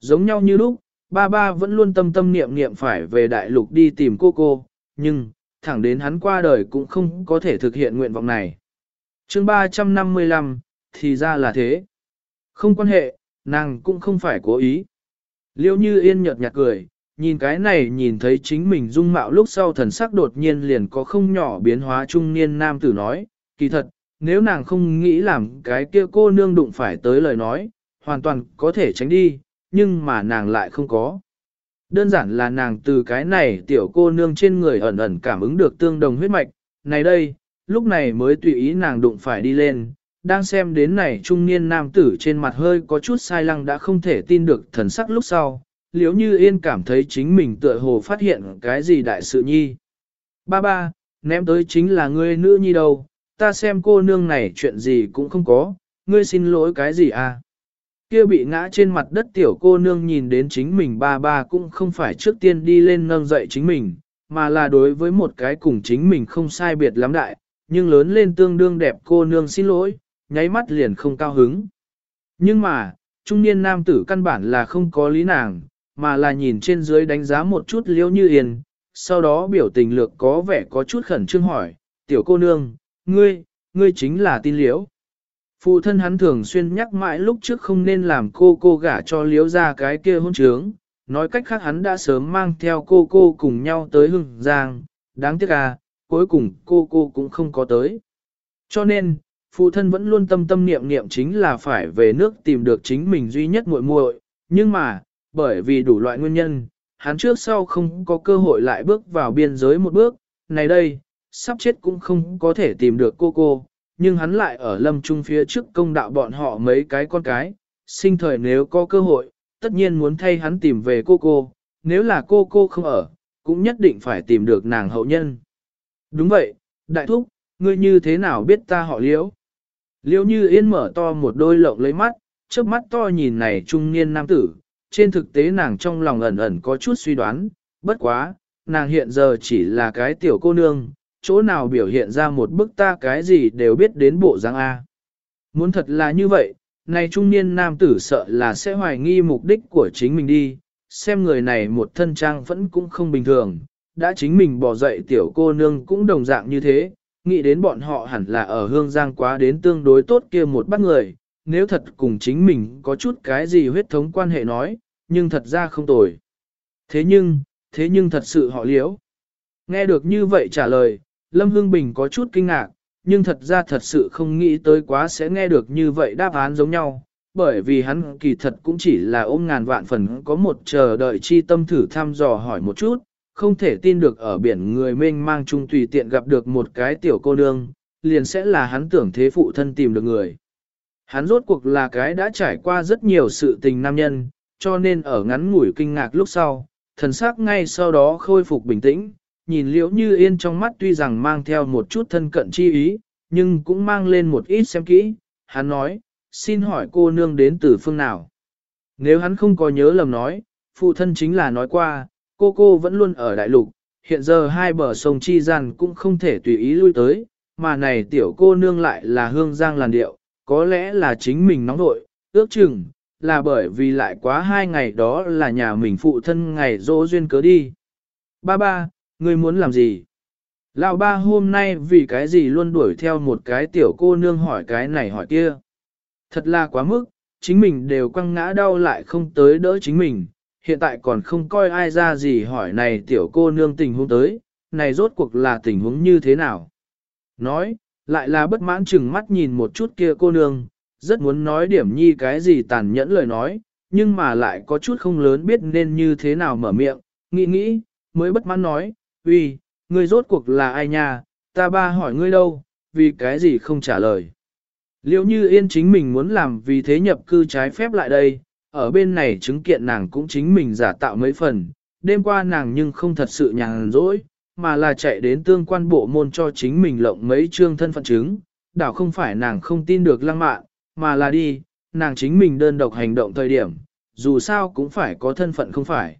giống nhau như lúc, ba ba vẫn luôn tâm tâm niệm niệm phải về đại lục đi tìm cô cô, nhưng, thẳng đến hắn qua đời cũng không có thể thực hiện nguyện vọng này. chương 355, thì ra là thế. Không quan hệ, nàng cũng không phải cố ý. Liêu như yên nhợt nhạt cười, nhìn cái này nhìn thấy chính mình dung mạo lúc sau thần sắc đột nhiên liền có không nhỏ biến hóa trung niên nam tử nói, kỳ thật, nếu nàng không nghĩ làm cái kia cô nương đụng phải tới lời nói, hoàn toàn có thể tránh đi, nhưng mà nàng lại không có. Đơn giản là nàng từ cái này tiểu cô nương trên người ẩn ẩn cảm ứng được tương đồng huyết mạch, này đây, lúc này mới tùy ý nàng đụng phải đi lên, đang xem đến này trung niên nam tử trên mặt hơi có chút sai lăng đã không thể tin được thần sắc lúc sau, liếu như yên cảm thấy chính mình tựa hồ phát hiện cái gì đại sự nhi. Ba ba, ném tới chính là ngươi nữ nhi đâu, ta xem cô nương này chuyện gì cũng không có, ngươi xin lỗi cái gì à? Kia bị ngã trên mặt đất tiểu cô nương nhìn đến chính mình ba ba cũng không phải trước tiên đi lên nâng dậy chính mình, mà là đối với một cái cùng chính mình không sai biệt lắm đại, nhưng lớn lên tương đương đẹp cô nương xin lỗi, nháy mắt liền không cao hứng. Nhưng mà, trung niên nam tử căn bản là không có lý nàng, mà là nhìn trên dưới đánh giá một chút liễu như yên, sau đó biểu tình lược có vẻ có chút khẩn trương hỏi, tiểu cô nương, ngươi, ngươi chính là tin liễu. Phụ thân hắn thường xuyên nhắc mãi lúc trước không nên làm cô cô gả cho liếu ra cái kia hôn trướng, nói cách khác hắn đã sớm mang theo cô cô cùng nhau tới hưng giang, đáng tiếc à, cuối cùng cô cô cũng không có tới. Cho nên, phụ thân vẫn luôn tâm tâm niệm niệm chính là phải về nước tìm được chính mình duy nhất muội muội, nhưng mà, bởi vì đủ loại nguyên nhân, hắn trước sau không có cơ hội lại bước vào biên giới một bước, này đây, sắp chết cũng không có thể tìm được cô cô, nhưng hắn lại ở lâm trung phía trước công đạo bọn họ mấy cái con cái, sinh thời nếu có cơ hội, tất nhiên muốn thay hắn tìm về cô cô, nếu là cô cô không ở, cũng nhất định phải tìm được nàng hậu nhân. Đúng vậy, đại thúc, ngươi như thế nào biết ta họ liễu? Liễu như yên mở to một đôi lộng lấy mắt, trước mắt to nhìn này trung niên nam tử, trên thực tế nàng trong lòng ẩn ẩn có chút suy đoán, bất quá, nàng hiện giờ chỉ là cái tiểu cô nương, chỗ nào biểu hiện ra một bức ta cái gì đều biết đến bộ dáng A. Muốn thật là như vậy, này trung niên nam tử sợ là sẽ hoài nghi mục đích của chính mình đi, xem người này một thân trang vẫn cũng không bình thường, đã chính mình bỏ dậy tiểu cô nương cũng đồng dạng như thế, nghĩ đến bọn họ hẳn là ở hương giang quá đến tương đối tốt kia một bắt người, nếu thật cùng chính mình có chút cái gì huyết thống quan hệ nói, nhưng thật ra không tồi. Thế nhưng, thế nhưng thật sự họ liễu. Nghe được như vậy trả lời, Lâm Hương Bình có chút kinh ngạc, nhưng thật ra thật sự không nghĩ tới quá sẽ nghe được như vậy đáp án giống nhau, bởi vì hắn kỳ thật cũng chỉ là ôm ngàn vạn phần có một chờ đợi chi tâm thử thăm dò hỏi một chút, không thể tin được ở biển người mênh mang chung tùy tiện gặp được một cái tiểu cô nương, liền sẽ là hắn tưởng thế phụ thân tìm được người. Hắn rốt cuộc là cái đã trải qua rất nhiều sự tình nam nhân, cho nên ở ngắn ngủi kinh ngạc lúc sau, thần sắc ngay sau đó khôi phục bình tĩnh, nhìn liễu như yên trong mắt tuy rằng mang theo một chút thân cận chi ý, nhưng cũng mang lên một ít xem kỹ. Hắn nói, xin hỏi cô nương đến từ phương nào? Nếu hắn không có nhớ lầm nói, phụ thân chính là nói qua, cô cô vẫn luôn ở đại lục, hiện giờ hai bờ sông chi gian cũng không thể tùy ý lui tới, mà này tiểu cô nương lại là hương giang làn điệu, có lẽ là chính mình nóng nội, ước chừng, là bởi vì lại quá hai ngày đó là nhà mình phụ thân ngày dỗ duyên cớ đi. Ba ba, ngươi muốn làm gì? Lão ba hôm nay vì cái gì luôn đuổi theo một cái tiểu cô nương hỏi cái này hỏi kia. Thật là quá mức, chính mình đều quăng ngã đau lại không tới đỡ chính mình, hiện tại còn không coi ai ra gì hỏi này tiểu cô nương tình huống tới, này rốt cuộc là tình huống như thế nào. Nói, lại là bất mãn chừng mắt nhìn một chút kia cô nương, rất muốn nói điểm nhi cái gì tàn nhẫn lời nói, nhưng mà lại có chút không lớn biết nên như thế nào mở miệng, nghĩ nghĩ, mới bất mãn nói, uy, ngươi rốt cuộc là ai nha, ta ba hỏi ngươi đâu, vì cái gì không trả lời. Liệu như yên chính mình muốn làm vì thế nhập cư trái phép lại đây, ở bên này chứng kiện nàng cũng chính mình giả tạo mấy phần, đêm qua nàng nhưng không thật sự nhàn rỗi, mà là chạy đến tương quan bộ môn cho chính mình lộng mấy chương thân phận chứng, đảo không phải nàng không tin được lăng mạn, mà là đi, nàng chính mình đơn độc hành động thời điểm, dù sao cũng phải có thân phận không phải.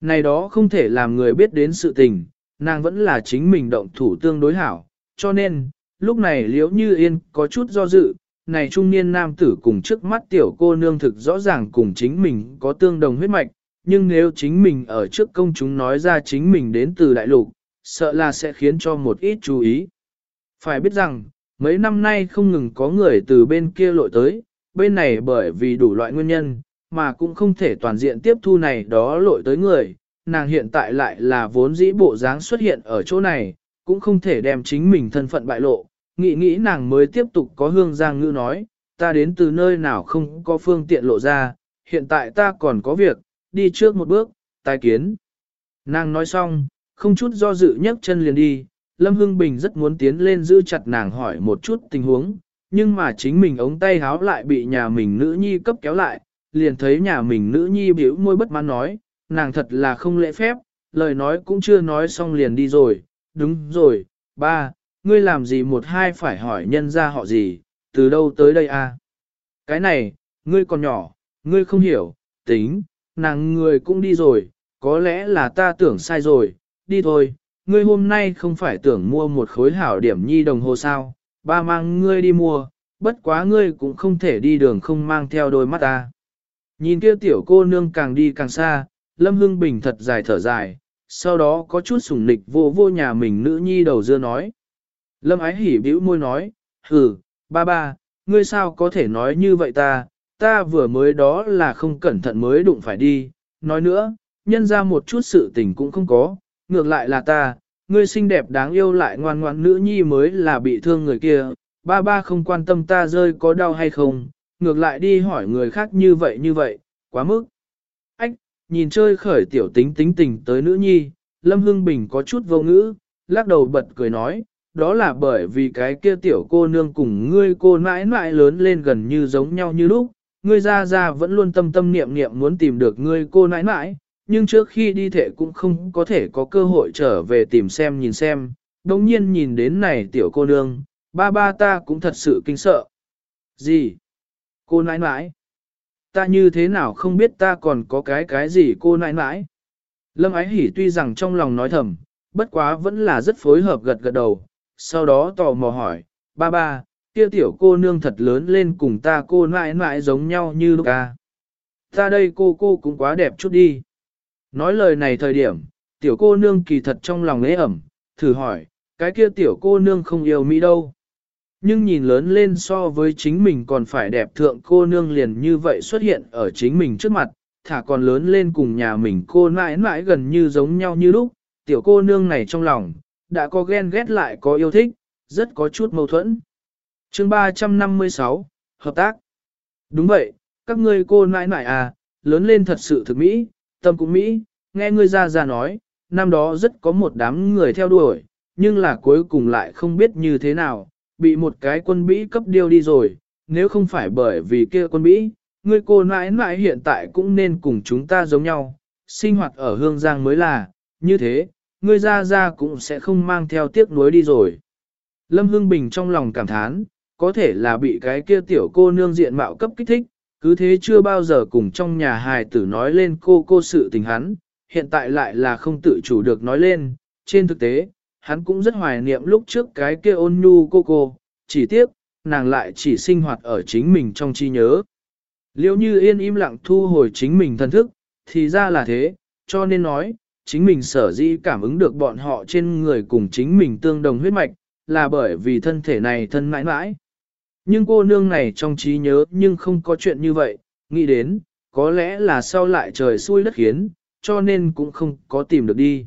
Này đó không thể làm người biết đến sự tình, nàng vẫn là chính mình động thủ tương đối hảo, cho nên, lúc này liễu như yên có chút do dự, này trung niên nam tử cùng trước mắt tiểu cô nương thực rõ ràng cùng chính mình có tương đồng huyết mạch, nhưng nếu chính mình ở trước công chúng nói ra chính mình đến từ đại lục, sợ là sẽ khiến cho một ít chú ý. Phải biết rằng, mấy năm nay không ngừng có người từ bên kia lội tới, bên này bởi vì đủ loại nguyên nhân, mà cũng không thể toàn diện tiếp thu này đó lội tới người, nàng hiện tại lại là vốn dĩ bộ dáng xuất hiện ở chỗ này, cũng không thể đem chính mình thân phận bại lộ, nghĩ nghĩ nàng mới tiếp tục có hương giang ngữ nói, ta đến từ nơi nào không có phương tiện lộ ra, hiện tại ta còn có việc, đi trước một bước, tai kiến. Nàng nói xong, không chút do dự nhấc chân liền đi, Lâm Hưng Bình rất muốn tiến lên giữ chặt nàng hỏi một chút tình huống, nhưng mà chính mình ống tay háo lại bị nhà mình nữ nhi cấp kéo lại, liền thấy nhà mình nữ nhi biểu môi bất mãn nói, nàng thật là không lễ phép, lời nói cũng chưa nói xong liền đi rồi, đúng rồi, ba, ngươi làm gì một hai phải hỏi nhân ra họ gì, từ đâu tới đây a? À? Cái này, ngươi còn nhỏ, ngươi không hiểu, tính, nàng người cũng đi rồi, có lẽ là ta tưởng sai rồi, đi thôi, ngươi hôm nay không phải tưởng mua một khối hảo điểm nhi đồng hồ sao, ba mang ngươi đi mua, bất quá ngươi cũng không thể đi đường không mang theo đôi mắt ta. Nhìn kia tiểu cô nương càng đi càng xa, Lâm Hưng Bình thật dài thở dài, sau đó có chút sủng nịch vô vô nhà mình nữ nhi đầu dưa nói. Lâm ái hỉ bĩu môi nói, hừ, ba ba, ngươi sao có thể nói như vậy ta, ta vừa mới đó là không cẩn thận mới đụng phải đi, nói nữa, nhân ra một chút sự tình cũng không có, ngược lại là ta, ngươi xinh đẹp đáng yêu lại ngoan ngoãn nữ nhi mới là bị thương người kia, ba ba không quan tâm ta rơi có đau hay không, ngược lại đi hỏi người khác như vậy như vậy, quá mức. Ách, nhìn chơi khởi tiểu tính tính tình tới nữ nhi, Lâm Hưng Bình có chút vô ngữ, lắc đầu bật cười nói, đó là bởi vì cái kia tiểu cô nương cùng ngươi cô mãi mãi lớn lên gần như giống nhau như lúc, ngươi ra ra vẫn luôn tâm tâm niệm niệm muốn tìm được ngươi cô mãi mãi, nhưng trước khi đi thể cũng không có thể có cơ hội trở về tìm xem nhìn xem, đồng nhiên nhìn đến này tiểu cô nương, ba ba ta cũng thật sự kinh sợ. Gì? Cô nãi nãi? Ta như thế nào không biết ta còn có cái cái gì cô nãi nãi? Lâm ái hỉ tuy rằng trong lòng nói thầm, bất quá vẫn là rất phối hợp gật gật đầu, sau đó tò mò hỏi, ba ba, kia tiểu cô nương thật lớn lên cùng ta cô nãi nãi giống nhau như lúc ca. Ta đây cô cô cũng quá đẹp chút đi. Nói lời này thời điểm, tiểu cô nương kỳ thật trong lòng ế ẩm, thử hỏi, cái kia tiểu cô nương không yêu Mỹ đâu. Nhưng nhìn lớn lên so với chính mình còn phải đẹp thượng cô nương liền như vậy xuất hiện ở chính mình trước mặt, thả còn lớn lên cùng nhà mình cô mãi mãi gần như giống nhau như lúc, tiểu cô nương này trong lòng, đã có ghen ghét lại có yêu thích, rất có chút mâu thuẫn. chương 356, Hợp tác. Đúng vậy, các ngươi cô mãi mãi à, lớn lên thật sự thực mỹ, tâm cũng mỹ, nghe ngươi ra ra nói, năm đó rất có một đám người theo đuổi, nhưng là cuối cùng lại không biết như thế nào, bị một cái quân bĩ cấp điêu đi rồi, nếu không phải bởi vì kia quân bĩ, ngươi cô nãi nãi hiện tại cũng nên cùng chúng ta giống nhau, sinh hoạt ở hương giang mới là, như thế, ngươi ra ra cũng sẽ không mang theo tiếc nuối đi rồi. Lâm Hương Bình trong lòng cảm thán, có thể là bị cái kia tiểu cô nương diện mạo cấp kích thích, cứ thế chưa bao giờ cùng trong nhà hài tử nói lên cô cô sự tình hắn, hiện tại lại là không tự chủ được nói lên, trên thực tế, hắn cũng rất hoài niệm lúc trước cái kia ôn nhu cô cô, chỉ tiếc, nàng lại chỉ sinh hoạt ở chính mình trong trí nhớ. Liêu như yên im lặng thu hồi chính mình thân thức, thì ra là thế, cho nên nói, chính mình sở dĩ cảm ứng được bọn họ trên người cùng chính mình tương đồng huyết mạch, là bởi vì thân thể này thân mãi mãi. Nhưng cô nương này trong trí nhớ nhưng không có chuyện như vậy, nghĩ đến, có lẽ là sau lại trời xui đất khiến, cho nên cũng không có tìm được đi.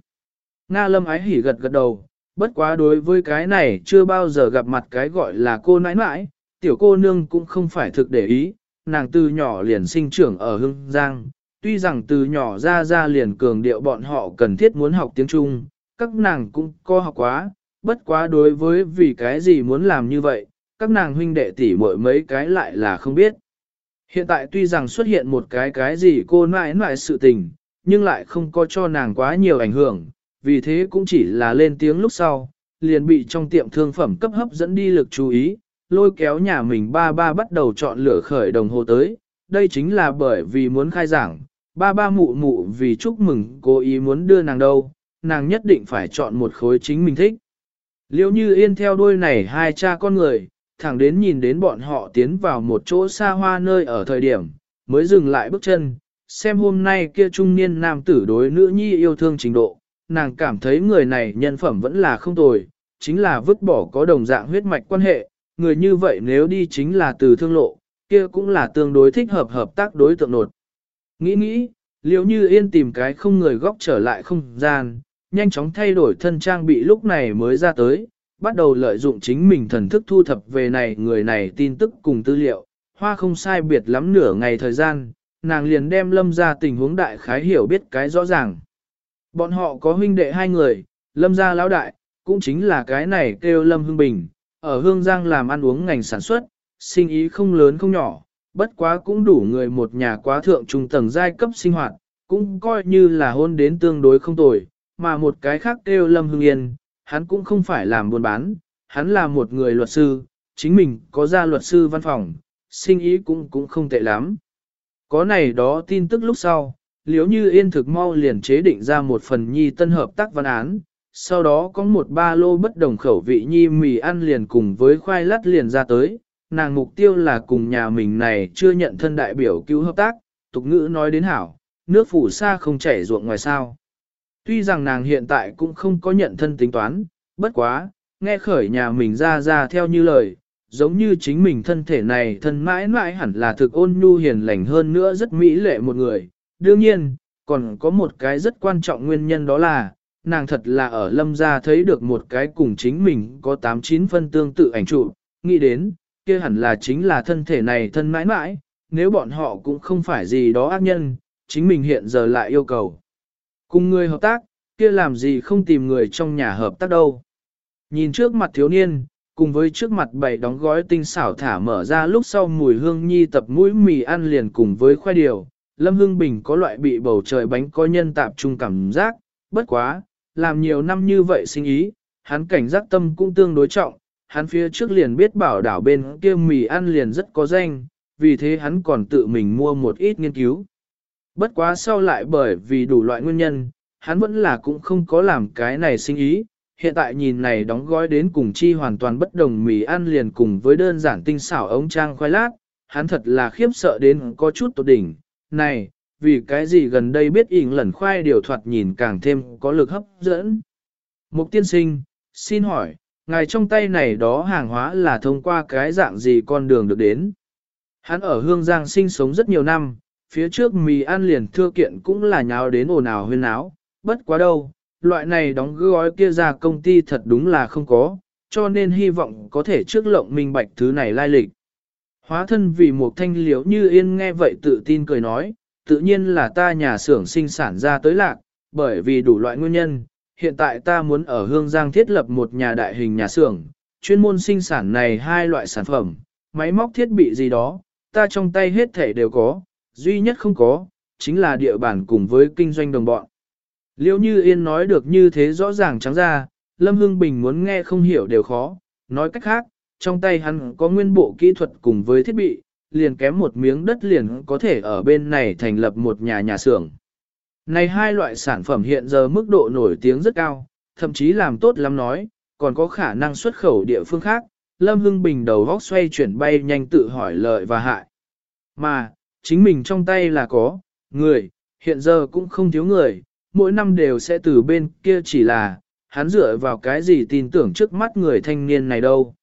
Nga lâm ái hỉ gật gật đầu, bất quá đối với cái này chưa bao giờ gặp mặt cái gọi là cô nãi nãi, tiểu cô nương cũng không phải thực để ý, nàng từ nhỏ liền sinh trưởng ở Hưng Giang, tuy rằng từ nhỏ ra ra liền cường điệu bọn họ cần thiết muốn học tiếng Trung, các nàng cũng có học quá, bất quá đối với vì cái gì muốn làm như vậy, các nàng huynh đệ tỷ muội mấy cái lại là không biết. Hiện tại tuy rằng xuất hiện một cái cái gì cô nãi nãi sự tình, nhưng lại không có cho nàng quá nhiều ảnh hưởng, vì thế cũng chỉ là lên tiếng lúc sau, liền bị trong tiệm thương phẩm cấp hấp dẫn đi lực chú ý, lôi kéo nhà mình ba ba bắt đầu chọn lựa khởi đồng hồ tới, đây chính là bởi vì muốn khai giảng, ba ba mụ mụ vì chúc mừng cố ý muốn đưa nàng đâu, nàng nhất định phải chọn một khối chính mình thích. Liêu như yên theo đuôi này hai cha con người, thẳng đến nhìn đến bọn họ tiến vào một chỗ xa hoa nơi ở thời điểm, mới dừng lại bước chân, xem hôm nay kia trung niên nam tử đối nữ nhi yêu thương trình độ, nàng cảm thấy người này nhân phẩm vẫn là không tồi, chính là vứt bỏ có đồng dạng huyết mạch quan hệ, người như vậy nếu đi chính là từ thương lộ, kia cũng là tương đối thích hợp hợp tác đối tượng nột. Nghĩ nghĩ, liếu như yên tìm cái không người góc trở lại không gian, nhanh chóng thay đổi thân trang bị lúc này mới ra tới, bắt đầu lợi dụng chính mình thần thức thu thập về này người này tin tức cùng tư liệu, hoa không sai biệt lắm nửa ngày thời gian, nàng liền đem lâm ra tình huống đại khái hiểu biết cái rõ ràng. Bọn họ có huynh đệ hai người, lâm gia lão đại, cũng chính là cái này kêu lâm hương bình, ở hương giang làm ăn uống ngành sản xuất, sinh ý không lớn không nhỏ, bất quá cũng đủ người một nhà quá thượng trung tầng giai cấp sinh hoạt, cũng coi như là hôn đến tương đối không tồi, mà một cái khác kêu lâm hương yên, hắn cũng không phải làm buôn bán, hắn là một người luật sư, chính mình có ra luật sư văn phòng, sinh ý cũng cũng không tệ lắm. Có này đó tin tức lúc sau, liếu như yên thực mau liền chế định ra một phần nhi tân hợp tác văn án, sau đó có một ba lô bất đồng khẩu vị nhi mì ăn liền cùng với khoai lát liền ra tới, nàng mục tiêu là cùng nhà mình này chưa nhận thân đại biểu cứu hợp tác, tục ngữ nói đến hảo, nước phủ xa không chảy ruộng ngoài sao. Tuy rằng nàng hiện tại cũng không có nhận thân tính toán, bất quá, nghe khởi nhà mình ra ra theo như lời, giống như chính mình thân thể này thân mãi mãi hẳn là thực ôn nhu hiền lành hơn nữa rất mỹ lệ một người. Đương nhiên, còn có một cái rất quan trọng nguyên nhân đó là, nàng thật là ở lâm gia thấy được một cái cùng chính mình có 8-9 phân tương tự ảnh trụ, nghĩ đến, kia hẳn là chính là thân thể này thân mãi mãi, nếu bọn họ cũng không phải gì đó ác nhân, chính mình hiện giờ lại yêu cầu. Cùng người hợp tác, kia làm gì không tìm người trong nhà hợp tác đâu. Nhìn trước mặt thiếu niên, cùng với trước mặt bảy đóng gói tinh xảo thả mở ra lúc sau mùi hương nhi tập mũi mì ăn liền cùng với khoai điều, Lâm Hưng Bình có loại bị bầu trời bánh có nhân tạp trung cảm giác, bất quá, làm nhiều năm như vậy sinh ý, hắn cảnh giác tâm cũng tương đối trọng, hắn phía trước liền biết bảo đảo bên kia mì ăn liền rất có danh, vì thế hắn còn tự mình mua một ít nghiên cứu. Bất quá sau lại bởi vì đủ loại nguyên nhân, hắn vẫn là cũng không có làm cái này sinh ý, hiện tại nhìn này đóng gói đến cùng chi hoàn toàn bất đồng mì ăn liền cùng với đơn giản tinh xảo ống trang khoai lát, hắn thật là khiếp sợ đến có chút tột đỉnh, này, vì cái gì gần đây biết ỉn lẩn khoai điều thoạt nhìn càng thêm có lực hấp dẫn. Mục tiên sinh, xin hỏi, ngài trong tay này đó hàng hóa là thông qua cái dạng gì con đường được đến? Hắn ở Hương Giang sinh sống rất nhiều năm, phía trước mì ăn liền thưa kiện cũng là nháo đến ồn ào huyên áo, bất quá đâu, loại này đóng gói kia ra công ty thật đúng là không có, cho nên hy vọng có thể trước lộng minh bạch thứ này lai lịch. Hóa thân vì một thanh liễu như yên nghe vậy tự tin cười nói, tự nhiên là ta nhà xưởng sinh sản ra tới lạc, bởi vì đủ loại nguyên nhân, hiện tại ta muốn ở Hương Giang thiết lập một nhà đại hình nhà xưởng, chuyên môn sinh sản này hai loại sản phẩm, máy móc thiết bị gì đó, ta trong tay hết thể đều có, duy nhất không có, chính là địa bản cùng với kinh doanh đồng bọn. Liễu như yên nói được như thế rõ ràng trắng ra, Lâm Hương Bình muốn nghe không hiểu đều khó, nói cách khác, trong tay hắn có nguyên bộ kỹ thuật cùng với thiết bị, liền kém một miếng đất liền có thể ở bên này thành lập một nhà nhà xưởng. Này hai loại sản phẩm hiện giờ mức độ nổi tiếng rất cao, thậm chí làm tốt lắm nói, còn có khả năng xuất khẩu địa phương khác. Lâm Hưng Bình đầu góc xoay chuyển bay nhanh tự hỏi lợi và hại. Mà, chính mình trong tay là có, người, hiện giờ cũng không thiếu người, mỗi năm đều sẽ từ bên kia chỉ là, hắn dựa vào cái gì tin tưởng trước mắt người thanh niên này đâu.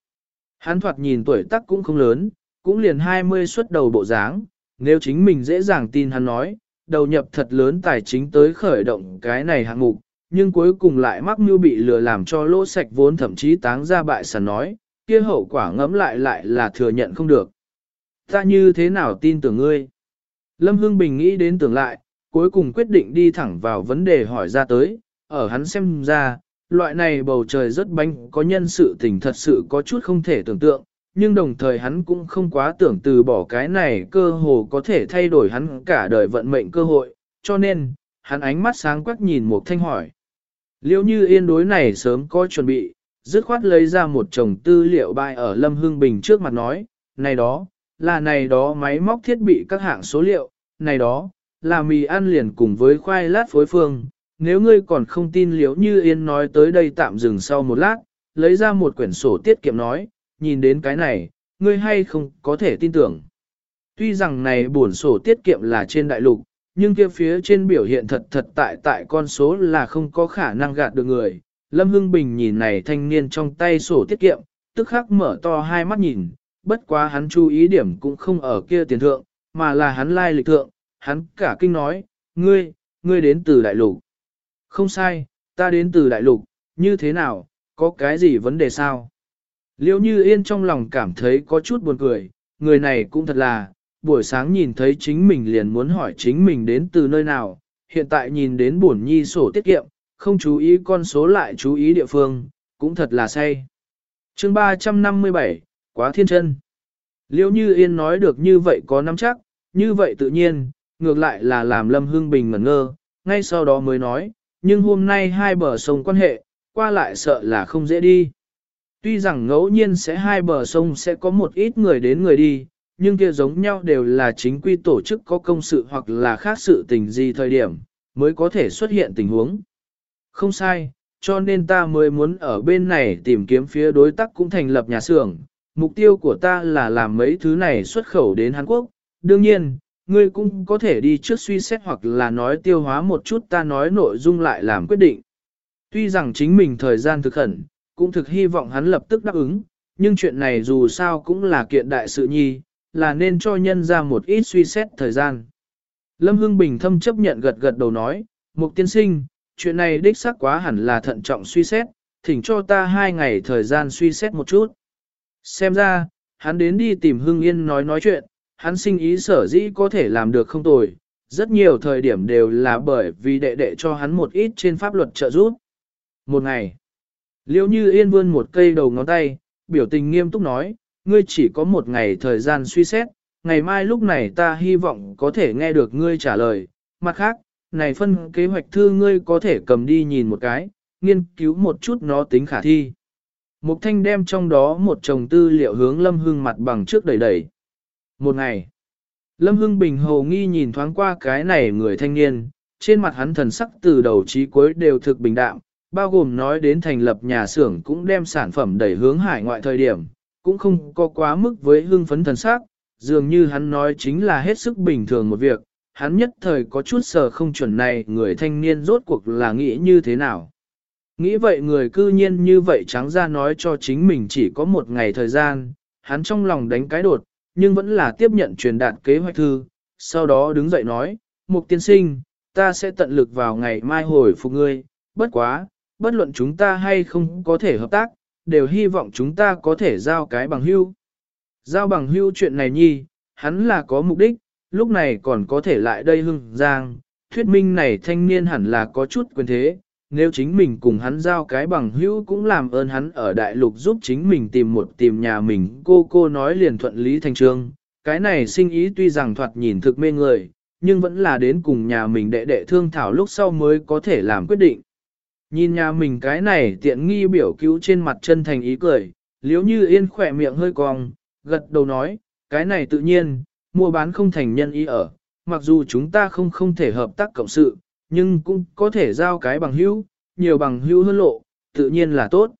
Hắn thoạt nhìn tuổi tác cũng không lớn, cũng liền 20 xuất đầu bộ dáng, nếu chính mình dễ dàng tin hắn nói, đầu nhập thật lớn tài chính tới khởi động cái này hạng mục, nhưng cuối cùng lại mắc mưu bị lừa làm cho lỗ sạch vốn thậm chí táng ra bại sản nói, kia hậu quả ngẫm lại lại là thừa nhận không được. Ta như thế nào tin tưởng ngươi? Lâm Hương Bình nghĩ đến tưởng lại, cuối cùng quyết định đi thẳng vào vấn đề hỏi ra tới, ở hắn xem ra, loại này bầu trời rất bánh có nhân sự tình thật sự có chút không thể tưởng tượng, nhưng đồng thời hắn cũng không quá tưởng từ bỏ cái này cơ hồ có thể thay đổi hắn cả đời vận mệnh cơ hội, cho nên, hắn ánh mắt sáng quắc nhìn một thanh hỏi. Liêu như yên đối này sớm có chuẩn bị, dứt khoát lấy ra một chồng tư liệu bài ở Lâm Hương Bình trước mặt nói, này đó, là này đó máy móc thiết bị các hạng số liệu, này đó, là mì ăn liền cùng với khoai lát phối phương. Nếu ngươi còn không tin liễu như yên nói tới đây tạm dừng sau một lát, lấy ra một quyển sổ tiết kiệm nói, nhìn đến cái này, ngươi hay không có thể tin tưởng. Tuy rằng này buồn sổ tiết kiệm là trên đại lục, nhưng kia phía trên biểu hiện thật thật tại tại con số là không có khả năng gạt được người. Lâm Hưng Bình nhìn này thanh niên trong tay sổ tiết kiệm, tức khắc mở to hai mắt nhìn, bất quá hắn chú ý điểm cũng không ở kia tiền thượng, mà là hắn lai lịch thượng, hắn cả kinh nói, ngươi, ngươi đến từ đại lục. Không sai, ta đến từ đại lục, như thế nào, có cái gì vấn đề sao? Liễu như yên trong lòng cảm thấy có chút buồn cười, người này cũng thật là, buổi sáng nhìn thấy chính mình liền muốn hỏi chính mình đến từ nơi nào, hiện tại nhìn đến buồn nhi sổ tiết kiệm, không chú ý con số lại chú ý địa phương, cũng thật là say. chương 357, quá thiên chân. Liễu như yên nói được như vậy có nắm chắc, như vậy tự nhiên, ngược lại là làm Lâm Hương Bình ngẩn ngơ, ngay sau đó mới nói, nhưng hôm nay hai bờ sông quan hệ, qua lại sợ là không dễ đi. Tuy rằng ngẫu nhiên sẽ hai bờ sông sẽ có một ít người đến người đi, nhưng kia giống nhau đều là chính quy tổ chức có công sự hoặc là khác sự tình gì thời điểm, mới có thể xuất hiện tình huống. Không sai, cho nên ta mới muốn ở bên này tìm kiếm phía đối tác cũng thành lập nhà xưởng. Mục tiêu của ta là làm mấy thứ này xuất khẩu đến Hàn Quốc. Đương nhiên, ngươi cũng có thể đi trước suy xét hoặc là nói tiêu hóa một chút ta nói nội dung lại làm quyết định. Tuy rằng chính mình thời gian thực khẩn, cũng thực hy vọng hắn lập tức đáp ứng, nhưng chuyện này dù sao cũng là kiện đại sự nhi, là nên cho nhân ra một ít suy xét thời gian. Lâm Hưng Bình thâm chấp nhận gật gật đầu nói, Mục tiên sinh, chuyện này đích xác quá hẳn là thận trọng suy xét, thỉnh cho ta hai ngày thời gian suy xét một chút. Xem ra, hắn đến đi tìm Hưng Yên nói nói chuyện, hắn sinh ý sở dĩ có thể làm được không tồi, rất nhiều thời điểm đều là bởi vì đệ đệ cho hắn một ít trên pháp luật trợ giúp. Một ngày, Liêu như yên vươn một cây đầu ngón tay, biểu tình nghiêm túc nói, ngươi chỉ có một ngày thời gian suy xét, ngày mai lúc này ta hy vọng có thể nghe được ngươi trả lời. Mặt khác, này phân kế hoạch thư ngươi có thể cầm đi nhìn một cái, nghiên cứu một chút nó tính khả thi. Mục thanh đem trong đó một chồng tư liệu hướng Lâm Hưng mặt bằng trước đẩy đẩy. Một ngày, Lâm Hưng bình hồ nghi nhìn thoáng qua cái này người thanh niên, trên mặt hắn thần sắc từ đầu chí cuối đều thực bình đạm, bao gồm nói đến thành lập nhà xưởng cũng đem sản phẩm đẩy hướng hải ngoại thời điểm, cũng không có quá mức với hưng phấn thần sắc, dường như hắn nói chính là hết sức bình thường một việc, hắn nhất thời có chút sờ không chuẩn này người thanh niên rốt cuộc là nghĩ như thế nào. Nghĩ vậy người cư nhiên như vậy trắng ra nói cho chính mình chỉ có một ngày thời gian, hắn trong lòng đánh cái đột, nhưng vẫn là tiếp nhận truyền đạt kế hoạch thư, sau đó đứng dậy nói, Mục tiên sinh, ta sẽ tận lực vào ngày mai hồi phục ngươi, bất quá, bất luận chúng ta hay không có thể hợp tác, đều hy vọng chúng ta có thể giao cái bằng hưu. Giao bằng hưu chuyện này nhi, hắn là có mục đích, lúc này còn có thể lại đây hưng giang, thuyết minh này thanh niên hẳn là có chút quyền thế, nếu chính mình cùng hắn giao cái bằng hữu cũng làm ơn hắn ở đại lục giúp chính mình tìm một tìm nhà mình cô cô nói liền thuận lý thành trương, cái này sinh ý tuy rằng thoạt nhìn thực mê người, nhưng vẫn là đến cùng nhà mình đệ đệ thương thảo lúc sau mới có thể làm quyết định. Nhìn nhà mình cái này tiện nghi biểu cứu trên mặt chân thành ý cười, liếu như yên khỏe miệng hơi cong, gật đầu nói, cái này tự nhiên, mua bán không thành nhân ý ở, mặc dù chúng ta không không thể hợp tác cộng sự, nhưng cũng có thể giao cái bằng hữu, nhiều bằng hữu hơn lộ, tự nhiên là tốt.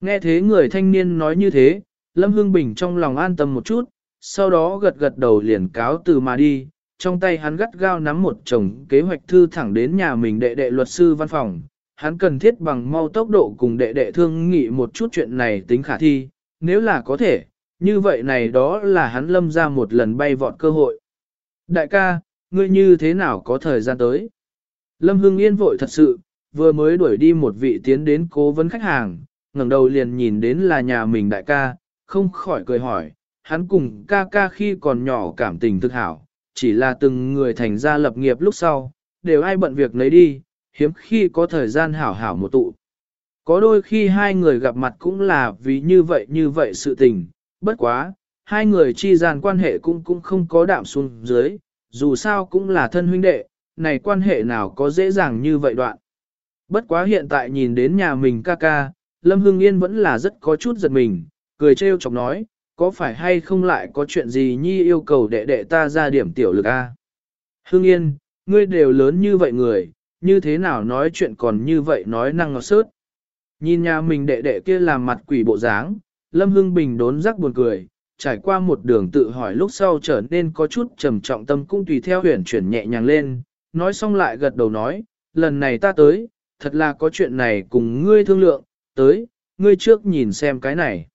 Nghe thế người thanh niên nói như thế, Lâm Hương Bình trong lòng an tâm một chút, sau đó gật gật đầu liền cáo từ mà đi, trong tay hắn gắt gao nắm một chồng kế hoạch thư thẳng đến nhà mình đệ đệ luật sư văn phòng, hắn cần thiết bằng mau tốc độ cùng đệ đệ thương nghị một chút chuyện này tính khả thi, nếu là có thể, như vậy này đó là hắn lâm ra một lần bay vọt cơ hội. Đại ca, ngươi như thế nào có thời gian tới? Lâm Hưng Yên vội thật sự, vừa mới đuổi đi một vị tiến đến cố vấn khách hàng, ngẩng đầu liền nhìn đến là nhà mình đại ca, không khỏi cười hỏi, hắn cùng ca ca khi còn nhỏ cảm tình thực hảo, chỉ là từng người thành ra lập nghiệp lúc sau, đều ai bận việc lấy đi, hiếm khi có thời gian hảo hảo một tụ. Có đôi khi hai người gặp mặt cũng là vì như vậy như vậy sự tình, bất quá, hai người chi gian quan hệ cũng cũng không có đạm xuống dưới, dù sao cũng là thân huynh đệ, này quan hệ nào có dễ dàng như vậy đoạn. Bất quá hiện tại nhìn đến nhà mình ca ca, Lâm Hưng Yên vẫn là rất có chút giật mình, cười trêu chọc nói, có phải hay không lại có chuyện gì nhi yêu cầu đệ đệ ta ra điểm tiểu lực a? Hưng Yên, ngươi đều lớn như vậy người, như thế nào nói chuyện còn như vậy nói năng ngọt sớt. Nhìn nhà mình đệ đệ kia làm mặt quỷ bộ dáng, Lâm Hưng Bình đốn rắc buồn cười, trải qua một đường tự hỏi lúc sau trở nên có chút trầm trọng tâm cũng tùy theo huyền chuyển nhẹ nhàng lên, nói xong lại gật đầu nói, lần này ta tới, thật là có chuyện này cùng ngươi thương lượng, tới, ngươi trước nhìn xem cái này.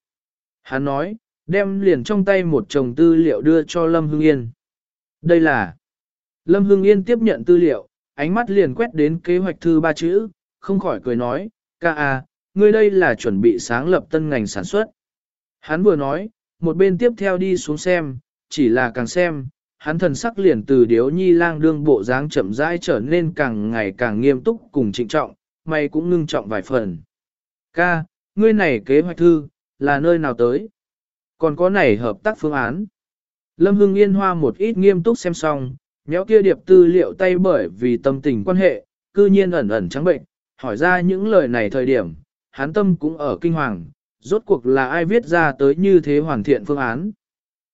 Hắn nói, đem liền trong tay một chồng tư liệu đưa cho Lâm Hưng Yên. Đây là... Lâm Hưng Yên tiếp nhận tư liệu, ánh mắt liền quét đến kế hoạch thư ba chữ, không khỏi cười nói, ca à, ngươi đây là chuẩn bị sáng lập tân ngành sản xuất. Hắn vừa nói, một bên tiếp theo đi xuống xem, chỉ là càng xem, hắn thần sắc liền từ điếu nhi lang đương bộ dáng chậm rãi trở nên càng ngày càng nghiêm túc cùng trịnh trọng, mày cũng ngưng trọng vài phần. Ca, ngươi này kế hoạch thư, là nơi nào tới? Còn có này hợp tác phương án. Lâm Hưng Yên hoa một ít nghiêm túc xem xong, nhéo kia điệp tư liệu tay bởi vì tâm tình quan hệ, cư nhiên ẩn ẩn trắng bệnh, hỏi ra những lời này thời điểm, hắn tâm cũng ở kinh hoàng, rốt cuộc là ai viết ra tới như thế hoàn thiện phương án.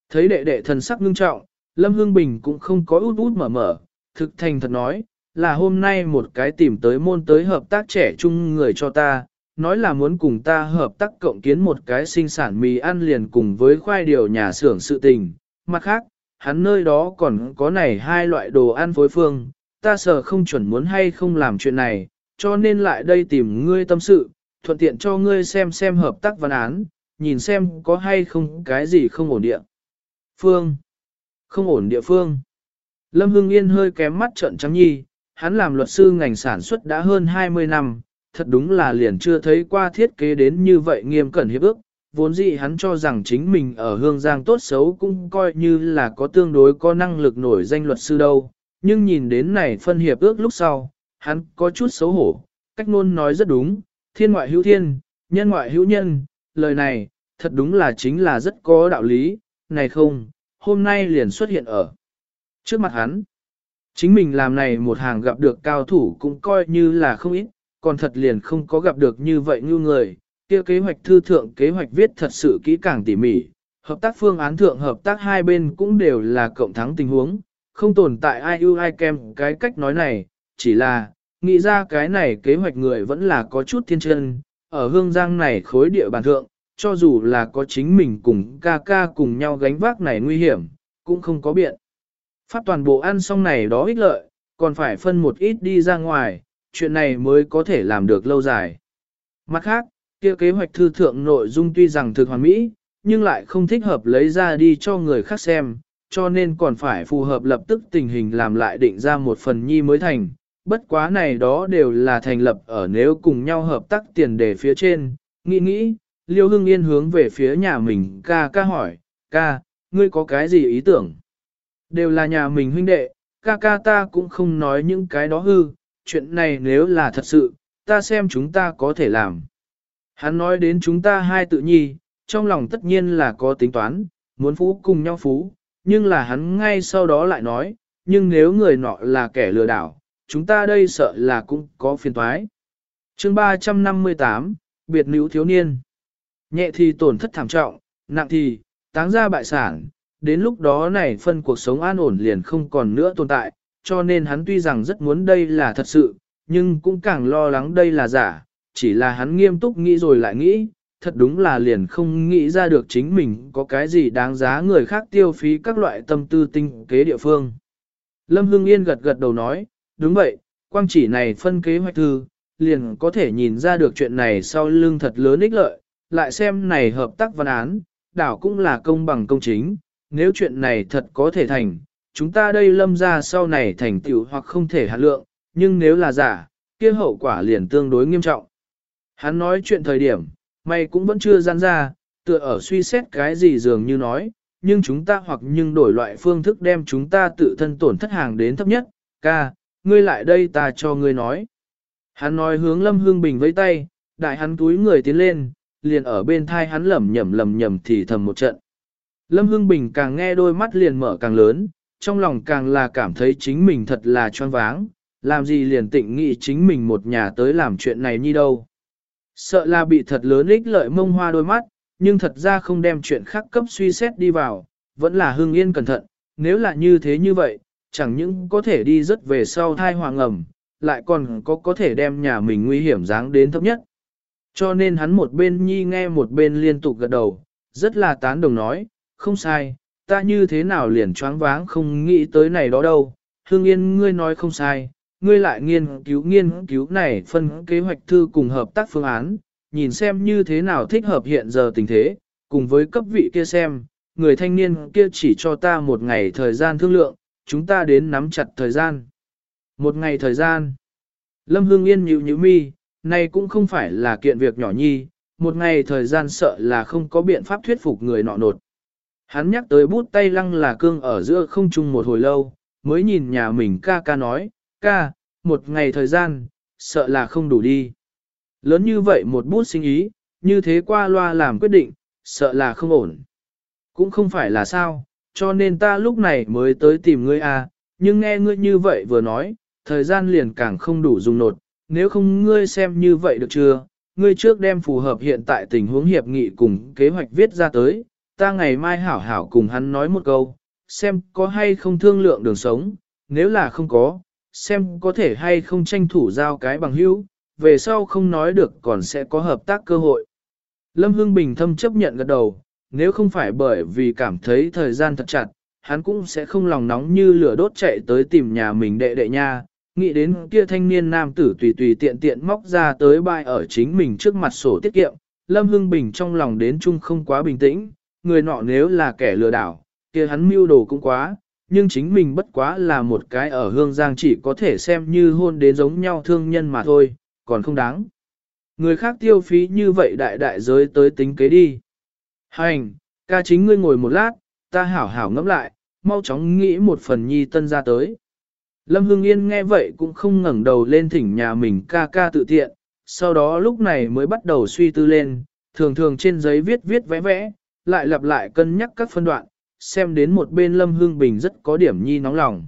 Thấy đệ đệ thần sắc ngưng trọng, Lâm Hương Bình cũng không có út út mở mở, thực thành thật nói, là hôm nay một cái tìm tới môn tới hợp tác trẻ chung người cho ta, nói là muốn cùng ta hợp tác cộng kiến một cái sinh sản mì ăn liền cùng với khoai điều nhà xưởng sự tình. Mặt khác, hắn nơi đó còn có này hai loại đồ ăn phối phương, ta sợ không chuẩn muốn hay không làm chuyện này, cho nên lại đây tìm ngươi tâm sự, thuận tiện cho ngươi xem xem hợp tác văn án, nhìn xem có hay không cái gì không ổn địa. Phương không ổn địa phương. Lâm Hưng Yên hơi kém mắt trợn trắng nhi, hắn làm luật sư ngành sản xuất đã hơn 20 năm, thật đúng là liền chưa thấy qua thiết kế đến như vậy nghiêm cẩn hiệp ước, vốn dĩ hắn cho rằng chính mình ở hương giang tốt xấu cũng coi như là có tương đối có năng lực nổi danh luật sư đâu, nhưng nhìn đến này phân hiệp ước lúc sau, hắn có chút xấu hổ, cách ngôn nói rất đúng, thiên ngoại hữu thiên, nhân ngoại hữu nhân, lời này, thật đúng là chính là rất có đạo lý, này không, hôm nay liền xuất hiện ở trước mặt hắn. Chính mình làm này một hàng gặp được cao thủ cũng coi như là không ít, còn thật liền không có gặp được như vậy như người, kia kế hoạch thư thượng kế hoạch viết thật sự kỹ càng tỉ mỉ, hợp tác phương án thượng hợp tác hai bên cũng đều là cộng thắng tình huống, không tồn tại ai ưu ai kem cái cách nói này, chỉ là, nghĩ ra cái này kế hoạch người vẫn là có chút thiên chân, ở hương giang này khối địa bàn thượng, cho dù là có chính mình cùng ca ca cùng nhau gánh vác này nguy hiểm, cũng không có biện. Pháp toàn bộ ăn xong này đó ích lợi, còn phải phân một ít đi ra ngoài, chuyện này mới có thể làm được lâu dài. Mặt khác, kia kế hoạch thư thượng nội dung tuy rằng thực hoàn mỹ, nhưng lại không thích hợp lấy ra đi cho người khác xem, cho nên còn phải phù hợp lập tức tình hình làm lại định ra một phần nhi mới thành. Bất quá này đó đều là thành lập ở nếu cùng nhau hợp tác tiền đề phía trên, nghĩ nghĩ, Liêu Hưng Yên hướng về phía nhà mình ca ca hỏi, ca, ngươi có cái gì ý tưởng? Đều là nhà mình huynh đệ, ca ca ta cũng không nói những cái đó hư, chuyện này nếu là thật sự, ta xem chúng ta có thể làm. Hắn nói đến chúng ta hai tự nhi, trong lòng tất nhiên là có tính toán, muốn phú cùng nhau phú, nhưng là hắn ngay sau đó lại nói, nhưng nếu người nọ là kẻ lừa đảo, chúng ta đây sợ là cũng có phiền toái. chương 358, biệt nữ thiếu niên. Nhẹ thì tổn thất thảm trọng, nặng thì, táng ra bại sản, đến lúc đó này phân cuộc sống an ổn liền không còn nữa tồn tại, cho nên hắn tuy rằng rất muốn đây là thật sự, nhưng cũng càng lo lắng đây là giả, chỉ là hắn nghiêm túc nghĩ rồi lại nghĩ, thật đúng là liền không nghĩ ra được chính mình có cái gì đáng giá người khác tiêu phí các loại tâm tư tinh kế địa phương. Lâm Hưng Yên gật gật đầu nói, đúng vậy, quang chỉ này phân kế hoạch thư, liền có thể nhìn ra được chuyện này sau lưng thật lớn ích lợi, lại xem này hợp tác văn án, đảo cũng là công bằng công chính, nếu chuyện này thật có thể thành, chúng ta đây lâm ra sau này thành tựu hoặc không thể hạt lượng, nhưng nếu là giả, kia hậu quả liền tương đối nghiêm trọng. Hắn nói chuyện thời điểm, mày cũng vẫn chưa gian ra, tựa ở suy xét cái gì dường như nói, nhưng chúng ta hoặc nhưng đổi loại phương thức đem chúng ta tự thân tổn thất hàng đến thấp nhất, ca, ngươi lại đây ta cho ngươi nói. Hắn nói hướng Lâm Hương Bình với tay, đại hắn túi người tiến lên, liền ở bên thai hắn lẩm nhẩm lẩm nhẩm thì thầm một trận. Lâm Hưng Bình càng nghe đôi mắt liền mở càng lớn, trong lòng càng là cảm thấy chính mình thật là choáng váng, làm gì liền tịnh nghị chính mình một nhà tới làm chuyện này như đâu. Sợ là bị thật lớn ích lợi mông hoa đôi mắt, nhưng thật ra không đem chuyện khác cấp suy xét đi vào, vẫn là hưng yên cẩn thận, nếu là như thế như vậy, chẳng những có thể đi rất về sau thai hoàng ẩm, lại còn có có thể đem nhà mình nguy hiểm dáng đến thấp nhất cho nên hắn một bên nhi nghe một bên liên tục gật đầu, rất là tán đồng nói, không sai, ta như thế nào liền choáng váng không nghĩ tới này đó đâu, hương yên ngươi nói không sai, ngươi lại nghiên cứu nghiên cứu này phân kế hoạch thư cùng hợp tác phương án, nhìn xem như thế nào thích hợp hiện giờ tình thế, cùng với cấp vị kia xem, người thanh niên kia chỉ cho ta một ngày thời gian thương lượng, chúng ta đến nắm chặt thời gian. Một ngày thời gian. Lâm Hương Yên nhịu nhịu mi, này cũng không phải là kiện việc nhỏ nhi, một ngày thời gian sợ là không có biện pháp thuyết phục người nọ nột. Hắn nhắc tới bút tay lăng là cương ở giữa không chung một hồi lâu, mới nhìn nhà mình ca ca nói, ca, một ngày thời gian, sợ là không đủ đi. Lớn như vậy một bút sinh ý, như thế qua loa làm quyết định, sợ là không ổn. Cũng không phải là sao, cho nên ta lúc này mới tới tìm ngươi à, nhưng nghe ngươi như vậy vừa nói, thời gian liền càng không đủ dùng nột, nếu không ngươi xem như vậy được chưa, ngươi trước đem phù hợp hiện tại tình huống hiệp nghị cùng kế hoạch viết ra tới, ta ngày mai hảo hảo cùng hắn nói một câu, xem có hay không thương lượng đường sống, nếu là không có, xem có thể hay không tranh thủ giao cái bằng hữu, về sau không nói được còn sẽ có hợp tác cơ hội. Lâm Hưng Bình thâm chấp nhận gật đầu, nếu không phải bởi vì cảm thấy thời gian thật chặt, hắn cũng sẽ không lòng nóng như lửa đốt chạy tới tìm nhà mình đệ đệ nha, nghĩ đến kia thanh niên nam tử tùy tùy tiện tiện móc ra tới bài ở chính mình trước mặt sổ tiết kiệm, Lâm Hưng Bình trong lòng đến chung không quá bình tĩnh, người nọ nếu là kẻ lừa đảo, kia hắn mưu đồ cũng quá, nhưng chính mình bất quá là một cái ở hương giang chỉ có thể xem như hôn đến giống nhau thương nhân mà thôi, còn không đáng. Người khác tiêu phí như vậy đại đại giới tới tính kế đi. Hành, ca chính ngươi ngồi một lát, ta hảo hảo ngẫm lại, mau chóng nghĩ một phần nhi tân ra tới. Lâm Hưng Yên nghe vậy cũng không ngẩng đầu lên thỉnh nhà mình ca ca tự tiện, sau đó lúc này mới bắt đầu suy tư lên, thường thường trên giấy viết viết vẽ vẽ, lại lặp lại cân nhắc các phân đoạn, xem đến một bên Lâm Hưng Bình rất có điểm nhi nóng lòng.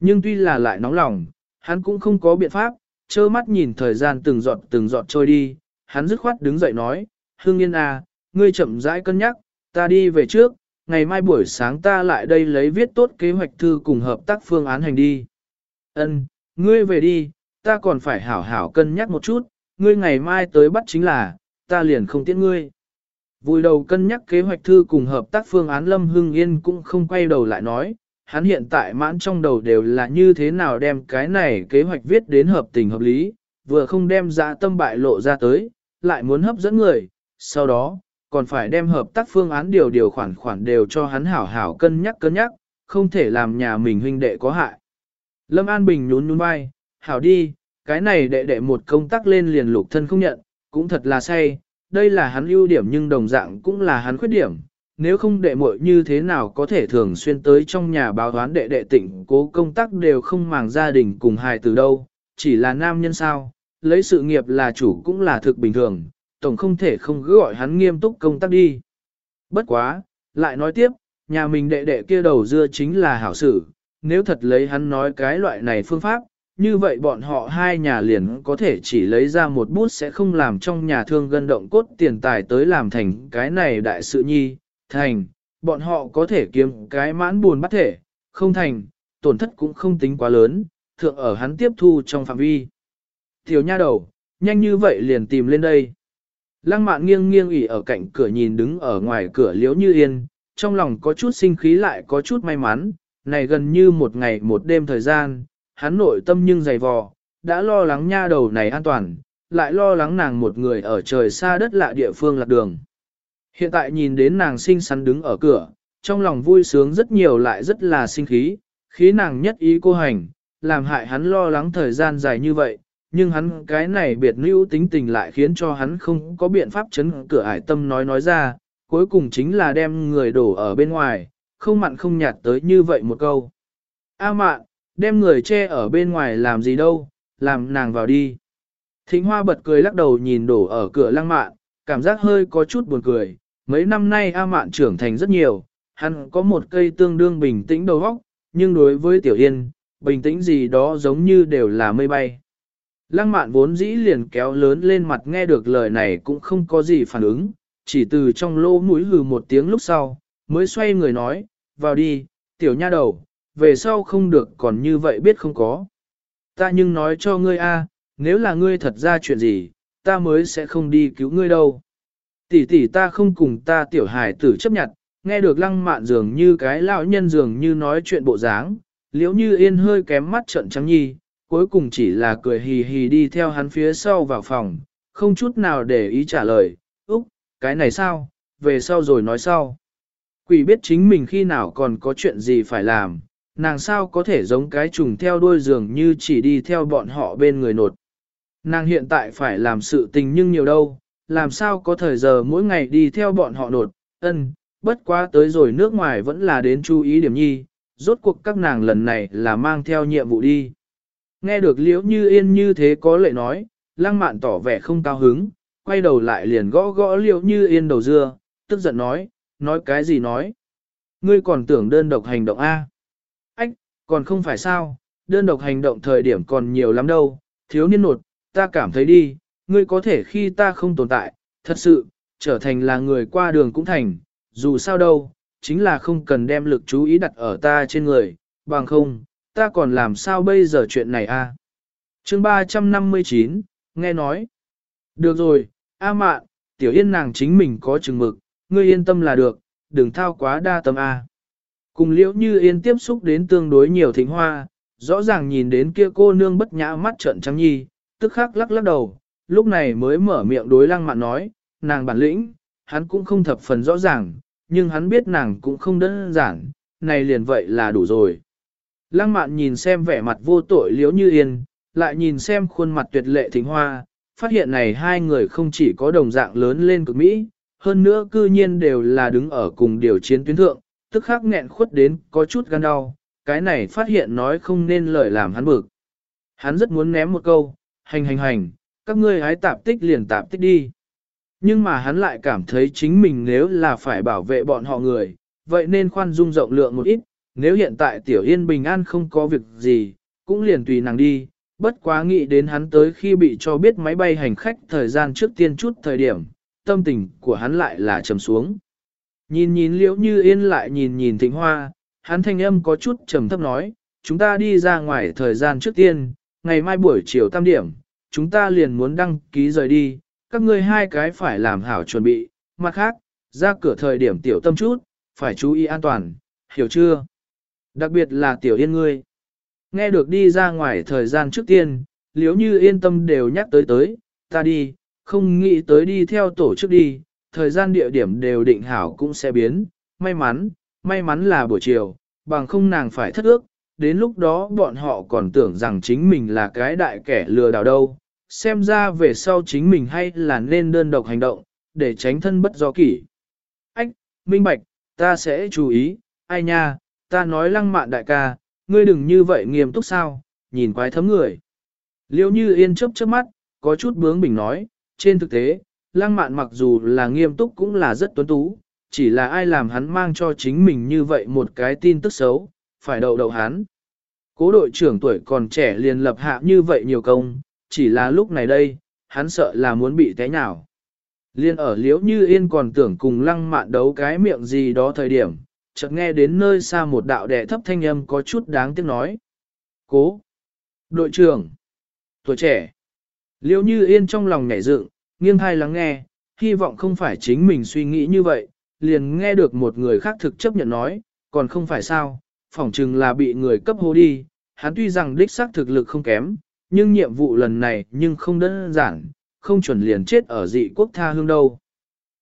Nhưng tuy là lại nóng lòng, hắn cũng không có biện pháp, trơ mắt nhìn thời gian từng giọt từng giọt trôi đi, hắn dứt khoát đứng dậy nói, Hưng Yên à, ngươi chậm rãi cân nhắc, ta đi về trước, ngày mai buổi sáng ta lại đây lấy viết tốt kế hoạch thư cùng hợp tác phương án hành đi. Ân, ngươi về đi, ta còn phải hảo hảo cân nhắc một chút, ngươi ngày mai tới bắt chính là, ta liền không tiễn ngươi. Vùi đầu cân nhắc kế hoạch thư cùng hợp tác phương án Lâm Hưng Yên cũng không quay đầu lại nói, hắn hiện tại mãn trong đầu đều là như thế nào đem cái này kế hoạch viết đến hợp tình hợp lý, vừa không đem ra tâm bại lộ ra tới, lại muốn hấp dẫn người, sau đó, còn phải đem hợp tác phương án điều điều khoản khoản đều cho hắn hảo hảo cân nhắc cân nhắc, không thể làm nhà mình huynh đệ có hại. Lâm An Bình nhún nhún vai, hảo đi, cái này đệ đệ một công tác lên liền lục thân không nhận, cũng thật là say, đây là hắn ưu điểm nhưng đồng dạng cũng là hắn khuyết điểm. Nếu không đệ muội như thế nào có thể thường xuyên tới trong nhà báo đoán đệ đệ tỉnh cố công tác đều không màng gia đình cùng hài từ đâu, chỉ là nam nhân sao, lấy sự nghiệp là chủ cũng là thực bình thường, tổng không thể không cứ gọi hắn nghiêm túc công tác đi. Bất quá, lại nói tiếp, nhà mình đệ đệ kia đầu dưa chính là hảo sự, nếu thật lấy hắn nói cái loại này phương pháp, như vậy bọn họ hai nhà liền có thể chỉ lấy ra một bút sẽ không làm trong nhà thương gân động cốt tiền tài tới làm thành cái này đại sự nhi, thành, bọn họ có thể kiếm cái mãn buồn bắt thể, không thành, tổn thất cũng không tính quá lớn, thượng ở hắn tiếp thu trong phạm vi. Tiểu nha đầu, nhanh như vậy liền tìm lên đây. Lăng mạn nghiêng nghiêng ủy ở cạnh cửa nhìn đứng ở ngoài cửa liễu như yên, trong lòng có chút sinh khí lại có chút may mắn, này gần như một ngày một đêm thời gian, hắn nội tâm nhưng dày vò, đã lo lắng nha đầu này an toàn, lại lo lắng nàng một người ở trời xa đất lạ địa phương lạc đường. Hiện tại nhìn đến nàng xinh xắn đứng ở cửa, trong lòng vui sướng rất nhiều lại rất là sinh khí, khí nàng nhất ý cô hành, làm hại hắn lo lắng thời gian dài như vậy, nhưng hắn cái này biệt lưu tính tình lại khiến cho hắn không có biện pháp chấn cửa ải tâm nói nói ra, cuối cùng chính là đem người đổ ở bên ngoài, không mặn không nhạt tới như vậy một câu. A mạn, đem người che ở bên ngoài làm gì đâu, làm nàng vào đi. Thịnh hoa bật cười lắc đầu nhìn đổ ở cửa lăng mạn, cảm giác hơi có chút buồn cười. Mấy năm nay A mạn trưởng thành rất nhiều, hắn có một cây tương đương bình tĩnh đầu óc, nhưng đối với tiểu yên, bình tĩnh gì đó giống như đều là mây bay. Lăng mạn vốn dĩ liền kéo lớn lên mặt nghe được lời này cũng không có gì phản ứng, chỉ từ trong lỗ mũi hừ một tiếng lúc sau, mới xoay người nói, vào đi, tiểu nha đầu, về sau không được còn như vậy biết không có. Ta nhưng nói cho ngươi a, nếu là ngươi thật ra chuyện gì, ta mới sẽ không đi cứu ngươi đâu. Tỷ tỷ ta không cùng ta tiểu hài tử chấp nhận, nghe được lăng mạn dường như cái lão nhân dường như nói chuyện bộ dáng, liễu như yên hơi kém mắt trận trắng nhi, cuối cùng chỉ là cười hì hì đi theo hắn phía sau vào phòng, không chút nào để ý trả lời, Úc, cái này sao, về sau rồi nói sau. Quỷ biết chính mình khi nào còn có chuyện gì phải làm, nàng sao có thể giống cái trùng theo đuôi giường như chỉ đi theo bọn họ bên người nột. Nàng hiện tại phải làm sự tình nhưng nhiều đâu, làm sao có thời giờ mỗi ngày đi theo bọn họ nột, ân, bất quá tới rồi nước ngoài vẫn là đến chú ý điểm nhi, rốt cuộc các nàng lần này là mang theo nhiệm vụ đi. Nghe được liễu như yên như thế có lệ nói, lăng mạn tỏ vẻ không cao hứng, quay đầu lại liền gõ gõ liễu như yên đầu dưa, tức giận nói, nói cái gì nói. Ngươi còn tưởng đơn độc hành động A. Ách, còn không phải sao, đơn độc hành động thời điểm còn nhiều lắm đâu, thiếu niên nột, ta cảm thấy đi, ngươi có thể khi ta không tồn tại, thật sự, trở thành là người qua đường cũng thành, dù sao đâu, chính là không cần đem lực chú ý đặt ở ta trên người, bằng không, ta còn làm sao bây giờ chuyện này a? À? Chương 359, nghe nói. Được rồi, A mạn, tiểu yên nàng chính mình có chừng mực, ngươi yên tâm là được, đừng thao quá đa tâm A. Cùng liễu như yên tiếp xúc đến tương đối nhiều thính hoa, rõ ràng nhìn đến kia cô nương bất nhã mắt trận trắng nhi, tức khắc lắc lắc đầu, lúc này mới mở miệng đối lăng mạn nói, nàng bản lĩnh, hắn cũng không thập phần rõ ràng, nhưng hắn biết nàng cũng không đơn giản, này liền vậy là đủ rồi. Lăng mạn nhìn xem vẻ mặt vô tội liếu như yên, lại nhìn xem khuôn mặt tuyệt lệ thính hoa, phát hiện này hai người không chỉ có đồng dạng lớn lên cực Mỹ, hơn nữa cư nhiên đều là đứng ở cùng điều chiến tuyến thượng, tức khắc nghẹn khuất đến có chút gan đau, cái này phát hiện nói không nên lời làm hắn bực. Hắn rất muốn ném một câu, hành hành hành, các ngươi hái tạp tích liền tạp tích đi. Nhưng mà hắn lại cảm thấy chính mình nếu là phải bảo vệ bọn họ người, vậy nên khoan dung rộng lượng một ít, nếu hiện tại Tiểu Yên bình an không có việc gì, cũng liền tùy nàng đi, bất quá nghĩ đến hắn tới khi bị cho biết máy bay hành khách thời gian trước tiên chút thời điểm, tâm tình của hắn lại là trầm xuống. Nhìn nhìn liễu như yên lại nhìn nhìn thịnh hoa, hắn thanh âm có chút trầm thấp nói, chúng ta đi ra ngoài thời gian trước tiên, ngày mai buổi chiều tam điểm, chúng ta liền muốn đăng ký rời đi, các ngươi hai cái phải làm hảo chuẩn bị, mặt khác, ra cửa thời điểm tiểu tâm chút, phải chú ý an toàn, hiểu chưa? Đặc biệt là tiểu yên ngươi. Nghe được đi ra ngoài thời gian trước tiên, liếu như yên tâm đều nhắc tới tới, ta đi, không nghĩ tới đi theo tổ chức đi, thời gian địa điểm đều định hảo cũng sẽ biến, may mắn, may mắn là buổi chiều, bằng không nàng phải thất ước, đến lúc đó bọn họ còn tưởng rằng chính mình là cái đại kẻ lừa đảo đâu, xem ra về sau chính mình hay là nên đơn độc hành động, để tránh thân bất do kỷ. Ách, minh bạch, ta sẽ chú ý, ai nha, ta nói lăng mạn đại ca, ngươi đừng như vậy nghiêm túc sao, nhìn quái thấm người. Liêu như yên chớp chớp mắt, có chút bướng bình nói, trên thực tế, lăng mạn mặc dù là nghiêm túc cũng là rất tuấn tú, chỉ là ai làm hắn mang cho chính mình như vậy một cái tin tức xấu, phải đậu đậu hắn. Cố đội trưởng tuổi còn trẻ liền lập hạ như vậy nhiều công, chỉ là lúc này đây, hắn sợ là muốn bị té nhào. Liên ở liễu như yên còn tưởng cùng lăng mạn đấu cái miệng gì đó thời điểm, chợt nghe đến nơi xa một đạo đẻ thấp thanh âm có chút đáng tiếc nói. Cố! Đội trưởng! Tuổi trẻ! Liêu như yên trong lòng nhảy dựng, nghiêng thai lắng nghe, hy vọng không phải chính mình suy nghĩ như vậy, liền nghe được một người khác thực chấp nhận nói, còn không phải sao, phỏng chừng là bị người cấp hô đi, hắn tuy rằng đích xác thực lực không kém, nhưng nhiệm vụ lần này nhưng không đơn giản, không chuẩn liền chết ở dị quốc tha hương đâu.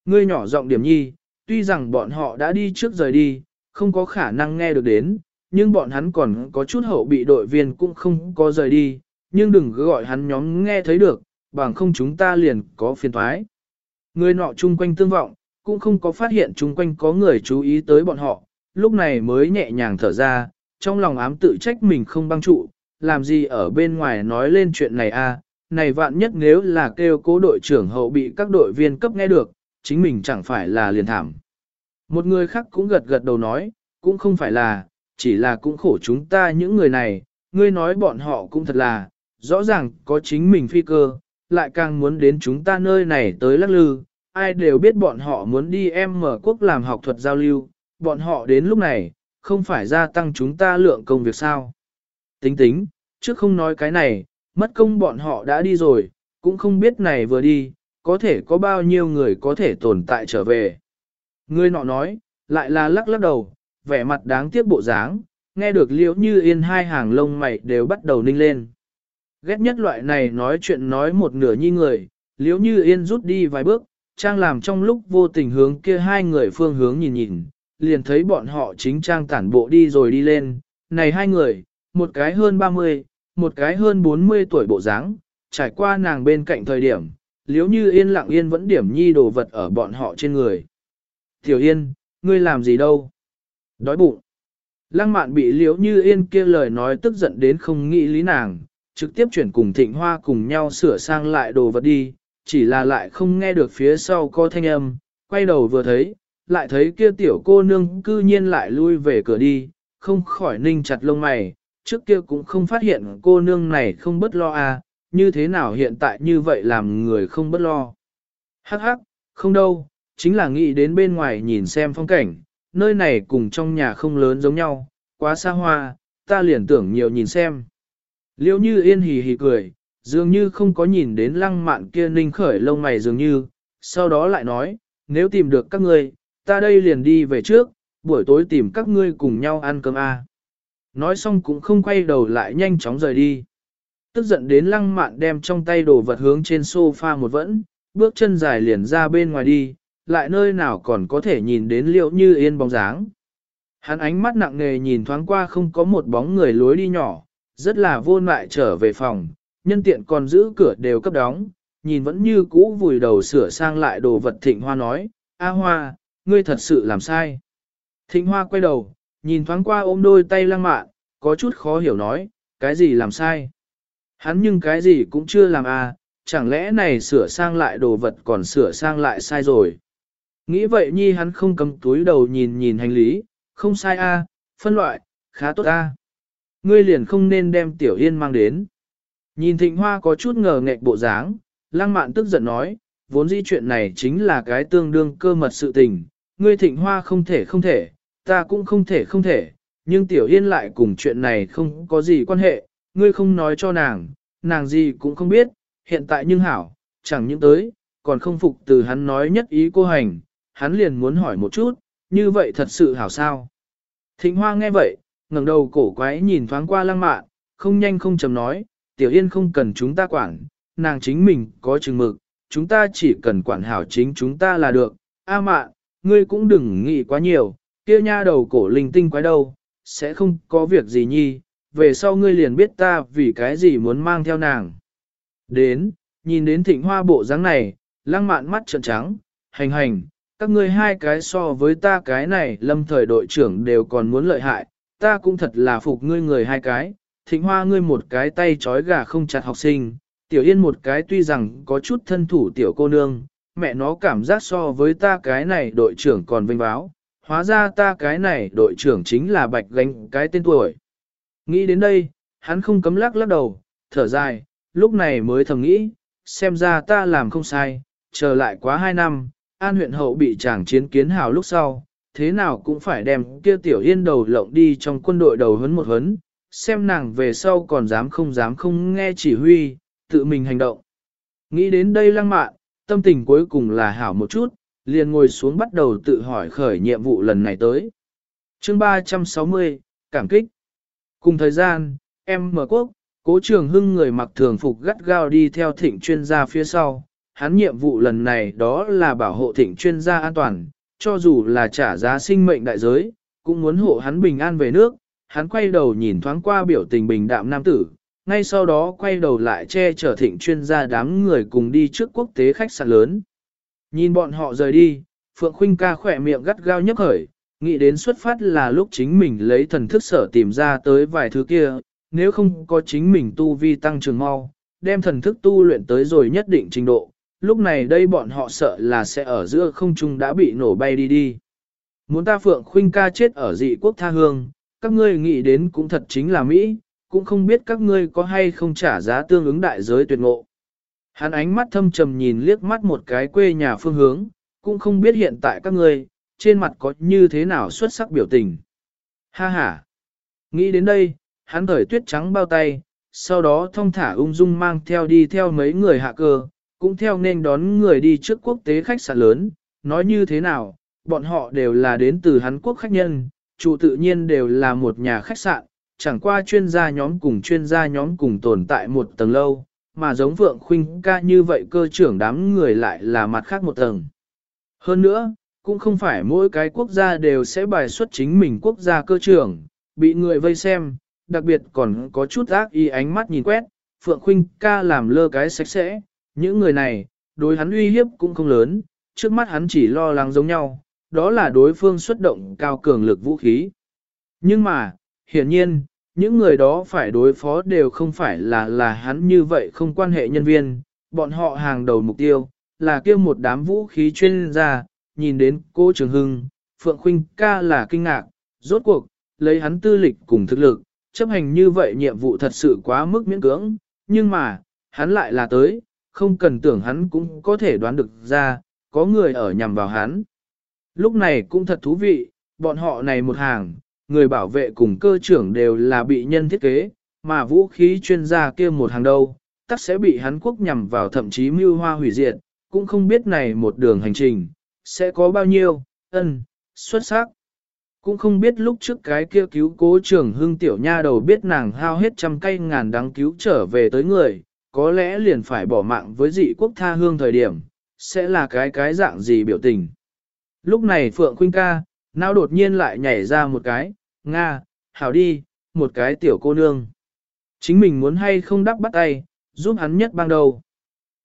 Ngươi nhỏ giọng điểm nhi, tuy rằng bọn họ đã đi trước rời đi, không có khả năng nghe được đến, nhưng bọn hắn còn có chút hậu bị đội viên cũng không có rời đi, nhưng đừng cứ gọi hắn nhóm nghe thấy được, bằng không chúng ta liền có phiền thoái. Người nọ chung quanh tương vọng, cũng không có phát hiện chung quanh có người chú ý tới bọn họ, lúc này mới nhẹ nhàng thở ra, trong lòng ám tự trách mình không băng trụ, làm gì ở bên ngoài nói lên chuyện này a? À? này vạn nhất nếu là kêu cố đội trưởng hậu bị các đội viên cấp nghe được, chính mình chẳng phải là liền thảm. Một người khác cũng gật gật đầu nói, cũng không phải là, chỉ là cũng khổ chúng ta những người này, ngươi nói bọn họ cũng thật là, rõ ràng có chính mình phi cơ, lại càng muốn đến chúng ta nơi này tới lắc lư, ai đều biết bọn họ muốn đi em mở quốc làm học thuật giao lưu, bọn họ đến lúc này, không phải gia tăng chúng ta lượng công việc sao. Tính tính, trước không nói cái này, mất công bọn họ đã đi rồi, cũng không biết này vừa đi, có thể có bao nhiêu người có thể tồn tại trở về. Người nọ nói, lại là lắc lắc đầu, vẻ mặt đáng tiếc bộ dáng, nghe được liễu như yên hai hàng lông mày đều bắt đầu ninh lên. Ghét nhất loại này nói chuyện nói một nửa nhi người, liếu như yên rút đi vài bước, trang làm trong lúc vô tình hướng kia hai người phương hướng nhìn nhìn, liền thấy bọn họ chính trang tản bộ đi rồi đi lên, này hai người, một cái hơn 30, một cái hơn 40 tuổi bộ dáng, trải qua nàng bên cạnh thời điểm, liếu như yên lặng yên vẫn điểm nhi đồ vật ở bọn họ trên người. Tiểu yên, ngươi làm gì đâu? Đói bụng. Lăng mạn bị liếu như yên kia lời nói tức giận đến không nghĩ lý nàng, trực tiếp chuyển cùng thịnh hoa cùng nhau sửa sang lại đồ vật đi, chỉ là lại không nghe được phía sau có thanh âm, quay đầu vừa thấy, lại thấy kia tiểu cô nương cư nhiên lại lui về cửa đi, không khỏi ninh chặt lông mày, trước kia cũng không phát hiện cô nương này không bất lo à, như thế nào hiện tại như vậy làm người không bất lo. Hắc hắc, không đâu, chính là nghĩ đến bên ngoài nhìn xem phong cảnh, nơi này cùng trong nhà không lớn giống nhau, quá xa hoa, ta liền tưởng nhiều nhìn xem. Liêu như yên hì hì cười, dường như không có nhìn đến lăng mạn kia ninh khởi lông mày dường như, sau đó lại nói, nếu tìm được các ngươi, ta đây liền đi về trước, buổi tối tìm các ngươi cùng nhau ăn cơm a. Nói xong cũng không quay đầu lại nhanh chóng rời đi. Tức giận đến lăng mạn đem trong tay đồ vật hướng trên sofa một vẫn, bước chân dài liền ra bên ngoài đi, lại nơi nào còn có thể nhìn đến liệu như yên bóng dáng. Hắn ánh mắt nặng nề nhìn thoáng qua không có một bóng người lối đi nhỏ, rất là vô lại trở về phòng, nhân tiện còn giữ cửa đều cấp đóng, nhìn vẫn như cũ vùi đầu sửa sang lại đồ vật thịnh hoa nói, A hoa, ngươi thật sự làm sai. Thịnh hoa quay đầu, nhìn thoáng qua ôm đôi tay lăng mạn, có chút khó hiểu nói, cái gì làm sai. Hắn nhưng cái gì cũng chưa làm à, chẳng lẽ này sửa sang lại đồ vật còn sửa sang lại sai rồi. Nghĩ vậy nhi hắn không cầm túi đầu nhìn nhìn hành lý, không sai a, à, phân loại, khá tốt a. À. Ngươi liền không nên đem tiểu yên mang đến. Nhìn thịnh hoa có chút ngờ nghệch bộ dáng, lăng mạn tức giận nói, vốn dĩ chuyện này chính là cái tương đương cơ mật sự tình, ngươi thịnh hoa không thể không thể, ta cũng không thể không thể, nhưng tiểu yên lại cùng chuyện này không có gì quan hệ, ngươi không nói cho nàng, nàng gì cũng không biết, hiện tại nhưng hảo, chẳng những tới, còn không phục từ hắn nói nhất ý cô hành, hắn liền muốn hỏi một chút, như vậy thật sự hảo sao. Thịnh hoa nghe vậy, ngẩng đầu cổ quái nhìn thoáng qua lăng mạn, không nhanh không chậm nói, tiểu yên không cần chúng ta quản, nàng chính mình có chừng mực, chúng ta chỉ cần quản hảo chính chúng ta là được, a mạn, ngươi cũng đừng nghĩ quá nhiều, kia nha đầu cổ linh tinh quái đâu, sẽ không có việc gì nhi, về sau ngươi liền biết ta vì cái gì muốn mang theo nàng. Đến, nhìn đến thịnh hoa bộ dáng này, lăng mạn mắt trợn trắng, hành hành, các ngươi hai cái so với ta cái này lâm thời đội trưởng đều còn muốn lợi hại, ta cũng thật là phục ngươi người hai cái, thịnh hoa ngươi một cái tay trói gà không chặt học sinh, tiểu yên một cái tuy rằng có chút thân thủ tiểu cô nương, mẹ nó cảm giác so với ta cái này đội trưởng còn vinh báo, hóa ra ta cái này đội trưởng chính là bạch gánh cái tên tuổi. Nghĩ đến đây, hắn không cấm lắc lắc đầu, thở dài, lúc này mới thầm nghĩ, xem ra ta làm không sai, chờ lại quá hai năm, an huyện hậu bị chàng chiến kiến hào lúc sau, thế nào cũng phải đem kia tiểu yên đầu lộng đi trong quân đội đầu huấn một huấn, xem nàng về sau còn dám không dám không nghe chỉ huy, tự mình hành động. Nghĩ đến đây lăng mạn, tâm tình cuối cùng là hảo một chút, liền ngồi xuống bắt đầu tự hỏi khởi nhiệm vụ lần này tới. Chương 360, Cảm kích. Cùng thời gian, em mở quốc, cố trường hưng người mặc thường phục gắt gao đi theo thịnh chuyên gia phía sau. Hắn nhiệm vụ lần này đó là bảo hộ thịnh chuyên gia an toàn, cho dù là trả giá sinh mệnh đại giới, cũng muốn hộ hắn bình an về nước. Hắn quay đầu nhìn thoáng qua biểu tình bình đạm nam tử, ngay sau đó quay đầu lại che chở thịnh chuyên gia đám người cùng đi trước quốc tế khách sạn lớn. Nhìn bọn họ rời đi, Phượng Khuynh ca khỏe miệng gắt gao nhấp khởi, nghĩ đến xuất phát là lúc chính mình lấy thần thức sở tìm ra tới vài thứ kia, nếu không có chính mình tu vi tăng trưởng mau, đem thần thức tu luyện tới rồi nhất định trình độ, lúc này đây bọn họ sợ là sẽ ở giữa không trung đã bị nổ bay đi đi. Muốn ta Phượng Khuynh ca chết ở dị quốc tha hương, các ngươi nghĩ đến cũng thật chính là Mỹ, cũng không biết các ngươi có hay không trả giá tương ứng đại giới tuyệt ngộ. Hắn ánh mắt thâm trầm nhìn liếc mắt một cái quê nhà phương hướng, cũng không biết hiện tại các ngươi, trên mặt có như thế nào xuất sắc biểu tình. Ha ha! Nghĩ đến đây, hắn thởi tuyết trắng bao tay, sau đó thông thả ung dung mang theo đi theo mấy người hạ cơ, cũng theo nên đón người đi trước quốc tế khách sạn lớn, nói như thế nào, bọn họ đều là đến từ Hàn Quốc khách nhân, chủ tự nhiên đều là một nhà khách sạn, chẳng qua chuyên gia nhóm cùng chuyên gia nhóm cùng tồn tại một tầng lâu, mà giống Vượng Khuynh ca như vậy cơ trưởng đám người lại là mặt khác một tầng. Hơn nữa, cũng không phải mỗi cái quốc gia đều sẽ bài xuất chính mình quốc gia cơ trưởng, bị người vây xem, đặc biệt còn có chút ác ý ánh mắt nhìn quét, Phượng Khuynh ca làm lơ cái sạch sẽ, những người này, đối hắn uy hiếp cũng không lớn, trước mắt hắn chỉ lo lắng giống nhau, đó là đối phương xuất động cao cường lực vũ khí. Nhưng mà, hiển nhiên, những người đó phải đối phó đều không phải là là hắn như vậy không quan hệ nhân viên, bọn họ hàng đầu mục tiêu, là kêu một đám vũ khí chuyên gia, nhìn đến cô Trường Hưng, Phượng Khuynh ca là kinh ngạc, rốt cuộc, lấy hắn tư lịch cùng thực lực, chấp hành như vậy nhiệm vụ thật sự quá mức miễn cưỡng, nhưng mà, hắn lại là tới, không cần tưởng hắn cũng có thể đoán được ra, có người ở nhằm vào hắn. Lúc này cũng thật thú vị, bọn họ này một hàng, người bảo vệ cùng cơ trưởng đều là bị nhân thiết kế, mà vũ khí chuyên gia kia một hàng đâu, tắc sẽ bị hắn quốc nhằm vào thậm chí mưu hoa hủy diệt, cũng không biết này một đường hành trình, sẽ có bao nhiêu, ân, xuất sắc. Cũng không biết lúc trước cái kia cứu cố trưởng hưng tiểu nha đầu biết nàng hao hết trăm cây ngàn đắng cứu trở về tới người, có lẽ liền phải bỏ mạng với dị quốc tha hương thời điểm, sẽ là cái cái dạng gì biểu tình. Lúc này Phượng Khuynh ca, não đột nhiên lại nhảy ra một cái, Nga, hảo đi, một cái tiểu cô nương. Chính mình muốn hay không đắp bắt tay, giúp hắn nhất ban đầu.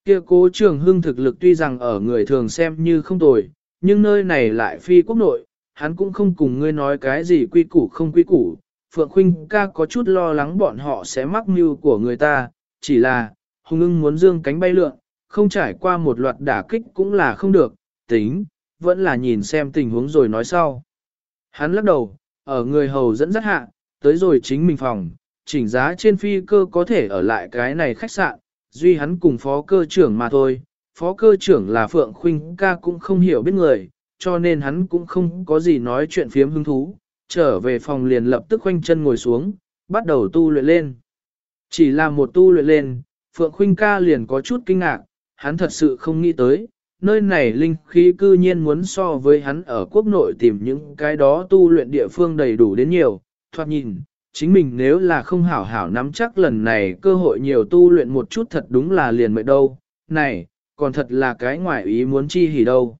Kia cố trường hưng thực lực tuy rằng ở người thường xem như không tồi, nhưng nơi này lại phi quốc nội, hắn cũng không cùng ngươi nói cái gì quy củ không quy củ. Phượng Khuynh ca có chút lo lắng bọn họ sẽ mắc mưu của người ta, chỉ là, hùng ưng muốn dương cánh bay lượn, không trải qua một loạt đả kích cũng là không được, tính, vẫn là nhìn xem tình huống rồi nói sau. Hắn lắc đầu, ở người hầu dẫn dắt hạ, tới rồi chính mình phòng, chỉnh giá trên phi cơ có thể ở lại cái này khách sạn, duy hắn cùng phó cơ trưởng mà thôi. Phó cơ trưởng là Phượng Khuynh ca cũng không hiểu biết người, cho nên hắn cũng không có gì nói chuyện phiếm hứng thú, trở về phòng liền lập tức khoanh chân ngồi xuống, bắt đầu tu luyện lên. Chỉ là một tu luyện lên, Phượng Khuynh ca liền có chút kinh ngạc, hắn thật sự không nghĩ tới, nơi này linh khí cư nhiên muốn so với hắn ở quốc nội tìm những cái đó tu luyện địa phương đầy đủ đến nhiều, thoạt nhìn, chính mình nếu là không hảo hảo nắm chắc lần này cơ hội nhiều tu luyện một chút thật đúng là liền mệt đâu, này, còn thật là cái ngoại ý muốn chi hỉ đâu.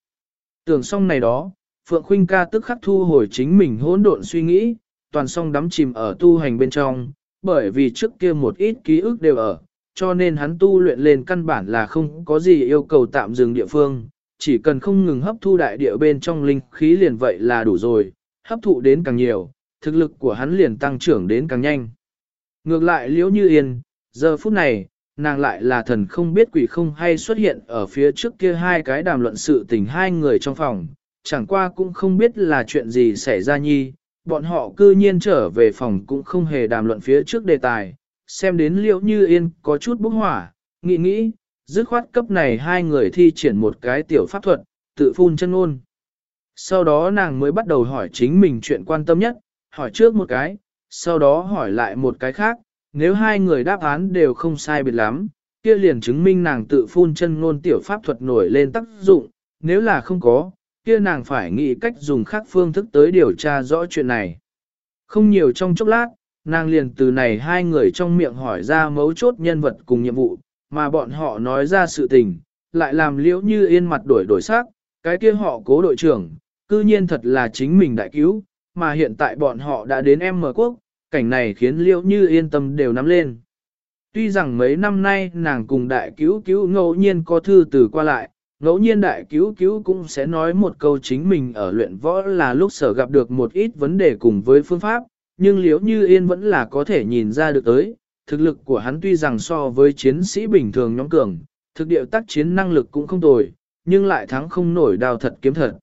Tưởng xong này đó, Phượng Khuynh ca tức khắc thu hồi chính mình hỗn độn suy nghĩ, toàn song đắm chìm ở tu hành bên trong, bởi vì trước kia một ít ký ức đều ở, cho nên hắn tu luyện lên căn bản là không có gì yêu cầu tạm dừng địa phương, chỉ cần không ngừng hấp thu đại địa bên trong linh khí liền vậy là đủ rồi, hấp thụ đến càng nhiều, thực lực của hắn liền tăng trưởng đến càng nhanh. Ngược lại liễu như yên, giờ phút này, nàng lại là thần không biết quỷ không hay xuất hiện ở phía trước kia hai cái đàm luận sự tình hai người trong phòng, chẳng qua cũng không biết là chuyện gì xảy ra nhi, bọn họ cư nhiên trở về phòng cũng không hề đàm luận phía trước đề tài, xem đến liệu như yên có chút bốc hỏa, nghĩ nghĩ, dứt khoát cấp này hai người thi triển một cái tiểu pháp thuật, tự phun chân ngôn. Sau đó nàng mới bắt đầu hỏi chính mình chuyện quan tâm nhất, hỏi trước một cái, sau đó hỏi lại một cái khác, nếu hai người đáp án đều không sai biệt lắm, kia liền chứng minh nàng tự phun chân ngôn tiểu pháp thuật nổi lên tác dụng, nếu là không có, kia nàng phải nghĩ cách dùng khác phương thức tới điều tra rõ chuyện này. Không nhiều trong chốc lát, nàng liền từ này hai người trong miệng hỏi ra mấu chốt nhân vật cùng nhiệm vụ, mà bọn họ nói ra sự tình, lại làm liễu như yên mặt đổi đổi sắc, cái kia họ cố đội trưởng, cư nhiên thật là chính mình đại cứu, mà hiện tại bọn họ đã đến em mở quốc, cảnh này khiến liễu như yên tâm đều nắm lên. Tuy rằng mấy năm nay nàng cùng đại cứu cứu ngẫu nhiên có thư từ qua lại, ngẫu nhiên đại cứu cứu cũng sẽ nói một câu chính mình ở luyện võ là lúc sở gặp được một ít vấn đề cùng với phương pháp, nhưng liễu như yên vẫn là có thể nhìn ra được tới, thực lực của hắn tuy rằng so với chiến sĩ bình thường nhóm cường, thực điệu tác chiến năng lực cũng không tồi, nhưng lại thắng không nổi đào thật kiếm thật.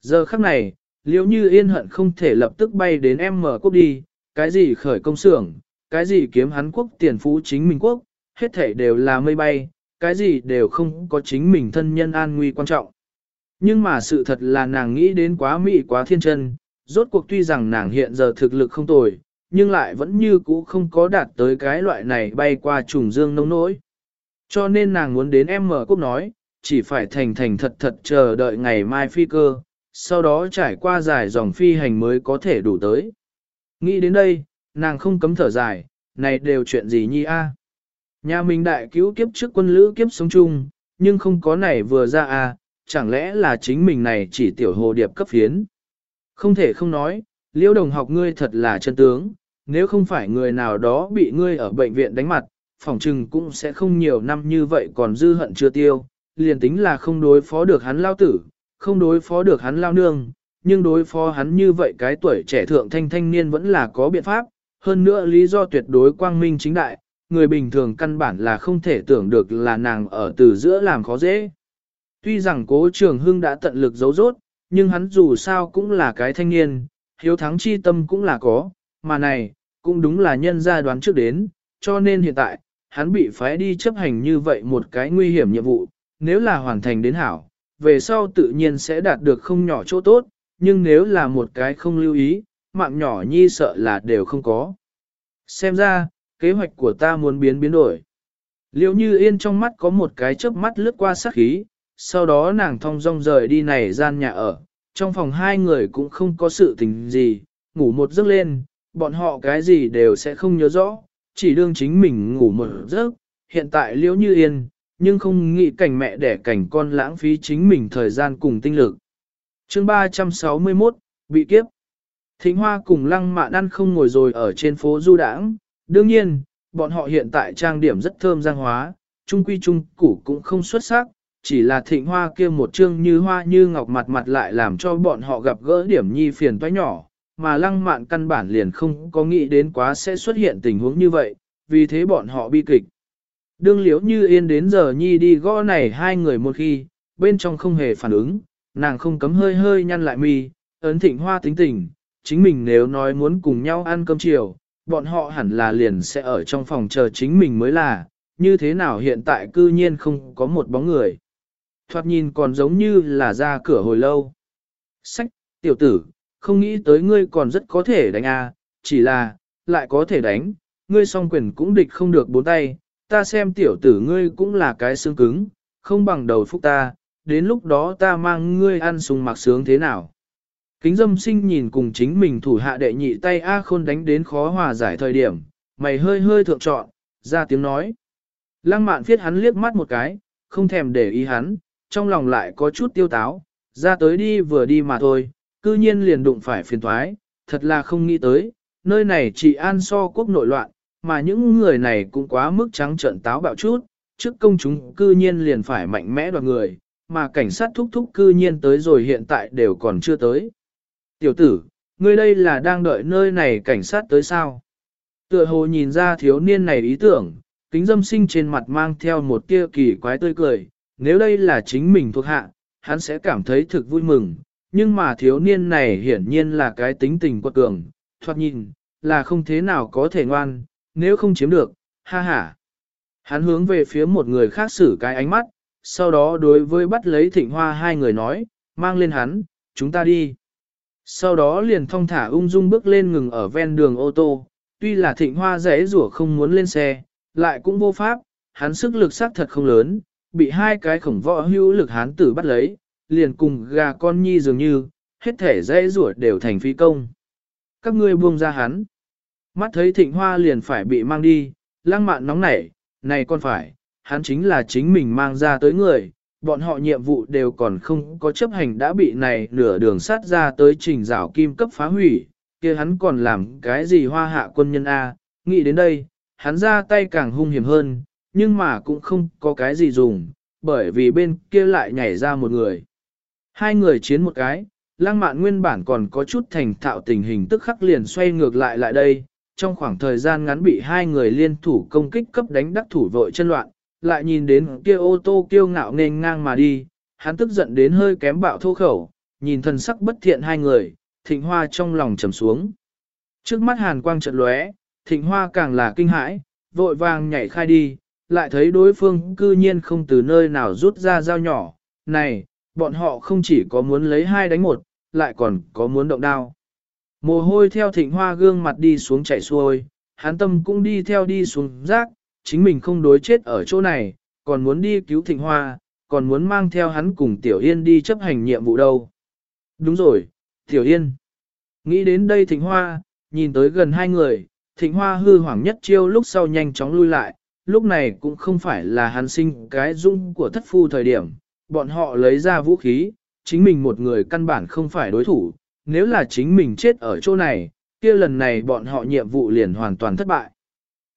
Giờ khắc này, liễu như yên hận không thể lập tức bay đến em mở quốc đi, cái gì khởi công xưởng, cái gì kiếm hắn quốc tiền phú chính mình quốc, hết thể đều là mây bay, cái gì đều không có chính mình thân nhân an nguy quan trọng. Nhưng mà sự thật là nàng nghĩ đến quá mị quá thiên chân, rốt cuộc tuy rằng nàng hiện giờ thực lực không tồi, nhưng lại vẫn như cũ không có đạt tới cái loại này bay qua trùng dương nông nỗi. Cho nên nàng muốn đến em mở cốc nói, chỉ phải thành thành thật thật chờ đợi ngày mai phi cơ, sau đó trải qua dài dòng phi hành mới có thể đủ tới. Nghĩ đến đây, nàng không cấm thở dài, này đều chuyện gì nhi a? Nhà mình đại cứu kiếp trước quân lữ kiếp sống chung, nhưng không có này vừa ra à? chẳng lẽ là chính mình này chỉ tiểu hồ điệp cấp phiến. Không thể không nói, liễu đồng học ngươi thật là chân tướng, nếu không phải người nào đó bị ngươi ở bệnh viện đánh mặt, phỏng trừng cũng sẽ không nhiều năm như vậy còn dư hận chưa tiêu, liền tính là không đối phó được hắn lao tử, không đối phó được hắn lao nương, nhưng đối phó hắn như vậy cái tuổi trẻ thượng thanh thanh niên vẫn là có biện pháp, hơn nữa lý do tuyệt đối quang minh chính đại, người bình thường căn bản là không thể tưởng được là nàng ở từ giữa làm khó dễ. Tuy rằng cố trường hưng đã tận lực giấu rốt, nhưng hắn dù sao cũng là cái thanh niên, hiếu thắng chi tâm cũng là có, mà này, cũng đúng là nhân gia đoán trước đến, cho nên hiện tại, hắn bị phái đi chấp hành như vậy một cái nguy hiểm nhiệm vụ, nếu là hoàn thành đến hảo, về sau tự nhiên sẽ đạt được không nhỏ chỗ tốt, nhưng nếu là một cái không lưu ý, mạng nhỏ nhi sợ là đều không có. Xem ra, kế hoạch của ta muốn biến biến đổi. Liệu như yên trong mắt có một cái chớp mắt lướt qua sát khí, sau đó nàng thong dong rời đi này gian nhà ở, trong phòng hai người cũng không có sự tình gì, ngủ một giấc lên, bọn họ cái gì đều sẽ không nhớ rõ, chỉ đương chính mình ngủ một giấc, hiện tại liễu như yên, nhưng không nghĩ cảnh mẹ đẻ cảnh con lãng phí chính mình thời gian cùng tinh lực. chương 361, bị kiếp. Thính Hoa cùng Lăng Mạn ăn không ngồi rồi ở trên phố du đảng đương nhiên, bọn họ hiện tại trang điểm rất thơm giang hóa, trung quy trung củ cũng không xuất sắc, chỉ là thịnh hoa kia một chương như hoa như ngọc mặt mặt lại làm cho bọn họ gặp gỡ điểm nhi phiền toái nhỏ, mà lăng mạn căn bản liền không có nghĩ đến quá sẽ xuất hiện tình huống như vậy, vì thế bọn họ bi kịch. Đương liễu như yên đến giờ nhi đi gõ này hai người một khi, bên trong không hề phản ứng, nàng không cấm hơi hơi nhăn lại mi, ấn thịnh hoa tính tình, chính mình nếu nói muốn cùng nhau ăn cơm chiều, bọn họ hẳn là liền sẽ ở trong phòng chờ chính mình mới là, như thế nào hiện tại cư nhiên không có một bóng người. Thoạt nhìn còn giống như là ra cửa hồi lâu. Sách, tiểu tử, không nghĩ tới ngươi còn rất có thể đánh a, chỉ là, lại có thể đánh, ngươi song quyền cũng địch không được bốn tay, ta xem tiểu tử ngươi cũng là cái xương cứng, không bằng đầu phúc ta, đến lúc đó ta mang ngươi ăn sùng mặc sướng thế nào. Kính dâm sinh nhìn cùng chính mình thủ hạ đệ nhị tay A khôn đánh đến khó hòa giải thời điểm, mày hơi hơi thượng trọn, ra tiếng nói. Lăng mạn phiết hắn liếc mắt một cái, không thèm để ý hắn, trong lòng lại có chút tiêu táo, ra tới đi vừa đi mà thôi, cư nhiên liền đụng phải phiền thoái, thật là không nghĩ tới, nơi này chỉ an so quốc nội loạn, mà những người này cũng quá mức trắng trợn táo bạo chút, trước công chúng cư nhiên liền phải mạnh mẽ đoạt người, mà cảnh sát thúc thúc cư nhiên tới rồi hiện tại đều còn chưa tới. Tiểu tử, ngươi đây là đang đợi nơi này cảnh sát tới sao? Tựa hồ nhìn ra thiếu niên này ý tưởng, kính dâm sinh trên mặt mang theo một tia kỳ quái tươi cười, nếu đây là chính mình thuộc hạ, hắn sẽ cảm thấy thực vui mừng, nhưng mà thiếu niên này hiển nhiên là cái tính tình quật cường, thoạt nhìn, là không thế nào có thể ngoan, nếu không chiếm được, ha ha. Hắn hướng về phía một người khác xử cái ánh mắt, sau đó đối với bắt lấy thịnh hoa hai người nói, mang lên hắn, chúng ta đi. Sau đó liền thong thả ung dung bước lên ngừng ở ven đường ô tô, tuy là thịnh hoa rẽ rủa không muốn lên xe, lại cũng vô pháp, hắn sức lực xác thật không lớn, bị hai cái khổng võ hữu lực hán tử bắt lấy, liền cùng gà con nhi dường như, hết thể rẽ rủa đều thành phi công. Các ngươi buông ra hắn. Mắt thấy thịnh hoa liền phải bị mang đi, lăng mạn nóng nảy, này con phải, hắn chính là chính mình mang ra tới người, bọn họ nhiệm vụ đều còn không có chấp hành đã bị này nửa đường sát ra tới trình rào kim cấp phá hủy, kia hắn còn làm cái gì hoa hạ quân nhân A, nghĩ đến đây, hắn ra tay càng hung hiểm hơn, nhưng mà cũng không có cái gì dùng, bởi vì bên kia lại nhảy ra một người. Hai người chiến một cái, lang mạn nguyên bản còn có chút thành thạo tình hình tức khắc liền xoay ngược lại lại đây, trong khoảng thời gian ngắn bị hai người liên thủ công kích cấp đánh đắc thủ vội chân loạn, lại nhìn đến kia ô tô kiêu ngạo nên ngang mà đi, hắn tức giận đến hơi kém bạo thô khẩu, nhìn thần sắc bất thiện hai người, thịnh hoa trong lòng trầm xuống. Trước mắt hàn quang trận lóe, thịnh hoa càng là kinh hãi, vội vàng nhảy khai đi, lại thấy đối phương cư nhiên không từ nơi nào rút ra dao nhỏ, này, bọn họ không chỉ có muốn lấy hai đánh một, lại còn có muốn động đao. Mồ hôi theo thịnh hoa gương mặt đi xuống chảy xuôi, hắn tâm cũng đi theo đi xuống rác, chính mình không đối chết ở chỗ này, còn muốn đi cứu thịnh hoa, còn muốn mang theo hắn cùng Tiểu Yên đi chấp hành nhiệm vụ đâu. Đúng rồi, Tiểu Yên. Nghĩ đến đây thịnh hoa, nhìn tới gần hai người, thịnh hoa hư hoảng nhất chiêu lúc sau nhanh chóng lui lại, lúc này cũng không phải là hắn sinh cái dung của thất phu thời điểm, bọn họ lấy ra vũ khí, chính mình một người căn bản không phải đối thủ, nếu là chính mình chết ở chỗ này, kia lần này bọn họ nhiệm vụ liền hoàn toàn thất bại.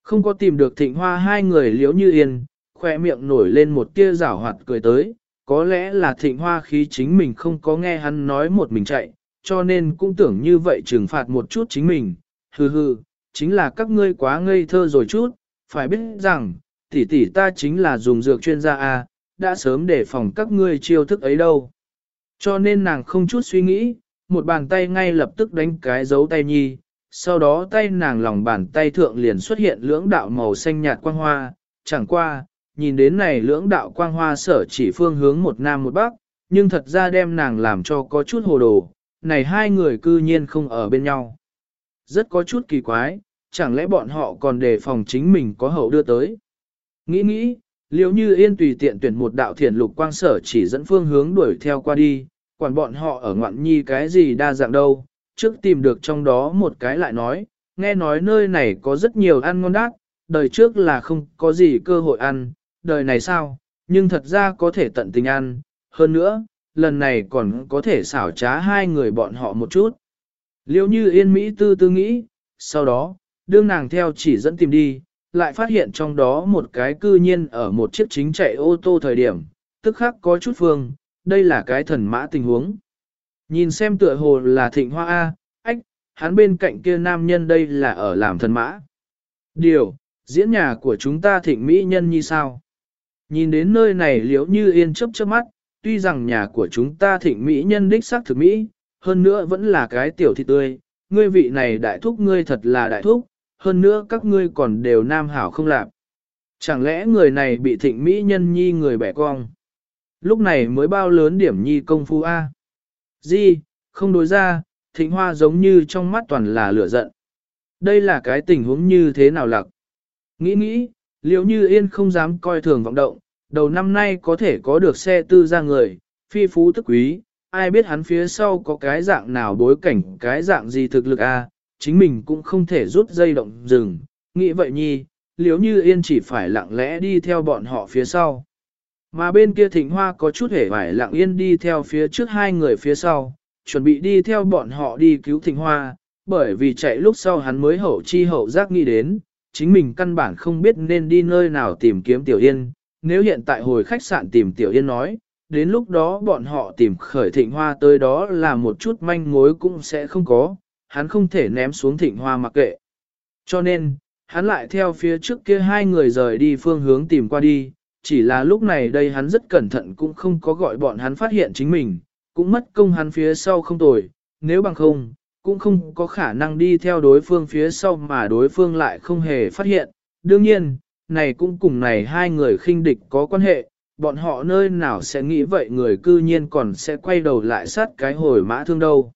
Không có tìm được thịnh hoa hai người liếu như yên, khoe miệng nổi lên một tia rảo hoạt cười tới, có lẽ là thịnh hoa khí chính mình không có nghe hắn nói một mình chạy, cho nên cũng tưởng như vậy trừng phạt một chút chính mình, hừ hừ, chính là các ngươi quá ngây thơ rồi chút, phải biết rằng, tỷ tỷ ta chính là dùng dược chuyên gia A, đã sớm để phòng các ngươi chiêu thức ấy đâu. Cho nên nàng không chút suy nghĩ, một bàn tay ngay lập tức đánh cái dấu tay nhi, sau đó tay nàng lòng bàn tay thượng liền xuất hiện lưỡng đạo màu xanh nhạt quang hoa, chẳng qua, nhìn đến này lưỡng đạo quang hoa sở chỉ phương hướng một nam một bắc, nhưng thật ra đem nàng làm cho có chút hồ đồ, này hai người cư nhiên không ở bên nhau. Rất có chút kỳ quái, chẳng lẽ bọn họ còn đề phòng chính mình có hậu đưa tới. Nghĩ nghĩ, liếu như yên tùy tiện tuyển một đạo thiền lục quang sở chỉ dẫn phương hướng đuổi theo qua đi, quản bọn họ ở ngoạn nhi cái gì đa dạng đâu, trước tìm được trong đó một cái lại nói, nghe nói nơi này có rất nhiều ăn ngon đắt, đời trước là không có gì cơ hội ăn, đời này sao, nhưng thật ra có thể tận tình ăn, hơn nữa, lần này còn có thể xảo trá hai người bọn họ một chút. Liêu như yên Mỹ tư tư nghĩ, sau đó, đương nàng theo chỉ dẫn tìm đi, lại phát hiện trong đó một cái cư nhiên ở một chiếc chính chạy ô tô thời điểm, tức khắc có chút phương, đây là cái thần mã tình huống. Nhìn xem tựa hồ là thịnh hoa A, ách, hắn bên cạnh kia nam nhân đây là ở làm thần mã. Điều, diễn nhà của chúng ta thịnh mỹ nhân như sao? Nhìn đến nơi này liếu như yên chấp chớp mắt, tuy rằng nhà của chúng ta thịnh mỹ nhân đích xác thực mỹ, hơn nữa vẫn là cái tiểu thị tươi, ngươi vị này đại thúc ngươi thật là đại thúc, hơn nữa các ngươi còn đều nam hảo không lạc. Chẳng lẽ người này bị thịnh mỹ nhân nhi người bẻ cong? Lúc này mới bao lớn điểm nhi công phu A. Di, không đối ra, thịnh hoa giống như trong mắt toàn là lửa giận. Đây là cái tình huống như thế nào lặc? Nghĩ nghĩ, liệu như yên không dám coi thường vọng động, đầu năm nay có thể có được xe tư ra người, phi phú tức quý, ai biết hắn phía sau có cái dạng nào bối cảnh, cái dạng gì thực lực a chính mình cũng không thể rút dây động dừng. Nghĩ vậy nhi, liếu như yên chỉ phải lặng lẽ đi theo bọn họ phía sau. Mà bên kia thịnh hoa có chút hề phải lặng yên đi theo phía trước hai người phía sau, chuẩn bị đi theo bọn họ đi cứu thịnh hoa, bởi vì chạy lúc sau hắn mới hậu chi hậu giác nghĩ đến, chính mình căn bản không biết nên đi nơi nào tìm kiếm Tiểu Yên, nếu hiện tại hồi khách sạn tìm Tiểu Yên nói, đến lúc đó bọn họ tìm khởi thịnh hoa tới đó là một chút manh mối cũng sẽ không có, hắn không thể ném xuống thịnh hoa mặc kệ. Cho nên, hắn lại theo phía trước kia hai người rời đi phương hướng tìm qua đi, chỉ là lúc này đây hắn rất cẩn thận cũng không có gọi bọn hắn phát hiện chính mình, cũng mất công hắn phía sau không tồi, nếu bằng không, cũng không có khả năng đi theo đối phương phía sau mà đối phương lại không hề phát hiện. Đương nhiên, này cũng cùng này hai người khinh địch có quan hệ, bọn họ nơi nào sẽ nghĩ vậy người cư nhiên còn sẽ quay đầu lại sát cái hồi mã thương đâu.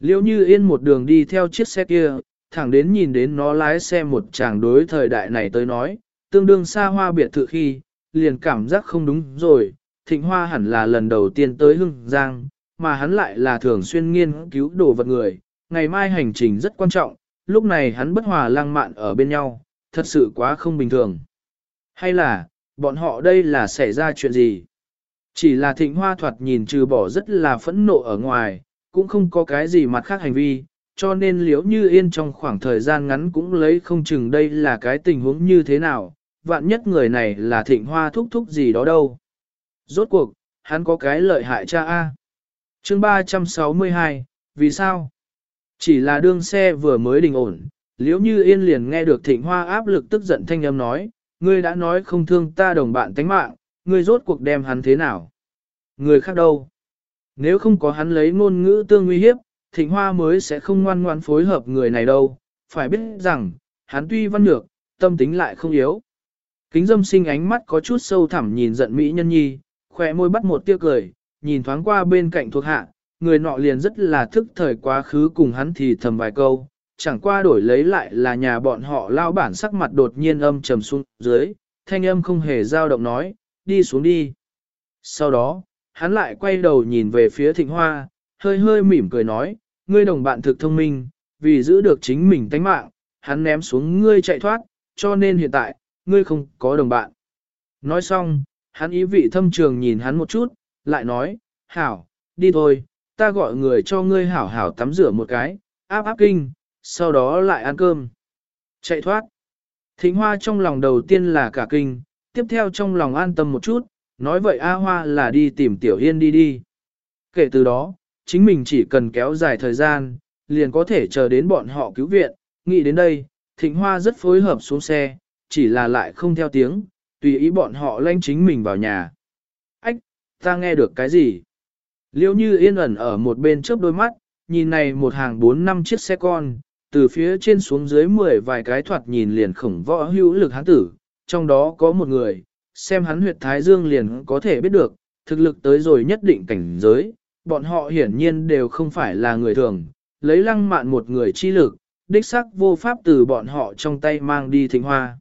Liêu như yên một đường đi theo chiếc xe kia, thẳng đến nhìn đến nó lái xe một chàng đối thời đại này tới nói, tương đương xa hoa biệt thự khi, liền cảm giác không đúng rồi, thịnh hoa hẳn là lần đầu tiên tới Hưng Giang, mà hắn lại là thường xuyên nghiên cứu đồ vật người, ngày mai hành trình rất quan trọng, lúc này hắn bất hòa lang mạn ở bên nhau, thật sự quá không bình thường. Hay là, bọn họ đây là xảy ra chuyện gì? Chỉ là thịnh hoa thoạt nhìn trừ bỏ rất là phẫn nộ ở ngoài, cũng không có cái gì mặt khác hành vi, cho nên liếu như yên trong khoảng thời gian ngắn cũng lấy không chừng đây là cái tình huống như thế nào, vạn nhất người này là thịnh hoa thúc thúc gì đó đâu. Rốt cuộc, hắn có cái lợi hại cha A. chương 362, vì sao? Chỉ là đương xe vừa mới đình ổn, liếu như yên liền nghe được thịnh hoa áp lực tức giận thanh âm nói, ngươi đã nói không thương ta đồng bạn tánh mạng, ngươi rốt cuộc đem hắn thế nào? Người khác đâu? Nếu không có hắn lấy ngôn ngữ tương nguy hiếp, thịnh hoa mới sẽ không ngoan ngoan phối hợp người này đâu, phải biết rằng, hắn tuy văn nhược, tâm tính lại không yếu. Kính dâm sinh ánh mắt có chút sâu thẳm nhìn giận Mỹ nhân nhi, khỏe môi bắt một tia cười, nhìn thoáng qua bên cạnh thuộc hạ, người nọ liền rất là thức thời quá khứ cùng hắn thì thầm vài câu, chẳng qua đổi lấy lại là nhà bọn họ lao bản sắc mặt đột nhiên âm trầm xuống dưới, thanh âm không hề dao động nói, đi xuống đi. Sau đó, hắn lại quay đầu nhìn về phía thịnh hoa, hơi hơi mỉm cười nói, ngươi đồng bạn thực thông minh, vì giữ được chính mình tánh mạng, hắn ném xuống ngươi chạy thoát, cho nên hiện tại, ngươi không có đồng bạn. Nói xong, hắn ý vị thâm trường nhìn hắn một chút, lại nói, hảo, đi thôi, ta gọi người cho ngươi hảo hảo tắm rửa một cái, áp áp kinh, sau đó lại ăn cơm. Chạy thoát. Thính hoa trong lòng đầu tiên là cả kinh, tiếp theo trong lòng an tâm một chút, nói vậy A Hoa là đi tìm Tiểu Yên đi đi. Kể từ đó, chính mình chỉ cần kéo dài thời gian, liền có thể chờ đến bọn họ cứu viện, nghĩ đến đây, Thịnh Hoa rất phối hợp xuống xe, chỉ là lại không theo tiếng, tùy ý bọn họ lanh chính mình vào nhà. Ách, ta nghe được cái gì? Liêu như yên ẩn ở một bên chớp đôi mắt, nhìn này một hàng bốn năm chiếc xe con, từ phía trên xuống dưới mười vài cái thoạt nhìn liền khổng võ hữu lực hán tử, trong đó có một người, xem hắn huyệt thái dương liền có thể biết được, thực lực tới rồi nhất định cảnh giới, bọn họ hiển nhiên đều không phải là người thường, lấy lăng mạn một người chi lực, đích xác vô pháp từ bọn họ trong tay mang đi thịnh hoa.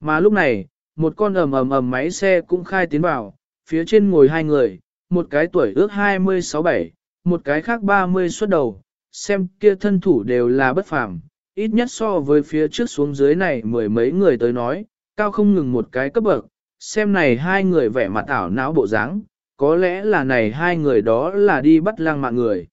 Mà lúc này, một con ầm ầm ầm máy xe cũng khai tiến vào, phía trên ngồi hai người, một cái tuổi ước 26-7, một cái khác 30 xuất đầu, xem kia thân thủ đều là bất phàm, ít nhất so với phía trước xuống dưới này mười mấy người tới nói, cao không ngừng một cái cấp bậc, xem này hai người vẻ mặt ảo não bộ dáng, có lẽ là này hai người đó là đi bắt lang mạng người.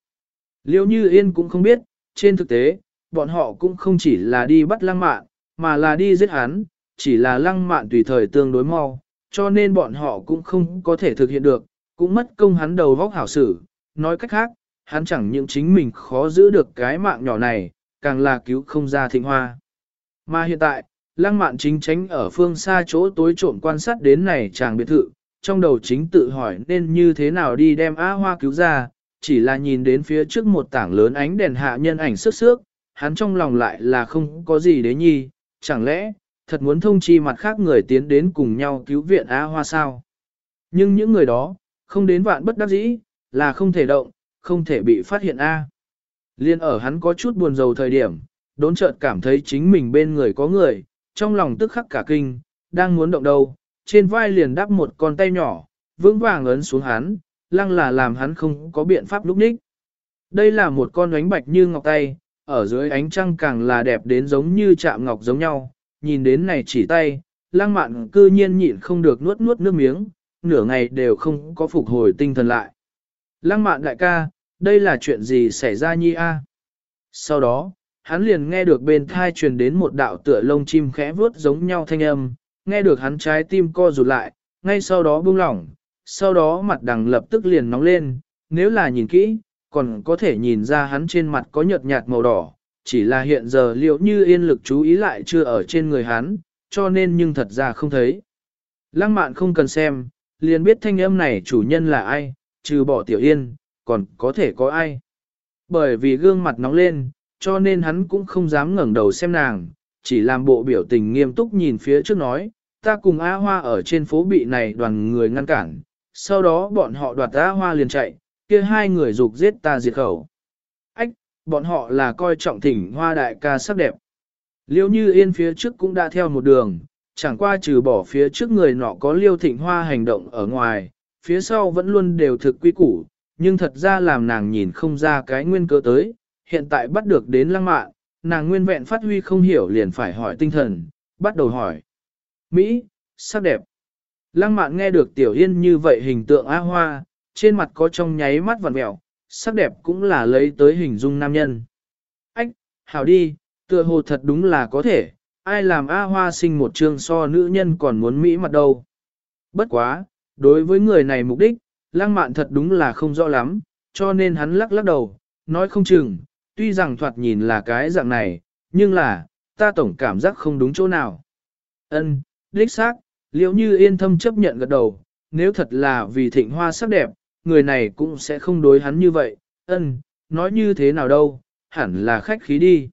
Liêu như yên cũng không biết, trên thực tế, bọn họ cũng không chỉ là đi bắt lang mạn, mà là đi giết hắn, chỉ là lăng mạn tùy thời tương đối mau, cho nên bọn họ cũng không có thể thực hiện được, cũng mất công hắn đầu vóc hảo sử. Nói cách khác, hắn chẳng những chính mình khó giữ được cái mạng nhỏ này, càng là cứu không ra thịnh hoa. Mà hiện tại, lăng mạn chính tránh ở phương xa chỗ tối trộn quan sát đến này chàng biệt thự, trong đầu chính tự hỏi nên như thế nào đi đem A Hoa cứu ra, chỉ là nhìn đến phía trước một tảng lớn ánh đèn hạ nhân ảnh sức sước, hắn trong lòng lại là không có gì đấy nhi, chẳng lẽ, thật muốn thông chi mặt khác người tiến đến cùng nhau cứu viện A Hoa sao? Nhưng những người đó, không đến vạn bất đắc dĩ, là không thể động, không thể bị phát hiện A. Liên ở hắn có chút buồn rầu thời điểm, đốn chợt cảm thấy chính mình bên người có người, trong lòng tức khắc cả kinh, đang muốn động đầu trên vai liền đắp một con tay nhỏ, vững vàng ấn xuống hắn, lăng là làm hắn không có biện pháp lúc ních. Đây là một con ánh bạch như ngọc tay, ở dưới ánh trăng càng là đẹp đến giống như chạm ngọc giống nhau, nhìn đến này chỉ tay, lăng mạn cư nhiên nhịn không được nuốt nuốt nước miếng, nửa ngày đều không có phục hồi tinh thần lại. Lăng mạn đại ca, đây là chuyện gì xảy ra nhi a? Sau đó, hắn liền nghe được bên thai truyền đến một đạo tựa lông chim khẽ vuốt giống nhau thanh âm, nghe được hắn trái tim co rụt lại, ngay sau đó buông lỏng, sau đó mặt đằng lập tức liền nóng lên, nếu là nhìn kỹ, còn có thể nhìn ra hắn trên mặt có nhợt nhạt màu đỏ, chỉ là hiện giờ liệu như yên lực chú ý lại chưa ở trên người hắn, cho nên nhưng thật ra không thấy. Lăng mạn không cần xem, liền biết thanh âm này chủ nhân là ai, trừ bỏ tiểu yên, còn có thể có ai. Bởi vì gương mặt nóng lên, cho nên hắn cũng không dám ngẩng đầu xem nàng, chỉ làm bộ biểu tình nghiêm túc nhìn phía trước nói, ta cùng A Hoa ở trên phố bị này đoàn người ngăn cản, sau đó bọn họ đoạt A Hoa liền chạy, kia hai người dục giết ta diệt khẩu. Ách, bọn họ là coi trọng thỉnh Hoa đại ca sắc đẹp. Liêu như yên phía trước cũng đã theo một đường, chẳng qua trừ bỏ phía trước người nọ có liêu thịnh hoa hành động ở ngoài, phía sau vẫn luôn đều thực quy củ, nhưng thật ra làm nàng nhìn không ra cái nguyên cơ tới, hiện tại bắt được đến lăng mạn, nàng nguyên vẹn phát huy không hiểu liền phải hỏi tinh thần, bắt đầu hỏi. Mỹ, sắc đẹp. Lăng mạn nghe được tiểu yên như vậy hình tượng A hoa, trên mặt có trong nháy mắt vằn mẹo, sắc đẹp cũng là lấy tới hình dung nam nhân. Ách, hảo đi, tựa hồ thật đúng là có thể, ai làm A hoa sinh một chương so nữ nhân còn muốn Mỹ mặt đâu. Bất quá, đối với người này mục đích, lãng mạn thật đúng là không rõ lắm, cho nên hắn lắc lắc đầu, nói không chừng, tuy rằng thoạt nhìn là cái dạng này, nhưng là, ta tổng cảm giác không đúng chỗ nào. Ân, đích xác, liệu như yên thâm chấp nhận gật đầu, nếu thật là vì thịnh hoa sắc đẹp, người này cũng sẽ không đối hắn như vậy, ân, nói như thế nào đâu, hẳn là khách khí đi.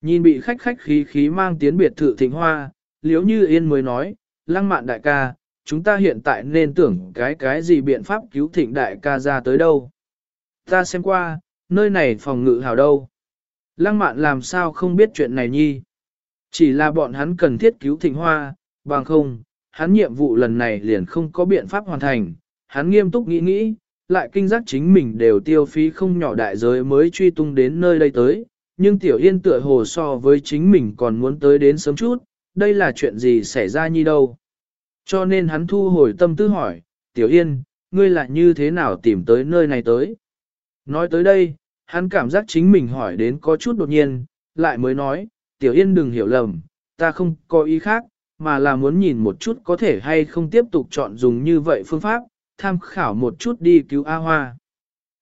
Nhìn bị khách khách khí khí mang tiến biệt thự thịnh hoa, liếu như yên mới nói, lăng mạn đại ca, chúng ta hiện tại nên tưởng cái cái gì biện pháp cứu thịnh đại ca ra tới đâu. Ta xem qua, nơi này phòng ngự hào đâu. Lăng mạn làm sao không biết chuyện này nhi. Chỉ là bọn hắn cần thiết cứu thịnh hoa, bằng không, hắn nhiệm vụ lần này liền không có biện pháp hoàn thành. Hắn nghiêm túc nghĩ nghĩ, lại kinh giác chính mình đều tiêu phí không nhỏ đại giới mới truy tung đến nơi đây tới. Nhưng Tiểu Yên tựa hồ so với chính mình còn muốn tới đến sớm chút, đây là chuyện gì xảy ra nhi đâu. Cho nên hắn thu hồi tâm tư hỏi, Tiểu Yên, ngươi lại như thế nào tìm tới nơi này tới? Nói tới đây, hắn cảm giác chính mình hỏi đến có chút đột nhiên, lại mới nói, Tiểu Yên đừng hiểu lầm, ta không có ý khác, mà là muốn nhìn một chút có thể hay không tiếp tục chọn dùng như vậy phương pháp, tham khảo một chút đi cứu A Hoa.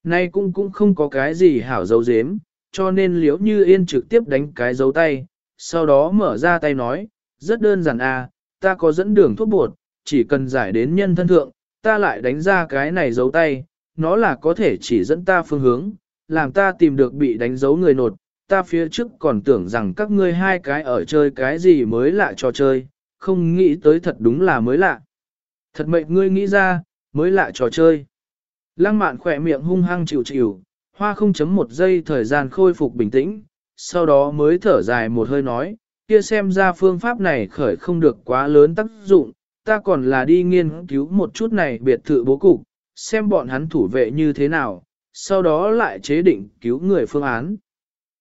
Nay cũng cũng không có cái gì hảo dấu dếm, cho nên liếu như yên trực tiếp đánh cái dấu tay, sau đó mở ra tay nói, rất đơn giản a, ta có dẫn đường thuốc bột, chỉ cần giải đến nhân thân thượng, ta lại đánh ra cái này dấu tay, nó là có thể chỉ dẫn ta phương hướng, làm ta tìm được bị đánh dấu người nột, ta phía trước còn tưởng rằng các ngươi hai cái ở chơi cái gì mới lạ cho chơi, không nghĩ tới thật đúng là mới lạ. Thật mệnh ngươi nghĩ ra, mới lạ trò chơi. Lăng mạn khỏe miệng hung hăng chịu chịu, hoa không chấm một giây thời gian khôi phục bình tĩnh, sau đó mới thở dài một hơi nói, kia xem ra phương pháp này khởi không được quá lớn tác dụng, ta còn là đi nghiên cứu một chút này biệt thự bố cục, xem bọn hắn thủ vệ như thế nào, sau đó lại chế định cứu người phương án.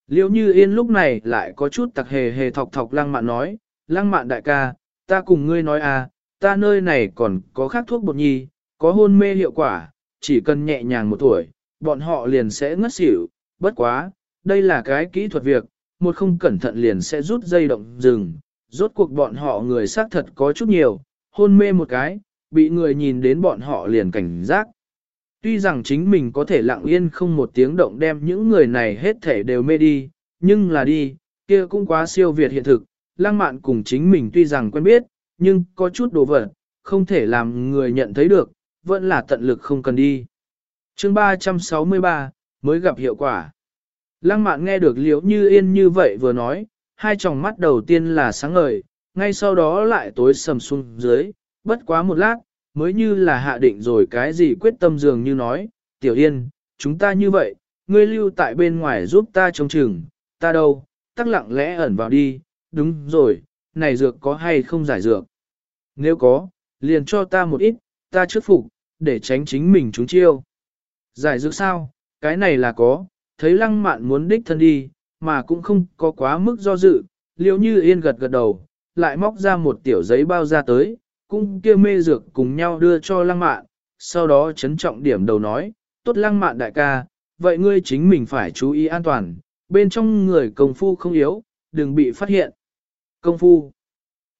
Liễu như yên lúc này lại có chút tặc hề hề thọc thọc lăng mạn nói, lăng mạn đại ca, ta cùng ngươi nói à, ta nơi này còn có khác thuốc bột nhi, có hôn mê hiệu quả, chỉ cần nhẹ nhàng một tuổi, bọn họ liền sẽ ngất xỉu, bất quá, đây là cái kỹ thuật việc, một không cẩn thận liền sẽ rút dây động rừng, rốt cuộc bọn họ người xác thật có chút nhiều, hôn mê một cái, bị người nhìn đến bọn họ liền cảnh giác. Tuy rằng chính mình có thể lặng yên không một tiếng động đem những người này hết thể đều mê đi, nhưng là đi, kia cũng quá siêu việt hiện thực, lang mạn cùng chính mình tuy rằng quen biết, nhưng có chút đồ vật, không thể làm người nhận thấy được, vẫn là tận lực không cần đi. chương 363, mới gặp hiệu quả. Lăng mạn nghe được liễu như yên như vậy vừa nói, hai tròng mắt đầu tiên là sáng ngời, ngay sau đó lại tối sầm xuống dưới, bất quá một lát, mới như là hạ định rồi cái gì quyết tâm dường như nói, tiểu yên, chúng ta như vậy, ngươi lưu tại bên ngoài giúp ta trông chừng, ta đâu, tắc lặng lẽ ẩn vào đi, đúng rồi, này dược có hay không giải dược? Nếu có, liền cho ta một ít, ta trước phục, để tránh chính mình chúng chiêu. Giải dược sao, cái này là có, thấy lăng mạn muốn đích thân đi, mà cũng không có quá mức do dự, liêu như yên gật gật đầu, lại móc ra một tiểu giấy bao ra tới, cung kia mê dược cùng nhau đưa cho lăng mạn, sau đó chấn trọng điểm đầu nói, tốt lăng mạn đại ca, vậy ngươi chính mình phải chú ý an toàn, bên trong người công phu không yếu, đừng bị phát hiện. Công phu.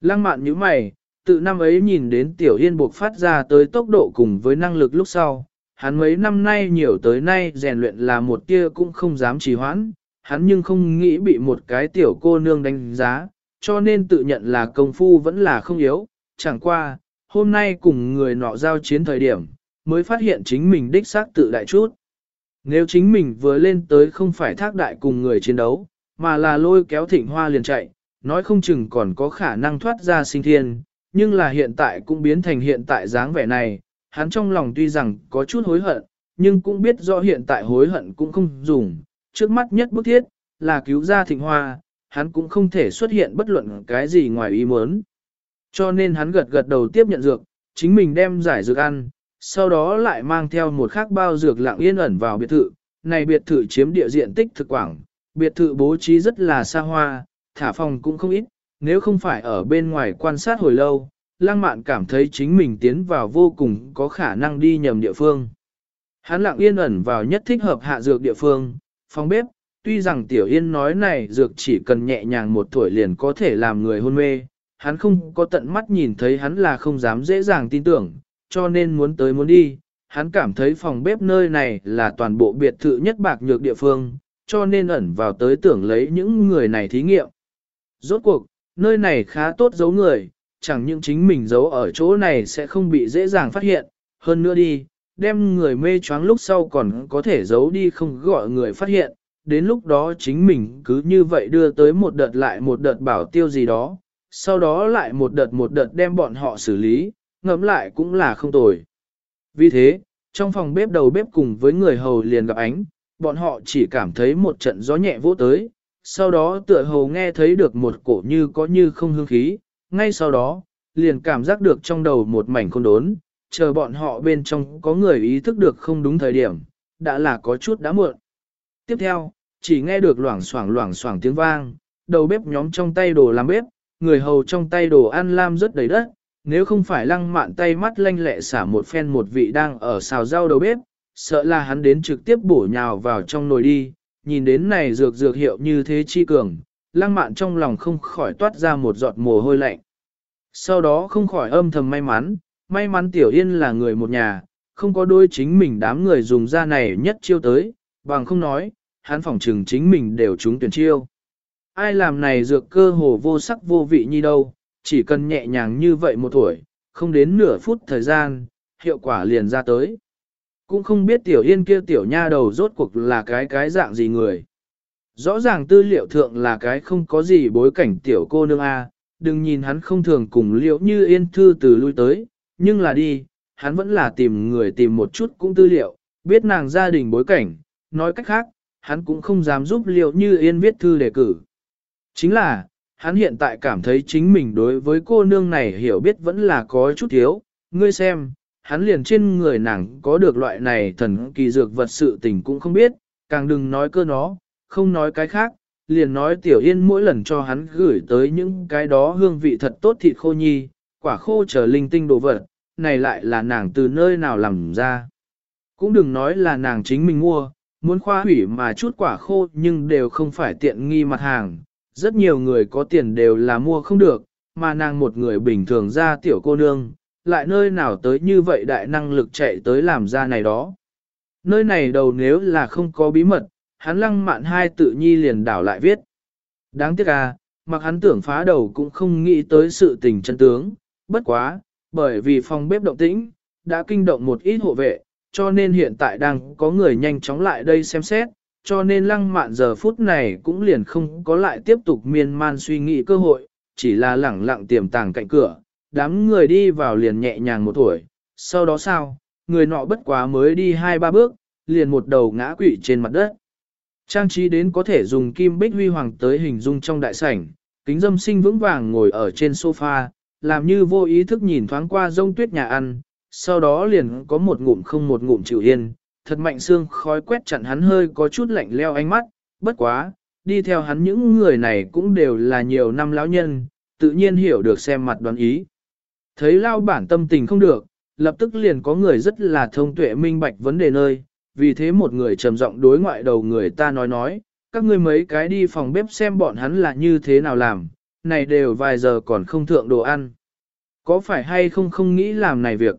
Lăng mạn như mày, tự năm ấy nhìn đến tiểu yên buộc phát ra tới tốc độ cùng với năng lực lúc sau, hắn mấy năm nay nhiều tới nay rèn luyện là một tia cũng không dám trì hoãn, hắn nhưng không nghĩ bị một cái tiểu cô nương đánh giá, cho nên tự nhận là công phu vẫn là không yếu, chẳng qua, hôm nay cùng người nọ giao chiến thời điểm, mới phát hiện chính mình đích xác tự đại chút. Nếu chính mình vừa lên tới không phải thác đại cùng người chiến đấu, mà là lôi kéo thịnh hoa liền chạy, nói không chừng còn có khả năng thoát ra sinh thiên, nhưng là hiện tại cũng biến thành hiện tại dáng vẻ này, hắn trong lòng tuy rằng có chút hối hận, nhưng cũng biết rõ hiện tại hối hận cũng không dùng, trước mắt nhất bức thiết, là cứu ra thịnh hoa, hắn cũng không thể xuất hiện bất luận cái gì ngoài ý muốn. Cho nên hắn gật gật đầu tiếp nhận dược, chính mình đem giải dược ăn, sau đó lại mang theo một khác bao dược lặng yên ẩn vào biệt thự. Này biệt thự chiếm địa diện tích thực quảng, biệt thự bố trí rất là xa hoa, thả phòng cũng không ít, nếu không phải ở bên ngoài quan sát hồi lâu, lang mạn cảm thấy chính mình tiến vào vô cùng có khả năng đi nhầm địa phương. Hắn lặng yên ẩn vào nhất thích hợp hạ dược địa phương, phòng bếp, tuy rằng tiểu yên nói này dược chỉ cần nhẹ nhàng một tuổi liền có thể làm người hôn mê, hắn không có tận mắt nhìn thấy hắn là không dám dễ dàng tin tưởng, cho nên muốn tới muốn đi, hắn cảm thấy phòng bếp nơi này là toàn bộ biệt thự nhất bạc nhược địa phương, cho nên ẩn vào tới tưởng lấy những người này thí nghiệm. Rốt cuộc, nơi này khá tốt giấu người, chẳng những chính mình giấu ở chỗ này sẽ không bị dễ dàng phát hiện, hơn nữa đi, đem người mê choáng lúc sau còn có thể giấu đi không gọi người phát hiện, đến lúc đó chính mình cứ như vậy đưa tới một đợt lại một đợt bảo tiêu gì đó, sau đó lại một đợt một đợt đem bọn họ xử lý, ngẫm lại cũng là không tồi. Vì thế, trong phòng bếp đầu bếp cùng với người hầu liền gặp ánh, bọn họ chỉ cảm thấy một trận gió nhẹ vỗ tới, sau đó tựa hầu nghe thấy được một cổ như có như không hương khí, ngay sau đó, liền cảm giác được trong đầu một mảnh khôn đốn, chờ bọn họ bên trong có người ý thức được không đúng thời điểm, đã là có chút đã muộn. Tiếp theo, chỉ nghe được loảng xoảng loảng xoảng tiếng vang, đầu bếp nhóm trong tay đồ làm bếp, người hầu trong tay đồ ăn lam rất đầy đất, nếu không phải lăng mạn tay mắt lanh lẹ xả một phen một vị đang ở xào rau đầu bếp, sợ là hắn đến trực tiếp bổ nhào vào trong nồi đi, nhìn đến này dược dược hiệu như thế chi cường, lăng mạn trong lòng không khỏi toát ra một giọt mồ hôi lạnh. Sau đó không khỏi âm thầm may mắn, may mắn tiểu yên là người một nhà, không có đôi chính mình đám người dùng ra này nhất chiêu tới, bằng không nói, hắn phỏng trừng chính mình đều trúng tuyển chiêu. Ai làm này dược cơ hồ vô sắc vô vị như đâu, chỉ cần nhẹ nhàng như vậy một tuổi, không đến nửa phút thời gian, hiệu quả liền ra tới. Cũng không biết tiểu yên kia tiểu nha đầu rốt cuộc là cái cái dạng gì người. Rõ ràng tư liệu thượng là cái không có gì bối cảnh tiểu cô nương A, đừng nhìn hắn không thường cùng liệu như yên thư từ lui tới, nhưng là đi, hắn vẫn là tìm người tìm một chút cũng tư liệu, biết nàng gia đình bối cảnh, nói cách khác, hắn cũng không dám giúp liệu như yên viết thư đề cử. Chính là, hắn hiện tại cảm thấy chính mình đối với cô nương này hiểu biết vẫn là có chút thiếu, ngươi xem, hắn liền trên người nàng có được loại này thần kỳ dược vật sự tình cũng không biết, càng đừng nói cơ nó, không nói cái khác, liền nói tiểu yên mỗi lần cho hắn gửi tới những cái đó hương vị thật tốt thịt khô nhi, quả khô trở linh tinh đồ vật, này lại là nàng từ nơi nào làm ra. Cũng đừng nói là nàng chính mình mua, muốn khoa hủy mà chút quả khô nhưng đều không phải tiện nghi mặt hàng, rất nhiều người có tiền đều là mua không được, mà nàng một người bình thường ra tiểu cô nương, lại nơi nào tới như vậy đại năng lực chạy tới làm ra này đó. Nơi này đầu nếu là không có bí mật, hắn lăng mạn hai tự nhi liền đảo lại viết. Đáng tiếc à, mặc hắn tưởng phá đầu cũng không nghĩ tới sự tình chân tướng, bất quá, bởi vì phòng bếp động tĩnh, đã kinh động một ít hộ vệ, cho nên hiện tại đang có người nhanh chóng lại đây xem xét, cho nên lăng mạn giờ phút này cũng liền không có lại tiếp tục miên man suy nghĩ cơ hội, chỉ là lẳng lặng tiềm tàng cạnh cửa, đám người đi vào liền nhẹ nhàng một tuổi, sau đó sao, người nọ bất quá mới đi hai ba bước, liền một đầu ngã quỵ trên mặt đất. Trang trí đến có thể dùng kim bích huy hoàng tới hình dung trong đại sảnh, kính dâm sinh vững vàng ngồi ở trên sofa, làm như vô ý thức nhìn thoáng qua rông tuyết nhà ăn, sau đó liền có một ngụm không một ngụm chịu yên, thật mạnh xương khói quét chặn hắn hơi có chút lạnh leo ánh mắt, bất quá, đi theo hắn những người này cũng đều là nhiều năm lão nhân, tự nhiên hiểu được xem mặt đoán ý. Thấy lao bản tâm tình không được, lập tức liền có người rất là thông tuệ minh bạch vấn đề nơi, vì thế một người trầm giọng đối ngoại đầu người ta nói nói, các ngươi mấy cái đi phòng bếp xem bọn hắn là như thế nào làm, này đều vài giờ còn không thượng đồ ăn. Có phải hay không không nghĩ làm này việc?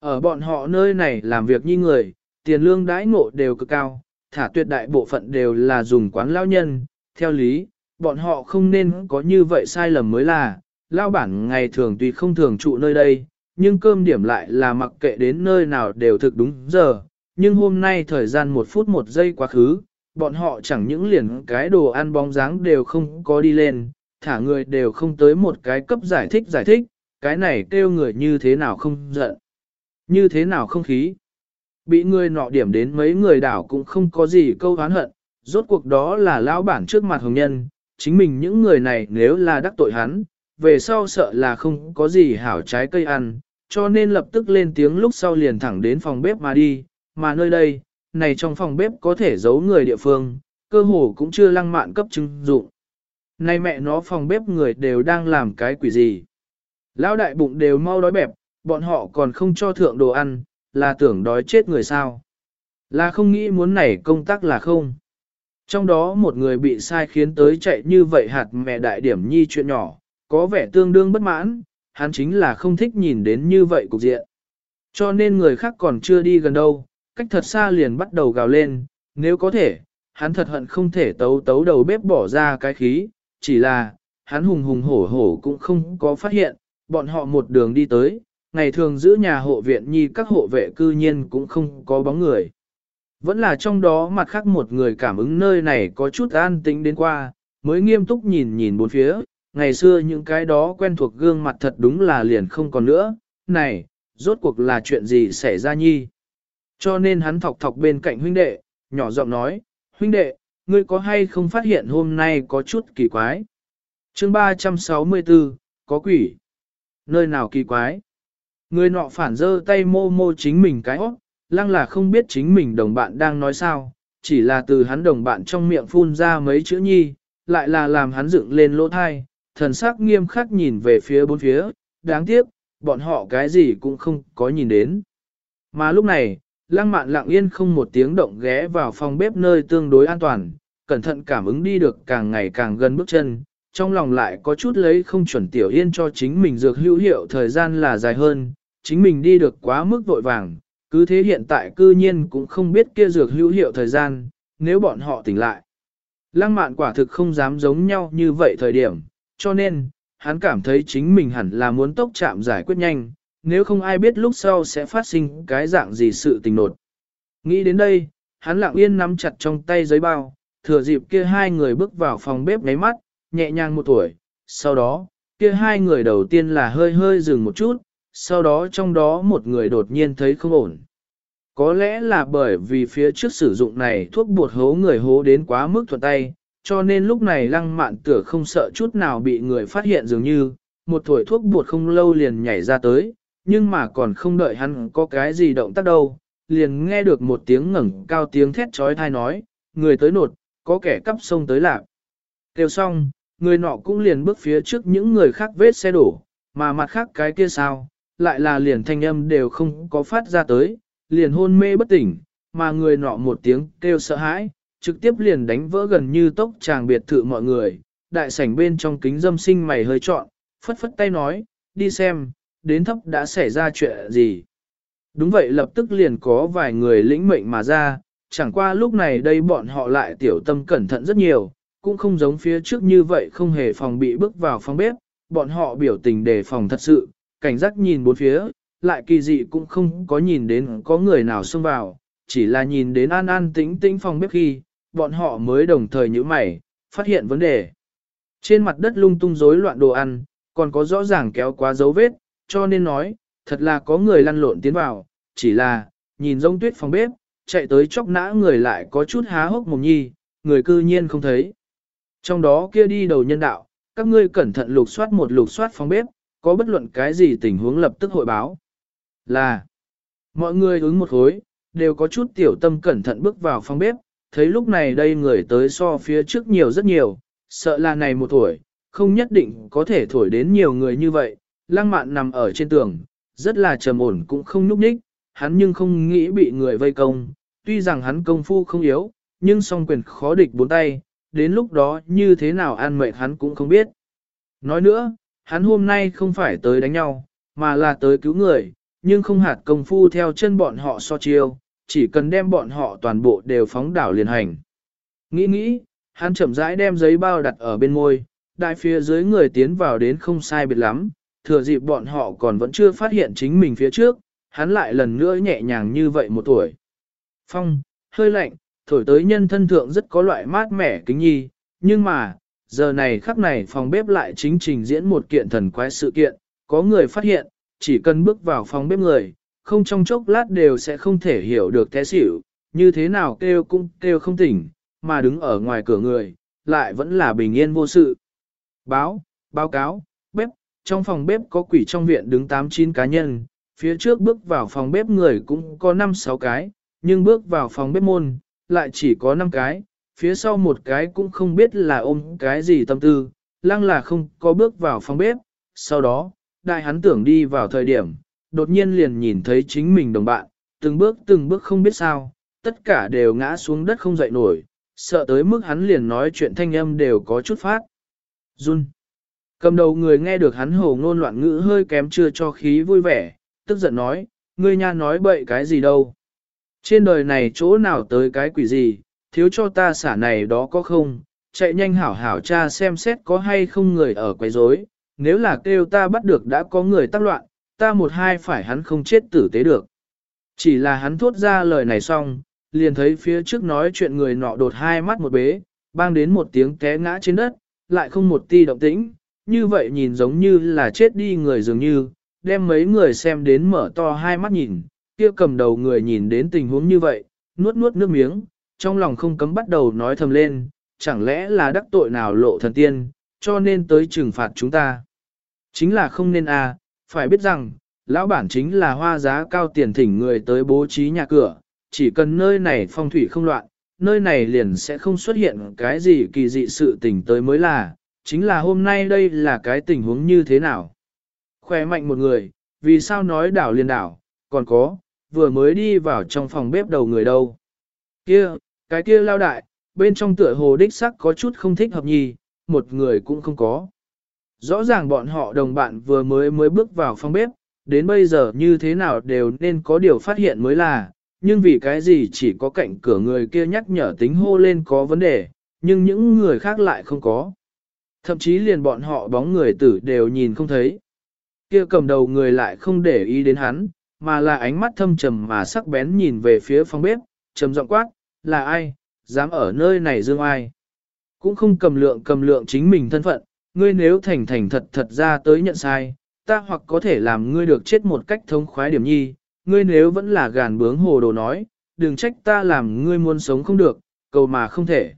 Ở bọn họ nơi này làm việc như người, tiền lương đãi ngộ đều cực cao, thả tuyệt đại bộ phận đều là dùng quán lao nhân, theo lý, bọn họ không nên có như vậy sai lầm mới là, lao bản ngày thường tuy không thường trụ nơi đây, nhưng cơm điểm lại là mặc kệ đến nơi nào đều thực đúng giờ, nhưng hôm nay thời gian một phút một giây quá khứ, bọn họ chẳng những liền cái đồ ăn bóng dáng đều không có đi lên, thả người đều không tới một cái cấp giải thích giải thích, cái này kêu người như thế nào không giận, như thế nào không khí. Bị người nọ điểm đến mấy người đảo cũng không có gì câu oán hận, rốt cuộc đó là lão bản trước mặt hồng nhân, chính mình những người này nếu là đắc tội hắn, về sau sợ là không có gì hảo trái cây ăn, cho nên lập tức lên tiếng lúc sau liền thẳng đến phòng bếp mà đi, mà nơi đây, này trong phòng bếp có thể giấu người địa phương, cơ hồ cũng chưa lăng mạn cấp chứng dụng. Này mẹ nó phòng bếp người đều đang làm cái quỷ gì. Lão đại bụng đều mau đói bẹp, bọn họ còn không cho thượng đồ ăn, là tưởng đói chết người sao. Là không nghĩ muốn này công tác là không. Trong đó một người bị sai khiến tới chạy như vậy hạt mẹ đại điểm nhi chuyện nhỏ, có vẻ tương đương bất mãn, hắn chính là không thích nhìn đến như vậy cục diện. Cho nên người khác còn chưa đi gần đâu, cách thật xa liền bắt đầu gào lên, nếu có thể, hắn thật hận không thể tấu tấu đầu bếp bỏ ra cái khí, chỉ là, hắn hùng hùng hổ hổ cũng không có phát hiện, bọn họ một đường đi tới, ngày thường giữ nhà hộ viện nhi các hộ vệ cư nhiên cũng không có bóng người. Vẫn là trong đó mặt khác một người cảm ứng nơi này có chút an tĩnh đến qua, mới nghiêm túc nhìn nhìn bốn phía, ngày xưa những cái đó quen thuộc gương mặt thật đúng là liền không còn nữa, này, rốt cuộc là chuyện gì xảy ra nhi. Cho nên hắn thọc thọc bên cạnh huynh đệ, nhỏ giọng nói, huynh đệ, ngươi có hay không phát hiện hôm nay có chút kỳ quái? chương 364, có quỷ. Nơi nào kỳ quái? Người nọ phản dơ tay mô mô chính mình cái óc, lăng là không biết chính mình đồng bạn đang nói sao, chỉ là từ hắn đồng bạn trong miệng phun ra mấy chữ nhi, lại là làm hắn dựng lên lỗ thai, thần sắc nghiêm khắc nhìn về phía bốn phía, đáng tiếc, bọn họ cái gì cũng không có nhìn đến. Mà lúc này, lăng mạn lặng yên không một tiếng động ghé vào phòng bếp nơi tương đối an toàn, cẩn thận cảm ứng đi được càng ngày càng gần bước chân, trong lòng lại có chút lấy không chuẩn tiểu yên cho chính mình dược hữu hiệu thời gian là dài hơn, chính mình đi được quá mức vội vàng, cứ thế hiện tại cư nhiên cũng không biết kia dược hữu hiệu thời gian, nếu bọn họ tỉnh lại. Lăng mạn quả thực không dám giống nhau như vậy thời điểm, cho nên, hắn cảm thấy chính mình hẳn là muốn tốc chạm giải quyết nhanh, nếu không ai biết lúc sau sẽ phát sinh cái dạng gì sự tình nột. Nghĩ đến đây, hắn lặng yên nắm chặt trong tay giấy bao, thừa dịp kia hai người bước vào phòng bếp ngáy mắt, nhẹ nhàng một tuổi, sau đó, kia hai người đầu tiên là hơi hơi dừng một chút, sau đó trong đó một người đột nhiên thấy không ổn. Có lẽ là bởi vì phía trước sử dụng này thuốc bột hố người hố đến quá mức thuận tay, cho nên lúc này lăng mạn tựa không sợ chút nào bị người phát hiện dường như, một thổi thuốc bột không lâu liền nhảy ra tới, nhưng mà còn không đợi hắn có cái gì động tác đâu, liền nghe được một tiếng ngẩng cao tiếng thét chói tai nói, người tới nột, có kẻ cắp sông tới lạc. Kêu xong, người nọ cũng liền bước phía trước những người khác vết xe đổ, mà mặt khác cái kia sao, lại là liền thanh âm đều không có phát ra tới, liền hôn mê bất tỉnh, mà người nọ một tiếng kêu sợ hãi, trực tiếp liền đánh vỡ gần như tốc chàng biệt thự mọi người, đại sảnh bên trong kính dâm sinh mày hơi trọn, phất phất tay nói, đi xem, đến thấp đã xảy ra chuyện gì. Đúng vậy lập tức liền có vài người lĩnh mệnh mà ra, chẳng qua lúc này đây bọn họ lại tiểu tâm cẩn thận rất nhiều, cũng không giống phía trước như vậy không hề phòng bị bước vào phòng bếp, bọn họ biểu tình đề phòng thật sự, cảnh giác nhìn bốn phía, lại kỳ dị cũng không có nhìn đến có người nào xông vào, chỉ là nhìn đến an an tĩnh tĩnh phòng bếp khi, bọn họ mới đồng thời nhíu mày, phát hiện vấn đề. Trên mặt đất lung tung rối loạn đồ ăn, còn có rõ ràng kéo quá dấu vết, cho nên nói, thật là có người lăn lộn tiến vào, chỉ là, nhìn rông tuyết phòng bếp, chạy tới chóc nã người lại có chút há hốc mồm nhi, người cư nhiên không thấy. Trong đó kia đi đầu nhân đạo, các ngươi cẩn thận lục soát một lục soát phòng bếp, có bất luận cái gì tình huống lập tức hội báo. Là, mọi người ứng một hối, đều có chút tiểu tâm cẩn thận bước vào phòng bếp, thấy lúc này đây người tới so phía trước nhiều rất nhiều, sợ là này một tuổi, không nhất định có thể thổi đến nhiều người như vậy, lăng mạn nằm ở trên tường, rất là trầm ổn cũng không nhúc nhích, hắn nhưng không nghĩ bị người vây công, tuy rằng hắn công phu không yếu, nhưng song quyền khó địch bốn tay, đến lúc đó như thế nào an mệnh hắn cũng không biết. Nói nữa, hắn hôm nay không phải tới đánh nhau, mà là tới cứu người, nhưng không hạt công phu theo chân bọn họ so chiêu, chỉ cần đem bọn họ toàn bộ đều phóng đảo liền hành. Nghĩ nghĩ, hắn chậm rãi đem giấy bao đặt ở bên môi, đại phía dưới người tiến vào đến không sai biệt lắm, thừa dịp bọn họ còn vẫn chưa phát hiện chính mình phía trước, hắn lại lần nữa nhẹ nhàng như vậy một tuổi. Phong, hơi lạnh, thổi tới nhân thân thượng rất có loại mát mẻ kính nhi, nhưng mà, giờ này khắc này phòng bếp lại chính trình diễn một kiện thần quái sự kiện, có người phát hiện, chỉ cần bước vào phòng bếp người, không trong chốc lát đều sẽ không thể hiểu được té xỉu, như thế nào kêu cũng kêu không tỉnh, mà đứng ở ngoài cửa người, lại vẫn là bình yên vô sự. Báo, báo cáo, bếp, trong phòng bếp có quỷ trong viện đứng 8-9 cá nhân, phía trước bước vào phòng bếp người cũng có 5-6 cái, nhưng bước vào phòng bếp môn, lại chỉ có 5 cái, phía sau một cái cũng không biết là ôm cái gì tâm tư, lăng là không có bước vào phòng bếp, sau đó, đại hắn tưởng đi vào thời điểm, đột nhiên liền nhìn thấy chính mình đồng bạn, từng bước từng bước không biết sao, tất cả đều ngã xuống đất không dậy nổi, sợ tới mức hắn liền nói chuyện thanh âm đều có chút phát. Run. Cầm đầu người nghe được hắn hồ ngôn loạn ngữ hơi kém chưa cho khí vui vẻ, tức giận nói, ngươi nha nói bậy cái gì đâu. Trên đời này chỗ nào tới cái quỷ gì, thiếu cho ta xả này đó có không, chạy nhanh hảo hảo cha xem xét có hay không người ở quấy rối. nếu là kêu ta bắt được đã có người tác loạn, ta một hai phải hắn không chết tử tế được. Chỉ là hắn thốt ra lời này xong, liền thấy phía trước nói chuyện người nọ đột hai mắt một bế, bang đến một tiếng té ngã trên đất, lại không một ti động tĩnh, như vậy nhìn giống như là chết đi người dường như, đem mấy người xem đến mở to hai mắt nhìn, kia cầm đầu người nhìn đến tình huống như vậy, nuốt nuốt nước miếng, trong lòng không cấm bắt đầu nói thầm lên, chẳng lẽ là đắc tội nào lộ thần tiên, cho nên tới trừng phạt chúng ta. Chính là không nên à, phải biết rằng, lão bản chính là hoa giá cao tiền thỉnh người tới bố trí nhà cửa, chỉ cần nơi này phong thủy không loạn, nơi này liền sẽ không xuất hiện cái gì kỳ dị sự tình tới mới là, chính là hôm nay đây là cái tình huống như thế nào. Khỏe mạnh một người, vì sao nói đảo liền đảo, còn có, vừa mới đi vào trong phòng bếp đầu người đâu. Kia, cái kia lao đại, bên trong tựa hồ đích sắc có chút không thích hợp nhì, một người cũng không có. Rõ ràng bọn họ đồng bạn vừa mới mới bước vào phòng bếp, đến bây giờ như thế nào đều nên có điều phát hiện mới là, nhưng vì cái gì chỉ có cạnh cửa người kia nhắc nhở tính hô lên có vấn đề, nhưng những người khác lại không có. Thậm chí liền bọn họ bóng người tử đều nhìn không thấy. Kia cầm đầu người lại không để ý đến hắn, mà là ánh mắt thâm trầm mà sắc bén nhìn về phía phòng bếp, trầm giọng quát, là ai, dám ở nơi này dương ai. Cũng không cầm lượng cầm lượng chính mình thân phận, ngươi nếu thành thành thật thật ra tới nhận sai, ta hoặc có thể làm ngươi được chết một cách thông khoái điểm nhi, ngươi nếu vẫn là gàn bướng hồ đồ nói, đừng trách ta làm ngươi muốn sống không được, cầu mà không thể.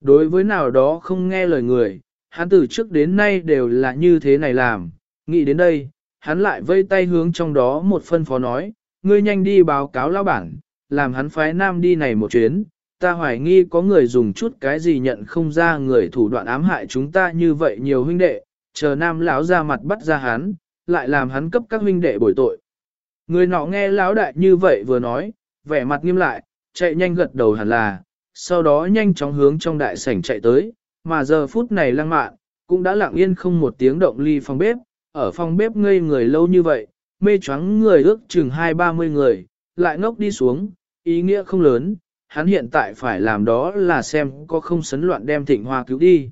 Đối với nào đó không nghe lời người, hắn từ trước đến nay đều là như thế này làm, nghĩ đến đây, hắn lại vây tay hướng trong đó một phân phó nói, ngươi nhanh đi báo cáo lão bản, làm hắn phái nam đi này một chuyến, ta hoài nghi có người dùng chút cái gì nhận không ra người thủ đoạn ám hại chúng ta như vậy nhiều huynh đệ, chờ nam lão ra mặt bắt ra hắn, lại làm hắn cấp các huynh đệ bồi tội. Người nọ nghe lão đại như vậy vừa nói, vẻ mặt nghiêm lại, chạy nhanh gật đầu hẳn là, sau đó nhanh chóng hướng trong đại sảnh chạy tới, mà giờ phút này lăng mạn, cũng đã lặng yên không một tiếng động ly phòng bếp, ở phòng bếp ngây người lâu như vậy, mê choáng người ước chừng hai ba mươi người, lại ngốc đi xuống, ý nghĩa không lớn, hắn hiện tại phải làm đó là xem có không sấn loạn đem thịnh hoa cứu đi.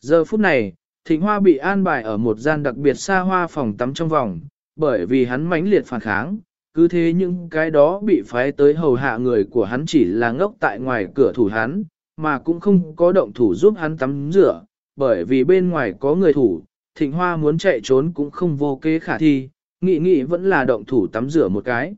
Giờ phút này, thịnh hoa bị an bài ở một gian đặc biệt xa hoa phòng tắm trong vòng, bởi vì hắn mãnh liệt phản kháng, cứ thế những cái đó bị phái tới hầu hạ người của hắn chỉ là ngốc tại ngoài cửa thủ hắn, mà cũng không có động thủ giúp hắn tắm rửa, bởi vì bên ngoài có người thủ, thịnh hoa muốn chạy trốn cũng không vô kế khả thi, nghĩ nghĩ vẫn là động thủ tắm rửa một cái.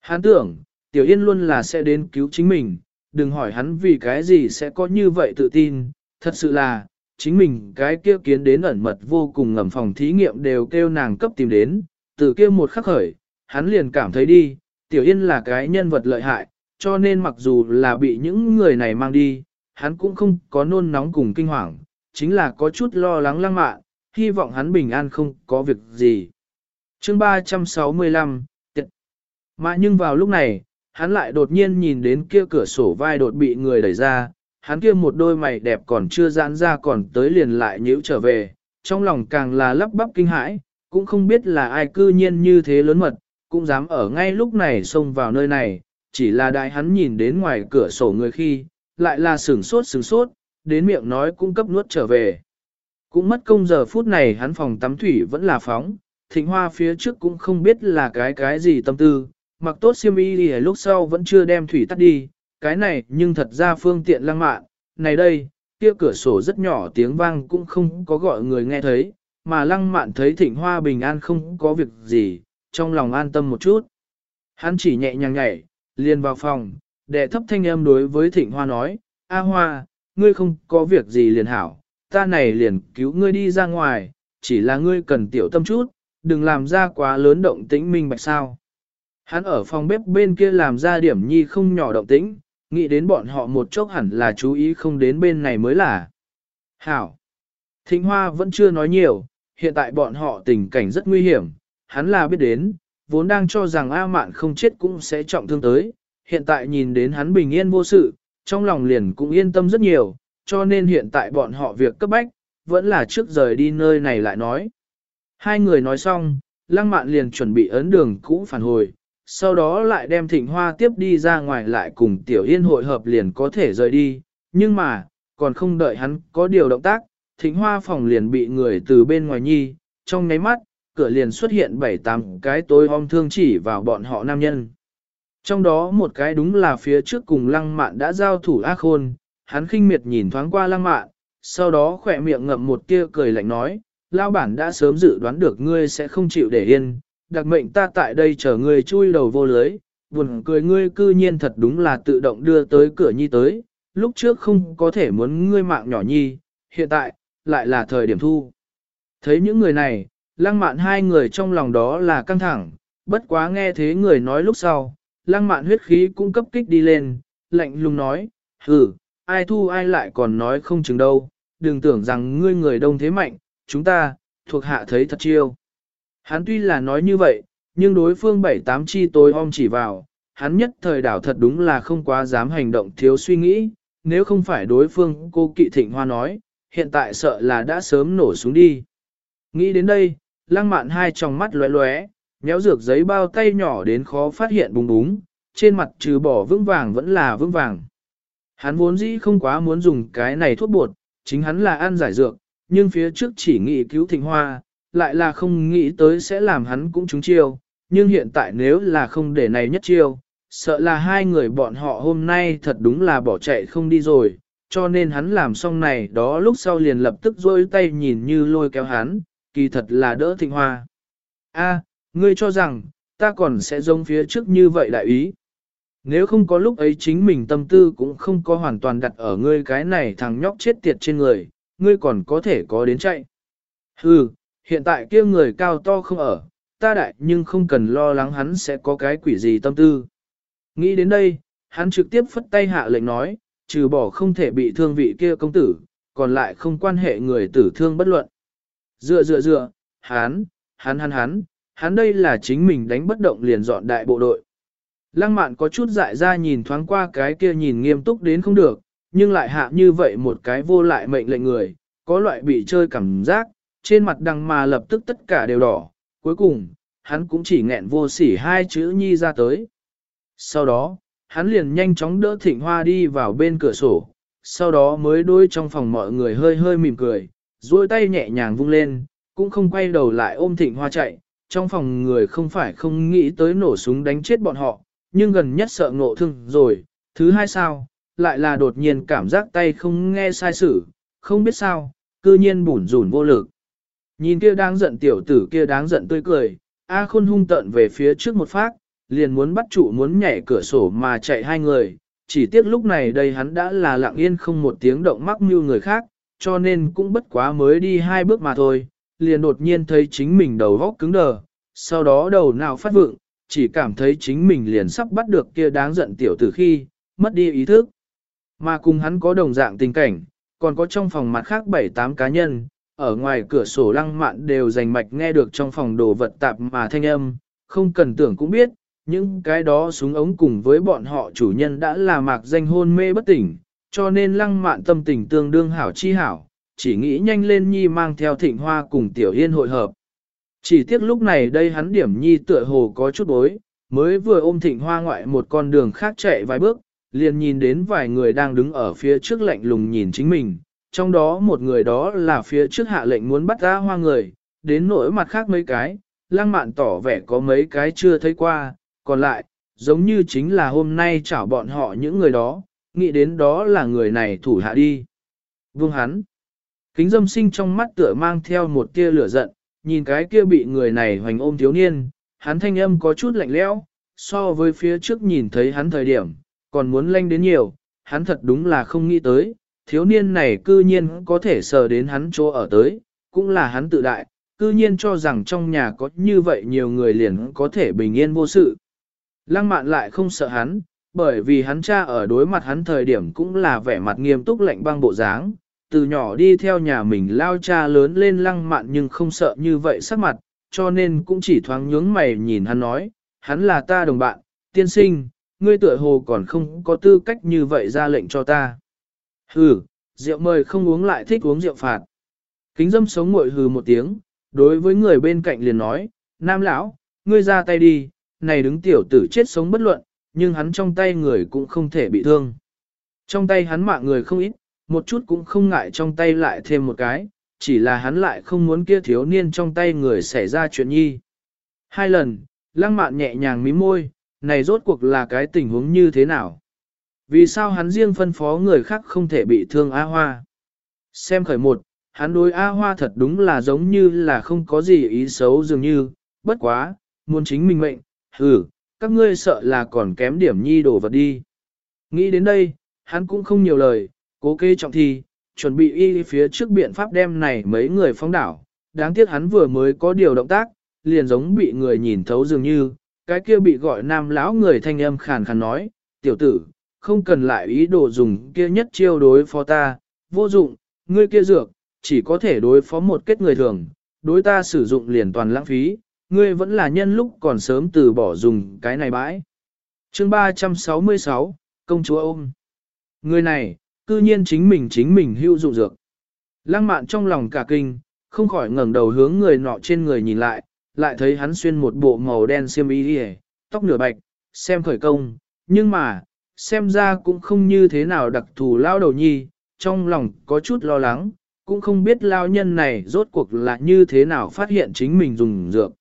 Hắn tưởng, Tiểu Yên luôn là sẽ đến cứu chính mình, đừng hỏi hắn vì cái gì sẽ có như vậy tự tin, thật sự là, chính mình cái kia kiến đến ẩn mật vô cùng ngầm phòng thí nghiệm đều kêu nàng cấp tìm đến, từ kia một khắc khởi, hắn liền cảm thấy đi, Tiểu Yên là cái nhân vật lợi hại, cho nên mặc dù là bị những người này mang đi, hắn cũng không có nôn nóng cùng kinh hoàng, chính là có chút lo lắng lăng mạn, hy vọng hắn bình an không có việc gì. Chương 365, tiện. Mà nhưng vào lúc này, hắn lại đột nhiên nhìn đến kia cửa sổ vai đột bị người đẩy ra, hắn kia một đôi mày đẹp còn chưa giãn ra còn tới liền lại nhíu trở về, trong lòng càng là lắp bắp kinh hãi, cũng không biết là ai cư nhiên như thế lớn mật, cũng dám ở ngay lúc này xông vào nơi này, chỉ là đại hắn nhìn đến ngoài cửa sổ người khi, lại là sửng sốt sửng sốt, đến miệng nói cũng cấp nuốt trở về. Cũng mất công giờ phút này hắn phòng tắm thủy vẫn là phóng, thịnh hoa phía trước cũng không biết là cái cái gì tâm tư, mặc tốt xiêm y đi lúc sau vẫn chưa đem thủy tắt đi, cái này nhưng thật ra phương tiện lăng mạn, này đây, kia cửa sổ rất nhỏ tiếng vang cũng không có gọi người nghe thấy, mà lăng mạn thấy thịnh hoa bình an không có việc gì, trong lòng an tâm một chút. Hắn chỉ nhẹ nhàng nhảy, liền vào phòng, đệ thấp thanh âm đối với thịnh hoa nói, A hoa, ngươi không có việc gì liền hảo, ta này liền cứu ngươi đi ra ngoài, chỉ là ngươi cần tiểu tâm chút, đừng làm ra quá lớn động tĩnh minh bạch sao. Hắn ở phòng bếp bên kia làm ra điểm nhi không nhỏ động tĩnh, nghĩ đến bọn họ một chốc hẳn là chú ý không đến bên này mới là. Hảo! Thịnh Hoa vẫn chưa nói nhiều, hiện tại bọn họ tình cảnh rất nguy hiểm, hắn là biết đến, vốn đang cho rằng A Mạn không chết cũng sẽ trọng thương tới, hiện tại nhìn đến hắn bình yên vô sự, trong lòng liền cũng yên tâm rất nhiều, cho nên hiện tại bọn họ việc cấp bách, vẫn là trước rời đi nơi này lại nói. Hai người nói xong, Lăng Mạn liền chuẩn bị ấn đường cũ phản hồi, sau đó lại đem thịnh hoa tiếp đi ra ngoài lại cùng Tiểu Yên hội hợp liền có thể rời đi, nhưng mà, còn không đợi hắn có điều động tác, thịnh hoa phòng liền bị người từ bên ngoài nhi, trong nháy mắt, cửa liền xuất hiện bảy tám cái tối om thương chỉ vào bọn họ nam nhân. Trong đó một cái đúng là phía trước cùng lăng mạn đã giao thủ ác khôn hắn khinh miệt nhìn thoáng qua lăng mạn, sau đó khỏe miệng ngậm một kia cười lạnh nói, lao bản đã sớm dự đoán được ngươi sẽ không chịu để yên, đặc mệnh ta tại đây chờ ngươi chui đầu vô lưới, buồn cười ngươi cư nhiên thật đúng là tự động đưa tới cửa nhi tới, lúc trước không có thể muốn ngươi mạng nhỏ nhi, hiện tại, lại là thời điểm thu. Thấy những người này, lăng mạn hai người trong lòng đó là căng thẳng, bất quá nghe thế người nói lúc sau, lăng mạn huyết khí cũng cấp kích đi lên, lạnh lùng nói, hừ, ai thu ai lại còn nói không chừng đâu, đừng tưởng rằng ngươi người đông thế mạnh, chúng ta, thuộc hạ thấy thật chiêu. Hắn tuy là nói như vậy, nhưng đối phương bảy tám chi tối om chỉ vào, hắn nhất thời đảo thật đúng là không quá dám hành động thiếu suy nghĩ, nếu không phải đối phương cô kỵ thịnh hoa nói, hiện tại sợ là đã sớm nổ xuống đi. Nghĩ đến đây, lăng mạn hai tròng mắt lóe lóe, nhéo dược giấy bao tay nhỏ đến khó phát hiện bùng búng, trên mặt trừ bỏ vững vàng vẫn là vững vàng. Hắn vốn dĩ không quá muốn dùng cái này thuốc bột, chính hắn là ăn giải dược, nhưng phía trước chỉ nghĩ cứu thịnh hoa, lại là không nghĩ tới sẽ làm hắn cũng trúng chiêu, nhưng hiện tại nếu là không để này nhất chiêu, sợ là hai người bọn họ hôm nay thật đúng là bỏ chạy không đi rồi, cho nên hắn làm xong này đó lúc sau liền lập tức rôi tay nhìn như lôi kéo hắn, kỳ thật là đỡ thịnh hoa. A, ngươi cho rằng, ta còn sẽ giống phía trước như vậy đại ý. Nếu không có lúc ấy chính mình tâm tư cũng không có hoàn toàn đặt ở ngươi cái này thằng nhóc chết tiệt trên người, ngươi còn có thể có đến chạy. Hừ, hiện tại kia người cao to không ở, ta đại nhưng không cần lo lắng hắn sẽ có cái quỷ gì tâm tư. Nghĩ đến đây, hắn trực tiếp phất tay hạ lệnh nói, trừ bỏ không thể bị thương vị kia công tử, còn lại không quan hệ người tử thương bất luận. Dựa dựa dựa, hắn, hắn hắn hắn, hắn đây là chính mình đánh bất động liền dọn đại bộ đội. Lăng mạn có chút dại ra nhìn thoáng qua cái kia nhìn nghiêm túc đến không được, nhưng lại hạ như vậy một cái vô lại mệnh lệnh người, có loại bị chơi cảm giác, trên mặt đằng mà lập tức tất cả đều đỏ, cuối cùng, hắn cũng chỉ nghẹn vô sỉ hai chữ nhi ra tới. Sau đó, hắn liền nhanh chóng đỡ thịnh hoa đi vào bên cửa sổ, sau đó mới đôi trong phòng mọi người hơi hơi mỉm cười, duỗi tay nhẹ nhàng vung lên, cũng không quay đầu lại ôm thịnh hoa chạy, trong phòng người không phải không nghĩ tới nổ súng đánh chết bọn họ, nhưng gần nhất sợ ngộ thương rồi, thứ hai sao, lại là đột nhiên cảm giác tay không nghe sai sự, không biết sao, cư nhiên bủn rủn vô lực. Nhìn kia đáng giận tiểu tử kia đáng giận tươi cười, A khôn hung tận về phía trước một phát, liền muốn bắt trụ muốn nhảy cửa sổ mà chạy hai người, chỉ tiếc lúc này đây hắn đã là lặng yên không một tiếng động mắc mưu người khác, cho nên cũng bất quá mới đi hai bước mà thôi, liền đột nhiên thấy chính mình đầu góc cứng đờ, sau đó đầu nào phát vượng, chỉ cảm thấy chính mình liền sắp bắt được kia đáng giận tiểu tử khi, mất đi ý thức. Mà cùng hắn có đồng dạng tình cảnh, còn có trong phòng mặt khác bảy tám cá nhân, ở ngoài cửa sổ lăng mạn đều dành mạch nghe được trong phòng đồ vật tạp mà thanh âm, không cần tưởng cũng biết, những cái đó súng ống cùng với bọn họ chủ nhân đã là mạc danh hôn mê bất tỉnh, cho nên lăng mạn tâm tình tương đương hảo chi hảo, chỉ nghĩ nhanh lên nhi mang theo thịnh hoa cùng tiểu yên hội hợp. Chỉ tiếc lúc này đây hắn điểm nhi tựa hồ có chút bối, mới vừa ôm thịnh hoa ngoại một con đường khác chạy vài bước, liền nhìn đến vài người đang đứng ở phía trước lạnh lùng nhìn chính mình, trong đó một người đó là phía trước hạ lệnh muốn bắt ra hoa người, đến nỗi mặt khác mấy cái, lang mạn tỏ vẻ có mấy cái chưa thấy qua, còn lại, giống như chính là hôm nay chảo bọn họ những người đó, nghĩ đến đó là người này thủ hạ đi. Vương hắn, kính dâm sinh trong mắt tựa mang theo một tia lửa giận, nhìn cái kia bị người này hoành ôm thiếu niên, hắn thanh âm có chút lạnh lẽo, so với phía trước nhìn thấy hắn thời điểm, còn muốn lanh đến nhiều, hắn thật đúng là không nghĩ tới, thiếu niên này cư nhiên có thể sờ đến hắn chỗ ở tới, cũng là hắn tự đại, cư nhiên cho rằng trong nhà có như vậy nhiều người liền có thể bình yên vô sự. Lăng mạn lại không sợ hắn, bởi vì hắn cha ở đối mặt hắn thời điểm cũng là vẻ mặt nghiêm túc lạnh băng bộ dáng, từ nhỏ đi theo nhà mình lao cha lớn lên lăng mạn nhưng không sợ như vậy sắc mặt, cho nên cũng chỉ thoáng nhướng mày nhìn hắn nói, hắn là ta đồng bạn, tiên sinh, ngươi tựa hồ còn không có tư cách như vậy ra lệnh cho ta. Hừ, rượu mời không uống lại thích uống rượu phạt. Kính dâm sống muội hừ một tiếng, đối với người bên cạnh liền nói, nam lão, ngươi ra tay đi, này đứng tiểu tử chết sống bất luận, nhưng hắn trong tay người cũng không thể bị thương. Trong tay hắn mạng người không ít, một chút cũng không ngại trong tay lại thêm một cái, chỉ là hắn lại không muốn kia thiếu niên trong tay người xảy ra chuyện nhi. Hai lần, lăng mạn nhẹ nhàng mím môi, này rốt cuộc là cái tình huống như thế nào? Vì sao hắn riêng phân phó người khác không thể bị thương A Hoa? Xem khởi một, hắn đối A Hoa thật đúng là giống như là không có gì ý xấu dường như, bất quá, muốn chính mình mệnh, hừ, các ngươi sợ là còn kém điểm nhi đổ vật đi. Nghĩ đến đây, hắn cũng không nhiều lời, cố kê trọng thi, chuẩn bị y phía trước biện pháp đem này mấy người phóng đảo. Đáng tiếc hắn vừa mới có điều động tác, liền giống bị người nhìn thấu dường như, cái kia bị gọi nam lão người thanh âm khàn khàn nói, tiểu tử, không cần lại ý đồ dùng kia nhất chiêu đối phó ta, vô dụng, ngươi kia dược, chỉ có thể đối phó một kết người thường, đối ta sử dụng liền toàn lãng phí, ngươi vẫn là nhân lúc còn sớm từ bỏ dùng cái này bãi. Chương 366, Công chúa ôm. Người này, cư nhiên chính mình chính mình hữu dụng dược. Lăng mạn trong lòng cả kinh, không khỏi ngẩng đầu hướng người nọ trên người nhìn lại, lại thấy hắn xuyên một bộ màu đen xiêm y tóc nửa bạch, xem khởi công, nhưng mà, xem ra cũng không như thế nào đặc thù lao đầu nhi, trong lòng có chút lo lắng, cũng không biết lao nhân này rốt cuộc là như thế nào phát hiện chính mình dùng dược.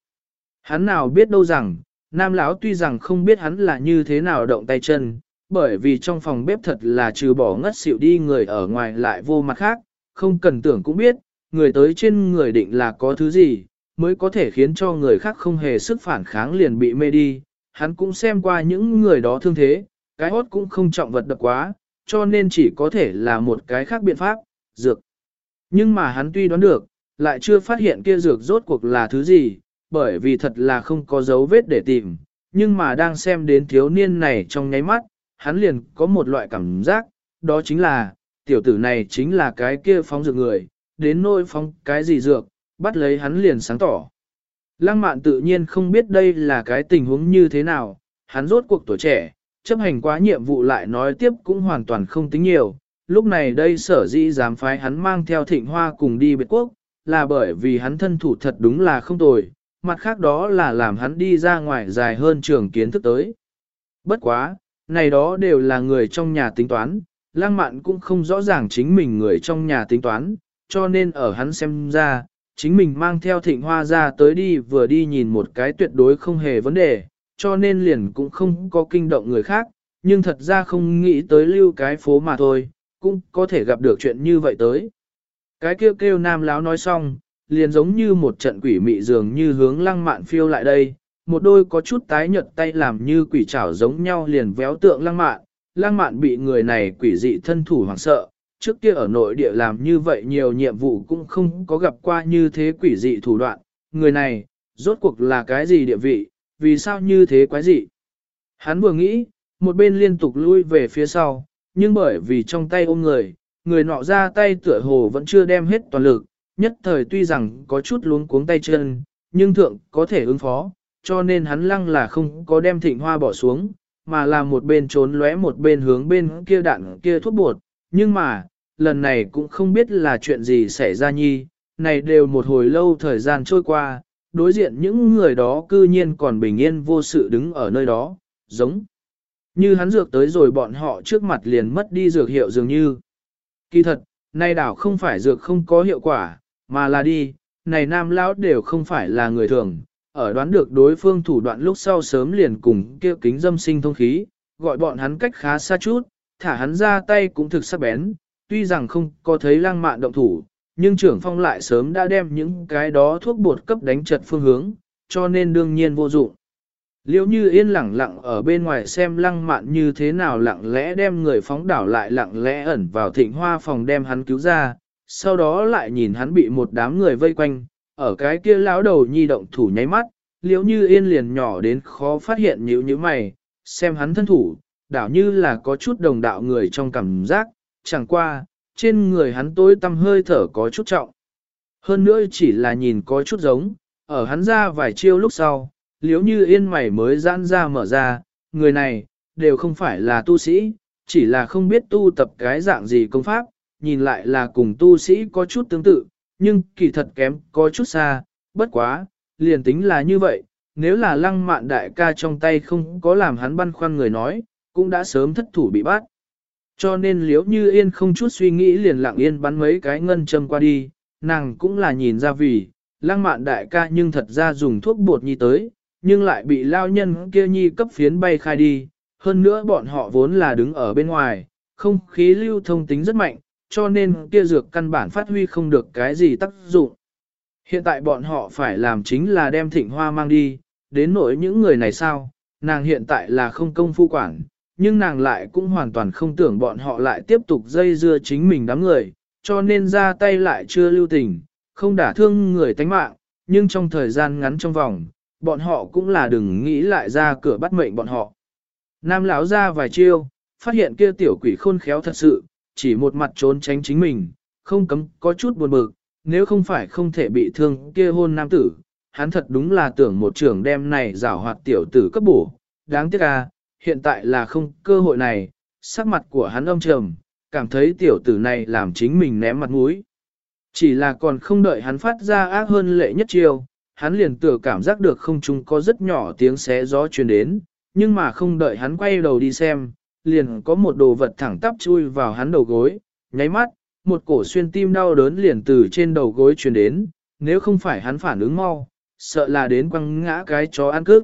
Hắn nào biết đâu rằng, nam lão tuy rằng không biết hắn là như thế nào động tay chân, bởi vì trong phòng bếp thật là trừ bỏ ngất xỉu đi người ở ngoài lại vô mặt khác, không cần tưởng cũng biết, người tới trên người định là có thứ gì, mới có thể khiến cho người khác không hề sức phản kháng liền bị mê đi. Hắn cũng xem qua những người đó thương thế, cái hốt cũng không trọng vật đập quá, cho nên chỉ có thể là một cái khác biện pháp, dược. Nhưng mà hắn tuy đoán được, lại chưa phát hiện kia dược rốt cuộc là thứ gì, bởi vì thật là không có dấu vết để tìm. Nhưng mà đang xem đến thiếu niên này trong nháy mắt, hắn liền có một loại cảm giác, đó chính là, tiểu tử này chính là cái kia phóng dược người, đến nỗi phóng cái gì dược, bắt lấy hắn liền sáng tỏ. Lăng mạn tự nhiên không biết đây là cái tình huống như thế nào, hắn rốt cuộc tuổi trẻ, chấp hành quá nhiệm vụ lại nói tiếp cũng hoàn toàn không tính nhiều. Lúc này đây sở dĩ dám phái hắn mang theo thịnh hoa cùng đi biệt quốc, là bởi vì hắn thân thủ thật đúng là không tồi, mặt khác đó là làm hắn đi ra ngoài dài hơn trường kiến thức tới. Bất quá, này đó đều là người trong nhà tính toán, lang mạn cũng không rõ ràng chính mình người trong nhà tính toán, cho nên ở hắn xem ra, chính mình mang theo thịnh hoa ra tới đi vừa đi nhìn một cái tuyệt đối không hề vấn đề, cho nên liền cũng không có kinh động người khác, nhưng thật ra không nghĩ tới lưu cái phố mà thôi, cũng có thể gặp được chuyện như vậy tới. Cái kêu kêu nam láo nói xong, liền giống như một trận quỷ mị dường như hướng lăng mạn phiêu lại đây, một đôi có chút tái nhợt tay làm như quỷ chảo giống nhau liền véo tượng lăng mạn, lăng mạn bị người này quỷ dị thân thủ hoảng sợ, trước kia ở nội địa làm như vậy nhiều nhiệm vụ cũng không có gặp qua như thế quỷ dị thủ đoạn, người này, rốt cuộc là cái gì địa vị, vì sao như thế quái dị. Hắn vừa nghĩ, một bên liên tục lui về phía sau, nhưng bởi vì trong tay ôm người, người nọ ra tay tựa hồ vẫn chưa đem hết toàn lực, nhất thời tuy rằng có chút luống cuống tay chân, nhưng thượng có thể ứng phó, cho nên hắn lăng là không có đem thịnh hoa bỏ xuống, mà là một bên trốn lóe một bên hướng bên kia đạn kia thuốc bột, nhưng mà, lần này cũng không biết là chuyện gì xảy ra nhi, này đều một hồi lâu thời gian trôi qua, đối diện những người đó cư nhiên còn bình yên vô sự đứng ở nơi đó, giống như hắn dược tới rồi bọn họ trước mặt liền mất đi dược hiệu dường như. Kỳ thật, nay đảo không phải dược không có hiệu quả, mà là đi, này nam lão đều không phải là người thường, ở đoán được đối phương thủ đoạn lúc sau sớm liền cùng kêu kính dâm sinh thông khí, gọi bọn hắn cách khá xa chút, thả hắn ra tay cũng thực sắc bén, tuy rằng không có thấy lang mạn động thủ, nhưng trưởng phong lại sớm đã đem những cái đó thuốc bột cấp đánh chật phương hướng, cho nên đương nhiên vô dụng. Liễu như yên lặng lặng ở bên ngoài xem lăng mạn như thế nào lặng lẽ đem người phóng đảo lại lặng lẽ ẩn vào thịnh hoa phòng đem hắn cứu ra, sau đó lại nhìn hắn bị một đám người vây quanh, ở cái kia lão đầu nhi động thủ nháy mắt, liễu như yên liền nhỏ đến khó phát hiện nhíu như mày, xem hắn thân thủ, đảo như là có chút đồng đạo người trong cảm giác, chẳng qua, trên người hắn tối tăm hơi thở có chút trọng. Hơn nữa chỉ là nhìn có chút giống, ở hắn ra vài chiêu lúc sau, liếu như yên mày mới giãn ra mở ra, người này, đều không phải là tu sĩ, chỉ là không biết tu tập cái dạng gì công pháp, nhìn lại là cùng tu sĩ có chút tương tự, nhưng kỳ thật kém có chút xa, bất quá, liền tính là như vậy, nếu là lăng mạn đại ca trong tay không có làm hắn băn khoăn người nói, cũng đã sớm thất thủ bị bắt. Cho nên liếu như yên không chút suy nghĩ liền lặng yên bắn mấy cái ngân châm qua đi, nàng cũng là nhìn ra vì, lăng mạn đại ca nhưng thật ra dùng thuốc bột nhi tới, nhưng lại bị lao nhân kia nhi cấp phiến bay khai đi, hơn nữa bọn họ vốn là đứng ở bên ngoài, không khí lưu thông tính rất mạnh, cho nên kia dược căn bản phát huy không được cái gì tác dụng. Hiện tại bọn họ phải làm chính là đem thịnh hoa mang đi, đến nỗi những người này sao, nàng hiện tại là không công phu quản, nhưng nàng lại cũng hoàn toàn không tưởng bọn họ lại tiếp tục dây dưa chính mình đám người, cho nên ra tay lại chưa lưu tình, không đả thương người tánh mạng, nhưng trong thời gian ngắn trong vòng, bọn họ cũng là đừng nghĩ lại ra cửa bắt mệnh bọn họ. Nam lão ra vài chiêu, phát hiện kia tiểu quỷ khôn khéo thật sự, chỉ một mặt trốn tránh chính mình, không cấm có chút buồn bực, nếu không phải không thể bị thương kia hôn nam tử, hắn thật đúng là tưởng một trưởng đem này giảo hoạt tiểu tử cấp bổ, đáng tiếc à, hiện tại là không cơ hội này, sắc mặt của hắn âm trầm, cảm thấy tiểu tử này làm chính mình ném mặt mũi. Chỉ là còn không đợi hắn phát ra ác hơn lệ nhất chiêu, hắn liền tựa cảm giác được không trung có rất nhỏ tiếng xé gió truyền đến, nhưng mà không đợi hắn quay đầu đi xem, liền có một đồ vật thẳng tắp chui vào hắn đầu gối, nháy mắt, một cổ xuyên tim đau đớn liền từ trên đầu gối truyền đến, nếu không phải hắn phản ứng mau, sợ là đến quăng ngã cái chó ăn cướp.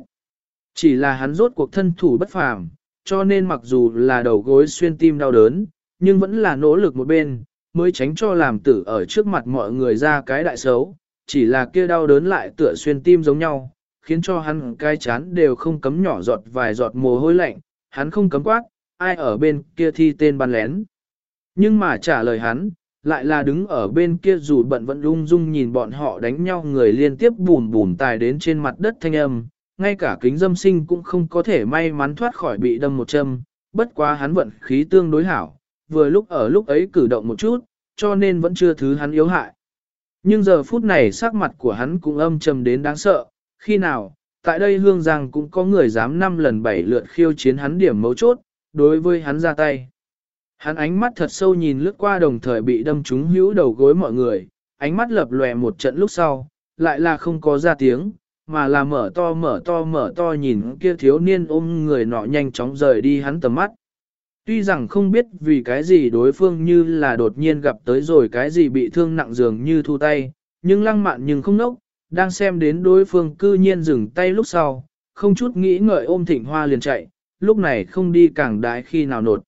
Chỉ là hắn rốt cuộc thân thủ bất phàm, cho nên mặc dù là đầu gối xuyên tim đau đớn, nhưng vẫn là nỗ lực một bên, mới tránh cho làm tử ở trước mặt mọi người ra cái đại xấu, chỉ là kia đau đớn lại tựa xuyên tim giống nhau, khiến cho hắn cai chán đều không cấm nhỏ giọt vài giọt mồ hôi lạnh, hắn không cấm quát, ai ở bên kia thi tên bắn lén. Nhưng mà trả lời hắn, lại là đứng ở bên kia dù bận vẫn lung dung nhìn bọn họ đánh nhau người liên tiếp bùn bùn tài đến trên mặt đất thanh âm, ngay cả kính dâm sinh cũng không có thể may mắn thoát khỏi bị đâm một châm, bất quá hắn vận khí tương đối hảo, vừa lúc ở lúc ấy cử động một chút, cho nên vẫn chưa thứ hắn yếu hại. Nhưng giờ phút này sắc mặt của hắn cũng âm trầm đến đáng sợ, khi nào, tại đây hương giang cũng có người dám năm lần bảy lượt khiêu chiến hắn điểm mấu chốt, đối với hắn ra tay. Hắn ánh mắt thật sâu nhìn lướt qua đồng thời bị đâm trúng hữu đầu gối mọi người, ánh mắt lập lòe một trận lúc sau, lại là không có ra tiếng, mà là mở to mở to mở to nhìn kia thiếu niên ôm người nọ nhanh chóng rời đi hắn tầm mắt. Tuy rằng không biết vì cái gì đối phương như là đột nhiên gặp tới rồi cái gì bị thương nặng dường như thu tay, nhưng lăng mạn nhưng không nốc, đang xem đến đối phương cư nhiên dừng tay lúc sau, không chút nghĩ ngợi ôm thịnh hoa liền chạy, lúc này không đi càng đái khi nào nột.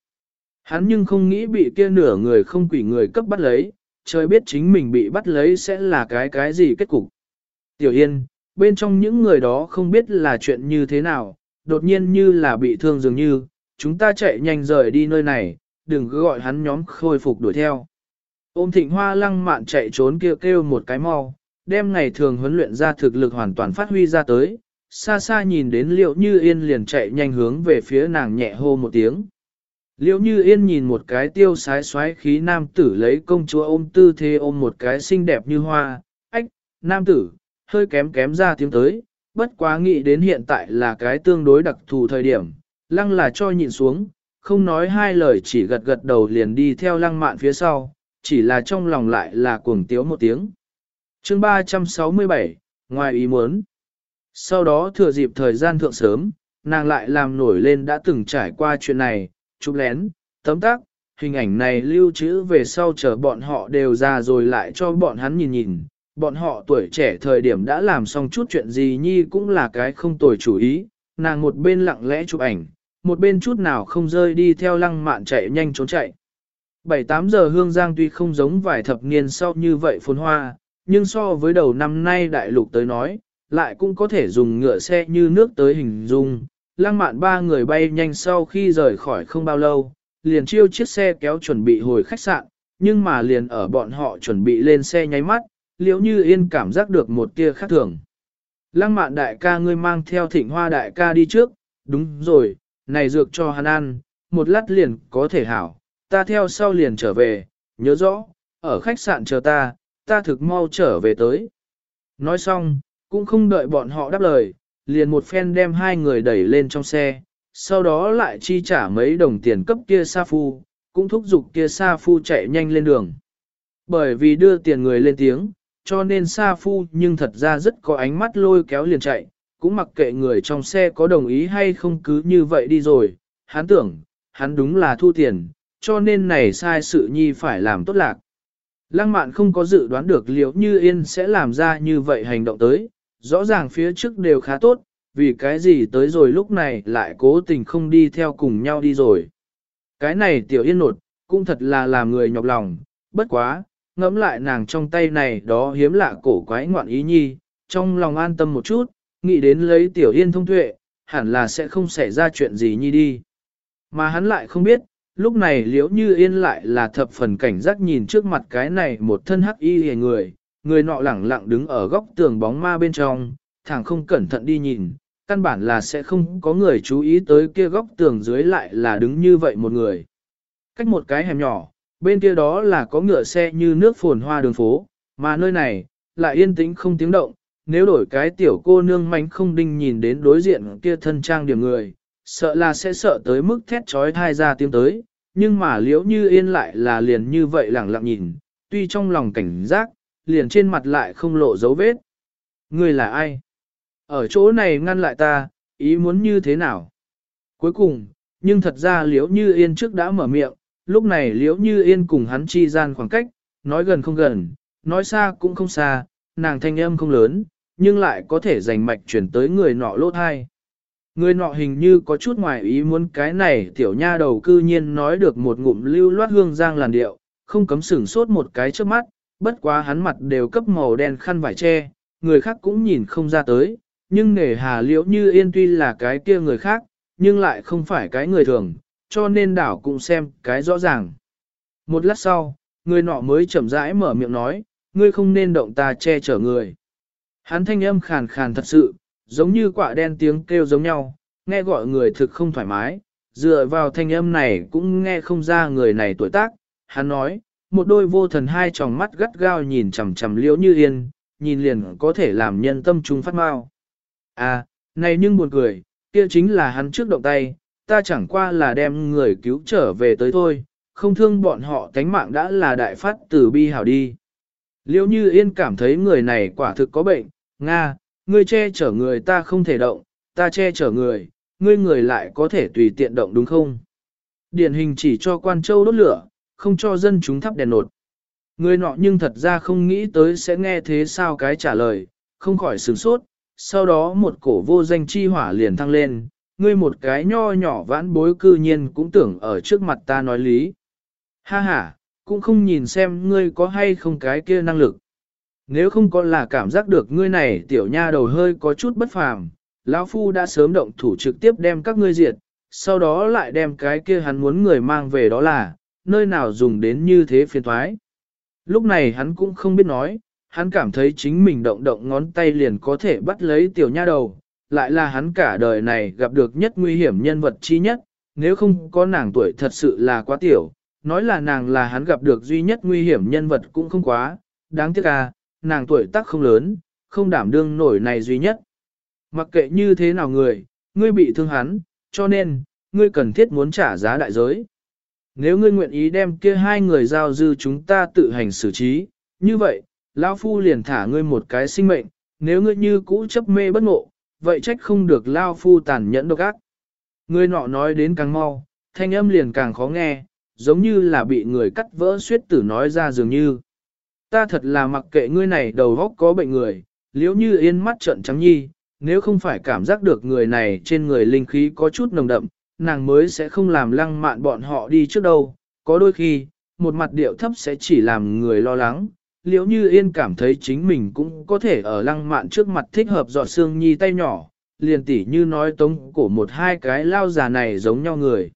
Hắn nhưng không nghĩ bị kia nửa người không quỷ người cấp bắt lấy, trời biết chính mình bị bắt lấy sẽ là cái cái gì kết cục. Tiểu Yên, bên trong những người đó không biết là chuyện như thế nào, đột nhiên như là bị thương dường như, chúng ta chạy nhanh rời đi nơi này, đừng cứ gọi hắn nhóm khôi phục đuổi theo. Ôm thịnh hoa lăng mạn chạy trốn kêu kêu một cái mau, đem ngày thường huấn luyện ra thực lực hoàn toàn phát huy ra tới, xa xa nhìn đến liệu như yên liền chạy nhanh hướng về phía nàng nhẹ hô một tiếng. Liệu như yên nhìn một cái tiêu sái xoáy khí nam tử lấy công chúa ôm tư thế ôm một cái xinh đẹp như hoa, ách, nam tử, hơi kém kém ra tiếng tới, bất quá nghĩ đến hiện tại là cái tương đối đặc thù thời điểm, lăng là cho nhịn xuống, không nói hai lời chỉ gật gật đầu liền đi theo lăng mạn phía sau, chỉ là trong lòng lại là cuồng tiếu một tiếng. chương 367, ngoài ý muốn. Sau đó thừa dịp thời gian thượng sớm, nàng lại làm nổi lên đã từng trải qua chuyện này, chụp lén, tấm tác, hình ảnh này lưu trữ về sau chờ bọn họ đều ra rồi lại cho bọn hắn nhìn nhìn. Bọn họ tuổi trẻ thời điểm đã làm xong chút chuyện gì nhi cũng là cái không tồi chủ ý, nàng một bên lặng lẽ chụp ảnh, một bên chút nào không rơi đi theo lăng mạn chạy nhanh trốn chạy. 7-8 giờ hương giang tuy không giống vài thập niên sau như vậy phồn hoa, nhưng so với đầu năm nay đại lục tới nói, lại cũng có thể dùng ngựa xe như nước tới hình dung. Lăng mạn ba người bay nhanh sau khi rời khỏi không bao lâu, liền chiêu chiếc xe kéo chuẩn bị hồi khách sạn, nhưng mà liền ở bọn họ chuẩn bị lên xe nháy mắt, liễu như yên cảm giác được một tia khác thường. Lăng mạn đại ca ngươi mang theo thịnh hoa đại ca đi trước, đúng rồi, này dược cho hắn ăn, một lát liền có thể hảo, ta theo sau liền trở về, nhớ rõ, ở khách sạn chờ ta, ta thực mau trở về tới. Nói xong, cũng không đợi bọn họ đáp lời, liền một phen đem hai người đẩy lên trong xe, sau đó lại chi trả mấy đồng tiền cấp kia Sa Phu, cũng thúc giục kia Sa Phu chạy nhanh lên đường. Bởi vì đưa tiền người lên tiếng, cho nên Sa Phu nhưng thật ra rất có ánh mắt lôi kéo liền chạy, cũng mặc kệ người trong xe có đồng ý hay không cứ như vậy đi rồi, hắn tưởng, hắn đúng là thu tiền, cho nên này sai sự nhi phải làm tốt lạc. Lăng mạn không có dự đoán được liệu như yên sẽ làm ra như vậy hành động tới, rõ ràng phía trước đều khá tốt, vì cái gì tới rồi lúc này lại cố tình không đi theo cùng nhau đi rồi. Cái này tiểu yên nột, cũng thật là làm người nhọc lòng, bất quá, ngẫm lại nàng trong tay này đó hiếm lạ cổ quái ngoạn ý nhi, trong lòng an tâm một chút, nghĩ đến lấy tiểu yên thông tuệ, hẳn là sẽ không xảy ra chuyện gì nhi đi. Mà hắn lại không biết, lúc này liễu như yên lại là thập phần cảnh giác nhìn trước mặt cái này một thân hắc y hề người, người nọ lẳng lặng đứng ở góc tường bóng ma bên trong, thẳng không cẩn thận đi nhìn, căn bản là sẽ không có người chú ý tới kia góc tường dưới lại là đứng như vậy một người. Cách một cái hẻm nhỏ, bên kia đó là có ngựa xe như nước phồn hoa đường phố, mà nơi này, lại yên tĩnh không tiếng động, nếu đổi cái tiểu cô nương mánh không đinh nhìn đến đối diện kia thân trang điểm người, sợ là sẽ sợ tới mức thét trói thai ra tiếng tới, nhưng mà liễu như yên lại là liền như vậy lẳng lặng nhìn, tuy trong lòng cảnh giác, liền trên mặt lại không lộ dấu vết. Người là ai? Ở chỗ này ngăn lại ta, ý muốn như thế nào? Cuối cùng, nhưng thật ra liễu như yên trước đã mở miệng, lúc này liễu như yên cùng hắn chi gian khoảng cách, nói gần không gần, nói xa cũng không xa, nàng thanh âm không lớn, nhưng lại có thể giành mạch chuyển tới người nọ lỗ thai. Người nọ hình như có chút ngoài ý muốn cái này tiểu nha đầu cư nhiên nói được một ngụm lưu loát hương giang làn điệu, không cấm sửng sốt một cái trước mắt, bất quá hắn mặt đều cấp màu đen khăn vải che, người khác cũng nhìn không ra tới, nhưng nể hà liễu như yên tuy là cái kia người khác, nhưng lại không phải cái người thường, cho nên đảo cũng xem cái rõ ràng. Một lát sau, người nọ mới chậm rãi mở miệng nói, ngươi không nên động ta che chở người. Hắn thanh âm khàn khàn thật sự, giống như quả đen tiếng kêu giống nhau, nghe gọi người thực không thoải mái, dựa vào thanh âm này cũng nghe không ra người này tuổi tác. Hắn nói, một đôi vô thần hai tròng mắt gắt gao nhìn chằm chằm liễu như yên, nhìn liền có thể làm nhân tâm trung phát mau. À, này nhưng buồn cười, kia chính là hắn trước động tay, ta chẳng qua là đem người cứu trở về tới thôi, không thương bọn họ tánh mạng đã là đại phát từ bi hảo đi. Liêu như yên cảm thấy người này quả thực có bệnh, Nga, ngươi che chở người ta không thể động, ta che chở người, ngươi người lại có thể tùy tiện động đúng không? Điển hình chỉ cho quan châu đốt lửa, không cho dân chúng thắp đèn nột. Người nọ nhưng thật ra không nghĩ tới sẽ nghe thế sao cái trả lời, không khỏi sửng sốt, sau đó một cổ vô danh chi hỏa liền thăng lên, ngươi một cái nho nhỏ vãn bối cư nhiên cũng tưởng ở trước mặt ta nói lý. Ha ha, cũng không nhìn xem ngươi có hay không cái kia năng lực. Nếu không có là cảm giác được ngươi này tiểu nha đầu hơi có chút bất phàm, lão phu đã sớm động thủ trực tiếp đem các ngươi diệt, sau đó lại đem cái kia hắn muốn người mang về đó là, nơi nào dùng đến như thế phiền thoái. Lúc này hắn cũng không biết nói, hắn cảm thấy chính mình động động ngón tay liền có thể bắt lấy tiểu nha đầu, lại là hắn cả đời này gặp được nhất nguy hiểm nhân vật chi nhất, nếu không có nàng tuổi thật sự là quá tiểu, nói là nàng là hắn gặp được duy nhất nguy hiểm nhân vật cũng không quá, đáng tiếc à, nàng tuổi tác không lớn, không đảm đương nổi này duy nhất. Mặc kệ như thế nào người, ngươi bị thương hắn, cho nên, ngươi cần thiết muốn trả giá đại giới. Nếu ngươi nguyện ý đem kia hai người giao dư chúng ta tự hành xử trí, như vậy, Lão Phu liền thả ngươi một cái sinh mệnh, nếu ngươi như cũ chấp mê bất ngộ, vậy trách không được Lao Phu tàn nhẫn độc ác. Người nọ nói đến càng mau, thanh âm liền càng khó nghe, giống như là bị người cắt vỡ suyết tử nói ra dường như. Ta thật là mặc kệ ngươi này đầu góc có bệnh người, liếu như yên mắt trận trắng nhi, nếu không phải cảm giác được người này trên người linh khí có chút nồng đậm, nàng mới sẽ không làm lăng mạn bọn họ đi trước đâu, có đôi khi, một mặt điệu thấp sẽ chỉ làm người lo lắng. Liếu như yên cảm thấy chính mình cũng có thể ở lăng mạn trước mặt thích hợp dọ xương nhi tay nhỏ, liền tỉ như nói tống cổ một hai cái lao già này giống nhau người.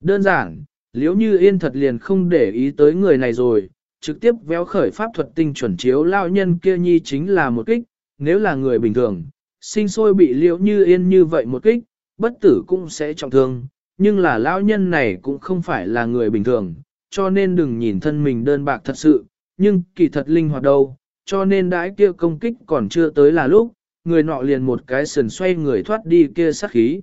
Đơn giản, liếu như yên thật liền không để ý tới người này rồi, trực tiếp véo khởi pháp thuật tinh chuẩn chiếu lao nhân kia nhi chính là một kích, nếu là người bình thường, sinh sôi bị liễu như yên như vậy một kích, bất tử cũng sẽ trọng thương, nhưng là lao nhân này cũng không phải là người bình thường, cho nên đừng nhìn thân mình đơn bạc thật sự, nhưng kỳ thật linh hoạt đâu, cho nên đãi kia công kích còn chưa tới là lúc, người nọ liền một cái sườn xoay người thoát đi kia sát khí.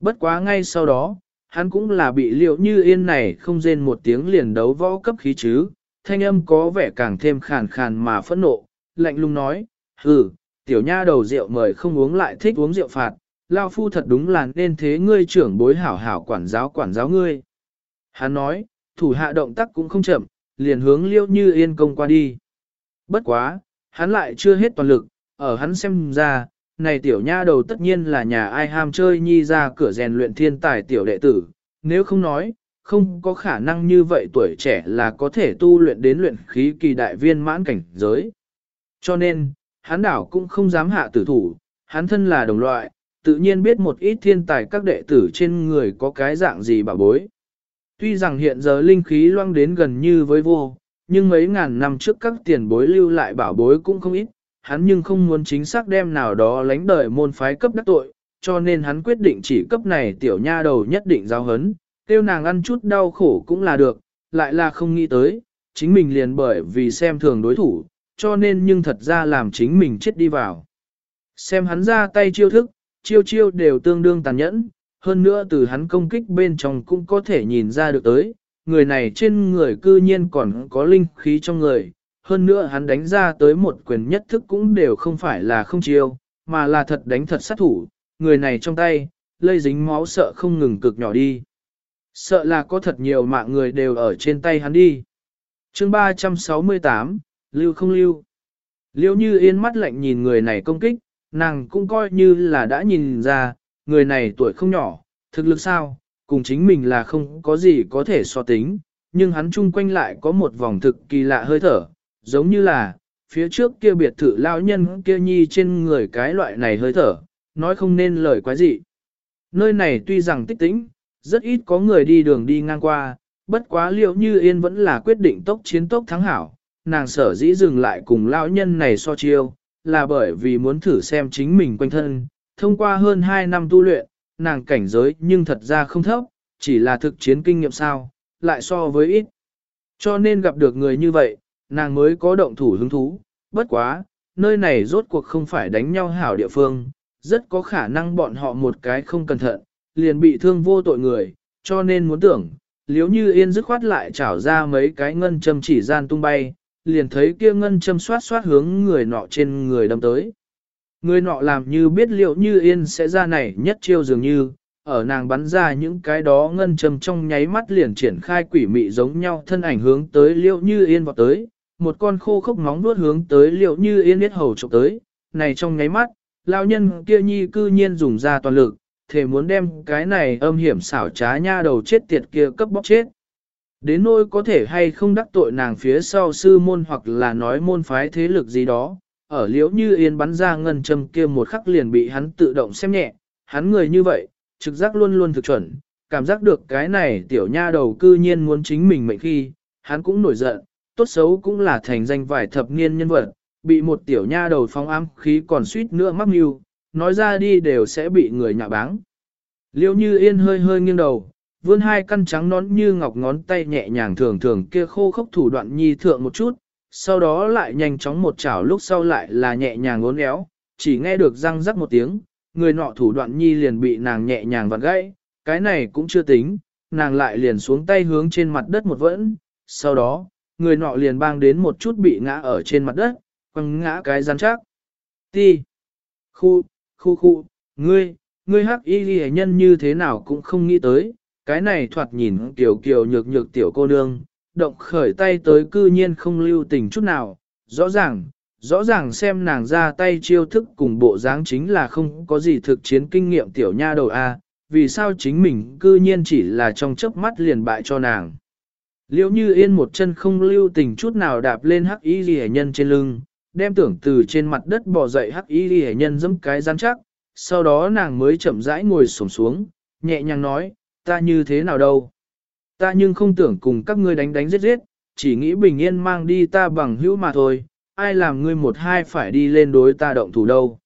Bất quá ngay sau đó, hắn cũng là bị liệu như yên này không rên một tiếng liền đấu võ cấp khí chứ, thanh âm có vẻ càng thêm khàn khàn mà phẫn nộ, lạnh lùng nói, hừ, tiểu nha đầu rượu mời không uống lại thích uống rượu phạt, lao phu thật đúng là nên thế ngươi trưởng bối hảo hảo quản giáo quản giáo ngươi. Hắn nói, thủ hạ động tác cũng không chậm, liền hướng liêu như yên công qua đi. Bất quá, hắn lại chưa hết toàn lực, ở hắn xem ra, này tiểu nha đầu tất nhiên là nhà ai ham chơi nhi ra cửa rèn luyện thiên tài tiểu đệ tử, nếu không nói, không có khả năng như vậy tuổi trẻ là có thể tu luyện đến luyện khí kỳ đại viên mãn cảnh giới. Cho nên, hắn đảo cũng không dám hạ tử thủ, hắn thân là đồng loại, tự nhiên biết một ít thiên tài các đệ tử trên người có cái dạng gì bảo bối. Tuy rằng hiện giờ linh khí loang đến gần như với vô, nhưng mấy ngàn năm trước các tiền bối lưu lại bảo bối cũng không ít, hắn nhưng không muốn chính xác đem nào đó lánh đời môn phái cấp đắc tội, cho nên hắn quyết định chỉ cấp này tiểu nha đầu nhất định giao hấn, tiêu nàng ăn chút đau khổ cũng là được, lại là không nghĩ tới, chính mình liền bởi vì xem thường đối thủ, cho nên nhưng thật ra làm chính mình chết đi vào. Xem hắn ra tay chiêu thức, chiêu chiêu đều tương đương tàn nhẫn, hơn nữa từ hắn công kích bên trong cũng có thể nhìn ra được tới, người này trên người cư nhiên còn có linh khí trong người, hơn nữa hắn đánh ra tới một quyền nhất thức cũng đều không phải là không chiêu, mà là thật đánh thật sát thủ, người này trong tay, lây dính máu sợ không ngừng cực nhỏ đi. Sợ là có thật nhiều mạng người đều ở trên tay hắn đi. chương 368, lưu không lưu. Liêu như yên mắt lạnh nhìn người này công kích, nàng cũng coi như là đã nhìn ra, người này tuổi không nhỏ, thực lực sao, cùng chính mình là không có gì có thể so tính, nhưng hắn chung quanh lại có một vòng thực kỳ lạ hơi thở, giống như là, phía trước kia biệt thự lao nhân kia nhi trên người cái loại này hơi thở, nói không nên lời quái gì. Nơi này tuy rằng tích tĩnh, rất ít có người đi đường đi ngang qua, bất quá liệu như yên vẫn là quyết định tốc chiến tốc thắng hảo, nàng sở dĩ dừng lại cùng lão nhân này so chiêu, là bởi vì muốn thử xem chính mình quanh thân, thông qua hơn 2 năm tu luyện, nàng cảnh giới nhưng thật ra không thấp, chỉ là thực chiến kinh nghiệm sao, lại so với ít. Cho nên gặp được người như vậy, nàng mới có động thủ hứng thú, bất quá, nơi này rốt cuộc không phải đánh nhau hảo địa phương, rất có khả năng bọn họ một cái không cẩn thận, liền bị thương vô tội người, cho nên muốn tưởng, liếu như yên dứt khoát lại trảo ra mấy cái ngân châm chỉ gian tung bay, liền thấy kia ngân châm xoát xoát hướng người nọ trên người đâm tới. Người nọ làm như biết liệu như yên sẽ ra này nhất chiêu dường như, ở nàng bắn ra những cái đó ngân châm trong nháy mắt liền triển khai quỷ mị giống nhau thân ảnh hướng tới liệu như yên vào tới, một con khô khốc móng nuốt hướng tới liệu như yên biết hầu trộm tới, này trong nháy mắt, lao nhân kia nhi cư nhiên dùng ra toàn lực, thể muốn đem cái này âm hiểm xảo trá nha đầu chết tiệt kia cấp bóc chết. Đến nỗi có thể hay không đắc tội nàng phía sau sư môn hoặc là nói môn phái thế lực gì đó, ở liễu như yên bắn ra ngân châm kia một khắc liền bị hắn tự động xem nhẹ, hắn người như vậy, trực giác luôn luôn thực chuẩn, cảm giác được cái này tiểu nha đầu cư nhiên muốn chính mình mệnh khi, hắn cũng nổi giận, tốt xấu cũng là thành danh vài thập niên nhân vật, bị một tiểu nha đầu phong ám khí còn suýt nữa mắc mưu, nói ra đi đều sẽ bị người nhạ báng. Liễu như yên hơi hơi nghiêng đầu, vươn hai căn trắng nón như ngọc ngón tay nhẹ nhàng thường thường kia khô khốc thủ đoạn nhi thượng một chút, sau đó lại nhanh chóng một chảo lúc sau lại là nhẹ nhàng uốn éo, chỉ nghe được răng rắc một tiếng, người nọ thủ đoạn nhi liền bị nàng nhẹ nhàng vặn gãy, cái này cũng chưa tính, nàng lại liền xuống tay hướng trên mặt đất một vẫn, sau đó, người nọ liền bang đến một chút bị ngã ở trên mặt đất, quăng ngã cái rắn chắc. Ti. Khu, khu khu, ngươi, ngươi hắc y ghi nhân như thế nào cũng không nghĩ tới, cái này thoạt nhìn kiểu kiểu nhược nhược tiểu cô nương, động khởi tay tới cư nhiên không lưu tình chút nào, rõ ràng, rõ ràng xem nàng ra tay chiêu thức cùng bộ dáng chính là không có gì thực chiến kinh nghiệm tiểu nha đầu A, vì sao chính mình cư nhiên chỉ là trong chớp mắt liền bại cho nàng. Liễu như yên một chân không lưu tình chút nào đạp lên hắc y ghi nhân trên lưng, đem tưởng từ trên mặt đất bò dậy hắc y ghi nhân dẫm cái rắn chắc, sau đó nàng mới chậm rãi ngồi xổm xuống, nhẹ nhàng nói, ta như thế nào đâu. Ta nhưng không tưởng cùng các ngươi đánh đánh giết giết, chỉ nghĩ bình yên mang đi ta bằng hữu mà thôi, ai làm ngươi một hai phải đi lên đối ta động thủ đâu.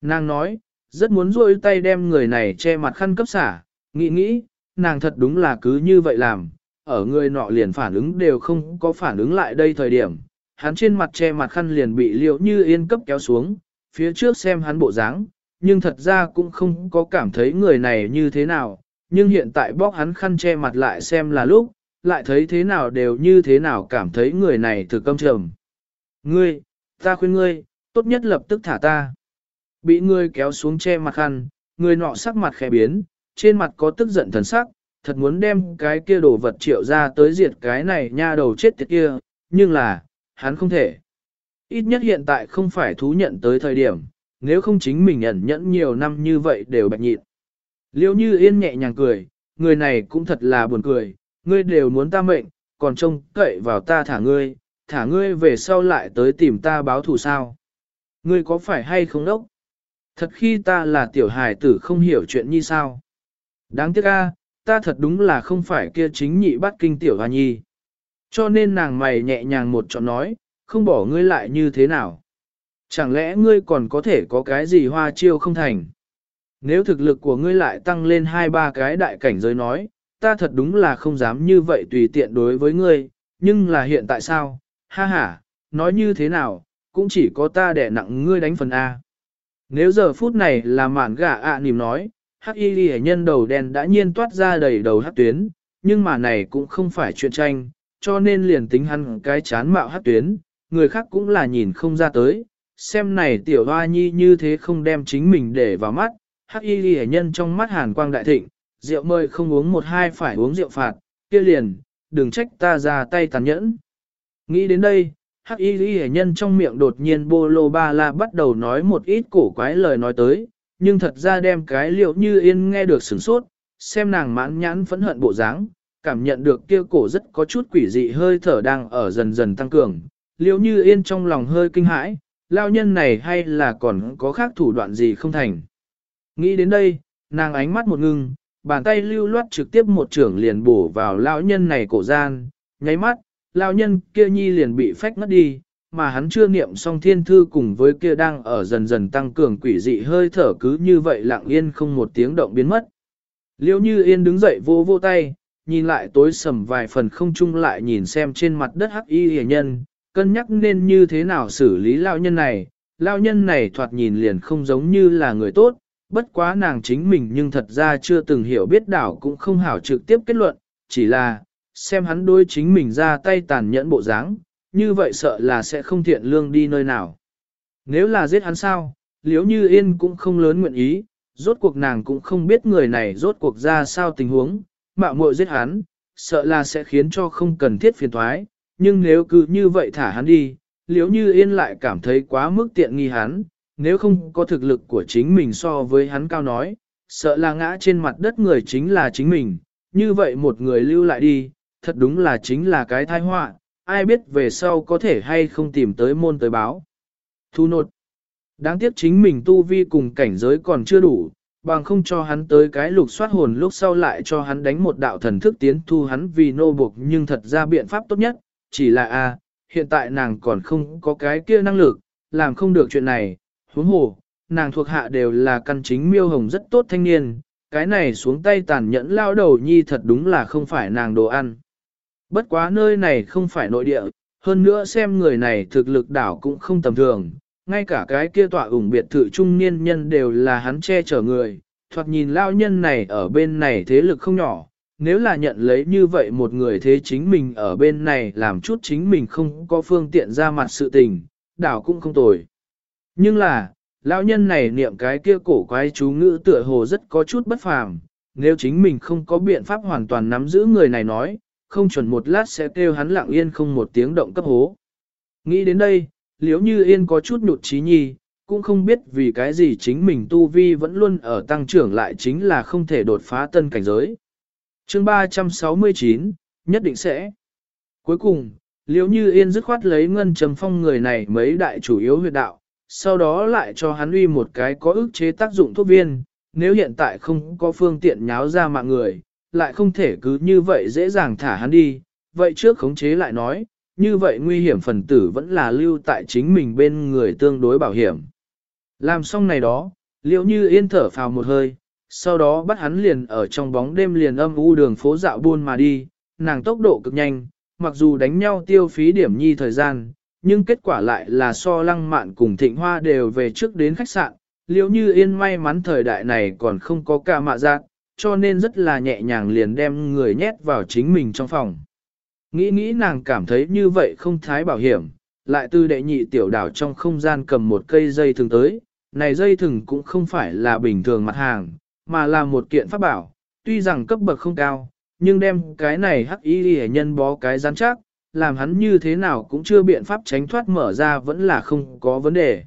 Nàng nói, rất muốn rôi tay đem người này che mặt khăn cấp xả, nghĩ nghĩ, nàng thật đúng là cứ như vậy làm, ở người nọ liền phản ứng đều không có phản ứng lại đây thời điểm, hắn trên mặt che mặt khăn liền bị liệu như yên cấp kéo xuống, phía trước xem hắn bộ dáng, nhưng thật ra cũng không có cảm thấy người này như thế nào, nhưng hiện tại bóc hắn khăn che mặt lại xem là lúc, lại thấy thế nào đều như thế nào cảm thấy người này thực công trầm. Ngươi, ta khuyên ngươi, tốt nhất lập tức thả ta. Bị ngươi kéo xuống che mặt khăn, người nọ sắc mặt khẽ biến, trên mặt có tức giận thần sắc, thật muốn đem cái kia đồ vật triệu ra tới diệt cái này nha đầu chết tiệt kia, nhưng là, hắn không thể. Ít nhất hiện tại không phải thú nhận tới thời điểm, nếu không chính mình ẩn nhẫn nhiều năm như vậy đều bạch nhịn. Liêu như yên nhẹ nhàng cười, người này cũng thật là buồn cười, ngươi đều muốn ta mệnh, còn trông cậy vào ta thả ngươi, thả ngươi về sau lại tới tìm ta báo thù sao. Ngươi có phải hay không đốc? Thật khi ta là tiểu hài tử không hiểu chuyện như sao. Đáng tiếc a, ta thật đúng là không phải kia chính nhị bắt kinh tiểu hoa nhi. Cho nên nàng mày nhẹ nhàng một chọn nói, không bỏ ngươi lại như thế nào. Chẳng lẽ ngươi còn có thể có cái gì hoa chiêu không thành? Nếu thực lực của ngươi lại tăng lên hai ba cái đại cảnh giới nói, ta thật đúng là không dám như vậy tùy tiện đối với ngươi, nhưng là hiện tại sao? Ha ha, nói như thế nào, cũng chỉ có ta đẻ nặng ngươi đánh phần A. Nếu giờ phút này là mạn gà ạ à nìm nói, hắc y ghi nhân đầu đen đã nhiên toát ra đầy đầu hắc tuyến, nhưng mà này cũng không phải chuyện tranh, cho nên liền tính hắn cái chán mạo hắc tuyến, người khác cũng là nhìn không ra tới, xem này tiểu hoa nhi như thế không đem chính mình để vào mắt, hắc y ghi nhân trong mắt hàn quang đại thịnh, rượu mời không uống một hai phải uống rượu phạt, kia liền, đừng trách ta ra tay tàn nhẫn. Nghĩ đến đây, hắc y ghi nhân trong miệng đột nhiên bô lô ba la bắt đầu nói một ít cổ quái lời nói tới, nhưng thật ra đem cái liệu như yên nghe được sửng sốt, xem nàng mãn nhãn phẫn hận bộ dáng, cảm nhận được kia cổ rất có chút quỷ dị hơi thở đang ở dần dần tăng cường, liệu như yên trong lòng hơi kinh hãi, lao nhân này hay là còn có khác thủ đoạn gì không thành. Nghĩ đến đây, nàng ánh mắt một ngưng, bàn tay lưu loát trực tiếp một trưởng liền bổ vào lão nhân này cổ gian, nháy mắt, lão nhân kia nhi liền bị phách ngất đi, mà hắn chưa niệm xong thiên thư cùng với kia đang ở dần dần tăng cường quỷ dị hơi thở cứ như vậy lặng yên không một tiếng động biến mất. Liêu như yên đứng dậy vô vô tay, nhìn lại tối sầm vài phần không chung lại nhìn xem trên mặt đất hắc y hề nhân, cân nhắc nên như thế nào xử lý lão nhân này. lão nhân này thoạt nhìn liền không giống như là người tốt, bất quá nàng chính mình nhưng thật ra chưa từng hiểu biết đảo cũng không hảo trực tiếp kết luận, chỉ là, xem hắn đôi chính mình ra tay tàn nhẫn bộ dáng, như vậy sợ là sẽ không thiện lương đi nơi nào. Nếu là giết hắn sao, liếu như yên cũng không lớn nguyện ý, rốt cuộc nàng cũng không biết người này rốt cuộc ra sao tình huống, mạo muội giết hắn, sợ là sẽ khiến cho không cần thiết phiền thoái, nhưng nếu cứ như vậy thả hắn đi, liếu như yên lại cảm thấy quá mức tiện nghi hắn, nếu không có thực lực của chính mình so với hắn cao nói, sợ là ngã trên mặt đất người chính là chính mình, như vậy một người lưu lại đi, thật đúng là chính là cái tai họa, ai biết về sau có thể hay không tìm tới môn tới báo. Thu nột. Đáng tiếc chính mình tu vi cùng cảnh giới còn chưa đủ, bằng không cho hắn tới cái lục soát hồn lúc sau lại cho hắn đánh một đạo thần thức tiến thu hắn vì nô buộc nhưng thật ra biện pháp tốt nhất, chỉ là a hiện tại nàng còn không có cái kia năng lực, làm không được chuyện này, huống hồ, nàng thuộc hạ đều là căn chính miêu hồng rất tốt thanh niên, cái này xuống tay tàn nhẫn lao đầu nhi thật đúng là không phải nàng đồ ăn. Bất quá nơi này không phải nội địa, hơn nữa xem người này thực lực đảo cũng không tầm thường, ngay cả cái kia tọa ủng biệt thự trung niên nhân đều là hắn che chở người, thoạt nhìn lao nhân này ở bên này thế lực không nhỏ, nếu là nhận lấy như vậy một người thế chính mình ở bên này làm chút chính mình không có phương tiện ra mặt sự tình, đảo cũng không tồi. Nhưng là, lão nhân này niệm cái kia cổ quái chú ngữ tựa hồ rất có chút bất phàm, nếu chính mình không có biện pháp hoàn toàn nắm giữ người này nói, không chuẩn một lát sẽ kêu hắn lặng yên không một tiếng động cấp hố. Nghĩ đến đây, liếu như yên có chút nhụt chí nhi, cũng không biết vì cái gì chính mình tu vi vẫn luôn ở tăng trưởng lại chính là không thể đột phá tân cảnh giới. chương 369, nhất định sẽ. Cuối cùng, liếu như yên dứt khoát lấy ngân trầm phong người này mấy đại chủ yếu huyệt đạo, sau đó lại cho hắn uy một cái có ức chế tác dụng thuốc viên, nếu hiện tại không có phương tiện nháo ra mạng người, lại không thể cứ như vậy dễ dàng thả hắn đi, vậy trước khống chế lại nói, như vậy nguy hiểm phần tử vẫn là lưu tại chính mình bên người tương đối bảo hiểm. Làm xong này đó, liệu như yên thở phào một hơi, sau đó bắt hắn liền ở trong bóng đêm liền âm u đường phố dạo buôn mà đi, nàng tốc độ cực nhanh, mặc dù đánh nhau tiêu phí điểm nhi thời gian, nhưng kết quả lại là so lăng mạn cùng thịnh hoa đều về trước đến khách sạn, liệu như yên may mắn thời đại này còn không có ca mạ giác, cho nên rất là nhẹ nhàng liền đem người nhét vào chính mình trong phòng. Nghĩ nghĩ nàng cảm thấy như vậy không thái bảo hiểm, lại từ đệ nhị tiểu đảo trong không gian cầm một cây dây thừng tới, này dây thừng cũng không phải là bình thường mặt hàng, mà là một kiện pháp bảo, tuy rằng cấp bậc không cao, nhưng đem cái này hắc y hệ nhân bó cái rắn chắc, làm hắn như thế nào cũng chưa biện pháp tránh thoát mở ra vẫn là không có vấn đề.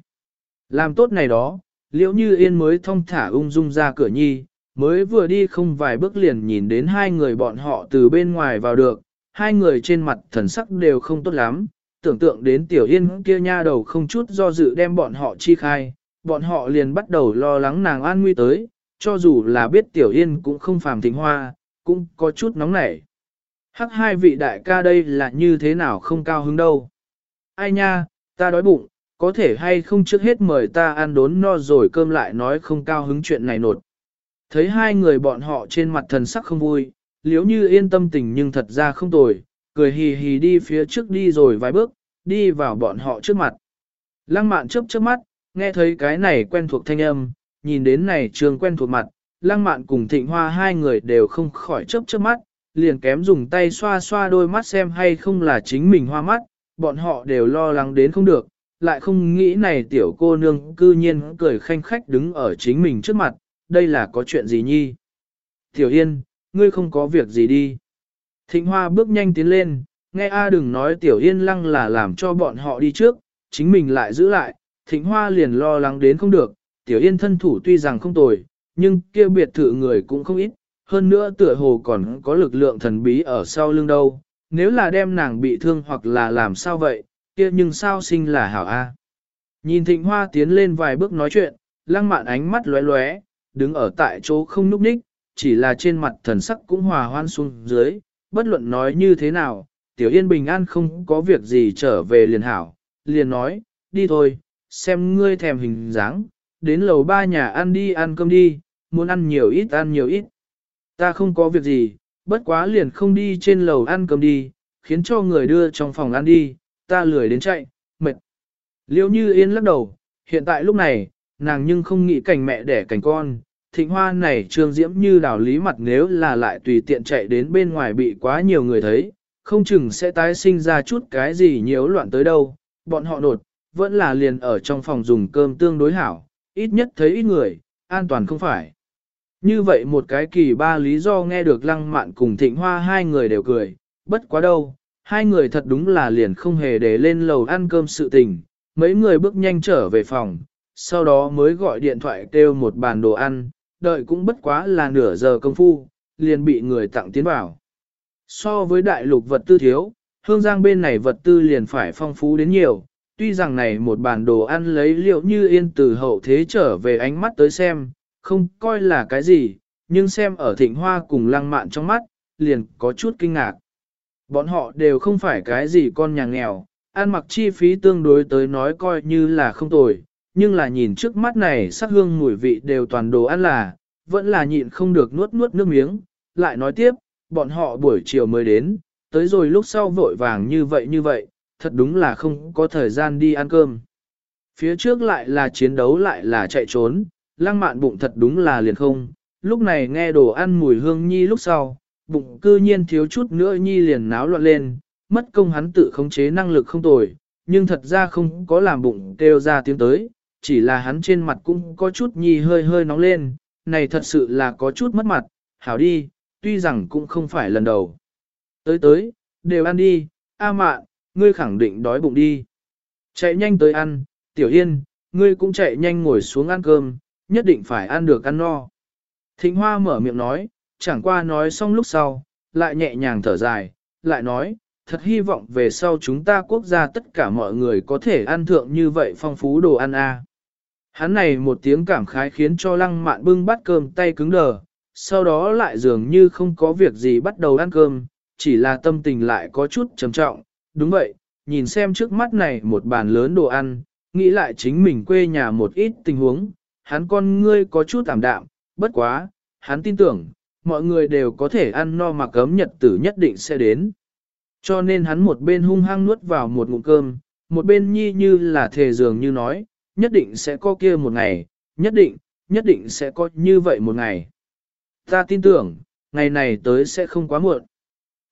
Làm tốt này đó, liễu như yên mới thông thả ung dung ra cửa nhi, mới vừa đi không vài bước liền nhìn đến hai người bọn họ từ bên ngoài vào được, hai người trên mặt thần sắc đều không tốt lắm, tưởng tượng đến tiểu yên kia nha đầu không chút do dự đem bọn họ chi khai, bọn họ liền bắt đầu lo lắng nàng an nguy tới, cho dù là biết Tiểu Yên cũng không phàm thính hoa, cũng có chút nóng nảy. Hắc hai vị đại ca đây là như thế nào không cao hứng đâu. Ai nha, ta đói bụng, có thể hay không trước hết mời ta ăn đốn no rồi cơm lại nói không cao hứng chuyện này nột. Thấy hai người bọn họ trên mặt thần sắc không vui, liếu như yên tâm tình nhưng thật ra không tồi, cười hì hì đi phía trước đi rồi vài bước, đi vào bọn họ trước mặt. Lăng mạn chớp chớp mắt, nghe thấy cái này quen thuộc thanh âm, nhìn đến này trường quen thuộc mặt, lăng mạn cùng thịnh hoa hai người đều không khỏi chớp chớp mắt, liền kém dùng tay xoa xoa đôi mắt xem hay không là chính mình hoa mắt, bọn họ đều lo lắng đến không được, lại không nghĩ này tiểu cô nương cư nhiên cười khanh khách đứng ở chính mình trước mặt, đây là có chuyện gì nhi? Tiểu Yên, ngươi không có việc gì đi. Thịnh Hoa bước nhanh tiến lên, nghe A đừng nói Tiểu Yên lăng là làm cho bọn họ đi trước, chính mình lại giữ lại, Thịnh Hoa liền lo lắng đến không được, Tiểu Yên thân thủ tuy rằng không tồi, nhưng kia biệt thự người cũng không ít, hơn nữa tựa hồ còn có lực lượng thần bí ở sau lưng đâu, nếu là đem nàng bị thương hoặc là làm sao vậy, kia nhưng sao sinh là hảo A. Nhìn Thịnh Hoa tiến lên vài bước nói chuyện, lăng mạn ánh mắt lóe lóe, đứng ở tại chỗ không núp ních, chỉ là trên mặt thần sắc cũng hòa hoan xuống dưới, bất luận nói như thế nào, Tiểu Yên bình an không có việc gì trở về liền hảo, liền nói, đi thôi, xem ngươi thèm hình dáng, đến lầu ba nhà ăn đi ăn cơm đi, muốn ăn nhiều ít ăn nhiều ít. Ta không có việc gì, bất quá liền không đi trên lầu ăn cơm đi, khiến cho người đưa trong phòng ăn đi, ta lười đến chạy, mệt. Liêu như yên lắc đầu, hiện tại lúc này, nàng nhưng không nghĩ cảnh mẹ đẻ cảnh con, thịnh hoa này trương diễm như đào lý mặt nếu là lại tùy tiện chạy đến bên ngoài bị quá nhiều người thấy, không chừng sẽ tái sinh ra chút cái gì nhiễu loạn tới đâu, bọn họ nột, vẫn là liền ở trong phòng dùng cơm tương đối hảo, ít nhất thấy ít người, an toàn không phải. Như vậy một cái kỳ ba lý do nghe được lăng mạn cùng thịnh hoa hai người đều cười, bất quá đâu, hai người thật đúng là liền không hề để lên lầu ăn cơm sự tình, mấy người bước nhanh trở về phòng, sau đó mới gọi điện thoại kêu một bàn đồ ăn, đợi cũng bất quá là nửa giờ công phu, liền bị người tặng tiến vào. So với đại lục vật tư thiếu, hương giang bên này vật tư liền phải phong phú đến nhiều, tuy rằng này một bàn đồ ăn lấy liệu như yên từ hậu thế trở về ánh mắt tới xem, không coi là cái gì, nhưng xem ở thịnh hoa cùng lăng mạn trong mắt, liền có chút kinh ngạc. Bọn họ đều không phải cái gì con nhà nghèo, ăn mặc chi phí tương đối tới nói coi như là không tồi, nhưng là nhìn trước mắt này sắc hương mùi vị đều toàn đồ ăn là, vẫn là nhịn không được nuốt nuốt nước miếng, lại nói tiếp, bọn họ buổi chiều mới đến, tới rồi lúc sau vội vàng như vậy như vậy, thật đúng là không có thời gian đi ăn cơm. Phía trước lại là chiến đấu lại là chạy trốn, lăng mạn bụng thật đúng là liền không, lúc này nghe đồ ăn mùi hương nhi lúc sau, bụng cư nhiên thiếu chút nữa nhi liền náo loạn lên, mất công hắn tự khống chế năng lực không tồi, nhưng thật ra không có làm bụng kêu ra tiếng tới, chỉ là hắn trên mặt cũng có chút nhi hơi hơi nóng lên, này thật sự là có chút mất mặt, hảo đi, tuy rằng cũng không phải lần đầu. Tới tới, đều ăn đi, A mạn, ngươi khẳng định đói bụng đi. Chạy nhanh tới ăn, Tiểu Yên, ngươi cũng chạy nhanh ngồi xuống ăn cơm, nhất định phải ăn được ăn no. Thịnh Hoa mở miệng nói, chẳng qua nói xong lúc sau, lại nhẹ nhàng thở dài, lại nói, thật hy vọng về sau chúng ta quốc gia tất cả mọi người có thể ăn thượng như vậy phong phú đồ ăn a. Hắn này một tiếng cảm khái khiến cho lăng mạn bưng bát cơm tay cứng đờ, sau đó lại dường như không có việc gì bắt đầu ăn cơm, chỉ là tâm tình lại có chút trầm trọng. Đúng vậy, nhìn xem trước mắt này một bàn lớn đồ ăn, nghĩ lại chính mình quê nhà một ít tình huống, hắn con ngươi có chút tạm đạm, bất quá, hắn tin tưởng, mọi người đều có thể ăn no mà cấm nhật tử nhất định sẽ đến. Cho nên hắn một bên hung hăng nuốt vào một ngụm cơm, một bên nhi như là thề dường như nói, nhất định sẽ có kia một ngày, nhất định, nhất định sẽ có như vậy một ngày. Ta tin tưởng, ngày này tới sẽ không quá muộn.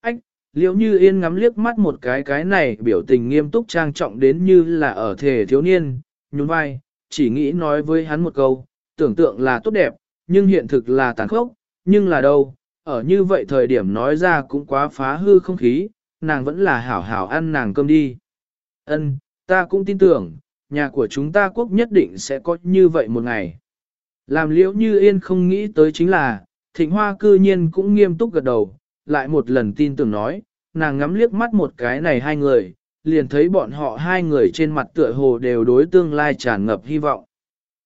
Ách, liễu như yên ngắm liếc mắt một cái cái này biểu tình nghiêm túc trang trọng đến như là ở thể thiếu niên, nhún vai, chỉ nghĩ nói với hắn một câu, tưởng tượng là tốt đẹp, nhưng hiện thực là tàn khốc, nhưng là đâu, ở như vậy thời điểm nói ra cũng quá phá hư không khí, nàng vẫn là hảo hảo ăn nàng cơm đi. Ân, ta cũng tin tưởng, nhà của chúng ta quốc nhất định sẽ có như vậy một ngày. Làm liễu như yên không nghĩ tới chính là, thịnh hoa cư nhiên cũng nghiêm túc gật đầu, lại một lần tin tưởng nói, nàng ngắm liếc mắt một cái này hai người, liền thấy bọn họ hai người trên mặt tựa hồ đều đối tương lai tràn ngập hy vọng.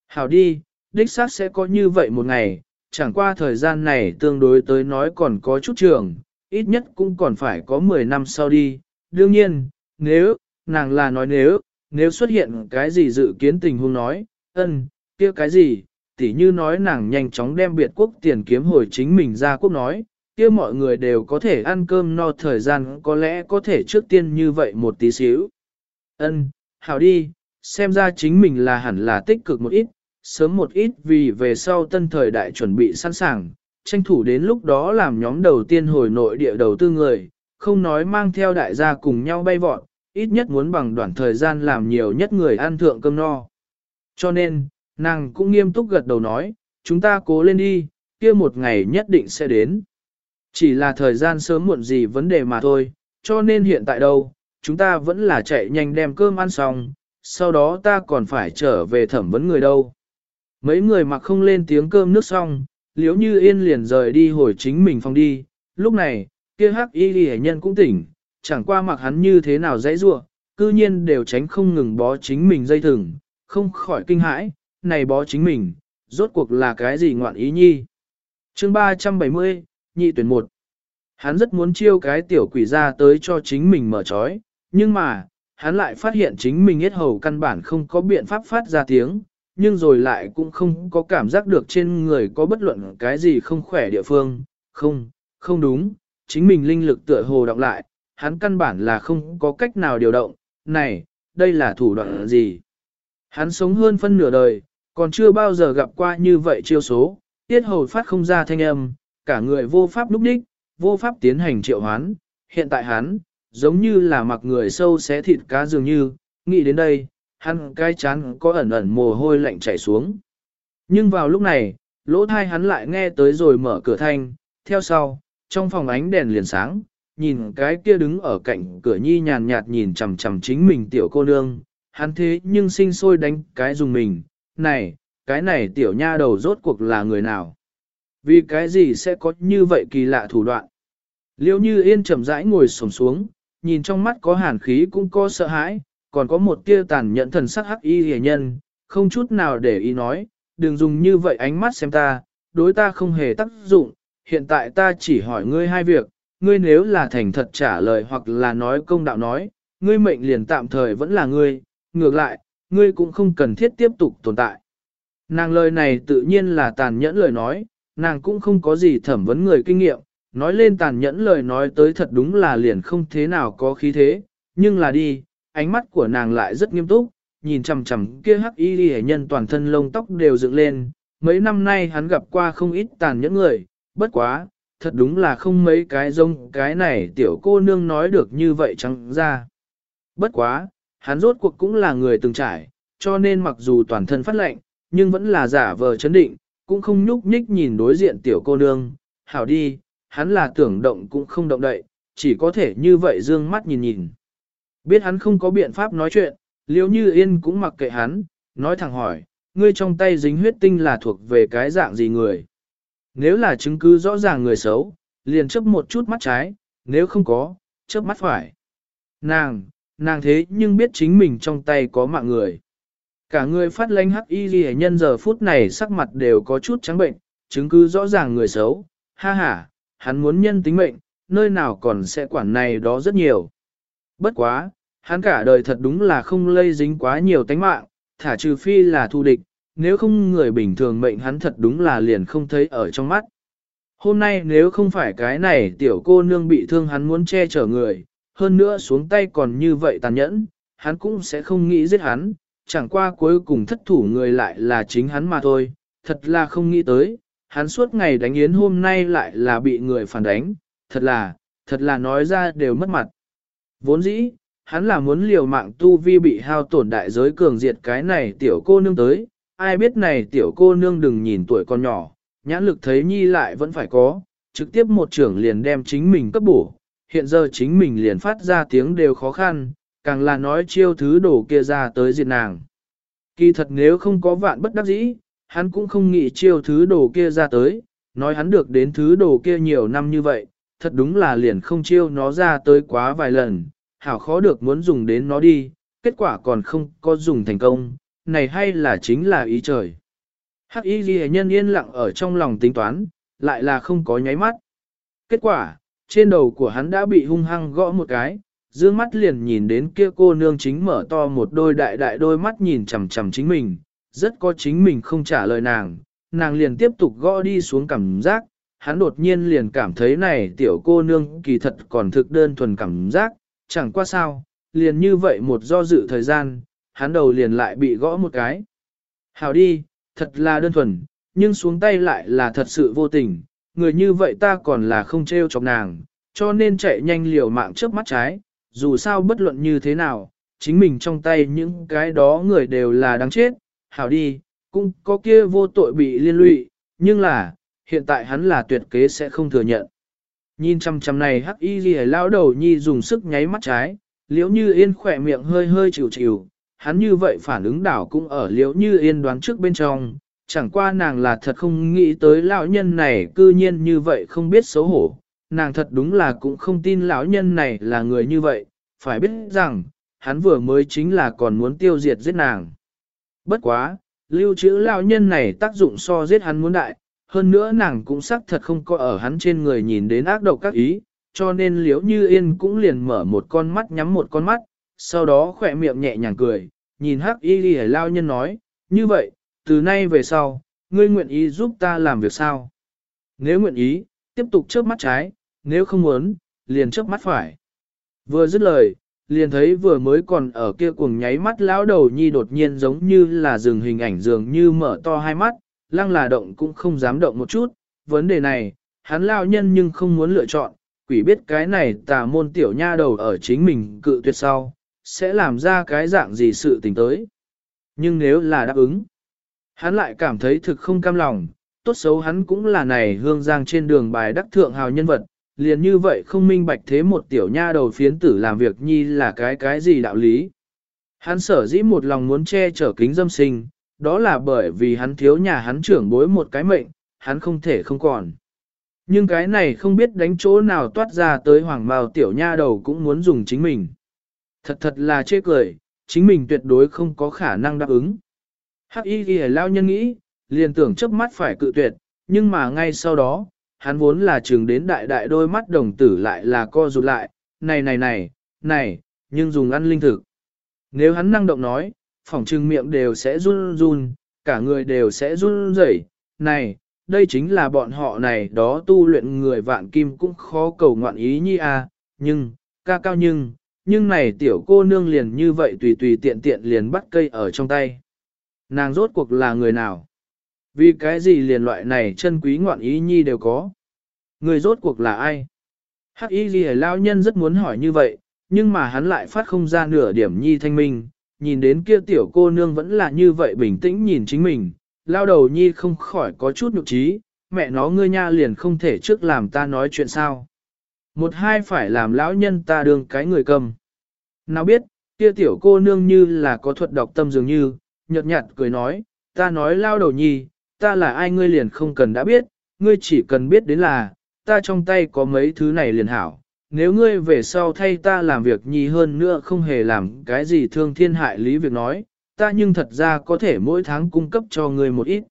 Hảo đi, đích xác sẽ có như vậy một ngày, chẳng qua thời gian này tương đối tới nói còn có chút trường, ít nhất cũng còn phải có 10 năm sau đi. Đương nhiên, nếu, nàng là nói nếu, nếu xuất hiện cái gì dự kiến tình huống nói, ân, kia cái gì, tỉ như nói nàng nhanh chóng đem biệt quốc tiền kiếm hồi chính mình ra quốc nói, kia mọi người đều có thể ăn cơm no thời gian có lẽ có thể trước tiên như vậy một tí xíu. Ân, hảo đi, xem ra chính mình là hẳn là tích cực một ít, sớm một ít vì về sau tân thời đại chuẩn bị sẵn sàng, tranh thủ đến lúc đó làm nhóm đầu tiên hồi nội địa đầu tư người, không nói mang theo đại gia cùng nhau bay vọt, ít nhất muốn bằng đoạn thời gian làm nhiều nhất người ăn thượng cơm no. Cho nên, nàng cũng nghiêm túc gật đầu nói, chúng ta cố lên đi, kia một ngày nhất định sẽ đến. Chỉ là thời gian sớm muộn gì vấn đề mà thôi, cho nên hiện tại đâu, chúng ta vẫn là chạy nhanh đem cơm ăn xong, sau đó ta còn phải trở về thẩm vấn người đâu. Mấy người mặc không lên tiếng cơm nước xong, liếu như yên liền rời đi hồi chính mình phòng đi, lúc này, kia hắc y ghi nhân cũng tỉnh, chẳng qua mặc hắn như thế nào dãy ruộng, cư nhiên đều tránh không ngừng bó chính mình dây thừng, không khỏi kinh hãi, này bó chính mình, rốt cuộc là cái gì ngoạn ý nhi. chương 370, nhị tuyển một. Hắn rất muốn chiêu cái tiểu quỷ ra tới cho chính mình mở trói, nhưng mà, hắn lại phát hiện chính mình hết hầu căn bản không có biện pháp phát ra tiếng, nhưng rồi lại cũng không có cảm giác được trên người có bất luận cái gì không khỏe địa phương, không, không đúng, chính mình linh lực tựa hồ đọc lại, hắn căn bản là không có cách nào điều động, này, đây là thủ đoạn gì? Hắn sống hơn phân nửa đời, còn chưa bao giờ gặp qua như vậy chiêu số, tiết hầu phát không ra thanh âm, cả người vô pháp lúc đích, vô pháp tiến hành triệu hoán, hiện tại hắn, giống như là mặc người sâu xé thịt cá dường như, nghĩ đến đây, hắn cái chán có ẩn ẩn mồ hôi lạnh chảy xuống. Nhưng vào lúc này, lỗ thai hắn lại nghe tới rồi mở cửa thanh, theo sau, trong phòng ánh đèn liền sáng, nhìn cái kia đứng ở cạnh cửa nhi nhàn nhạt nhìn chằm chằm chính mình tiểu cô nương, hắn thế nhưng sinh sôi đánh cái dùng mình, này, cái này tiểu nha đầu rốt cuộc là người nào? Vì cái gì sẽ có như vậy kỳ lạ thủ đoạn? Liêu như yên chậm rãi ngồi sổng xuống, nhìn trong mắt có hàn khí cũng có sợ hãi, còn có một tia tàn nhẫn thần sắc hắc y hề nhân, không chút nào để ý nói, đừng dùng như vậy ánh mắt xem ta, đối ta không hề tác dụng, hiện tại ta chỉ hỏi ngươi hai việc, ngươi nếu là thành thật trả lời hoặc là nói công đạo nói, ngươi mệnh liền tạm thời vẫn là ngươi, ngược lại, ngươi cũng không cần thiết tiếp tục tồn tại. Nàng lời này tự nhiên là tàn nhẫn lời nói, nàng cũng không có gì thẩm vấn người kinh nghiệm, nói lên tàn nhẫn lời nói tới thật đúng là liền không thế nào có khí thế, nhưng là đi, ánh mắt của nàng lại rất nghiêm túc, nhìn chằm chằm kia hắc y đi nhân toàn thân lông tóc đều dựng lên, mấy năm nay hắn gặp qua không ít tàn nhẫn người, bất quá, thật đúng là không mấy cái giống cái này tiểu cô nương nói được như vậy chẳng ra. Bất quá, hắn rốt cuộc cũng là người từng trải, cho nên mặc dù toàn thân phát lệnh, nhưng vẫn là giả vờ chấn định, cũng không nhúc nhích nhìn đối diện tiểu cô nương, hảo đi, hắn là tưởng động cũng không động đậy, chỉ có thể như vậy dương mắt nhìn nhìn. Biết hắn không có biện pháp nói chuyện, liếu như yên cũng mặc kệ hắn, nói thẳng hỏi, ngươi trong tay dính huyết tinh là thuộc về cái dạng gì người. Nếu là chứng cứ rõ ràng người xấu, liền chấp một chút mắt trái, nếu không có, chớp mắt phải. Nàng, nàng thế nhưng biết chính mình trong tay có mạng người. Cả người phát lanh hắc y ghi nhân giờ phút này sắc mặt đều có chút trắng bệnh, chứng cứ rõ ràng người xấu, ha ha, hắn muốn nhân tính mệnh, nơi nào còn sẽ quản này đó rất nhiều. Bất quá, hắn cả đời thật đúng là không lây dính quá nhiều tánh mạng, thả trừ phi là thù địch, nếu không người bình thường mệnh hắn thật đúng là liền không thấy ở trong mắt. Hôm nay nếu không phải cái này tiểu cô nương bị thương hắn muốn che chở người, hơn nữa xuống tay còn như vậy tàn nhẫn, hắn cũng sẽ không nghĩ giết hắn, chẳng qua cuối cùng thất thủ người lại là chính hắn mà thôi, thật là không nghĩ tới, hắn suốt ngày đánh yến hôm nay lại là bị người phản đánh, thật là, thật là nói ra đều mất mặt. Vốn dĩ, hắn là muốn liều mạng tu vi bị hao tổn đại giới cường diệt cái này tiểu cô nương tới, ai biết này tiểu cô nương đừng nhìn tuổi con nhỏ, nhãn lực thấy nhi lại vẫn phải có, trực tiếp một trưởng liền đem chính mình cấp bổ, hiện giờ chính mình liền phát ra tiếng đều khó khăn, càng là nói chiêu thứ đồ kia ra tới diệt nàng. Kỳ thật nếu không có vạn bất đắc dĩ, hắn cũng không nghĩ chiêu thứ đồ kia ra tới, nói hắn được đến thứ đồ kia nhiều năm như vậy, thật đúng là liền không chiêu nó ra tới quá vài lần, hảo khó được muốn dùng đến nó đi, kết quả còn không có dùng thành công, này hay là chính là ý trời. Hắc y ghi nhân yên lặng ở trong lòng tính toán, lại là không có nháy mắt. Kết quả, trên đầu của hắn đã bị hung hăng gõ một cái, dương mắt liền nhìn đến kia cô nương chính mở to một đôi đại đại đôi mắt nhìn chằm chằm chính mình, rất có chính mình không trả lời nàng, nàng liền tiếp tục gõ đi xuống cảm giác, hắn đột nhiên liền cảm thấy này tiểu cô nương kỳ thật còn thực đơn thuần cảm giác, chẳng qua sao, liền như vậy một do dự thời gian, hắn đầu liền lại bị gõ một cái. Hào đi, thật là đơn thuần, nhưng xuống tay lại là thật sự vô tình, người như vậy ta còn là không trêu chọc nàng, cho nên chạy nhanh liều mạng trước mắt trái, dù sao bất luận như thế nào, chính mình trong tay những cái đó người đều là đáng chết, hảo đi, cũng có kia vô tội bị liên lụy, nhưng là, hiện tại hắn là tuyệt kế sẽ không thừa nhận. Nhìn chăm chăm này hắc y ghi lao đầu nhi dùng sức nháy mắt trái, liễu như yên khỏe miệng hơi hơi chịu chịu, hắn như vậy phản ứng đảo cũng ở liễu như yên đoán trước bên trong, chẳng qua nàng là thật không nghĩ tới lão nhân này cư nhiên như vậy không biết xấu hổ, nàng thật đúng là cũng không tin lão nhân này là người như vậy, phải biết rằng, hắn vừa mới chính là còn muốn tiêu diệt giết nàng. Bất quá, lưu trữ lão nhân này tác dụng so giết hắn muốn đại, hơn nữa nàng cũng xác thật không có ở hắn trên người nhìn đến ác độc các ý, cho nên liếu như yên cũng liền mở một con mắt nhắm một con mắt, sau đó khỏe miệng nhẹ nhàng cười, nhìn hắc y ghi lao nhân nói, như vậy, từ nay về sau, ngươi nguyện ý giúp ta làm việc sao? Nếu nguyện ý, tiếp tục chớp mắt trái, nếu không muốn, liền chớp mắt phải. Vừa dứt lời, liền thấy vừa mới còn ở kia cuồng nháy mắt lão đầu nhi đột nhiên giống như là dừng hình ảnh dường như mở to hai mắt, lăng là động cũng không dám động một chút. Vấn đề này, hắn lao nhân nhưng không muốn lựa chọn, quỷ biết cái này tà môn tiểu nha đầu ở chính mình cự tuyệt sau, sẽ làm ra cái dạng gì sự tình tới. Nhưng nếu là đáp ứng, hắn lại cảm thấy thực không cam lòng, tốt xấu hắn cũng là này hương giang trên đường bài đắc thượng hào nhân vật, liền như vậy không minh bạch thế một tiểu nha đầu phiến tử làm việc nhi là cái cái gì đạo lý. Hắn sở dĩ một lòng muốn che chở kính dâm sinh, đó là bởi vì hắn thiếu nhà hắn trưởng bối một cái mệnh, hắn không thể không còn. Nhưng cái này không biết đánh chỗ nào toát ra tới hoàng bào tiểu nha đầu cũng muốn dùng chính mình. Thật thật là chê cười, chính mình tuyệt đối không có khả năng đáp ứng. Hắc y ghi lao nhân nghĩ, liền tưởng chớp mắt phải cự tuyệt, nhưng mà ngay sau đó, hắn vốn là trường đến đại đại đôi mắt đồng tử lại là co rụt lại, này này này, này, nhưng dùng ăn linh thực. Nếu hắn năng động nói, phỏng trừng miệng đều sẽ run run, cả người đều sẽ run rẩy. này, đây chính là bọn họ này đó tu luyện người vạn kim cũng khó cầu ngoạn ý nhi a, nhưng, ca cao nhưng, nhưng này tiểu cô nương liền như vậy tùy tùy tiện tiện liền bắt cây ở trong tay. Nàng rốt cuộc là người nào? Vì cái gì liền loại này chân quý ngoạn ý nhi đều có? Người rốt cuộc là ai? Hắc y ghi lao nhân rất muốn hỏi như vậy, nhưng mà hắn lại phát không ra nửa điểm nhi thanh minh, nhìn đến kia tiểu cô nương vẫn là như vậy bình tĩnh nhìn chính mình, lao đầu nhi không khỏi có chút nhục trí, mẹ nó ngươi nha liền không thể trước làm ta nói chuyện sao. Một hai phải làm lão nhân ta đương cái người cầm. Nào biết, kia tiểu cô nương như là có thuật đọc tâm dường như, nhợt nhạt cười nói, ta nói lao đầu nhi, ta là ai ngươi liền không cần đã biết, ngươi chỉ cần biết đến là, ta trong tay có mấy thứ này liền hảo. Nếu ngươi về sau thay ta làm việc nhì hơn nữa không hề làm cái gì thương thiên hại lý việc nói, ta nhưng thật ra có thể mỗi tháng cung cấp cho ngươi một ít.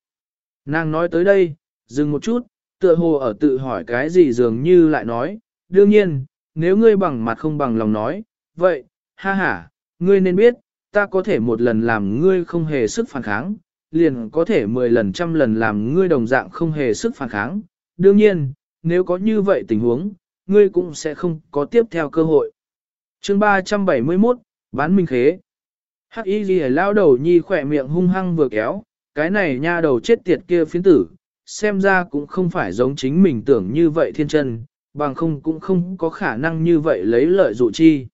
Nàng nói tới đây, dừng một chút, tựa hồ ở tự hỏi cái gì dường như lại nói, đương nhiên, nếu ngươi bằng mặt không bằng lòng nói, vậy, ha ha, ngươi nên biết, ta có thể một lần làm ngươi không hề sức phản kháng, liền có thể mười lần trăm lần làm ngươi đồng dạng không hề sức phản kháng. Đương nhiên, nếu có như vậy tình huống, ngươi cũng sẽ không có tiếp theo cơ hội. chương 371, bán minh khế. Hắc y ghi lao đầu nhi khỏe miệng hung hăng vừa kéo, cái này nha đầu chết tiệt kia phiến tử, xem ra cũng không phải giống chính mình tưởng như vậy thiên chân, bằng không cũng không có khả năng như vậy lấy lợi dụ chi.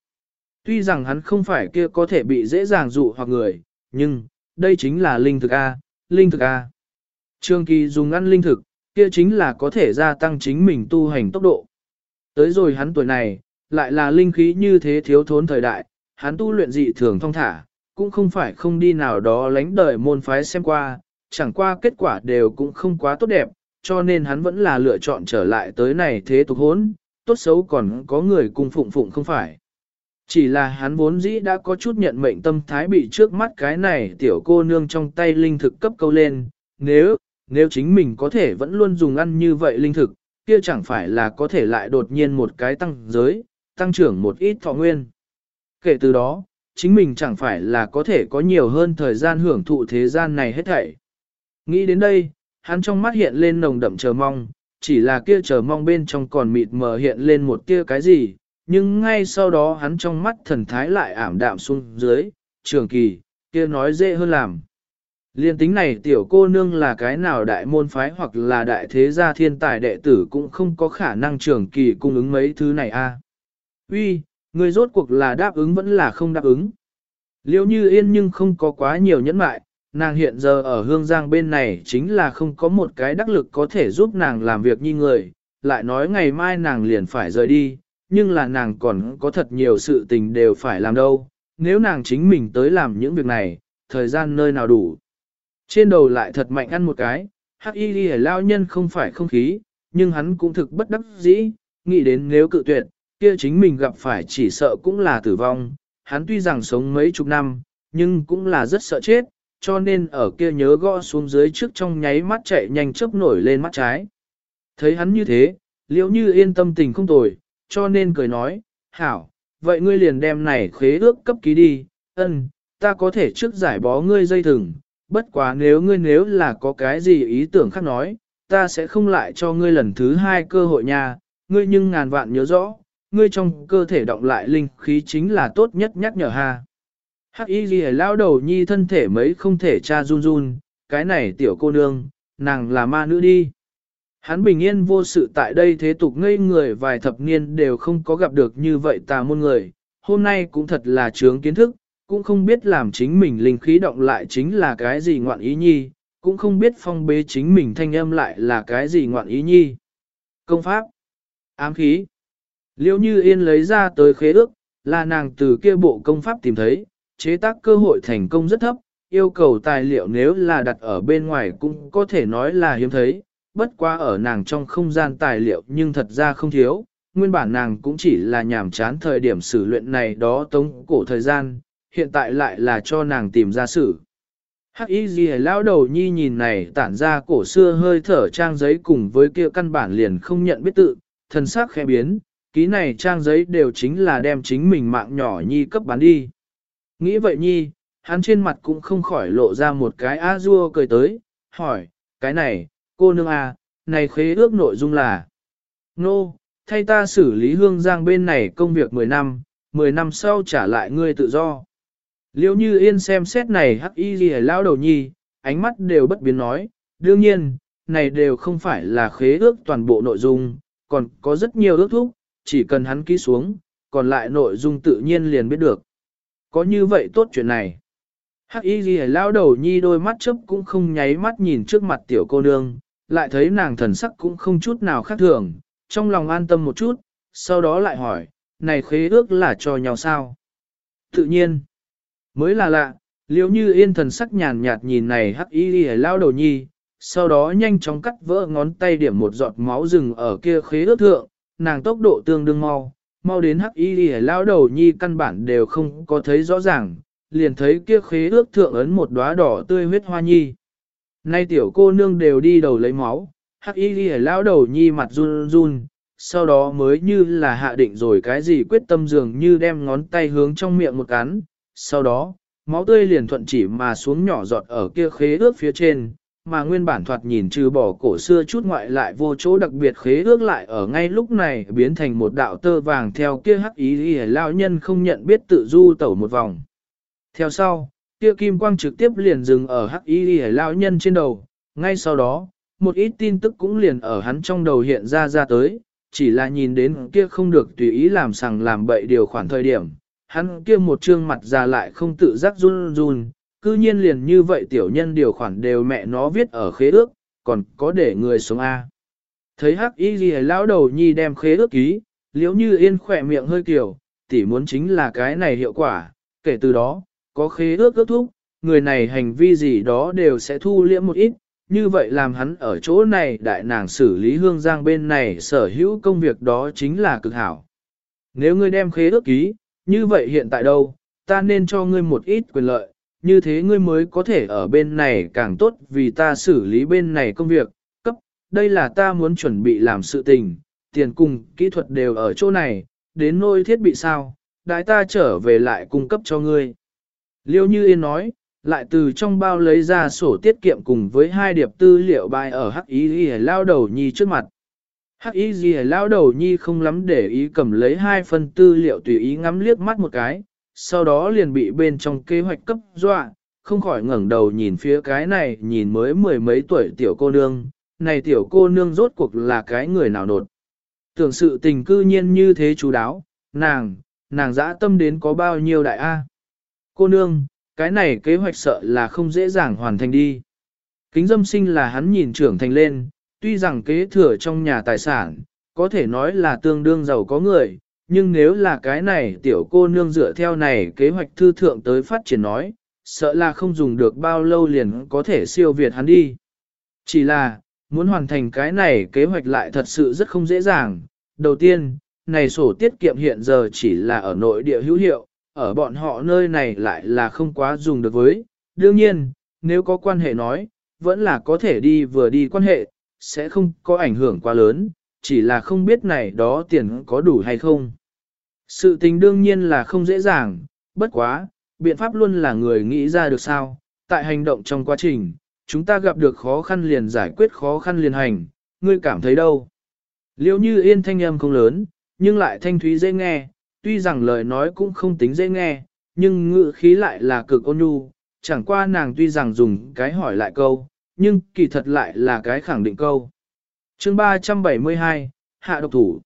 Tuy rằng hắn không phải kia có thể bị dễ dàng dụ hoặc người, nhưng, đây chính là linh thực A, linh thực A. Trương Kỳ dùng ăn linh thực, kia chính là có thể gia tăng chính mình tu hành tốc độ. Tới rồi hắn tuổi này, lại là linh khí như thế thiếu thốn thời đại, hắn tu luyện dị thường thông thả, cũng không phải không đi nào đó lánh đời môn phái xem qua, chẳng qua kết quả đều cũng không quá tốt đẹp, cho nên hắn vẫn là lựa chọn trở lại tới này thế tục hốn, tốt xấu còn có người cùng phụng phụng không phải. Chỉ là hắn vốn dĩ đã có chút nhận mệnh tâm thái bị trước mắt cái này tiểu cô nương trong tay linh thực cấp câu lên, nếu, nếu chính mình có thể vẫn luôn dùng ăn như vậy linh thực, kia chẳng phải là có thể lại đột nhiên một cái tăng giới, tăng trưởng một ít thọ nguyên. Kể từ đó, chính mình chẳng phải là có thể có nhiều hơn thời gian hưởng thụ thế gian này hết thảy. Nghĩ đến đây, hắn trong mắt hiện lên nồng đậm chờ mong, chỉ là kia chờ mong bên trong còn mịt mờ hiện lên một kia cái gì, nhưng ngay sau đó hắn trong mắt thần thái lại ảm đạm xuống dưới, trường kỳ, kia nói dễ hơn làm. Liên tính này tiểu cô nương là cái nào đại môn phái hoặc là đại thế gia thiên tài đệ tử cũng không có khả năng trường kỳ cung ứng mấy thứ này a. À. Uy, người rốt cuộc là đáp ứng vẫn là không đáp ứng. Liêu như yên nhưng không có quá nhiều nhẫn mại, nàng hiện giờ ở hương giang bên này chính là không có một cái đắc lực có thể giúp nàng làm việc như người, lại nói ngày mai nàng liền phải rời đi, nhưng là nàng còn có thật nhiều sự tình đều phải làm đâu, nếu nàng chính mình tới làm những việc này, thời gian nơi nào đủ. Trên đầu lại thật mạnh ăn một cái, hắc y ghi lao nhân không phải không khí, nhưng hắn cũng thực bất đắc dĩ, nghĩ đến nếu cự tuyệt, kia chính mình gặp phải chỉ sợ cũng là tử vong, hắn tuy rằng sống mấy chục năm, nhưng cũng là rất sợ chết, cho nên ở kia nhớ gõ xuống dưới trước trong nháy mắt chạy nhanh chớp nổi lên mắt trái. Thấy hắn như thế, liễu như yên tâm tình không tồi, cho nên cười nói, hảo, vậy ngươi liền đem này khế ước cấp ký đi, ân, ta có thể trước giải bó ngươi dây thừng, bất quá nếu ngươi nếu là có cái gì ý tưởng khác nói, ta sẽ không lại cho ngươi lần thứ hai cơ hội nha, ngươi nhưng ngàn vạn nhớ rõ, ngươi trong cơ thể động lại linh khí chính là tốt nhất nhắc nhở ha. Hắc y ghi lao đầu nhi thân thể mấy không thể cha run run, cái này tiểu cô nương, nàng là ma nữ đi. Hắn bình yên vô sự tại đây thế tục ngây người vài thập niên đều không có gặp được như vậy tà môn người, hôm nay cũng thật là trướng kiến thức, cũng không biết làm chính mình linh khí động lại chính là cái gì ngoạn ý nhi, cũng không biết phong bế chính mình thanh âm lại là cái gì ngoạn ý nhi. Công pháp Ám khí. Liêu như yên lấy ra tới khế ước, là nàng từ kia bộ công pháp tìm thấy, chế tác cơ hội thành công rất thấp, yêu cầu tài liệu nếu là đặt ở bên ngoài cũng có thể nói là hiếm thấy, bất quá ở nàng trong không gian tài liệu nhưng thật ra không thiếu, nguyên bản nàng cũng chỉ là nhàm chán thời điểm xử luyện này đó tống cổ thời gian, hiện tại lại là cho nàng tìm ra sự. Hắc y gì lão đầu nhi nhìn này tản ra cổ xưa hơi thở trang giấy cùng với kia căn bản liền không nhận biết tự, thần sắc khẽ biến, ký này trang giấy đều chính là đem chính mình mạng nhỏ nhi cấp bán đi. Nghĩ vậy nhi, hắn trên mặt cũng không khỏi lộ ra một cái a dua cười tới, hỏi, cái này, cô nương à, này khế ước nội dung là, nô, thay ta xử lý hương giang bên này công việc 10 năm, 10 năm sau trả lại ngươi tự do. Liêu như yên xem xét này hắc y gì lao đầu nhi, ánh mắt đều bất biến nói, đương nhiên, này đều không phải là khế ước toàn bộ nội dung, còn có rất nhiều ước thúc, chỉ cần hắn ký xuống, còn lại nội dung tự nhiên liền biết được. Có như vậy tốt chuyện này. Hắc y gì lao đầu nhi đôi mắt chớp cũng không nháy mắt nhìn trước mặt tiểu cô nương, lại thấy nàng thần sắc cũng không chút nào khác thường, trong lòng an tâm một chút, sau đó lại hỏi, này khế ước là cho nhau sao? Tự nhiên, mới là lạ, liếu như yên thần sắc nhàn nhạt nhìn này hắc y đi lao đầu nhi, sau đó nhanh chóng cắt vỡ ngón tay điểm một giọt máu rừng ở kia khế ước thượng, nàng tốc độ tương đương mau, mau đến hắc y đi lao đầu nhi căn bản đều không có thấy rõ ràng, liền thấy kia khế ước thượng ấn một đóa đỏ tươi huyết hoa nhi. Nay tiểu cô nương đều đi đầu lấy máu, hắc y ghi lao đầu nhi mặt run run, sau đó mới như là hạ định rồi cái gì quyết tâm dường như đem ngón tay hướng trong miệng một cắn, sau đó, máu tươi liền thuận chỉ mà xuống nhỏ giọt ở kia khế ước phía trên, mà nguyên bản thoạt nhìn trừ bỏ cổ xưa chút ngoại lại vô chỗ đặc biệt khế ước lại ở ngay lúc này biến thành một đạo tơ vàng theo kia hắc ý ghi lao nhân không nhận biết tự du tẩu một vòng. Theo sau, kia kim quang trực tiếp liền dừng ở hắc Y ý Lão nhân trên đầu, ngay sau đó, một ít tin tức cũng liền ở hắn trong đầu hiện ra ra tới, chỉ là nhìn đến kia không được tùy ý làm sằng làm bậy điều khoản thời điểm, hắn kia một trương mặt già lại không tự giác run run, cư nhiên liền như vậy tiểu nhân điều khoản đều mẹ nó viết ở khế ước, còn có để người sống A. Thấy hắc y gì lão đầu nhi đem khế ước ký, liễu như yên khỏe miệng hơi kiểu, tỉ muốn chính là cái này hiệu quả, kể từ đó, có khế ước ước thúc, người này hành vi gì đó đều sẽ thu liễm một ít, như vậy làm hắn ở chỗ này đại nàng xử lý hương giang bên này sở hữu công việc đó chính là cực hảo. Nếu ngươi đem khế ước ký, như vậy hiện tại đâu, ta nên cho ngươi một ít quyền lợi, như thế ngươi mới có thể ở bên này càng tốt vì ta xử lý bên này công việc, cấp, đây là ta muốn chuẩn bị làm sự tình, tiền cùng kỹ thuật đều ở chỗ này, đến nôi thiết bị sao, đại ta trở về lại cung cấp cho ngươi. Liêu Như Yên nói, lại từ trong bao lấy ra sổ tiết kiệm cùng với hai điệp tư liệu bài ở Hắc Y Ghi lao đầu nhi trước mặt. Hắc Y Ghi lao đầu nhi không lắm để ý cầm lấy hai phần tư liệu tùy ý ngắm liếc mắt một cái, sau đó liền bị bên trong kế hoạch cấp dọa, không khỏi ngẩng đầu nhìn phía cái này nhìn mới mười mấy tuổi tiểu cô nương, này tiểu cô nương rốt cuộc là cái người nào nột. Tưởng sự tình cư nhiên như thế chú đáo, nàng, nàng dã tâm đến có bao nhiêu đại A. Cô nương, cái này kế hoạch sợ là không dễ dàng hoàn thành đi. Kính dâm sinh là hắn nhìn trưởng thành lên, tuy rằng kế thừa trong nhà tài sản, có thể nói là tương đương giàu có người, nhưng nếu là cái này tiểu cô nương dựa theo này kế hoạch thư thượng tới phát triển nói, sợ là không dùng được bao lâu liền có thể siêu việt hắn đi. Chỉ là, muốn hoàn thành cái này kế hoạch lại thật sự rất không dễ dàng. Đầu tiên, này sổ tiết kiệm hiện giờ chỉ là ở nội địa hữu hiệu, ở bọn họ nơi này lại là không quá dùng được với. Đương nhiên, nếu có quan hệ nói, vẫn là có thể đi vừa đi quan hệ, sẽ không có ảnh hưởng quá lớn, chỉ là không biết này đó tiền có đủ hay không. Sự tình đương nhiên là không dễ dàng, bất quá, biện pháp luôn là người nghĩ ra được sao, tại hành động trong quá trình, chúng ta gặp được khó khăn liền giải quyết khó khăn liền hành, ngươi cảm thấy đâu? Liêu như yên thanh âm không lớn, nhưng lại thanh thúy dễ nghe, tuy rằng lời nói cũng không tính dễ nghe, nhưng ngữ khí lại là cực ôn nhu, chẳng qua nàng tuy rằng dùng cái hỏi lại câu, nhưng kỳ thật lại là cái khẳng định câu. chương 372, Hạ độc thủ.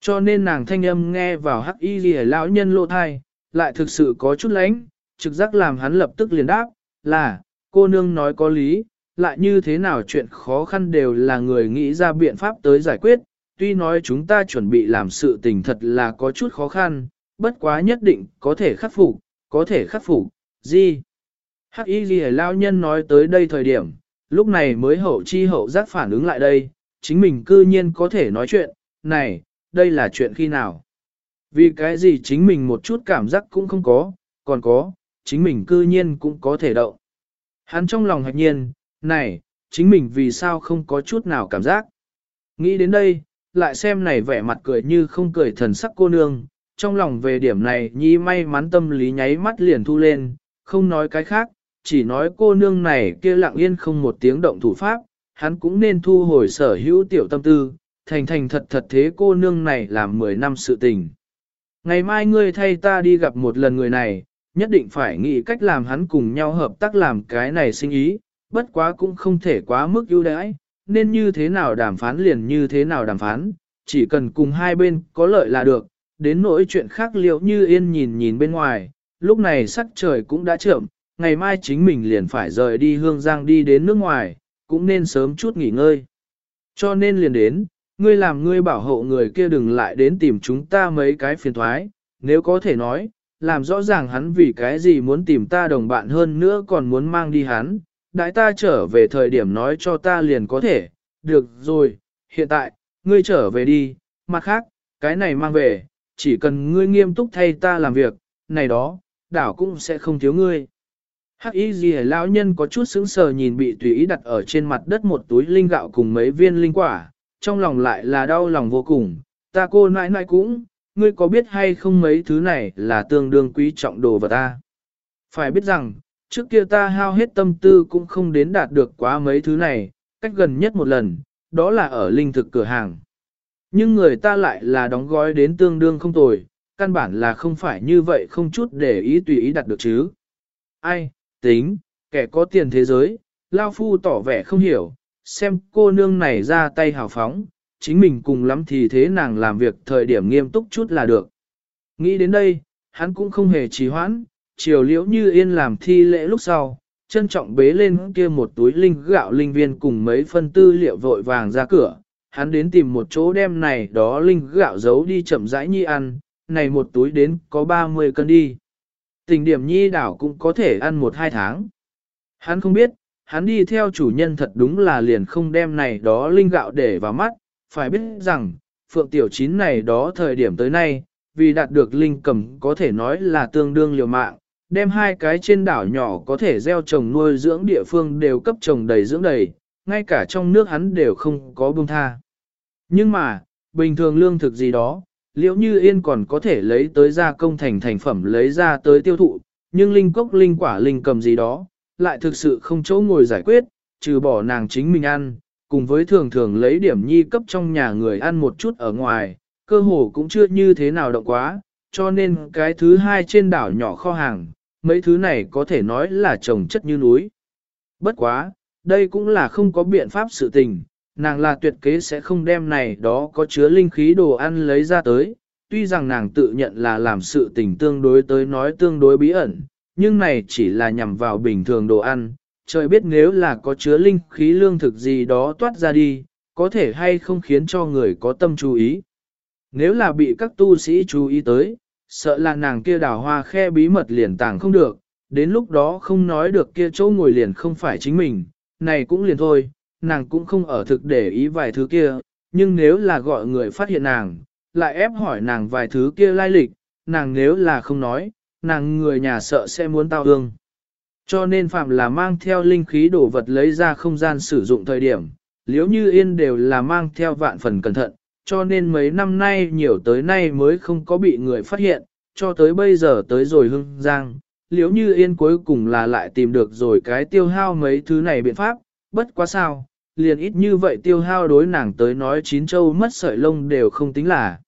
Cho nên nàng thanh âm nghe vào hắc y ghi lão nhân lộ thai, lại thực sự có chút lánh, trực giác làm hắn lập tức liền đáp, là, cô nương nói có lý, lại như thế nào chuyện khó khăn đều là người nghĩ ra biện pháp tới giải quyết, tuy nói chúng ta chuẩn bị làm sự tình thật là có chút khó khăn, bất quá nhất định có thể khắc phục, có thể khắc phục, gì? Hắc y ghi lao nhân nói tới đây thời điểm, lúc này mới hậu chi hậu giác phản ứng lại đây, chính mình cư nhiên có thể nói chuyện, này, đây là chuyện khi nào? Vì cái gì chính mình một chút cảm giác cũng không có, còn có, chính mình cư nhiên cũng có thể động. Hắn trong lòng hạch nhiên, này, chính mình vì sao không có chút nào cảm giác. Nghĩ đến đây, lại xem này vẻ mặt cười như không cười thần sắc cô nương, trong lòng về điểm này nhi may mắn tâm lý nháy mắt liền thu lên, không nói cái khác, chỉ nói cô nương này kia lặng yên không một tiếng động thủ pháp, hắn cũng nên thu hồi sở hữu tiểu tâm tư, thành thành thật thật thế cô nương này làm 10 năm sự tình. Ngày mai ngươi thay ta đi gặp một lần người này, nhất định phải nghĩ cách làm hắn cùng nhau hợp tác làm cái này sinh ý, bất quá cũng không thể quá mức ưu đãi, nên như thế nào đàm phán liền như thế nào đàm phán, chỉ cần cùng hai bên có lợi là được, đến nỗi chuyện khác liệu như yên nhìn nhìn bên ngoài, lúc này sắc trời cũng đã chậm, ngày mai chính mình liền phải rời đi hương giang đi đến nước ngoài, cũng nên sớm chút nghỉ ngơi. Cho nên liền đến, ngươi làm ngươi bảo hộ người kia đừng lại đến tìm chúng ta mấy cái phiền thoái, nếu có thể nói, làm rõ ràng hắn vì cái gì muốn tìm ta đồng bạn hơn nữa còn muốn mang đi hắn, đại ta trở về thời điểm nói cho ta liền có thể, được rồi, hiện tại, ngươi trở về đi, mặt khác, cái này mang về, chỉ cần ngươi nghiêm túc thay ta làm việc, này đó, đảo cũng sẽ không thiếu ngươi. Hắc y gì lão nhân có chút sững sờ nhìn bị tùy ý đặt ở trên mặt đất một túi linh gạo cùng mấy viên linh quả, trong lòng lại là đau lòng vô cùng, ta cô nãi nãi cũng, ngươi có biết hay không mấy thứ này là tương đương quý trọng đồ vật ta. Phải biết rằng, trước kia ta hao hết tâm tư cũng không đến đạt được quá mấy thứ này, cách gần nhất một lần, đó là ở linh thực cửa hàng. Nhưng người ta lại là đóng gói đến tương đương không tồi, căn bản là không phải như vậy không chút để ý tùy ý đặt được chứ. Ai, tính, kẻ có tiền thế giới, Lao Phu tỏ vẻ không hiểu, xem cô nương này ra tay hào phóng, chính mình cùng lắm thì thế nàng làm việc thời điểm nghiêm túc chút là được. Nghĩ đến đây, hắn cũng không hề trì hoãn, chiều liễu như yên làm thi lễ lúc sau, trân trọng bế lên kia một túi linh gạo linh viên cùng mấy phân tư liệu vội vàng ra cửa, hắn đến tìm một chỗ đem này đó linh gạo giấu đi chậm rãi nhi ăn, này một túi đến có 30 cân đi. Tình điểm nhi đảo cũng có thể ăn một hai tháng. Hắn không biết, hắn đi theo chủ nhân thật đúng là liền không đem này đó linh gạo để vào mắt, phải biết rằng, phượng tiểu chín này đó thời điểm tới nay, vì đạt được linh cầm có thể nói là tương đương liều mạng, đem hai cái trên đảo nhỏ có thể gieo trồng nuôi dưỡng địa phương đều cấp trồng đầy dưỡng đầy, ngay cả trong nước hắn đều không có buông tha. Nhưng mà, bình thường lương thực gì đó, liệu như yên còn có thể lấy tới gia công thành thành phẩm lấy ra tới tiêu thụ, nhưng linh cốc linh quả linh cầm gì đó, lại thực sự không chỗ ngồi giải quyết, trừ bỏ nàng chính mình ăn, cùng với thường thường lấy điểm nhi cấp trong nhà người ăn một chút ở ngoài, cơ hồ cũng chưa như thế nào động quá, cho nên cái thứ hai trên đảo nhỏ kho hàng, mấy thứ này có thể nói là trồng chất như núi. Bất quá, đây cũng là không có biện pháp sự tình, nàng là tuyệt kế sẽ không đem này đó có chứa linh khí đồ ăn lấy ra tới, tuy rằng nàng tự nhận là làm sự tình tương đối tới nói tương đối bí ẩn, nhưng này chỉ là nhằm vào bình thường đồ ăn, trời biết nếu là có chứa linh khí lương thực gì đó toát ra đi, có thể hay không khiến cho người có tâm chú ý. Nếu là bị các tu sĩ chú ý tới, sợ là nàng kia đào hoa khe bí mật liền tàng không được, đến lúc đó không nói được kia chỗ ngồi liền không phải chính mình, này cũng liền thôi, nàng cũng không ở thực để ý vài thứ kia, nhưng nếu là gọi người phát hiện nàng, lại ép hỏi nàng vài thứ kia lai lịch, nàng nếu là không nói, nàng người nhà sợ sẽ muốn tao ương. Cho nên phạm là mang theo linh khí đồ vật lấy ra không gian sử dụng thời điểm, liếu như yên đều là mang theo vạn phần cẩn thận, cho nên mấy năm nay nhiều tới nay mới không có bị người phát hiện, cho tới bây giờ tới rồi hưng giang. Liếu như yên cuối cùng là lại tìm được rồi cái tiêu hao mấy thứ này biện pháp, bất quá sao, liền ít như vậy tiêu hao đối nàng tới nói chín châu mất sợi lông đều không tính là.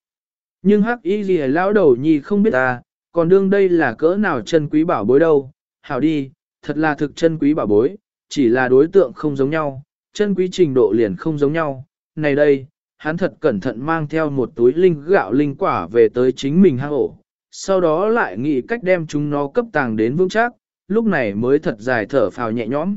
Nhưng hắc y gì lão đầu nhi không biết ta, còn đương đây là cỡ nào chân quý bảo bối đâu, hảo đi, thật là thực chân quý bảo bối, chỉ là đối tượng không giống nhau, chân quý trình độ liền không giống nhau. Này đây, hắn thật cẩn thận mang theo một túi linh gạo linh quả về tới chính mình hang ổ, sau đó lại nghĩ cách đem chúng nó cấp tàng đến vững chắc, lúc này mới thật dài thở phào nhẹ nhõm.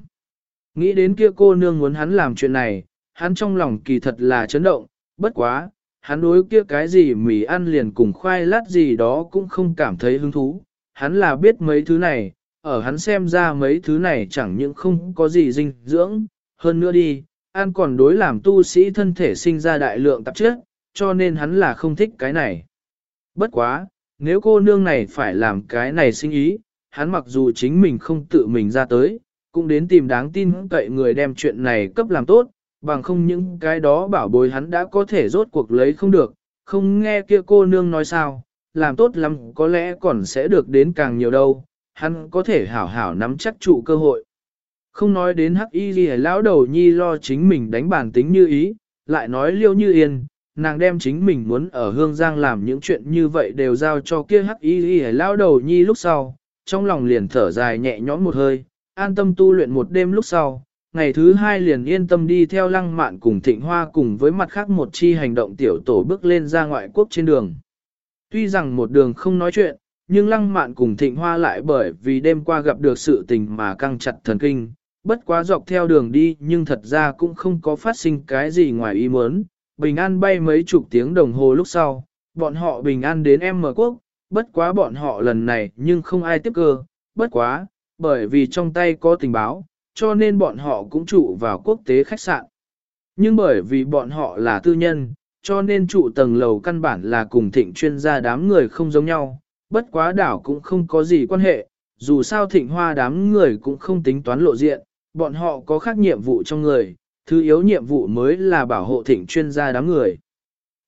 Nghĩ đến kia cô nương muốn hắn làm chuyện này, hắn trong lòng kỳ thật là chấn động, bất quá, hắn đối kia cái gì mì ăn liền cùng khoai lát gì đó cũng không cảm thấy hứng thú, hắn là biết mấy thứ này, ở hắn xem ra mấy thứ này chẳng những không có gì dinh dưỡng, hơn nữa đi, ăn còn đối làm tu sĩ thân thể sinh ra đại lượng tạp chất, cho nên hắn là không thích cái này. Bất quá, nếu cô nương này phải làm cái này sinh ý, hắn mặc dù chính mình không tự mình ra tới, cũng đến tìm đáng tin cậy người đem chuyện này cấp làm tốt, bằng không những cái đó bảo bối hắn đã có thể rốt cuộc lấy không được, không nghe kia cô nương nói sao, làm tốt lắm có lẽ còn sẽ được đến càng nhiều đâu, hắn có thể hảo hảo nắm chắc trụ cơ hội. Không nói đến hắc y gì lão đầu nhi lo chính mình đánh bản tính như ý, lại nói liêu như yên, nàng đem chính mình muốn ở hương giang làm những chuyện như vậy đều giao cho kia hắc y gì lão đầu nhi lúc sau, trong lòng liền thở dài nhẹ nhõm một hơi, an tâm tu luyện một đêm lúc sau, ngày thứ hai liền yên tâm đi theo lăng mạn cùng thịnh hoa cùng với mặt khác một chi hành động tiểu tổ bước lên ra ngoại quốc trên đường. Tuy rằng một đường không nói chuyện, nhưng lăng mạn cùng thịnh hoa lại bởi vì đêm qua gặp được sự tình mà căng chặt thần kinh, bất quá dọc theo đường đi nhưng thật ra cũng không có phát sinh cái gì ngoài ý muốn. Bình an bay mấy chục tiếng đồng hồ lúc sau, bọn họ bình an đến em mở quốc, bất quá bọn họ lần này nhưng không ai tiếp cơ, bất quá, bởi vì trong tay có tình báo, cho nên bọn họ cũng trụ vào quốc tế khách sạn. Nhưng bởi vì bọn họ là tư nhân, cho nên trụ tầng lầu căn bản là cùng thịnh chuyên gia đám người không giống nhau, bất quá đảo cũng không có gì quan hệ, dù sao thịnh hoa đám người cũng không tính toán lộ diện, bọn họ có khác nhiệm vụ trong người, thứ yếu nhiệm vụ mới là bảo hộ thịnh chuyên gia đám người.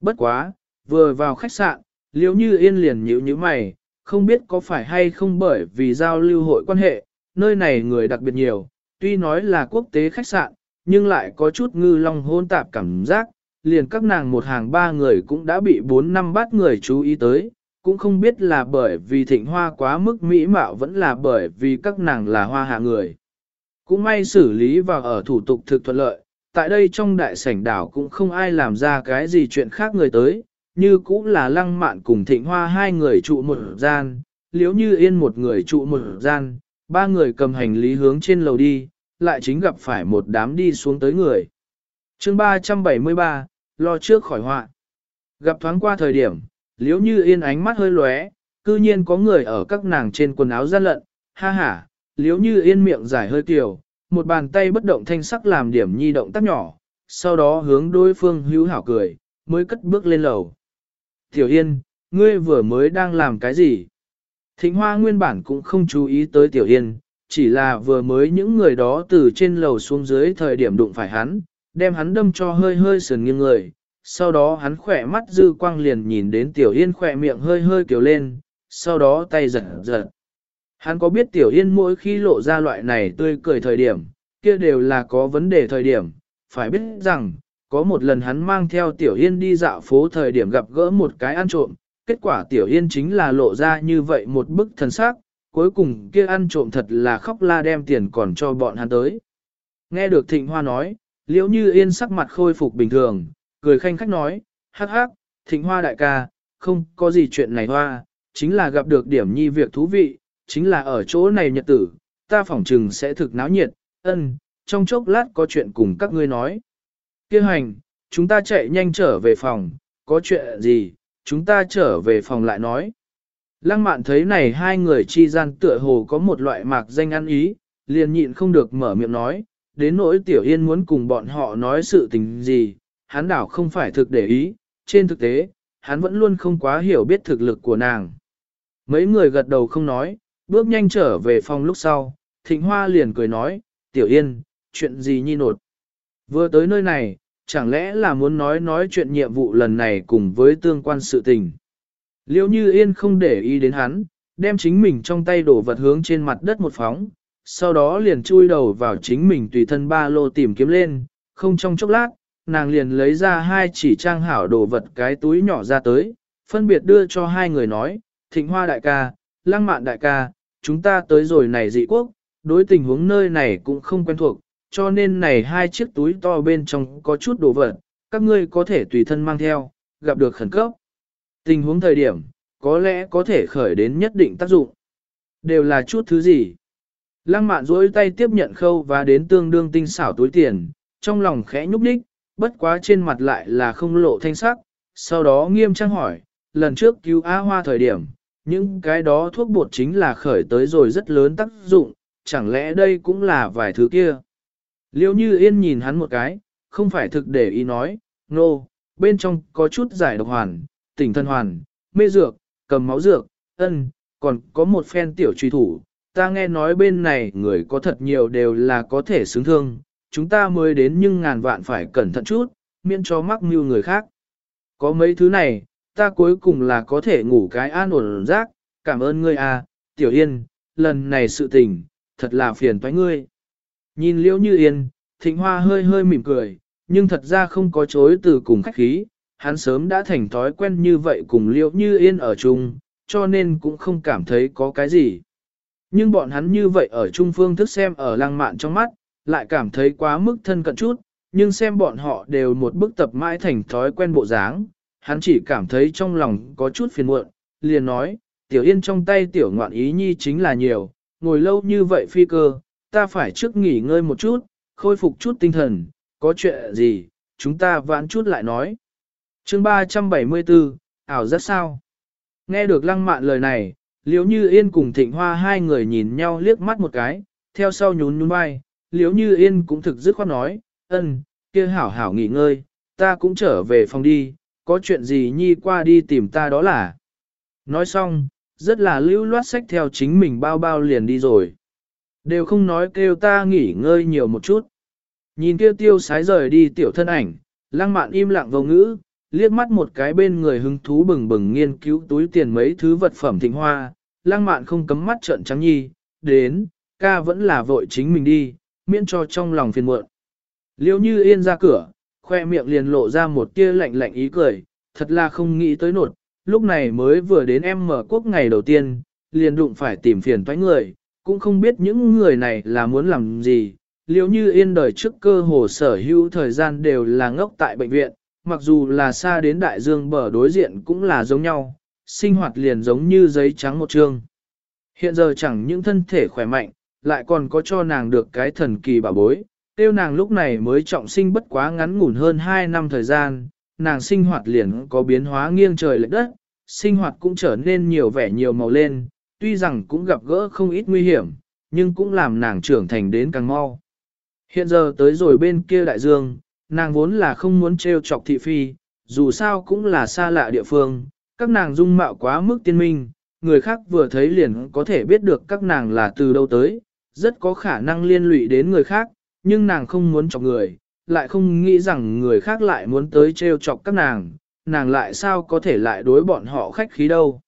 Bất quá, vừa vào khách sạn, liếu như yên liền nhíu như mày, không biết có phải hay không bởi vì giao lưu hội quan hệ, nơi này người đặc biệt nhiều, tuy nói là quốc tế khách sạn, nhưng lại có chút ngư long hôn tạp cảm giác, liền các nàng một hàng ba người cũng đã bị bốn năm bát người chú ý tới, cũng không biết là bởi vì thịnh hoa quá mức mỹ mạo vẫn là bởi vì các nàng là hoa hạ người. Cũng may xử lý và ở thủ tục thực thuận lợi, tại đây trong đại sảnh đảo cũng không ai làm ra cái gì chuyện khác người tới, như cũng là lăng mạn cùng thịnh hoa hai người trụ một gian, liếu như yên một người trụ một gian, ba người cầm hành lý hướng trên lầu đi, lại chính gặp phải một đám đi xuống tới người. chương 373, lo trước khỏi họa. Gặp thoáng qua thời điểm, liếu như yên ánh mắt hơi lóe, cư nhiên có người ở các nàng trên quần áo gian lận, ha ha, liếu như yên miệng dài hơi tiểu, một bàn tay bất động thanh sắc làm điểm nhi động tác nhỏ, sau đó hướng đối phương hữu hảo cười, mới cất bước lên lầu. Tiểu yên, ngươi vừa mới đang làm cái gì? Thịnh Hoa nguyên bản cũng không chú ý tới Tiểu Yên, chỉ là vừa mới những người đó từ trên lầu xuống dưới thời điểm đụng phải hắn, đem hắn đâm cho hơi hơi sườn nghiêng người. Sau đó hắn khỏe mắt dư quang liền nhìn đến Tiểu Yên khỏe miệng hơi hơi kiểu lên, sau đó tay giật giật. Hắn có biết Tiểu Yên mỗi khi lộ ra loại này tươi cười thời điểm, kia đều là có vấn đề thời điểm, phải biết rằng, có một lần hắn mang theo Tiểu Yên đi dạo phố thời điểm gặp gỡ một cái ăn trộm, kết quả Tiểu Yên chính là lộ ra như vậy một bức thần sắc, cuối cùng kia ăn trộm thật là khóc la đem tiền còn cho bọn hắn tới. Nghe được Thịnh Hoa nói, liễu như Yên sắc mặt khôi phục bình thường, cười khanh khách nói, hắc hắc, Thịnh Hoa đại ca, không có gì chuyện này hoa, chính là gặp được điểm nhi việc thú vị, chính là ở chỗ này nhật tử, ta phỏng trừng sẽ thực náo nhiệt, ân, trong chốc lát có chuyện cùng các ngươi nói. Kêu hành, chúng ta chạy nhanh trở về phòng, có chuyện gì, chúng ta trở về phòng lại nói. Lăng mạn thấy này hai người chi gian tựa hồ có một loại mạc danh ăn ý, liền nhịn không được mở miệng nói, đến nỗi tiểu yên muốn cùng bọn họ nói sự tình gì, hắn đảo không phải thực để ý, trên thực tế, hắn vẫn luôn không quá hiểu biết thực lực của nàng. Mấy người gật đầu không nói, bước nhanh trở về phòng lúc sau, thịnh hoa liền cười nói, tiểu yên, chuyện gì nhi nột. Vừa tới nơi này, chẳng lẽ là muốn nói nói chuyện nhiệm vụ lần này cùng với tương quan sự tình. Liêu như yên không để ý đến hắn, đem chính mình trong tay đổ vật hướng trên mặt đất một phóng, sau đó liền chui đầu vào chính mình tùy thân ba lô tìm kiếm lên, không trong chốc lát, nàng liền lấy ra hai chỉ trang hảo đồ vật cái túi nhỏ ra tới, phân biệt đưa cho hai người nói, thịnh hoa đại ca, lăng mạn đại ca, chúng ta tới rồi này dị quốc, đối tình huống nơi này cũng không quen thuộc, cho nên này hai chiếc túi to bên trong có chút đồ vật, các ngươi có thể tùy thân mang theo, gặp được khẩn cấp. Tình huống thời điểm, có lẽ có thể khởi đến nhất định tác dụng. Đều là chút thứ gì? Lăng mạn duỗi tay tiếp nhận khâu và đến tương đương tinh xảo túi tiền, trong lòng khẽ nhúc nhích bất quá trên mặt lại là không lộ thanh sắc, sau đó nghiêm trang hỏi, lần trước cứu A Hoa thời điểm, những cái đó thuốc bột chính là khởi tới rồi rất lớn tác dụng, chẳng lẽ đây cũng là vài thứ kia. Liêu như yên nhìn hắn một cái, không phải thực để ý nói, nô, no, bên trong có chút giải độc hoàn, tỉnh thân hoàn, mê dược, cầm máu dược, ân, còn có một phen tiểu truy thủ. Ta nghe nói bên này người có thật nhiều đều là có thể xứng thương, chúng ta mới đến nhưng ngàn vạn phải cẩn thận chút, miễn cho mắc mưu người khác. Có mấy thứ này, ta cuối cùng là có thể ngủ cái an ổn rác, cảm ơn ngươi à, tiểu yên, lần này sự tình, thật là phiền toái ngươi. Nhìn liễu như yên, thịnh hoa hơi hơi mỉm cười, nhưng thật ra không có chối từ cùng khách khí, hắn sớm đã thành thói quen như vậy cùng liễu như yên ở chung, cho nên cũng không cảm thấy có cái gì. Nhưng bọn hắn như vậy ở trung phương thức xem ở lăng mạn trong mắt, lại cảm thấy quá mức thân cận chút, nhưng xem bọn họ đều một bức tập mãi thành thói quen bộ dáng, hắn chỉ cảm thấy trong lòng có chút phiền muộn, liền nói, tiểu yên trong tay tiểu ngoạn ý nhi chính là nhiều, ngồi lâu như vậy phi cơ, ta phải trước nghỉ ngơi một chút, khôi phục chút tinh thần, có chuyện gì, chúng ta vãn chút lại nói. chương 374, ảo rất sao? Nghe được lăng mạn lời này, liếu như yên cùng thịnh hoa hai người nhìn nhau liếc mắt một cái, theo sau nhún nhún vai, liếu như yên cũng thực dứt khoát nói, ân, kia hảo hảo nghỉ ngơi, ta cũng trở về phòng đi, có chuyện gì nhi qua đi tìm ta đó là. Nói xong, rất là lưu loát sách theo chính mình bao bao liền đi rồi. Đều không nói kêu ta nghỉ ngơi nhiều một chút. Nhìn kêu tiêu sái rời đi tiểu thân ảnh, lăng mạn im lặng vô ngữ, liếc mắt một cái bên người hứng thú bừng bừng nghiên cứu túi tiền mấy thứ vật phẩm thịnh hoa, lăng mạn không cấm mắt trợn trắng nhi, đến, ca vẫn là vội chính mình đi, miễn cho trong lòng phiền muộn. Liêu như yên ra cửa, khoe miệng liền lộ ra một tia lạnh lạnh ý cười, thật là không nghĩ tới nột, lúc này mới vừa đến em mở quốc ngày đầu tiên, liền đụng phải tìm phiền toái người, cũng không biết những người này là muốn làm gì. Liệu như yên đời trước cơ hồ sở hữu thời gian đều là ngốc tại bệnh viện, mặc dù là xa đến đại dương bờ đối diện cũng là giống nhau, sinh hoạt liền giống như giấy trắng một chương. Hiện giờ chẳng những thân thể khỏe mạnh, lại còn có cho nàng được cái thần kỳ bảo bối, tiêu nàng lúc này mới trọng sinh bất quá ngắn ngủn hơn 2 năm thời gian, nàng sinh hoạt liền có biến hóa nghiêng trời lệch đất, sinh hoạt cũng trở nên nhiều vẻ nhiều màu lên, tuy rằng cũng gặp gỡ không ít nguy hiểm, nhưng cũng làm nàng trưởng thành đến càng mau. Hiện giờ tới rồi bên kia đại dương, nàng vốn là không muốn trêu chọc thị phi, dù sao cũng là xa lạ địa phương, các nàng dung mạo quá mức tiên minh, người khác vừa thấy liền có thể biết được các nàng là từ đâu tới, rất có khả năng liên lụy đến người khác, nhưng nàng không muốn chọc người, lại không nghĩ rằng người khác lại muốn tới trêu chọc các nàng, nàng lại sao có thể lại đối bọn họ khách khí đâu.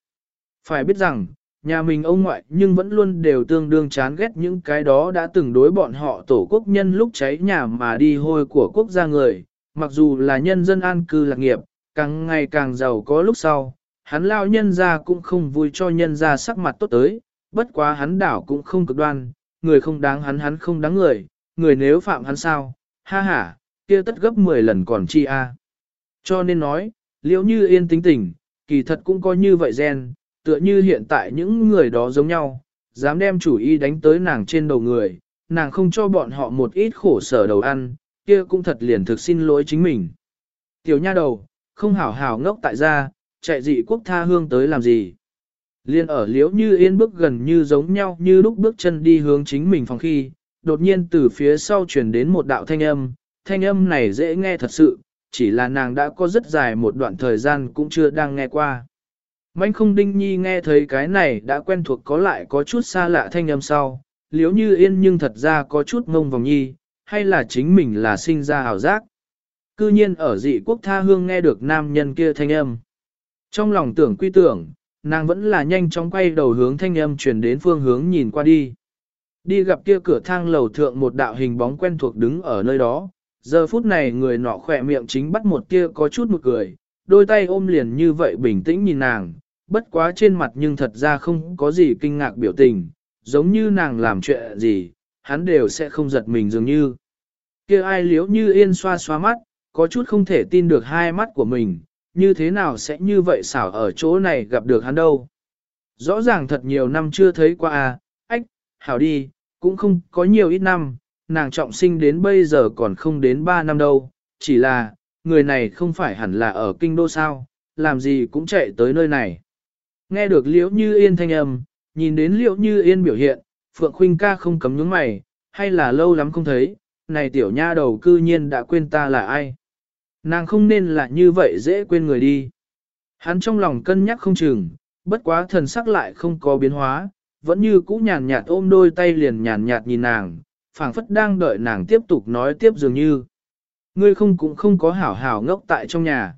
Phải biết rằng, nhà mình ông ngoại nhưng vẫn luôn đều tương đương chán ghét những cái đó đã từng đối bọn họ tổ quốc nhân lúc cháy nhà mà đi hôi của quốc gia người, mặc dù là nhân dân an cư lạc nghiệp, càng ngày càng giàu có lúc sau, hắn lao nhân ra cũng không vui cho nhân ra sắc mặt tốt tới, bất quá hắn đảo cũng không cực đoan, người không đáng hắn hắn không đáng người, người nếu phạm hắn sao, ha ha, kia tất gấp 10 lần còn chi a. Cho nên nói, liễu như yên tính tình, kỳ thật cũng có như vậy gen, tựa như hiện tại những người đó giống nhau, dám đem chủ ý đánh tới nàng trên đầu người, nàng không cho bọn họ một ít khổ sở đầu ăn, kia cũng thật liền thực xin lỗi chính mình. Tiểu nha đầu, không hảo hảo ngốc tại gia, chạy dị quốc tha hương tới làm gì. Liên ở liễu như yên bước gần như giống nhau như lúc bước chân đi hướng chính mình phòng khi, đột nhiên từ phía sau truyền đến một đạo thanh âm, thanh âm này dễ nghe thật sự, chỉ là nàng đã có rất dài một đoạn thời gian cũng chưa đang nghe qua. Mạnh không đinh nhi nghe thấy cái này đã quen thuộc có lại có chút xa lạ thanh âm sau, liếu như yên nhưng thật ra có chút ngông vòng nhi, hay là chính mình là sinh ra hào giác. Cư nhiên ở dị quốc tha hương nghe được nam nhân kia thanh âm. Trong lòng tưởng quy tưởng, nàng vẫn là nhanh chóng quay đầu hướng thanh âm truyền đến phương hướng nhìn qua đi. Đi gặp kia cửa thang lầu thượng một đạo hình bóng quen thuộc đứng ở nơi đó, giờ phút này người nọ khỏe miệng chính bắt một kia có chút một cười, đôi tay ôm liền như vậy bình tĩnh nhìn nàng, bất quá trên mặt nhưng thật ra không có gì kinh ngạc biểu tình, giống như nàng làm chuyện gì, hắn đều sẽ không giật mình dường như. kia ai liếu như yên xoa xoa mắt, có chút không thể tin được hai mắt của mình, như thế nào sẽ như vậy xảo ở chỗ này gặp được hắn đâu. Rõ ràng thật nhiều năm chưa thấy qua à, ách, hảo đi, cũng không có nhiều ít năm, nàng trọng sinh đến bây giờ còn không đến 3 năm đâu, chỉ là, người này không phải hẳn là ở kinh đô sao, làm gì cũng chạy tới nơi này. Nghe được liễu như yên thanh âm, nhìn đến liễu như yên biểu hiện, Phượng Khuynh ca không cấm nhướng mày, hay là lâu lắm không thấy, này tiểu nha đầu cư nhiên đã quên ta là ai. Nàng không nên là như vậy dễ quên người đi. Hắn trong lòng cân nhắc không chừng, bất quá thần sắc lại không có biến hóa, vẫn như cũ nhàn nhạt ôm đôi tay liền nhàn nhạt nhìn nàng, phảng phất đang đợi nàng tiếp tục nói tiếp dường như. Ngươi không cũng không có hảo hảo ngốc tại trong nhà.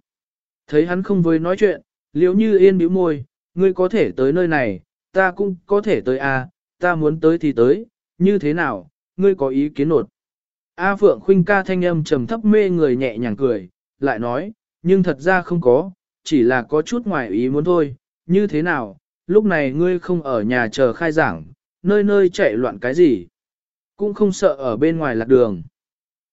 Thấy hắn không với nói chuyện, liếu như yên bĩu môi, ngươi có thể tới nơi này, ta cũng có thể tới a, à, ta muốn tới thì tới, như thế nào, ngươi có ý kiến nột. A Phượng Khuynh ca thanh âm trầm thấp mê người nhẹ nhàng cười, lại nói, nhưng thật ra không có, chỉ là có chút ngoài ý muốn thôi, như thế nào, lúc này ngươi không ở nhà chờ khai giảng, nơi nơi chạy loạn cái gì, cũng không sợ ở bên ngoài lạc đường.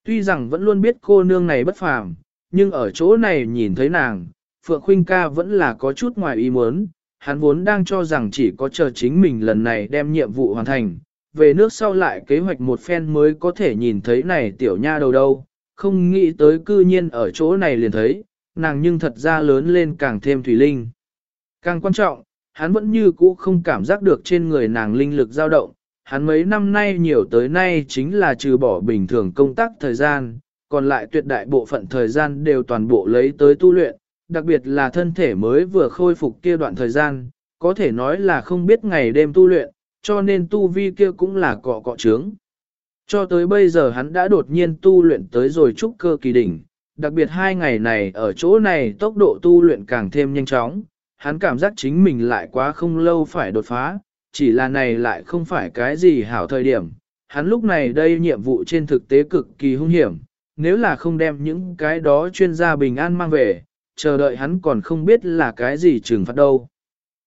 Tuy rằng vẫn luôn biết cô nương này bất phàm, nhưng ở chỗ này nhìn thấy nàng, Phượng Khuynh ca vẫn là có chút ngoài ý muốn, hắn vốn đang cho rằng chỉ có chờ chính mình lần này đem nhiệm vụ hoàn thành, về nước sau lại kế hoạch một phen mới có thể nhìn thấy này tiểu nha đầu đâu, không nghĩ tới cư nhiên ở chỗ này liền thấy, nàng nhưng thật ra lớn lên càng thêm thủy linh. Càng quan trọng, hắn vẫn như cũ không cảm giác được trên người nàng linh lực dao động, hắn mấy năm nay nhiều tới nay chính là trừ bỏ bình thường công tác thời gian, còn lại tuyệt đại bộ phận thời gian đều toàn bộ lấy tới tu luyện, đặc biệt là thân thể mới vừa khôi phục kia đoạn thời gian, có thể nói là không biết ngày đêm tu luyện, cho nên tu vi kia cũng là cọ cọ trướng. Cho tới bây giờ hắn đã đột nhiên tu luyện tới rồi trúc cơ kỳ đỉnh, đặc biệt hai ngày này ở chỗ này tốc độ tu luyện càng thêm nhanh chóng, hắn cảm giác chính mình lại quá không lâu phải đột phá, chỉ là này lại không phải cái gì hảo thời điểm. Hắn lúc này đây nhiệm vụ trên thực tế cực kỳ hung hiểm, nếu là không đem những cái đó chuyên gia bình an mang về, chờ đợi hắn còn không biết là cái gì trừng phạt đâu.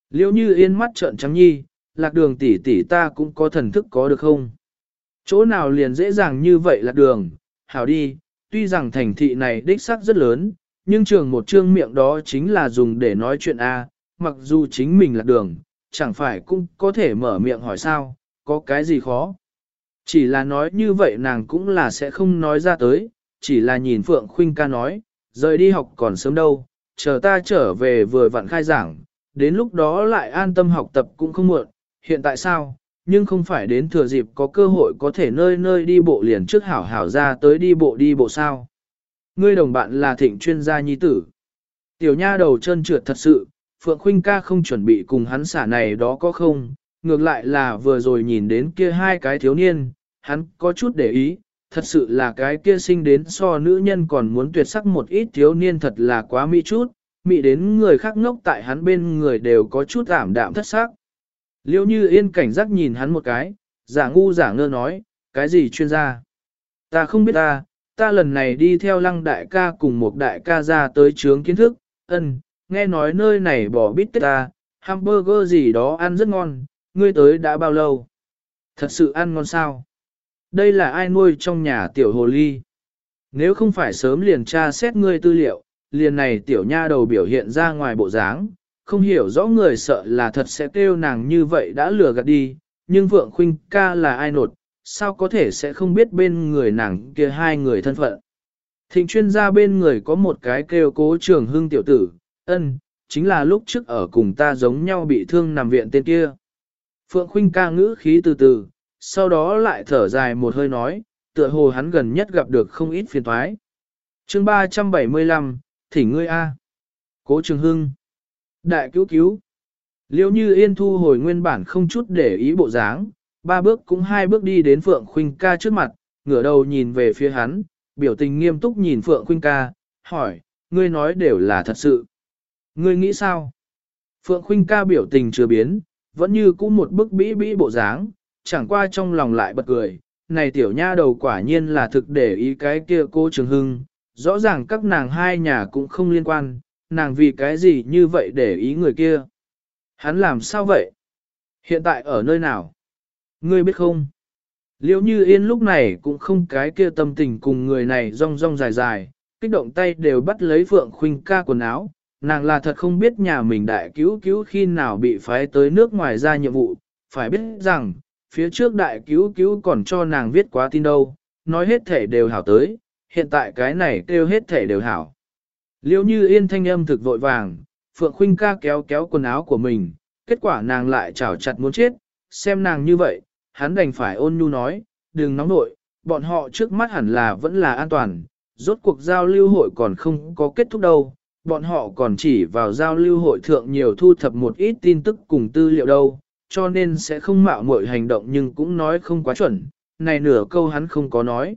liễu như yên mắt trợn trắng nhi, lạc đường tỷ tỷ ta cũng có thần thức có được không? Chỗ nào liền dễ dàng như vậy lạc đường, hảo đi, tuy rằng thành thị này đích xác rất lớn, nhưng trường một trương miệng đó chính là dùng để nói chuyện A, mặc dù chính mình là đường, chẳng phải cũng có thể mở miệng hỏi sao, có cái gì khó. Chỉ là nói như vậy nàng cũng là sẽ không nói ra tới, chỉ là nhìn Phượng Khuynh ca nói, rời đi học còn sớm đâu, chờ ta trở về vừa vặn khai giảng, đến lúc đó lại an tâm học tập cũng không muộn, hiện tại sao, nhưng không phải đến thừa dịp có cơ hội có thể nơi nơi đi bộ liền trước hảo hảo ra tới đi bộ đi bộ sao. Ngươi đồng bạn là thịnh chuyên gia nhi tử. Tiểu nha đầu chân trượt thật sự, Phượng Khuynh ca không chuẩn bị cùng hắn xả này đó có không, ngược lại là vừa rồi nhìn đến kia hai cái thiếu niên, hắn có chút để ý, thật sự là cái kia sinh đến so nữ nhân còn muốn tuyệt sắc một ít thiếu niên thật là quá mỹ chút, mỹ đến người khác ngốc tại hắn bên người đều có chút ảm đạm thất sắc. Liêu như yên cảnh giác nhìn hắn một cái, giả ngu giả ngơ nói, cái gì chuyên gia? Ta không biết ta, ta lần này đi theo lăng đại ca cùng một đại ca ra tới trướng kiến thức, ân, nghe nói nơi này bỏ bít tết ta, hamburger gì đó ăn rất ngon, ngươi tới đã bao lâu? Thật sự ăn ngon sao? Đây là ai nuôi trong nhà tiểu hồ ly? Nếu không phải sớm liền tra xét ngươi tư liệu, liền này tiểu nha đầu biểu hiện ra ngoài bộ dáng, không hiểu rõ người sợ là thật sẽ kêu nàng như vậy đã lừa gạt đi, nhưng Vượng Khuynh ca là ai nột, sao có thể sẽ không biết bên người nàng kia hai người thân phận. Thịnh chuyên gia bên người có một cái kêu cố trường hưng tiểu tử, ân, chính là lúc trước ở cùng ta giống nhau bị thương nằm viện tên kia. Phượng Khuynh ca ngữ khí từ từ, sau đó lại thở dài một hơi nói, tựa hồ hắn gần nhất gặp được không ít phiền toái. chương 375, thỉnh ngươi A. Cố Trường Hưng. Đại cứu cứu. Liêu như yên thu hồi nguyên bản không chút để ý bộ dáng, ba bước cũng hai bước đi đến Phượng Khuynh ca trước mặt, ngửa đầu nhìn về phía hắn, biểu tình nghiêm túc nhìn Phượng Khuynh ca, hỏi, ngươi nói đều là thật sự. Ngươi nghĩ sao? Phượng Khuynh ca biểu tình chưa biến, vẫn như cũ một bức bĩ bĩ bộ dáng, chẳng qua trong lòng lại bật cười. Này tiểu nha đầu quả nhiên là thực để ý cái kia cô Trường Hưng, rõ ràng các nàng hai nhà cũng không liên quan, nàng vì cái gì như vậy để ý người kia. Hắn làm sao vậy? Hiện tại ở nơi nào? Ngươi biết không? Liễu như yên lúc này cũng không cái kia tâm tình cùng người này rong rong dài dài, kích động tay đều bắt lấy Phượng Khuynh ca quần áo, nàng là thật không biết nhà mình đại cứu cứu khi nào bị phái tới nước ngoài ra nhiệm vụ, phải biết rằng, phía trước đại cứu cứu còn cho nàng viết quá tin đâu, nói hết thể đều hảo tới, hiện tại cái này kêu hết thể đều hảo. Liễu như yên thanh âm thực vội vàng, Phượng Khuynh ca kéo kéo quần áo của mình, kết quả nàng lại chảo chặt muốn chết, xem nàng như vậy, hắn đành phải ôn nhu nói, đừng nóng nội, bọn họ trước mắt hẳn là vẫn là an toàn, rốt cuộc giao lưu hội còn không có kết thúc đâu, bọn họ còn chỉ vào giao lưu hội thượng nhiều thu thập một ít tin tức cùng tư liệu đâu, cho nên sẽ không mạo muội hành động nhưng cũng nói không quá chuẩn, này nửa câu hắn không có nói.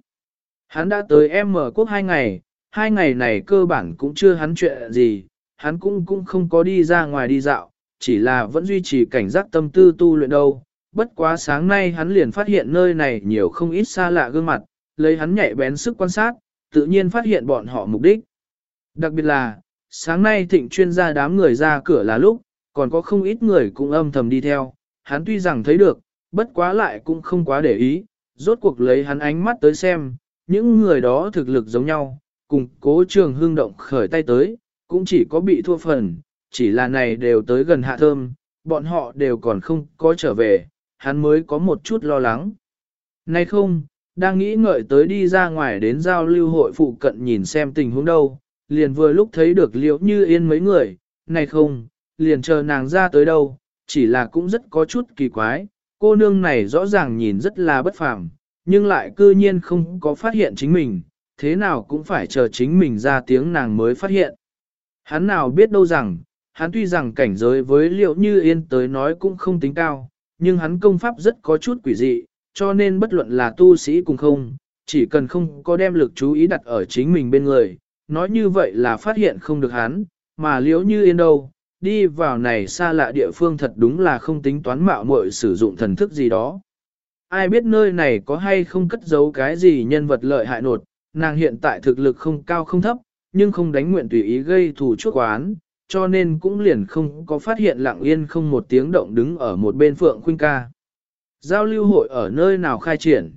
Hắn đã tới M quốc hai ngày, hai ngày này cơ bản cũng chưa hắn chuyện gì, hắn cũng cũng không có đi ra ngoài đi dạo, chỉ là vẫn duy trì cảnh giác tâm tư tu luyện đâu. Bất quá sáng nay hắn liền phát hiện nơi này nhiều không ít xa lạ gương mặt, lấy hắn nhạy bén sức quan sát, tự nhiên phát hiện bọn họ mục đích. Đặc biệt là, sáng nay thịnh chuyên gia đám người ra cửa là lúc, còn có không ít người cũng âm thầm đi theo, hắn tuy rằng thấy được, bất quá lại cũng không quá để ý, rốt cuộc lấy hắn ánh mắt tới xem, những người đó thực lực giống nhau, cùng cố trường hương động khởi tay tới, cũng chỉ có bị thua phần, chỉ là này đều tới gần hạ thơm, bọn họ đều còn không có trở về, hắn mới có một chút lo lắng. Nay không, đang nghĩ ngợi tới đi ra ngoài đến giao lưu hội phụ cận nhìn xem tình huống đâu, liền vừa lúc thấy được liễu như yên mấy người, này không, liền chờ nàng ra tới đâu, chỉ là cũng rất có chút kỳ quái, cô nương này rõ ràng nhìn rất là bất phàm, nhưng lại cư nhiên không có phát hiện chính mình, thế nào cũng phải chờ chính mình ra tiếng nàng mới phát hiện. Hắn nào biết đâu rằng, hắn tuy rằng cảnh giới với liệu như yên tới nói cũng không tính cao, nhưng hắn công pháp rất có chút quỷ dị, cho nên bất luận là tu sĩ cùng không, chỉ cần không có đem lực chú ý đặt ở chính mình bên người, nói như vậy là phát hiện không được hắn, mà liếu như yên đâu, đi vào này xa lạ địa phương thật đúng là không tính toán mạo muội sử dụng thần thức gì đó. Ai biết nơi này có hay không cất giấu cái gì nhân vật lợi hại nột, nàng hiện tại thực lực không cao không thấp, nhưng không đánh nguyện tùy ý gây thù chuốc oán, cho nên cũng liền không có phát hiện lặng yên không một tiếng động đứng ở một bên Phượng Khuynh ca. Giao lưu hội ở nơi nào khai triển?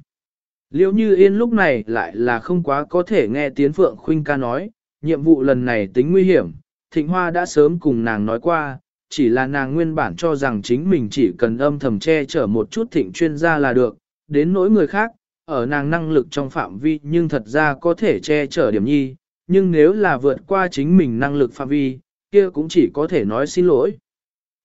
Liêu như yên lúc này lại là không quá có thể nghe tiếng Phượng Khuynh ca nói, nhiệm vụ lần này tính nguy hiểm, Thịnh Hoa đã sớm cùng nàng nói qua, chỉ là nàng nguyên bản cho rằng chính mình chỉ cần âm thầm che chở một chút thịnh chuyên gia là được, đến nỗi người khác, ở nàng năng lực trong phạm vi nhưng thật ra có thể che chở điểm nhi, nhưng nếu là vượt qua chính mình năng lực phạm vi, kia cũng chỉ có thể nói xin lỗi.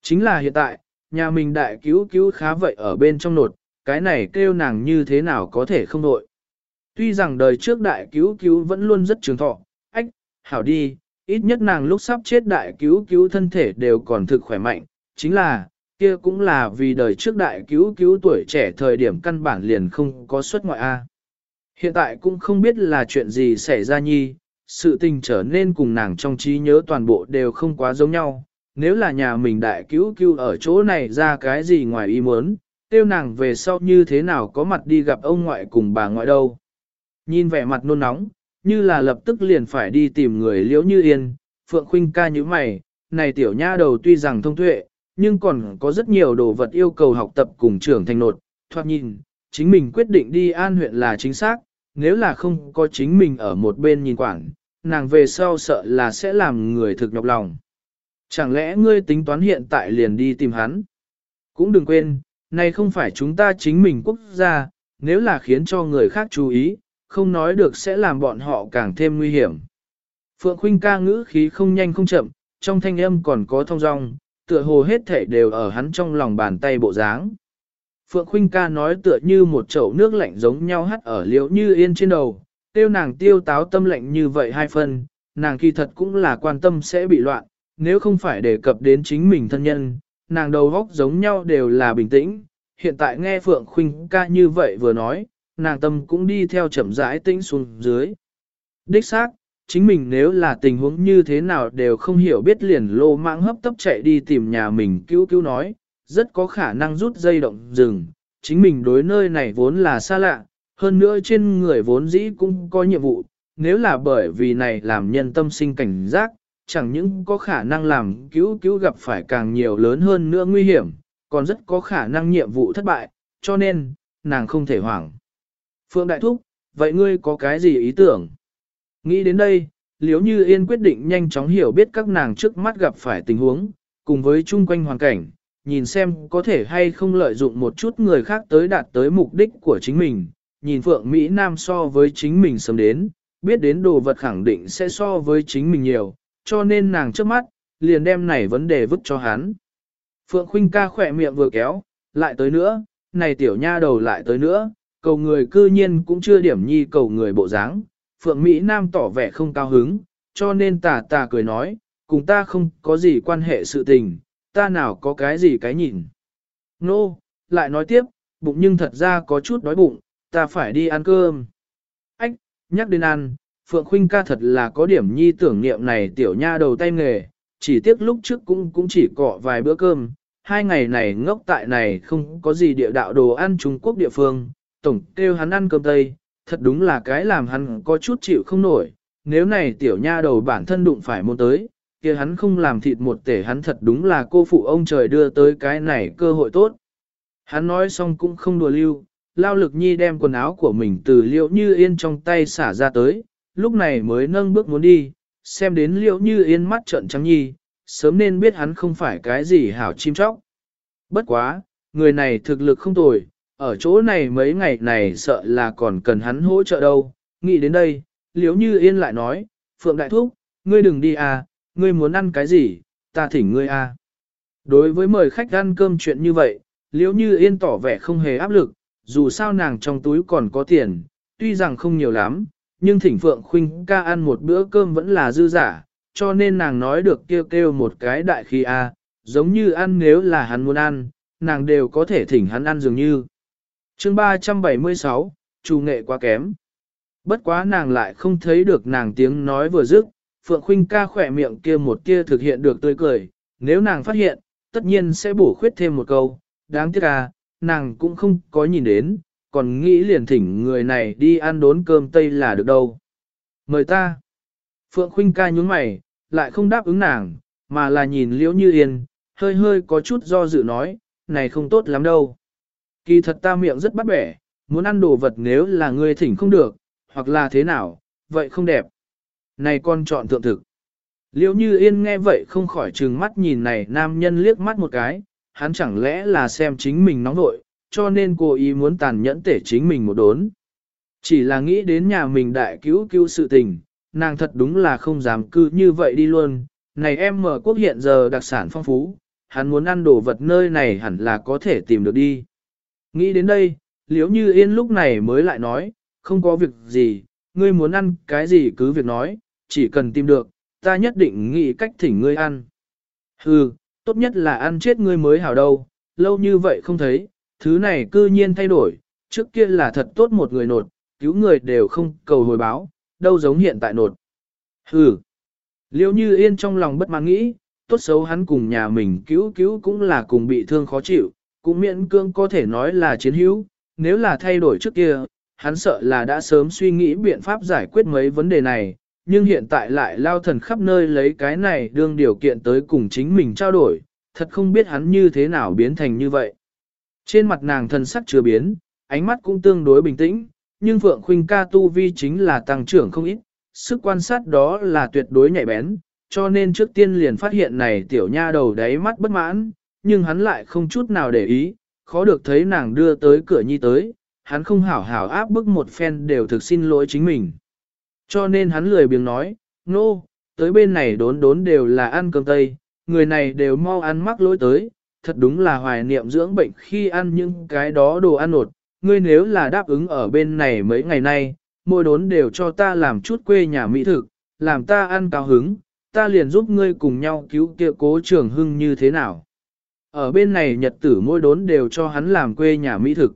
Chính là hiện tại, nhà mình đại cứu cứu khá vậy ở bên trong nột, cái này kêu nàng như thế nào có thể không nội. Tuy rằng đời trước đại cứu cứu vẫn luôn rất trường thọ, ách, hảo đi, ít nhất nàng lúc sắp chết đại cứu cứu thân thể đều còn thực khỏe mạnh, chính là, kia cũng là vì đời trước đại cứu cứu tuổi trẻ thời điểm căn bản liền không có xuất ngoại A. Hiện tại cũng không biết là chuyện gì xảy ra nhi, sự tình trở nên cùng nàng trong trí nhớ toàn bộ đều không quá giống nhau. Nếu là nhà mình đại cứu cứu ở chỗ này ra cái gì ngoài ý muốn, tiêu nàng về sau như thế nào có mặt đi gặp ông ngoại cùng bà ngoại đâu. Nhìn vẻ mặt nôn nóng, như là lập tức liền phải đi tìm người liễu như yên, Phượng Khuynh ca như mày, này tiểu nha đầu tuy rằng thông tuệ, nhưng còn có rất nhiều đồ vật yêu cầu học tập cùng trưởng thành nột, thoát nhìn, chính mình quyết định đi an huyện là chính xác, nếu là không có chính mình ở một bên nhìn quản, nàng về sau sợ là sẽ làm người thực nhọc lòng. Chẳng lẽ ngươi tính toán hiện tại liền đi tìm hắn? Cũng đừng quên, này không phải chúng ta chính mình quốc gia, nếu là khiến cho người khác chú ý, không nói được sẽ làm bọn họ càng thêm nguy hiểm. Phượng Khuynh ca ngữ khí không nhanh không chậm, trong thanh âm còn có thông dong, tựa hồ hết thể đều ở hắn trong lòng bàn tay bộ dáng. Phượng Khuynh ca nói tựa như một chậu nước lạnh giống nhau hắt ở liễu như yên trên đầu, tiêu nàng tiêu táo tâm lệnh như vậy hai phần, nàng kỳ thật cũng là quan tâm sẽ bị loạn, nếu không phải đề cập đến chính mình thân nhân, nàng đầu góc giống nhau đều là bình tĩnh, hiện tại nghe Phượng Khuynh ca như vậy vừa nói, nàng tâm cũng đi theo chậm rãi tĩnh xuống dưới. Đích xác, chính mình nếu là tình huống như thế nào đều không hiểu biết liền lô mạng hấp tấp chạy đi tìm nhà mình cứu cứu nói, rất có khả năng rút dây động rừng, chính mình đối nơi này vốn là xa lạ, hơn nữa trên người vốn dĩ cũng có nhiệm vụ, nếu là bởi vì này làm nhân tâm sinh cảnh giác, chẳng những có khả năng làm cứu cứu gặp phải càng nhiều lớn hơn nữa nguy hiểm, còn rất có khả năng nhiệm vụ thất bại, cho nên, nàng không thể hoảng. Phượng Đại Thúc, vậy ngươi có cái gì ý tưởng? Nghĩ đến đây, liếu như yên quyết định nhanh chóng hiểu biết các nàng trước mắt gặp phải tình huống, cùng với chung quanh hoàn cảnh, nhìn xem có thể hay không lợi dụng một chút người khác tới đạt tới mục đích của chính mình, nhìn Phượng Mỹ Nam so với chính mình sớm đến, biết đến đồ vật khẳng định sẽ so với chính mình nhiều, cho nên nàng trước mắt, liền đem này vấn đề vứt cho hắn. Phượng Khuynh ca khỏe miệng vừa kéo, lại tới nữa, này tiểu nha đầu lại tới nữa, cầu người cư nhiên cũng chưa điểm nhi cầu người bộ dáng. Phượng Mỹ Nam tỏ vẻ không cao hứng, cho nên tà tà cười nói, cùng ta không có gì quan hệ sự tình, ta nào có cái gì cái nhìn. Nô, no, lại nói tiếp, bụng nhưng thật ra có chút đói bụng, ta phải đi ăn cơm. Ách, nhắc đến ăn, Phượng Khuynh ca thật là có điểm nhi tưởng niệm này tiểu nha đầu tay nghề, chỉ tiếc lúc trước cũng cũng chỉ cọ vài bữa cơm, hai ngày này ngốc tại này không có gì địa đạo đồ ăn Trung Quốc địa phương, tổng kêu hắn ăn cơm tây, thật đúng là cái làm hắn có chút chịu không nổi, nếu này tiểu nha đầu bản thân đụng phải môn tới, kia hắn không làm thịt một tể hắn thật đúng là cô phụ ông trời đưa tới cái này cơ hội tốt. Hắn nói xong cũng không đùa lưu, lao lực nhi đem quần áo của mình từ liễu như yên trong tay xả ra tới, lúc này mới nâng bước muốn đi, xem đến liễu như yên mắt trợn trắng nhi, sớm nên biết hắn không phải cái gì hảo chim chóc. Bất quá, người này thực lực không tồi, ở chỗ này mấy ngày này sợ là còn cần hắn hỗ trợ đâu. Nghĩ đến đây, liễu như yên lại nói, Phượng Đại Thúc, ngươi đừng đi à, ngươi muốn ăn cái gì, ta thỉnh ngươi à. Đối với mời khách ăn cơm chuyện như vậy, liễu như yên tỏ vẻ không hề áp lực, dù sao nàng trong túi còn có tiền, tuy rằng không nhiều lắm, nhưng thỉnh Phượng Khuynh ca ăn một bữa cơm vẫn là dư giả, cho nên nàng nói được kêu kêu một cái đại khi a, giống như ăn nếu là hắn muốn ăn, nàng đều có thể thỉnh hắn ăn dường như. chương 376, chủ nghệ quá kém. Bất quá nàng lại không thấy được nàng tiếng nói vừa dứt, Phượng Khuynh ca khỏe miệng kia một kia thực hiện được tươi cười, nếu nàng phát hiện, tất nhiên sẽ bổ khuyết thêm một câu, đáng tiếc à, nàng cũng không có nhìn đến, còn nghĩ liền thỉnh người này đi ăn đốn cơm tây là được đâu. Mời ta. Phượng Khuynh ca nhún mày, lại không đáp ứng nàng, mà là nhìn liễu như yên, hơi hơi có chút do dự nói, này không tốt lắm đâu. Kỳ thật ta miệng rất bắt bẻ, muốn ăn đồ vật nếu là ngươi thỉnh không được, hoặc là thế nào, vậy không đẹp. Này con chọn thượng thực. Liễu như yên nghe vậy không khỏi trừng mắt nhìn này nam nhân liếc mắt một cái, hắn chẳng lẽ là xem chính mình nóng nội, cho nên cô ý muốn tàn nhẫn tể chính mình một đốn. Chỉ là nghĩ đến nhà mình đại cứu cứu sự tình, nàng thật đúng là không dám cư như vậy đi luôn. Này em mở quốc hiện giờ đặc sản phong phú, hắn muốn ăn đồ vật nơi này hẳn là có thể tìm được đi. Nghĩ đến đây, liếu như yên lúc này mới lại nói, không có việc gì, ngươi muốn ăn cái gì cứ việc nói, chỉ cần tìm được, ta nhất định nghĩ cách thỉnh ngươi ăn. Hừ, tốt nhất là ăn chết ngươi mới hảo đâu, lâu như vậy không thấy, thứ này cư nhiên thay đổi, trước kia là thật tốt một người nột, cứu người đều không cầu hồi báo, đâu giống hiện tại nột. Hừ, liêu như yên trong lòng bất mãn nghĩ, tốt xấu hắn cùng nhà mình cứu cứu cũng là cùng bị thương khó chịu, cũng miễn cương có thể nói là chiến hữu, nếu là thay đổi trước kia, hắn sợ là đã sớm suy nghĩ biện pháp giải quyết mấy vấn đề này, nhưng hiện tại lại lao thần khắp nơi lấy cái này đương điều kiện tới cùng chính mình trao đổi, thật không biết hắn như thế nào biến thành như vậy. Trên mặt nàng thần sắc chưa biến, ánh mắt cũng tương đối bình tĩnh, nhưng Phượng Khuynh ca tu vi chính là tăng trưởng không ít, sức quan sát đó là tuyệt đối nhạy bén, cho nên trước tiên liền phát hiện này tiểu nha đầu đáy mắt bất mãn, nhưng hắn lại không chút nào để ý, khó được thấy nàng đưa tới cửa nhi tới, hắn không hảo hảo áp bức một phen đều thực xin lỗi chính mình. Cho nên hắn lười biếng nói, nô, no, tới bên này đốn đốn đều là ăn cơm tây, người này đều mau ăn mắc lỗi tới, thật đúng là hoài niệm dưỡng bệnh khi ăn những cái đó đồ ăn nột, ngươi nếu là đáp ứng ở bên này mấy ngày nay, mỗi đốn đều cho ta làm chút quê nhà mỹ thực, làm ta ăn cao hứng, ta liền giúp ngươi cùng nhau cứu kia cố trường hưng như thế nào. Ở bên này nhật tử mỗi đốn đều cho hắn làm quê nhà mỹ thực.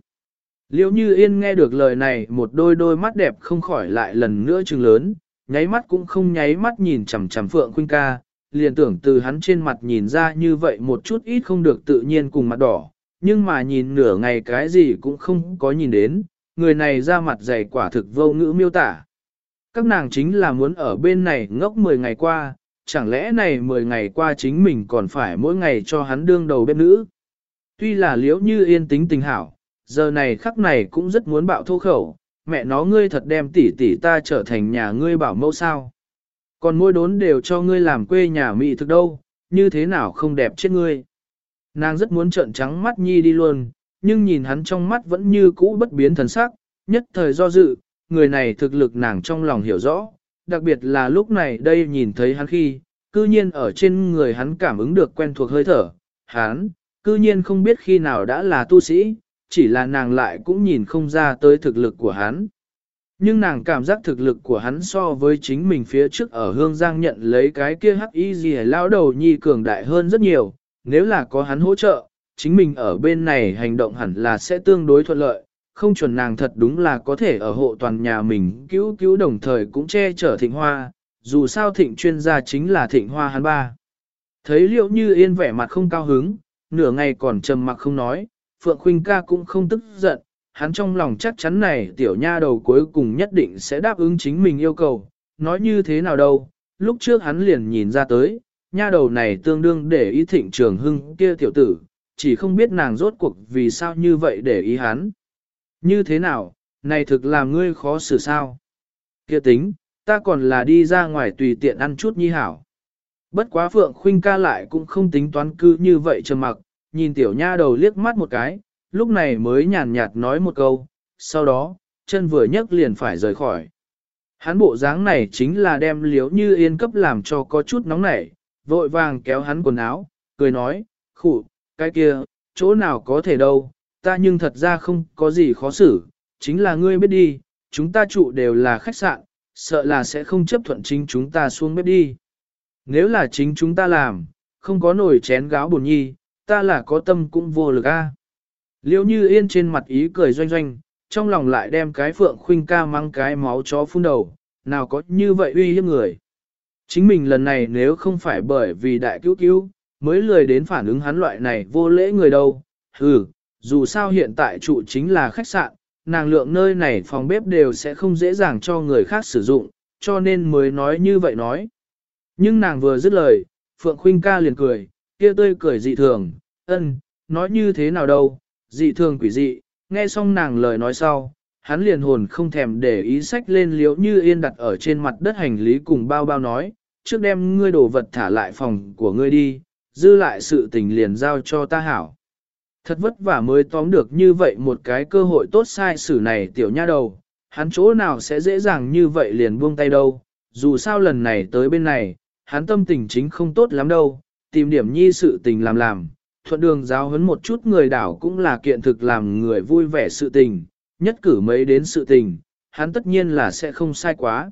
Liễu như yên nghe được lời này một đôi đôi mắt đẹp không khỏi lại lần nữa trừng lớn, nháy mắt cũng không nháy mắt nhìn chằm chằm Phượng Khuynh ca, liền tưởng từ hắn trên mặt nhìn ra như vậy một chút ít không được tự nhiên cùng mặt đỏ, nhưng mà nhìn nửa ngày cái gì cũng không có nhìn đến, người này ra mặt dày quả thực vô ngữ miêu tả. Các nàng chính là muốn ở bên này ngốc 10 ngày qua, chẳng lẽ này 10 ngày qua chính mình còn phải mỗi ngày cho hắn đương đầu bếp nữ. Tuy là liễu như yên tính tình hảo, giờ này khắc này cũng rất muốn bạo thô khẩu, mẹ nó ngươi thật đem tỷ tỷ ta trở thành nhà ngươi bảo mẫu sao. Còn mỗi đốn đều cho ngươi làm quê nhà mị thực đâu, như thế nào không đẹp chết ngươi. Nàng rất muốn trợn trắng mắt nhi đi luôn, nhưng nhìn hắn trong mắt vẫn như cũ bất biến thần sắc, nhất thời do dự, người này thực lực nàng trong lòng hiểu rõ, đặc biệt là lúc này đây nhìn thấy hắn khi, cư nhiên ở trên người hắn cảm ứng được quen thuộc hơi thở, hắn, cư nhiên không biết khi nào đã là tu sĩ, chỉ là nàng lại cũng nhìn không ra tới thực lực của hắn. Nhưng nàng cảm giác thực lực của hắn so với chính mình phía trước ở Hương Giang nhận lấy cái kia hắc y gì lao đầu nhi cường đại hơn rất nhiều, nếu là có hắn hỗ trợ, chính mình ở bên này hành động hẳn là sẽ tương đối thuận lợi, không chuẩn nàng thật đúng là có thể ở hộ toàn nhà mình cứu cứu đồng thời cũng che chở thịnh hoa, dù sao thịnh chuyên gia chính là thịnh hoa hắn ba. Thấy liệu như yên vẻ mặt không cao hứng, nửa ngày còn trầm mặc không nói, Phượng Khuynh ca cũng không tức giận, hắn trong lòng chắc chắn này tiểu nha đầu cuối cùng nhất định sẽ đáp ứng chính mình yêu cầu, nói như thế nào đâu, lúc trước hắn liền nhìn ra tới, nha đầu này tương đương để ý thịnh trường hưng kia tiểu tử, chỉ không biết nàng rốt cuộc vì sao như vậy để ý hắn. Như thế nào, này thực làm ngươi khó xử sao? Kia tính, ta còn là đi ra ngoài tùy tiện ăn chút nhi hảo. Bất quá Phượng Khuynh ca lại cũng không tính toán cư như vậy trầm mặc, nhìn tiểu nha đầu liếc mắt một cái, lúc này mới nhàn nhạt nói một câu, sau đó, chân vừa nhấc liền phải rời khỏi. Hắn bộ dáng này chính là đem liếu như yên cấp làm cho có chút nóng nảy, vội vàng kéo hắn quần áo, cười nói, khủ, cái kia, chỗ nào có thể đâu, ta nhưng thật ra không có gì khó xử, chính là ngươi biết đi, chúng ta trụ đều là khách sạn, sợ là sẽ không chấp thuận chính chúng ta xuống bếp đi. Nếu là chính chúng ta làm, không có nồi chén gáo bồn nhi, ta là có tâm cũng vô lực a. Liêu như yên trên mặt ý cười doanh doanh, trong lòng lại đem cái phượng khuynh ca mang cái máu chó phun đầu, nào có như vậy uy hiếp người. Chính mình lần này nếu không phải bởi vì đại cứu cứu, mới lười đến phản ứng hắn loại này vô lễ người đâu. Ừ, dù sao hiện tại trụ chính là khách sạn, nàng lượng nơi này phòng bếp đều sẽ không dễ dàng cho người khác sử dụng, cho nên mới nói như vậy nói. Nhưng nàng vừa dứt lời, Phượng Khuynh ca liền cười, kia tươi cười dị thường, ân, nói như thế nào đâu, dị thường quỷ dị, nghe xong nàng lời nói sau, hắn liền hồn không thèm để ý sách lên liếu như yên đặt ở trên mặt đất hành lý cùng bao bao nói, trước đem ngươi đồ vật thả lại phòng của ngươi đi, dư lại sự tình liền giao cho ta hảo. Thật vất vả mới tóm được như vậy một cái cơ hội tốt sai xử này tiểu nha đầu, hắn chỗ nào sẽ dễ dàng như vậy liền buông tay đâu, dù sao lần này tới bên này, hắn tâm tình chính không tốt lắm đâu, tìm điểm nhi sự tình làm làm, thuận đường giáo huấn một chút người đảo cũng là kiện thực làm người vui vẻ sự tình, nhất cử mấy đến sự tình, hắn tất nhiên là sẽ không sai quá.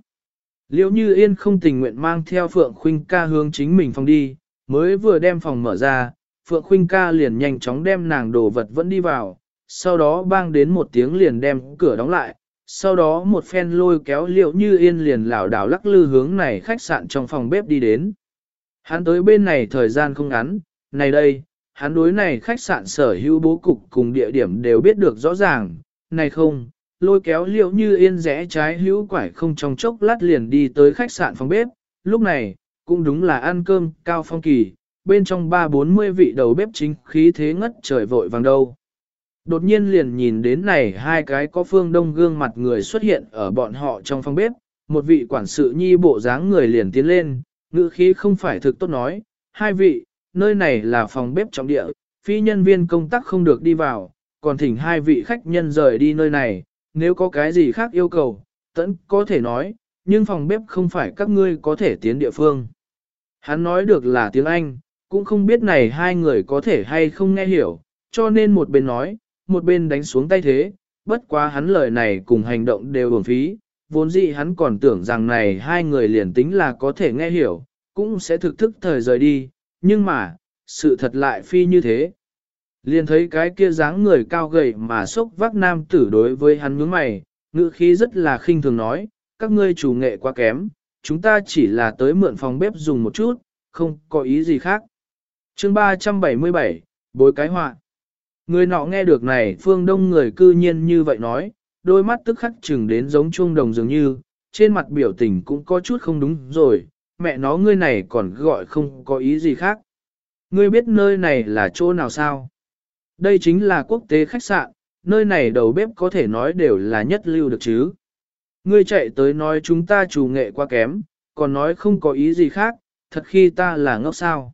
Liễu như yên không tình nguyện mang theo Phượng Khuynh ca hướng chính mình phòng đi, mới vừa đem phòng mở ra, Phượng Khuynh ca liền nhanh chóng đem nàng đồ vật vẫn đi vào, sau đó bang đến một tiếng liền đem cửa đóng lại, sau đó một phen lôi kéo Liễu như yên liền lảo đảo lắc lư hướng này khách sạn trong phòng bếp đi đến. Hắn tới bên này thời gian không ngắn, này đây, hắn đối này khách sạn sở hữu bố cục cùng địa điểm đều biết được rõ ràng, này không, lôi kéo liệu như yên rẽ trái hữu quải không trong chốc lát liền đi tới khách sạn phòng bếp, lúc này, cũng đúng là ăn cơm cao phong kỳ, bên trong ba bốn mươi vị đầu bếp chính khí thế ngất trời vội vàng đâu. Đột nhiên liền nhìn đến này hai cái có phương đông gương mặt người xuất hiện ở bọn họ trong phòng bếp, một vị quản sự nhi bộ dáng người liền tiến lên, ngữ khí không phải thực tốt nói, hai vị, nơi này là phòng bếp trọng địa, phi nhân viên công tác không được đi vào, còn thỉnh hai vị khách nhân rời đi nơi này, nếu có cái gì khác yêu cầu, tẫn có thể nói, nhưng phòng bếp không phải các ngươi có thể tiến địa phương. Hắn nói được là tiếng Anh, cũng không biết này hai người có thể hay không nghe hiểu, cho nên một bên nói, một bên đánh xuống tay thế, bất quá hắn lời này cùng hành động đều uổng phí, vốn dĩ hắn còn tưởng rằng này hai người liền tính là có thể nghe hiểu, cũng sẽ thực thức thời rời đi, nhưng mà, sự thật lại phi như thế. Liền thấy cái kia dáng người cao gầy mà sốc vác nam tử đối với hắn nhướng mày, ngữ khí rất là khinh thường nói, các ngươi chủ nghệ quá kém, chúng ta chỉ là tới mượn phòng bếp dùng một chút, không có ý gì khác. chương 377, bối cái họa. Người nọ nghe được này phương đông người cư nhiên như vậy nói, đôi mắt tức khắc chừng đến giống chuông đồng dường như, trên mặt biểu tình cũng có chút không đúng rồi, mẹ nó ngươi này còn gọi không có ý gì khác. Ngươi biết nơi này là chỗ nào sao? Đây chính là quốc tế khách sạn, nơi này đầu bếp có thể nói đều là nhất lưu được chứ. Ngươi chạy tới nói chúng ta chủ nghệ quá kém, còn nói không có ý gì khác, thật khi ta là ngốc sao.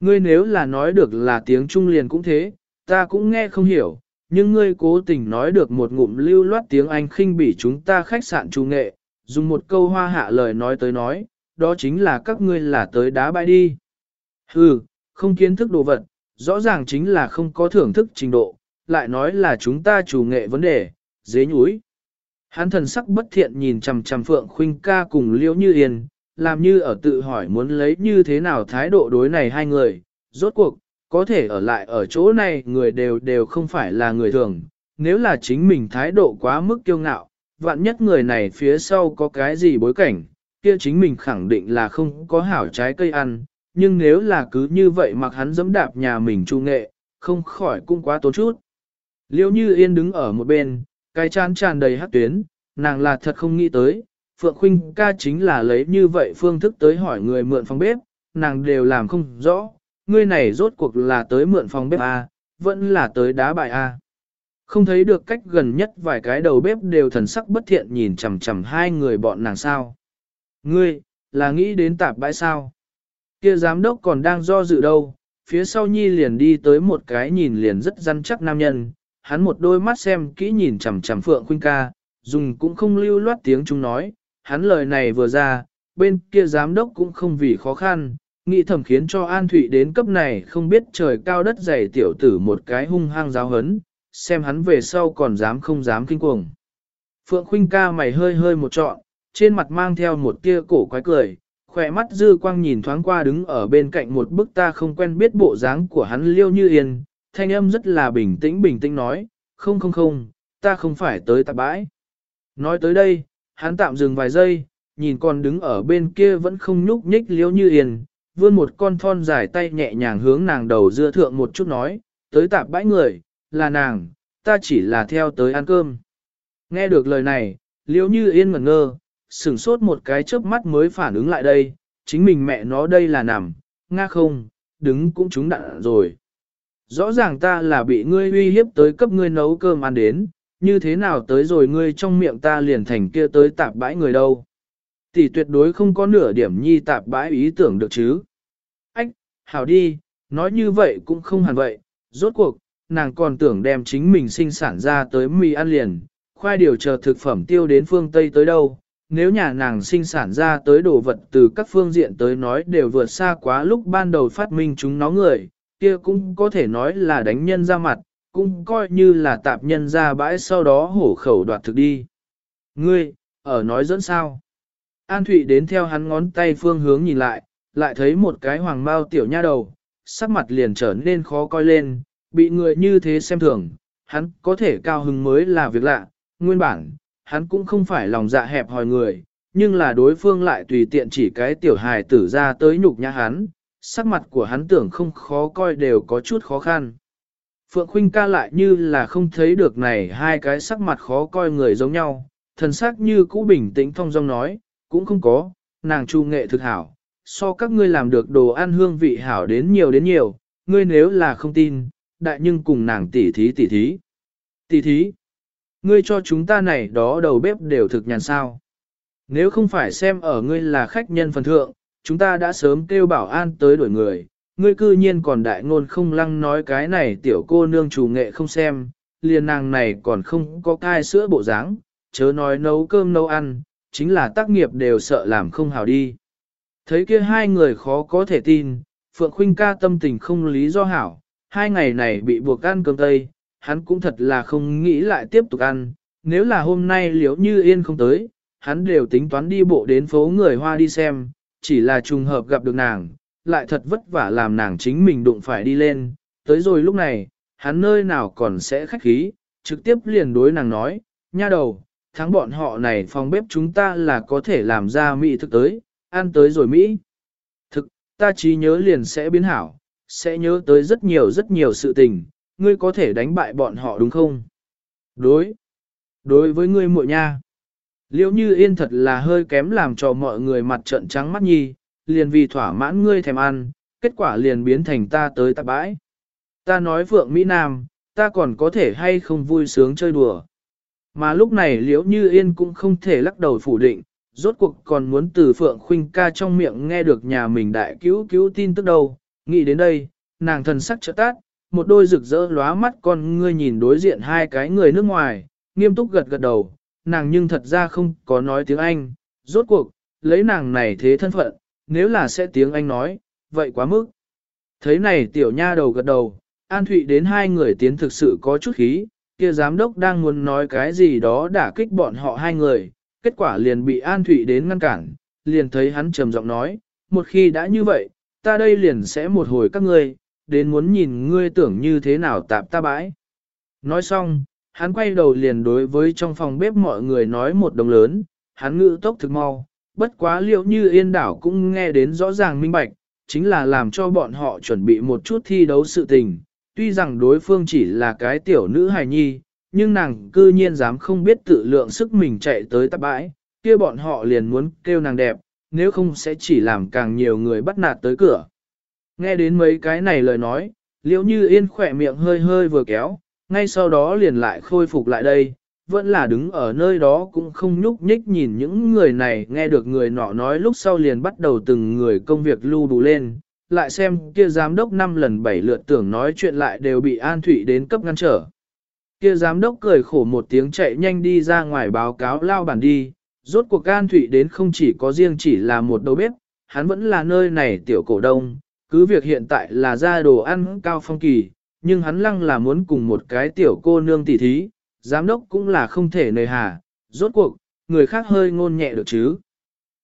Ngươi nếu là nói được là tiếng Trung liền cũng thế, ta cũng nghe không hiểu, nhưng ngươi cố tình nói được một ngụm lưu loát tiếng Anh khinh bỉ chúng ta khách sạn chủ nghệ, dùng một câu hoa hạ lời nói tới nói, đó chính là các ngươi là tới đá bãi đi. Hừ, không kiến thức đồ vật, rõ ràng chính là không có thưởng thức trình độ, lại nói là chúng ta chủ nghệ vấn đề, dế nhúi. Hắn thần sắc bất thiện nhìn chằm chằm Phượng Khuynh ca cùng Liễu Như Yên, làm như ở tự hỏi muốn lấy như thế nào thái độ đối này hai người, rốt cuộc, có thể ở lại ở chỗ này người đều đều không phải là người thường, nếu là chính mình thái độ quá mức kiêu ngạo, vạn nhất người này phía sau có cái gì bối cảnh, kia chính mình khẳng định là không có hảo trái cây ăn, nhưng nếu là cứ như vậy mặc hắn dẫm đạp nhà mình trung nghệ, không khỏi cũng quá tốn chút. Liêu như yên đứng ở một bên, cái chán tràn đầy hát tuyến, nàng là thật không nghĩ tới, Phượng Khuynh ca chính là lấy như vậy phương thức tới hỏi người mượn phòng bếp, nàng đều làm không rõ, Ngươi này rốt cuộc là tới mượn phòng bếp A, vẫn là tới đá bài A. Không thấy được cách gần nhất vài cái đầu bếp đều thần sắc bất thiện nhìn chằm chằm hai người bọn nàng sao. Ngươi, là nghĩ đến tạp bãi sao? Kia giám đốc còn đang do dự đâu, phía sau nhi liền đi tới một cái nhìn liền rất răn chắc nam nhân, hắn một đôi mắt xem kỹ nhìn chằm chằm Phượng Khuynh ca, dùng cũng không lưu loát tiếng chúng nói, hắn lời này vừa ra, bên kia giám đốc cũng không vì khó khăn, nghĩ thẩm khiến cho An Thụy đến cấp này không biết trời cao đất dày tiểu tử một cái hung hăng giáo hấn, xem hắn về sau còn dám không dám kinh cuồng. Phượng Khuynh ca mày hơi hơi một trọn, trên mặt mang theo một tia cổ quái cười, khỏe mắt dư quang nhìn thoáng qua đứng ở bên cạnh một bức ta không quen biết bộ dáng của hắn liêu như yên, thanh âm rất là bình tĩnh bình tĩnh nói, không không không, ta không phải tới tạp bãi. Nói tới đây, hắn tạm dừng vài giây, nhìn còn đứng ở bên kia vẫn không nhúc nhích liêu như yên, vươn một con thon dài tay nhẹ nhàng hướng nàng đầu dưa thượng một chút nói, tới tạp bãi người, là nàng, ta chỉ là theo tới ăn cơm. Nghe được lời này, liễu như yên ngẩn ngơ, sửng sốt một cái chớp mắt mới phản ứng lại đây, chính mình mẹ nó đây là nằm, nga không, đứng cũng trúng đạn rồi. Rõ ràng ta là bị ngươi uy hiếp tới cấp ngươi nấu cơm ăn đến, như thế nào tới rồi ngươi trong miệng ta liền thành kia tới tạp bãi người đâu. Tỷ tuyệt đối không có nửa điểm nhi tạp bãi ý tưởng được chứ. Ách, hảo đi, nói như vậy cũng không hẳn vậy, rốt cuộc, nàng còn tưởng đem chính mình sinh sản ra tới mì ăn liền, khoai điều chờ thực phẩm tiêu đến phương Tây tới đâu, nếu nhà nàng sinh sản ra tới đồ vật từ các phương diện tới nói đều vượt xa quá lúc ban đầu phát minh chúng nó người, kia cũng có thể nói là đánh nhân ra mặt, cũng coi như là tạp nhân ra bãi sau đó hổ khẩu đoạt thực đi. Ngươi, ở nói dẫn sao? An Thụy đến theo hắn ngón tay phương hướng nhìn lại, lại thấy một cái hoàng bao tiểu nha đầu, sắc mặt liền trở nên khó coi lên, bị người như thế xem thường, hắn có thể cao hứng mới là việc lạ, nguyên bản, hắn cũng không phải lòng dạ hẹp hòi người, nhưng là đối phương lại tùy tiện chỉ cái tiểu hài tử ra tới nhục nhã hắn, sắc mặt của hắn tưởng không khó coi đều có chút khó khăn. Phượng Khuynh ca lại như là không thấy được này hai cái sắc mặt khó coi người giống nhau, thần sắc như cũ bình tĩnh thong dong nói, cũng không có, nàng chu nghệ thực hảo, so các ngươi làm được đồ ăn hương vị hảo đến nhiều đến nhiều, ngươi nếu là không tin, đại nhưng cùng nàng tỉ thí tỉ thí. Tỉ thí, ngươi cho chúng ta này đó đầu bếp đều thực nhàn sao. Nếu không phải xem ở ngươi là khách nhân phần thượng, chúng ta đã sớm kêu bảo an tới đuổi người, ngươi cư nhiên còn đại ngôn không lăng nói cái này tiểu cô nương chủ nghệ không xem, liền nàng này còn không có cai sữa bộ dáng, chớ nói nấu cơm nấu ăn, chính là tác nghiệp đều sợ làm không hào đi. Thấy kia hai người khó có thể tin, Phượng Khuynh ca tâm tình không lý do hảo, hai ngày này bị buộc ăn cơm tây, hắn cũng thật là không nghĩ lại tiếp tục ăn, nếu là hôm nay liếu như yên không tới, hắn đều tính toán đi bộ đến phố người hoa đi xem, chỉ là trùng hợp gặp được nàng, lại thật vất vả làm nàng chính mình đụng phải đi lên, tới rồi lúc này, hắn nơi nào còn sẽ khách khí, trực tiếp liền đối nàng nói, nha đầu, thắng bọn họ này phòng bếp chúng ta là có thể làm ra mỹ thực tới, ăn tới rồi Mỹ. Thực, ta chỉ nhớ liền sẽ biến hảo, sẽ nhớ tới rất nhiều rất nhiều sự tình, ngươi có thể đánh bại bọn họ đúng không? Đối. Đối với ngươi muội nha. Liễu như yên thật là hơi kém làm cho mọi người mặt trận trắng mắt nhi, liền vì thỏa mãn ngươi thèm ăn, kết quả liền biến thành ta tới tạp bãi. Ta nói vượng Mỹ Nam, ta còn có thể hay không vui sướng chơi đùa. Mà lúc này liễu như yên cũng không thể lắc đầu phủ định, rốt cuộc còn muốn từ Phượng Khuynh ca trong miệng nghe được nhà mình đại cứu cứu tin tức đâu. Nghĩ đến đây, nàng thần sắc trợ tát, một đôi rực rỡ lóa mắt con ngươi nhìn đối diện hai cái người nước ngoài, nghiêm túc gật gật đầu, nàng nhưng thật ra không có nói tiếng Anh, rốt cuộc, lấy nàng này thế thân phận, nếu là sẽ tiếng Anh nói, vậy quá mức. Thấy này tiểu nha đầu gật đầu, An Thụy đến hai người tiến thực sự có chút khí, kia giám đốc đang muốn nói cái gì đó đã kích bọn họ hai người, kết quả liền bị An Thụy đến ngăn cản, liền thấy hắn trầm giọng nói, một khi đã như vậy, ta đây liền sẽ một hồi các ngươi, đến muốn nhìn ngươi tưởng như thế nào tạp ta bãi. Nói xong, hắn quay đầu liền đối với trong phòng bếp mọi người nói một đồng lớn, hắn ngữ tốc thực mau, bất quá liệu như yên đảo cũng nghe đến rõ ràng minh bạch, chính là làm cho bọn họ chuẩn bị một chút thi đấu sự tình. Tuy rằng đối phương chỉ là cái tiểu nữ hài nhi, nhưng nàng cư nhiên dám không biết tự lượng sức mình chạy tới tạp bãi, kia bọn họ liền muốn kêu nàng đẹp, nếu không sẽ chỉ làm càng nhiều người bắt nạt tới cửa. Nghe đến mấy cái này lời nói, liễu như yên khỏe miệng hơi hơi vừa kéo, ngay sau đó liền lại khôi phục lại đây, vẫn là đứng ở nơi đó cũng không nhúc nhích nhìn những người này nghe được người nọ nói lúc sau liền bắt đầu từng người công việc lưu đủ lên, lại xem kia giám đốc năm lần bảy lượt tưởng nói chuyện lại đều bị An Thụy đến cấp ngăn trở. Kia giám đốc cười khổ một tiếng chạy nhanh đi ra ngoài báo cáo lao bản đi, rốt cuộc An Thụy đến không chỉ có riêng chỉ là một đầu bếp, hắn vẫn là nơi này tiểu cổ đông, cứ việc hiện tại là ra đồ ăn cao phong kỳ, nhưng hắn lăng là muốn cùng một cái tiểu cô nương tỉ thí, giám đốc cũng là không thể nề hà, rốt cuộc, người khác hơi ngôn nhẹ được chứ.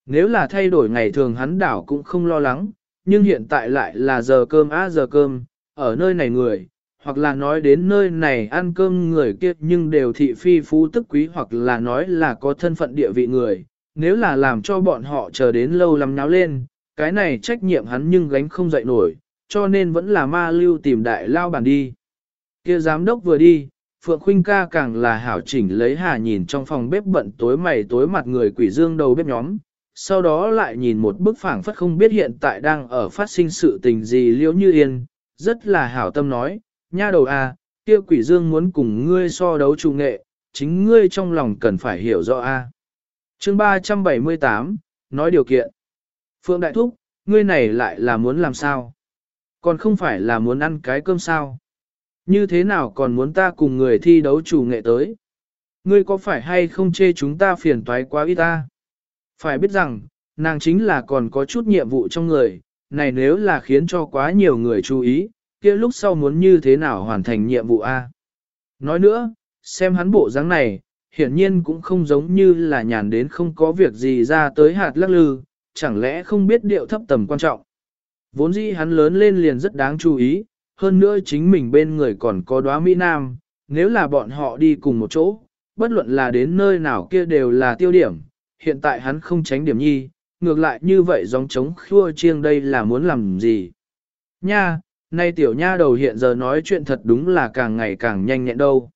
Nếu là thay đổi ngày thường hắn đảo cũng không lo lắng, nhưng hiện tại lại là giờ cơm á giờ cơm, ở nơi này người, hoặc là nói đến nơi này ăn cơm người kia nhưng đều thị phi phú tức quý hoặc là nói là có thân phận địa vị người, nếu là làm cho bọn họ chờ đến lâu lắm náo lên, cái này trách nhiệm hắn nhưng gánh không dậy nổi, cho nên vẫn là ma lưu tìm đại lao bản đi. Kia giám đốc vừa đi, Phượng Khuynh ca càng là hảo chỉnh lấy hà nhìn trong phòng bếp bận tối mày tối mặt người quỷ dương đầu bếp nhóm, sau đó lại nhìn một bức phảng phất không biết hiện tại đang ở phát sinh sự tình gì liễu như yên, rất là hảo tâm nói, nha đầu a, à, kia quỷ dương muốn cùng ngươi so đấu chủ nghệ, chính ngươi trong lòng cần phải hiểu rõ a. À. Chương 378, nói điều kiện. Phượng Đại Thúc, ngươi này lại là muốn làm sao? Còn không phải là muốn ăn cái cơm sao? Như thế nào còn muốn ta cùng người thi đấu chủ nghệ tới? Ngươi có phải hay không chê chúng ta phiền toái quá ít ta? Phải biết rằng, nàng chính là còn có chút nhiệm vụ trong người, này nếu là khiến cho quá nhiều người chú ý, kia lúc sau muốn như thế nào hoàn thành nhiệm vụ A. Nói nữa, xem hắn bộ dáng này, hiển nhiên cũng không giống như là nhàn đến không có việc gì ra tới hạt lắc lư, chẳng lẽ không biết điệu thấp tầm quan trọng. Vốn dĩ hắn lớn lên liền rất đáng chú ý, hơn nữa chính mình bên người còn có đóa Mỹ Nam, nếu là bọn họ đi cùng một chỗ, bất luận là đến nơi nào kia đều là tiêu điểm, hiện tại hắn không tránh điểm nhi, ngược lại như vậy giống trống khua chiêng đây là muốn làm gì. Nha, nay tiểu nha đầu hiện giờ nói chuyện thật đúng là càng ngày càng nhanh nhẹn đâu.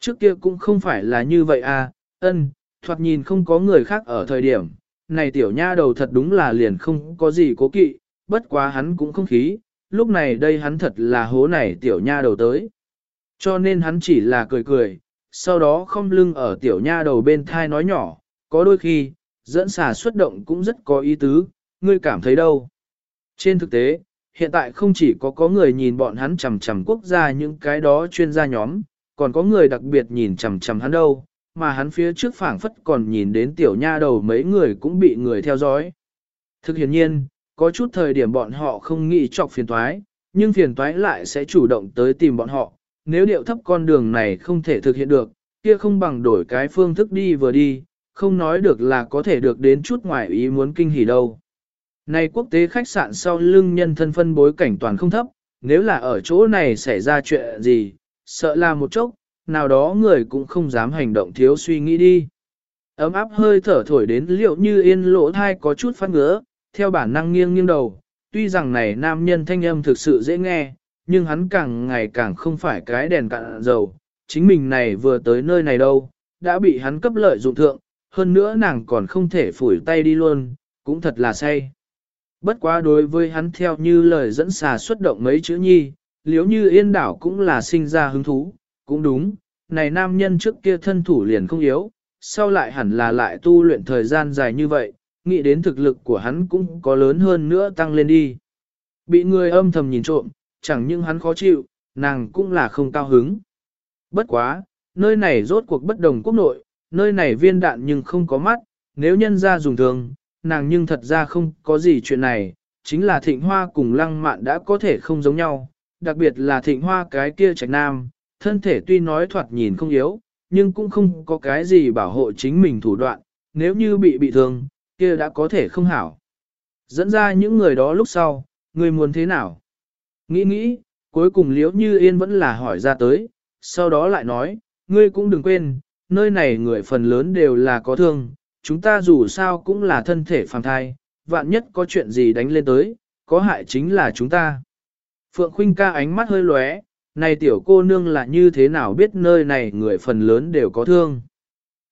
Trước kia cũng không phải là như vậy à, ân, thoạt nhìn không có người khác ở thời điểm, này tiểu nha đầu thật đúng là liền không có gì cố kỵ, bất quá hắn cũng không khí, lúc này đây hắn thật là hố này tiểu nha đầu tới. Cho nên hắn chỉ là cười cười, sau đó không lưng ở tiểu nha đầu bên thai nói nhỏ, có đôi khi, dẫn xà xuất động cũng rất có ý tứ, ngươi cảm thấy đâu. Trên thực tế, hiện tại không chỉ có có người nhìn bọn hắn chầm chầm quốc gia những cái đó chuyên gia nhóm, còn có người đặc biệt nhìn chầm chầm hắn đâu, mà hắn phía trước phảng phất còn nhìn đến tiểu nha đầu mấy người cũng bị người theo dõi. Thực hiện nhiên, có chút thời điểm bọn họ không nghĩ chọc phiền toái, nhưng phiền toái lại sẽ chủ động tới tìm bọn họ, nếu điệu thấp con đường này không thể thực hiện được, kia không bằng đổi cái phương thức đi vừa đi, không nói được là có thể được đến chút ngoài ý muốn kinh hỉ đâu. Này quốc tế khách sạn sau lưng nhân thân phân bối cảnh toàn không thấp, nếu là ở chỗ này xảy ra chuyện gì, sợ là một chốc, nào đó người cũng không dám hành động thiếu suy nghĩ đi. Ấm áp hơi thở thổi đến liệu như yên lỗ thai có chút phát ngứa, theo bản năng nghiêng nghiêng đầu, tuy rằng này nam nhân thanh âm thực sự dễ nghe, nhưng hắn càng ngày càng không phải cái đèn cạn dầu, chính mình này vừa tới nơi này đâu, đã bị hắn cấp lợi dụng thượng, hơn nữa nàng còn không thể phủi tay đi luôn, cũng thật là say. Bất quá đối với hắn theo như lời dẫn xà xuất động mấy chữ nhi, liếu như yên đảo cũng là sinh ra hứng thú, cũng đúng, này nam nhân trước kia thân thủ liền không yếu, sau lại hẳn là lại tu luyện thời gian dài như vậy, nghĩ đến thực lực của hắn cũng có lớn hơn nữa tăng lên đi. Bị người âm thầm nhìn trộm, chẳng những hắn khó chịu, nàng cũng là không cao hứng. Bất quá, nơi này rốt cuộc bất đồng quốc nội, nơi này viên đạn nhưng không có mắt, nếu nhân ra dùng thường, nàng nhưng thật ra không có gì chuyện này, chính là thịnh hoa cùng lăng mạn đã có thể không giống nhau, đặc biệt là thịnh hoa cái kia trạch nam, thân thể tuy nói thoạt nhìn không yếu, nhưng cũng không có cái gì bảo hộ chính mình thủ đoạn, nếu như bị bị thương, kia đã có thể không hảo. Dẫn ra những người đó lúc sau, người muốn thế nào? Nghĩ nghĩ, cuối cùng liễu như yên vẫn là hỏi ra tới, sau đó lại nói, ngươi cũng đừng quên, nơi này người phần lớn đều là có thương, chúng ta dù sao cũng là thân thể phàm thai, vạn nhất có chuyện gì đánh lên tới, có hại chính là chúng ta. Phượng Khuynh ca ánh mắt hơi lóe, này tiểu cô nương là như thế nào biết nơi này người phần lớn đều có thương.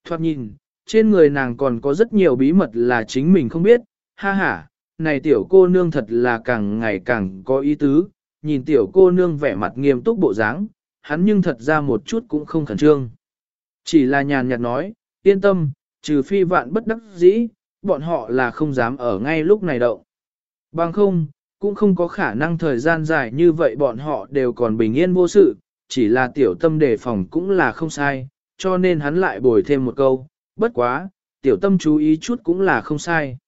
Thoát nhìn, trên người nàng còn có rất nhiều bí mật là chính mình không biết, ha ha, này tiểu cô nương thật là càng ngày càng có ý tứ, nhìn tiểu cô nương vẻ mặt nghiêm túc bộ dáng, hắn nhưng thật ra một chút cũng không khẩn trương. Chỉ là nhàn nhạt nói, yên tâm, trừ phi vạn bất đắc dĩ, bọn họ là không dám ở ngay lúc này động Bằng không, cũng không có khả năng thời gian dài như vậy bọn họ đều còn bình yên vô sự, chỉ là tiểu tâm đề phòng cũng là không sai, cho nên hắn lại bồi thêm một câu, bất quá, tiểu tâm chú ý chút cũng là không sai.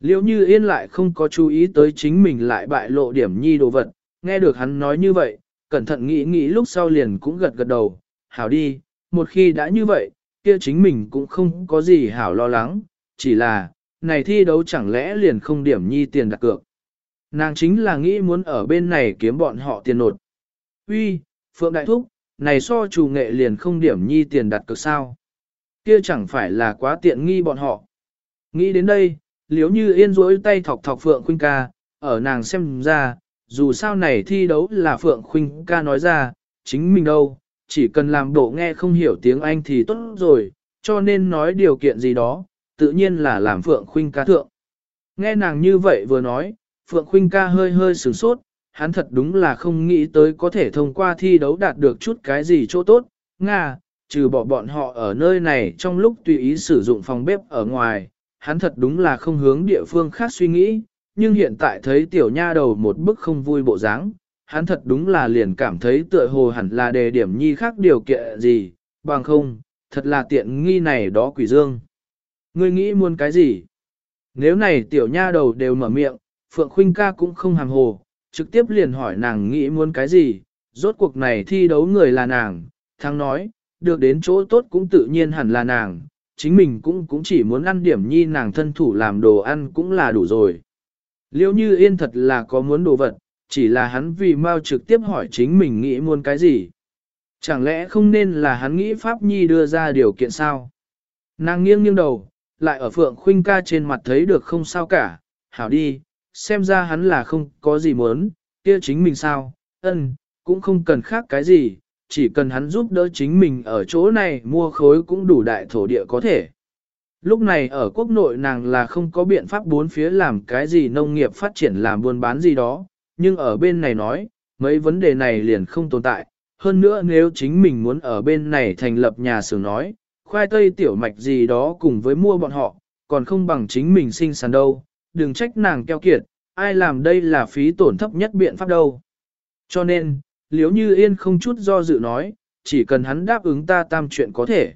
liễu như yên lại không có chú ý tới chính mình lại bại lộ điểm nhi đồ vật, nghe được hắn nói như vậy, cẩn thận nghĩ nghĩ lúc sau liền cũng gật gật đầu, hảo đi, một khi đã như vậy, kia chính mình cũng không có gì hảo lo lắng, chỉ là, này thi đấu chẳng lẽ liền không điểm nhi tiền đặt cược. Nàng chính là nghĩ muốn ở bên này kiếm bọn họ tiền nột. Uy, Phượng Đại Thúc, này so chủ nghệ liền không điểm nhi tiền đặt cược sao. Kia chẳng phải là quá tiện nghi bọn họ. Nghĩ đến đây, liếu như yên rối tay thọc thọc Phượng Khuynh ca, ở nàng xem ra, dù sao này thi đấu là Phượng Khuynh ca nói ra, chính mình đâu, chỉ cần làm bộ nghe không hiểu tiếng Anh thì tốt rồi, cho nên nói điều kiện gì đó, tự nhiên là làm Phượng Khuynh ca thượng. Nghe nàng như vậy vừa nói, Phượng Khuynh ca hơi hơi sửng sốt, hắn thật đúng là không nghĩ tới có thể thông qua thi đấu đạt được chút cái gì chỗ tốt, Nga, trừ bỏ bọn họ ở nơi này trong lúc tùy ý sử dụng phòng bếp ở ngoài, hắn thật đúng là không hướng địa phương khác suy nghĩ, nhưng hiện tại thấy tiểu nha đầu một bức không vui bộ dáng, hắn thật đúng là liền cảm thấy tựa hồ hẳn là đề điểm nhi khác điều kiện gì, bằng không, thật là tiện nghi này đó quỷ dương. Ngươi nghĩ muốn cái gì? Nếu này tiểu nha đầu đều mở miệng, Phượng Khuynh ca cũng không hàm hồ, trực tiếp liền hỏi nàng nghĩ muốn cái gì, rốt cuộc này thi đấu người là nàng, thắng nói, được đến chỗ tốt cũng tự nhiên hẳn là nàng, chính mình cũng cũng chỉ muốn ăn điểm nhi nàng thân thủ làm đồ ăn cũng là đủ rồi. Liêu như yên thật là có muốn đồ vật, chỉ là hắn vì mau trực tiếp hỏi chính mình nghĩ muốn cái gì. Chẳng lẽ không nên là hắn nghĩ Pháp Nhi đưa ra điều kiện sao? Nàng nghiêng nghiêng đầu, lại ở Phượng Khuynh ca trên mặt thấy được không sao cả, hảo đi, xem ra hắn là không có gì muốn, kia chính mình sao, ân, cũng không cần khác cái gì, chỉ cần hắn giúp đỡ chính mình ở chỗ này mua khối cũng đủ đại thổ địa có thể. Lúc này ở quốc nội nàng là không có biện pháp bốn phía làm cái gì nông nghiệp phát triển làm buôn bán gì đó, nhưng ở bên này nói, mấy vấn đề này liền không tồn tại. Hơn nữa nếu chính mình muốn ở bên này thành lập nhà xưởng nói, khoai tây tiểu mạch gì đó cùng với mua bọn họ, còn không bằng chính mình sinh sản đâu, đừng trách nàng keo kiệt, ai làm đây là phí tổn thấp nhất biện pháp đâu. Cho nên, liếu như yên không chút do dự nói, chỉ cần hắn đáp ứng ta tam chuyện có thể.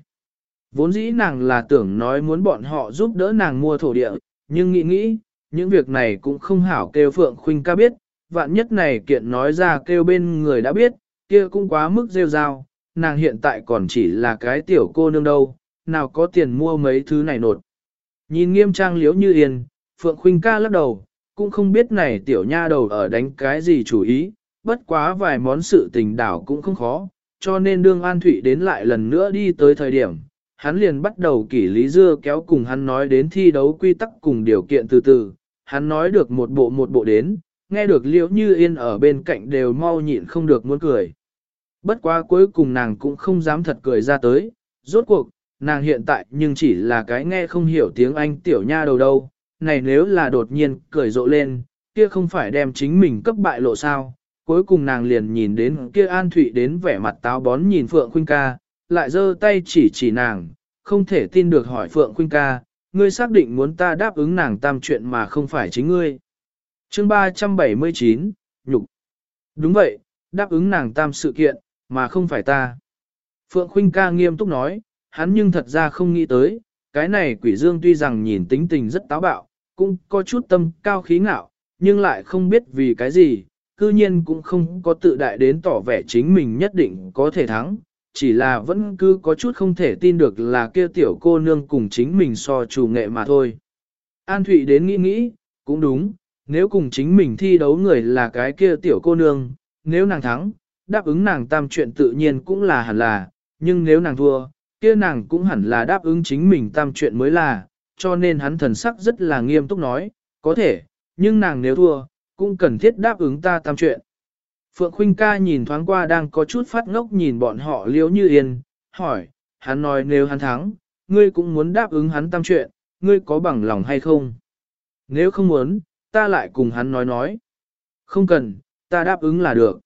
Vốn dĩ nàng là tưởng nói muốn bọn họ giúp đỡ nàng mua thổ địa, nhưng nghĩ nghĩ, những việc này cũng không hảo kêu Phượng Khuynh ca biết, vạn nhất này kiện nói ra kêu bên người đã biết, kia cũng quá mức rêu rao, nàng hiện tại còn chỉ là cái tiểu cô nương đâu, nào có tiền mua mấy thứ này nột. Nhìn nghiêm trang liếu như yên, Phượng Khuynh ca lắc đầu, cũng không biết này tiểu nha đầu ở đánh cái gì chủ ý, bất quá vài món sự tình đảo cũng không khó, cho nên đương An Thụy đến lại lần nữa đi tới thời điểm, hắn liền bắt đầu kỷ lý dưa kéo cùng hắn nói đến thi đấu quy tắc cùng điều kiện từ từ, hắn nói được một bộ một bộ đến, nghe được liễu như yên ở bên cạnh đều mau nhịn không được muốn cười. Bất quá cuối cùng nàng cũng không dám thật cười ra tới, rốt cuộc, nàng hiện tại nhưng chỉ là cái nghe không hiểu tiếng Anh tiểu nha đầu đâu, này nếu là đột nhiên cười rộ lên, kia không phải đem chính mình cấp bại lộ sao. Cuối cùng nàng liền nhìn đến kia An Thụy đến vẻ mặt táo bón nhìn Phượng Khuynh ca, lại giơ tay chỉ chỉ nàng, không thể tin được hỏi Phượng Khuynh ca, ngươi xác định muốn ta đáp ứng nàng tam chuyện mà không phải chính ngươi. Chương 379, Nhục. Đúng vậy, đáp ứng nàng tam sự kiện, mà không phải ta. Phượng Khuynh ca nghiêm túc nói, hắn nhưng thật ra không nghĩ tới, cái này quỷ dương tuy rằng nhìn tính tình rất táo bạo, cũng có chút tâm cao khí ngạo, nhưng lại không biết vì cái gì, cư nhiên cũng không có tự đại đến tỏ vẻ chính mình nhất định có thể thắng, chỉ là vẫn cứ có chút không thể tin được là kia tiểu cô nương cùng chính mình so chủ nghệ mà thôi. An Thụy đến nghĩ nghĩ, cũng đúng, nếu cùng chính mình thi đấu người là cái kia tiểu cô nương, nếu nàng thắng, đáp ứng nàng tam chuyện tự nhiên cũng là hẳn là, nhưng nếu nàng thua, kia nàng cũng hẳn là đáp ứng chính mình tam chuyện mới là, cho nên hắn thần sắc rất là nghiêm túc nói, có thể, nhưng nàng nếu thua, cũng cần thiết đáp ứng ta tam chuyện. Phượng Khuynh ca nhìn thoáng qua đang có chút phát ngốc nhìn bọn họ liếu như yên, hỏi, hắn nói nếu hắn thắng, ngươi cũng muốn đáp ứng hắn tam chuyện, ngươi có bằng lòng hay không? Nếu không muốn, ta lại cùng hắn nói nói. Không cần, ta đáp ứng là được.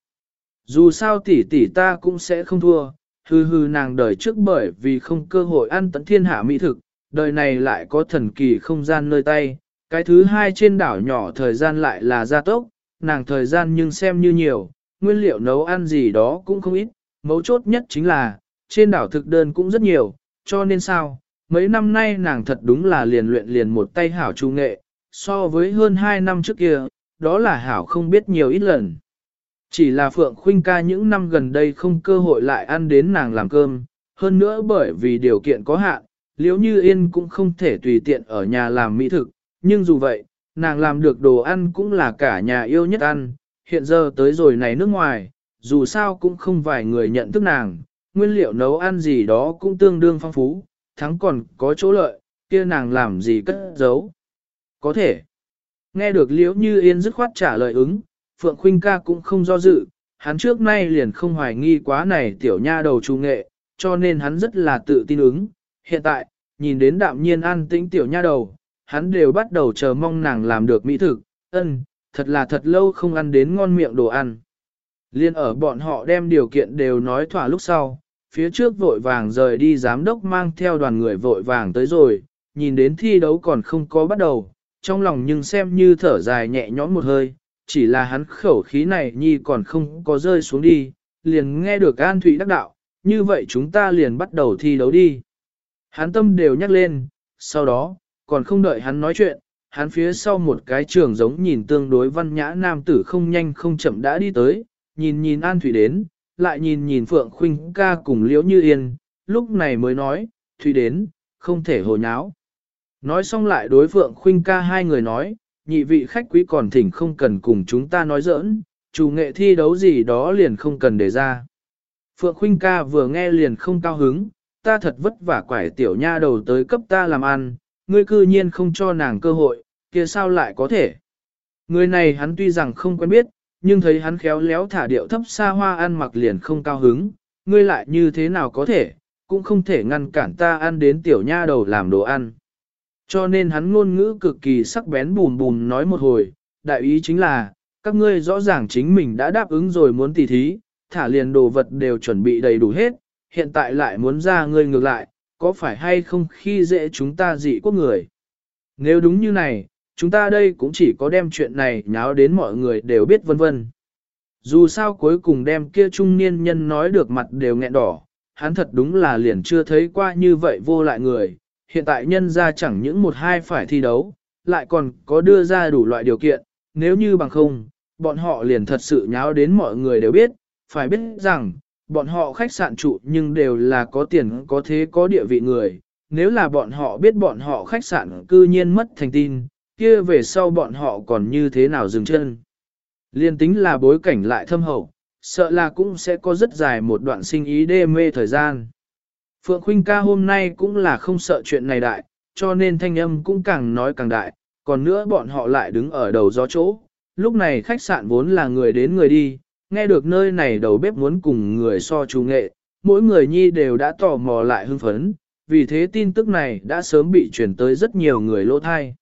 Dù sao tỷ tỷ ta cũng sẽ không thua, hư hư nàng đời trước bởi vì không cơ hội ăn tận thiên hạ mỹ thực, đời này lại có thần kỳ không gian nơi tay. Cái thứ hai trên đảo nhỏ thời gian lại là gia tốc, nàng thời gian nhưng xem như nhiều, nguyên liệu nấu ăn gì đó cũng không ít, mấu chốt nhất chính là, trên đảo thực đơn cũng rất nhiều, cho nên sao, mấy năm nay nàng thật đúng là liền luyện liền một tay hảo trung nghệ, so với hơn hai năm trước kia, đó là hảo không biết nhiều ít lần. Chỉ là Phượng Khuynh ca những năm gần đây không cơ hội lại ăn đến nàng làm cơm, hơn nữa bởi vì điều kiện có hạn, liếu như yên cũng không thể tùy tiện ở nhà làm mỹ thực, nhưng dù vậy, nàng làm được đồ ăn cũng là cả nhà yêu nhất ăn, hiện giờ tới rồi này nước ngoài, dù sao cũng không vài người nhận thức nàng, nguyên liệu nấu ăn gì đó cũng tương đương phong phú, thắng còn có chỗ lợi, kia nàng làm gì cất giấu. Có thể. Nghe được liễu như yên dứt khoát trả lời ứng, Phượng Khuynh ca cũng không do dự, hắn trước nay liền không hoài nghi quá này tiểu nha đầu trung nghệ, cho nên hắn rất là tự tin ứng. Hiện tại, nhìn đến đạm nhiên an tĩnh tiểu nha đầu, hắn đều bắt đầu chờ mong nàng làm được mỹ thực, ân, thật là thật lâu không ăn đến ngon miệng đồ ăn. Liên ở bọn họ đem điều kiện đều nói thỏa lúc sau, phía trước vội vàng rời đi giám đốc mang theo đoàn người vội vàng tới rồi, nhìn đến thi đấu còn không có bắt đầu, trong lòng nhưng xem như thở dài nhẹ nhõm một hơi, chỉ là hắn khẩu khí này nhi còn không có rơi xuống đi, liền nghe được An Thụy đắc đạo, như vậy chúng ta liền bắt đầu thi đấu đi. Hắn tâm đều nhắc lên, sau đó, còn không đợi hắn nói chuyện, hắn phía sau một cái trường giống nhìn tương đối văn nhã nam tử không nhanh không chậm đã đi tới, nhìn nhìn An Thủy đến, lại nhìn nhìn Phượng Khuynh ca cùng Liễu Như Yên, lúc này mới nói, Thủy đến, không thể hồ nháo. Nói xong lại đối Phượng Khuynh ca hai người nói, nhị vị khách quý còn thỉnh không cần cùng chúng ta nói giỡn, chủ nghệ thi đấu gì đó liền không cần để ra. Phượng Khuynh ca vừa nghe liền không cao hứng, ta thật vất vả quải tiểu nha đầu tới cấp ta làm ăn, ngươi cư nhiên không cho nàng cơ hội, kia sao lại có thể. Người này hắn tuy rằng không quen biết, nhưng thấy hắn khéo léo thả điệu thấp xa hoa ăn mặc liền không cao hứng, ngươi lại như thế nào có thể, cũng không thể ngăn cản ta ăn đến tiểu nha đầu làm đồ ăn. Cho nên hắn ngôn ngữ cực kỳ sắc bén bùm bùm nói một hồi, đại ý chính là, các ngươi rõ ràng chính mình đã đáp ứng rồi muốn tỉ thí, thả liền đồ vật đều chuẩn bị đầy đủ hết, hiện tại lại muốn ra ngươi ngược lại, có phải hay không khi dễ chúng ta dị quốc người. Nếu đúng như này, chúng ta đây cũng chỉ có đem chuyện này nháo đến mọi người đều biết vân vân. Dù sao cuối cùng đem kia trung niên nhân nói được mặt đều nghẹn đỏ, hắn thật đúng là liền chưa thấy qua như vậy vô lại người, hiện tại nhân ra chẳng những một hai phải thi đấu, lại còn có đưa ra đủ loại điều kiện, nếu như bằng không, bọn họ liền thật sự nháo đến mọi người đều biết, phải biết rằng, bọn họ khách sạn trụ nhưng đều là có tiền có thế có địa vị người, nếu là bọn họ biết bọn họ khách sạn cư nhiên mất thành tin, kia về sau bọn họ còn như thế nào dừng chân. Liên tính là bối cảnh lại thâm hậu, sợ là cũng sẽ có rất dài một đoạn sinh ý đê mê thời gian. Phượng Khuynh ca hôm nay cũng là không sợ chuyện này đại, cho nên thanh âm cũng càng nói càng đại, còn nữa bọn họ lại đứng ở đầu gió chỗ. Lúc này khách sạn vốn là người đến người đi, nghe được nơi này đầu bếp muốn cùng người so chú nghệ, mỗi người nhi đều đã tò mò lại hưng phấn, vì thế tin tức này đã sớm bị truyền tới rất nhiều người lỗ thai.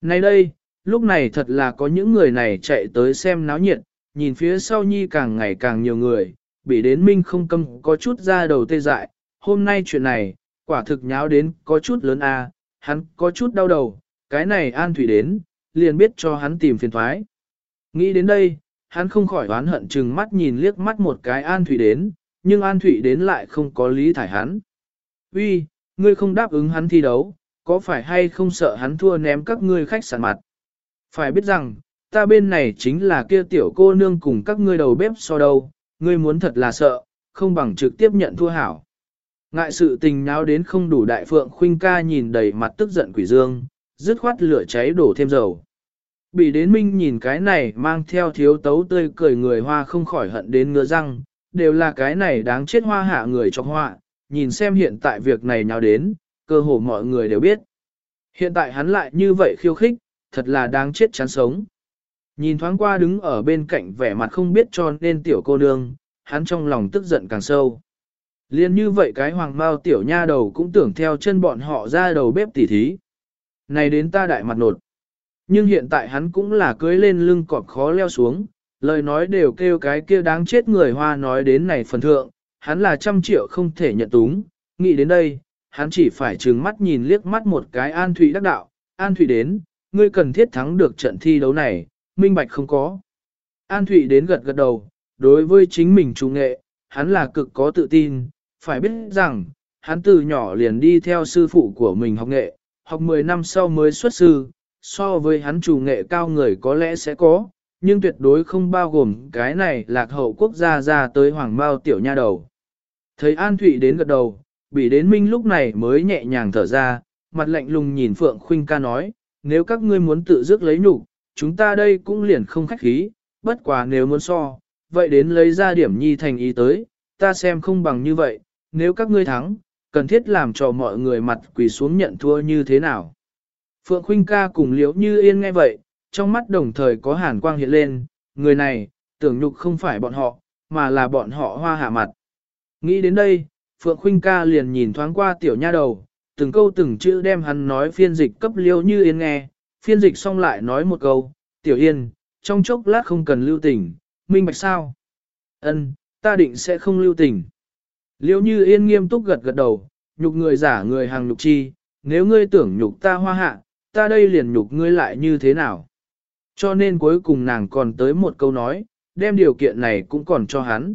Nay đây, lúc này thật là có những người này chạy tới xem náo nhiệt, nhìn phía sau nhi càng ngày càng nhiều người, bị đến minh không câm có chút ra đầu tê dại, hôm nay chuyện này, quả thực nháo đến có chút lớn a, hắn có chút đau đầu, cái này An Thủy đến, liền biết cho hắn tìm phiền thoái. Nghĩ đến đây, hắn không khỏi oán hận chừng mắt nhìn liếc mắt một cái An Thủy đến, nhưng An Thủy đến lại không có lý thải hắn. Uy, ngươi không đáp ứng hắn thi đấu, có phải hay không sợ hắn thua ném các ngươi khách sạn mặt? Phải biết rằng, ta bên này chính là kia tiểu cô nương cùng các ngươi đầu bếp so đâu, ngươi muốn thật là sợ, không bằng trực tiếp nhận thua hảo. Ngại sự tình nháo đến không đủ đại phượng khuynh ca nhìn đầy mặt tức giận quỷ dương, dứt khoát lửa cháy đổ thêm dầu. Bị đến minh nhìn cái này mang theo thiếu tấu tươi cười người hoa không khỏi hận đến ngứa răng, đều là cái này đáng chết hoa hạ người cho hoa, nhìn xem hiện tại việc này nháo đến, cơ hồ mọi người đều biết. Hiện tại hắn lại như vậy khiêu khích, thật là đáng chết chán sống. Nhìn thoáng qua đứng ở bên cạnh vẻ mặt không biết cho nên tiểu cô nương, hắn trong lòng tức giận càng sâu. Liên như vậy cái hoàng bao tiểu nha đầu cũng tưởng theo chân bọn họ ra đầu bếp tỉ thí. Này đến ta đại mặt nột. Nhưng hiện tại hắn cũng là cưới lên lưng cọp khó leo xuống, lời nói đều kêu cái kia đáng chết người hoa nói đến này phần thượng, hắn là trăm triệu không thể nhận túng, nghĩ đến đây, hắn chỉ phải trừng mắt nhìn liếc mắt một cái An Thụy đắc đạo, An Thụy đến, ngươi cần thiết thắng được trận thi đấu này, minh bạch không có. An Thụy đến gật gật đầu, đối với chính mình trung nghệ, hắn là cực có tự tin, phải biết rằng, hắn từ nhỏ liền đi theo sư phụ của mình học nghệ, học 10 năm sau mới xuất sư, so với hắn chủ nghệ cao người có lẽ sẽ có, nhưng tuyệt đối không bao gồm cái này lạc hậu quốc gia ra tới hoàng bao tiểu nha đầu. Thấy An Thụy đến gật đầu, bị đến minh lúc này mới nhẹ nhàng thở ra, mặt lạnh lùng nhìn Phượng Khuynh ca nói, nếu các ngươi muốn tự dứt lấy nhục, chúng ta đây cũng liền không khách khí, bất quá nếu muốn so, vậy đến lấy ra điểm nhi thành ý tới, ta xem không bằng như vậy, nếu các ngươi thắng, cần thiết làm cho mọi người mặt quỳ xuống nhận thua như thế nào. Phượng Khuynh ca cùng liễu như yên nghe vậy, trong mắt đồng thời có hàn quang hiện lên, người này, tưởng nhục không phải bọn họ, mà là bọn họ hoa hạ mặt. Nghĩ đến đây, Phượng Khuynh ca liền nhìn thoáng qua tiểu nha đầu, từng câu từng chữ đem hắn nói phiên dịch cấp liễu như yên nghe, phiên dịch xong lại nói một câu, tiểu yên, trong chốc lát không cần lưu tình, minh bạch sao? Ân, ta định sẽ không lưu tình. Liêu như yên nghiêm túc gật gật đầu, nhục người giả người hàng nhục chi, nếu ngươi tưởng nhục ta hoa hạ, ta đây liền nhục ngươi lại như thế nào. Cho nên cuối cùng nàng còn tới một câu nói, đem điều kiện này cũng còn cho hắn.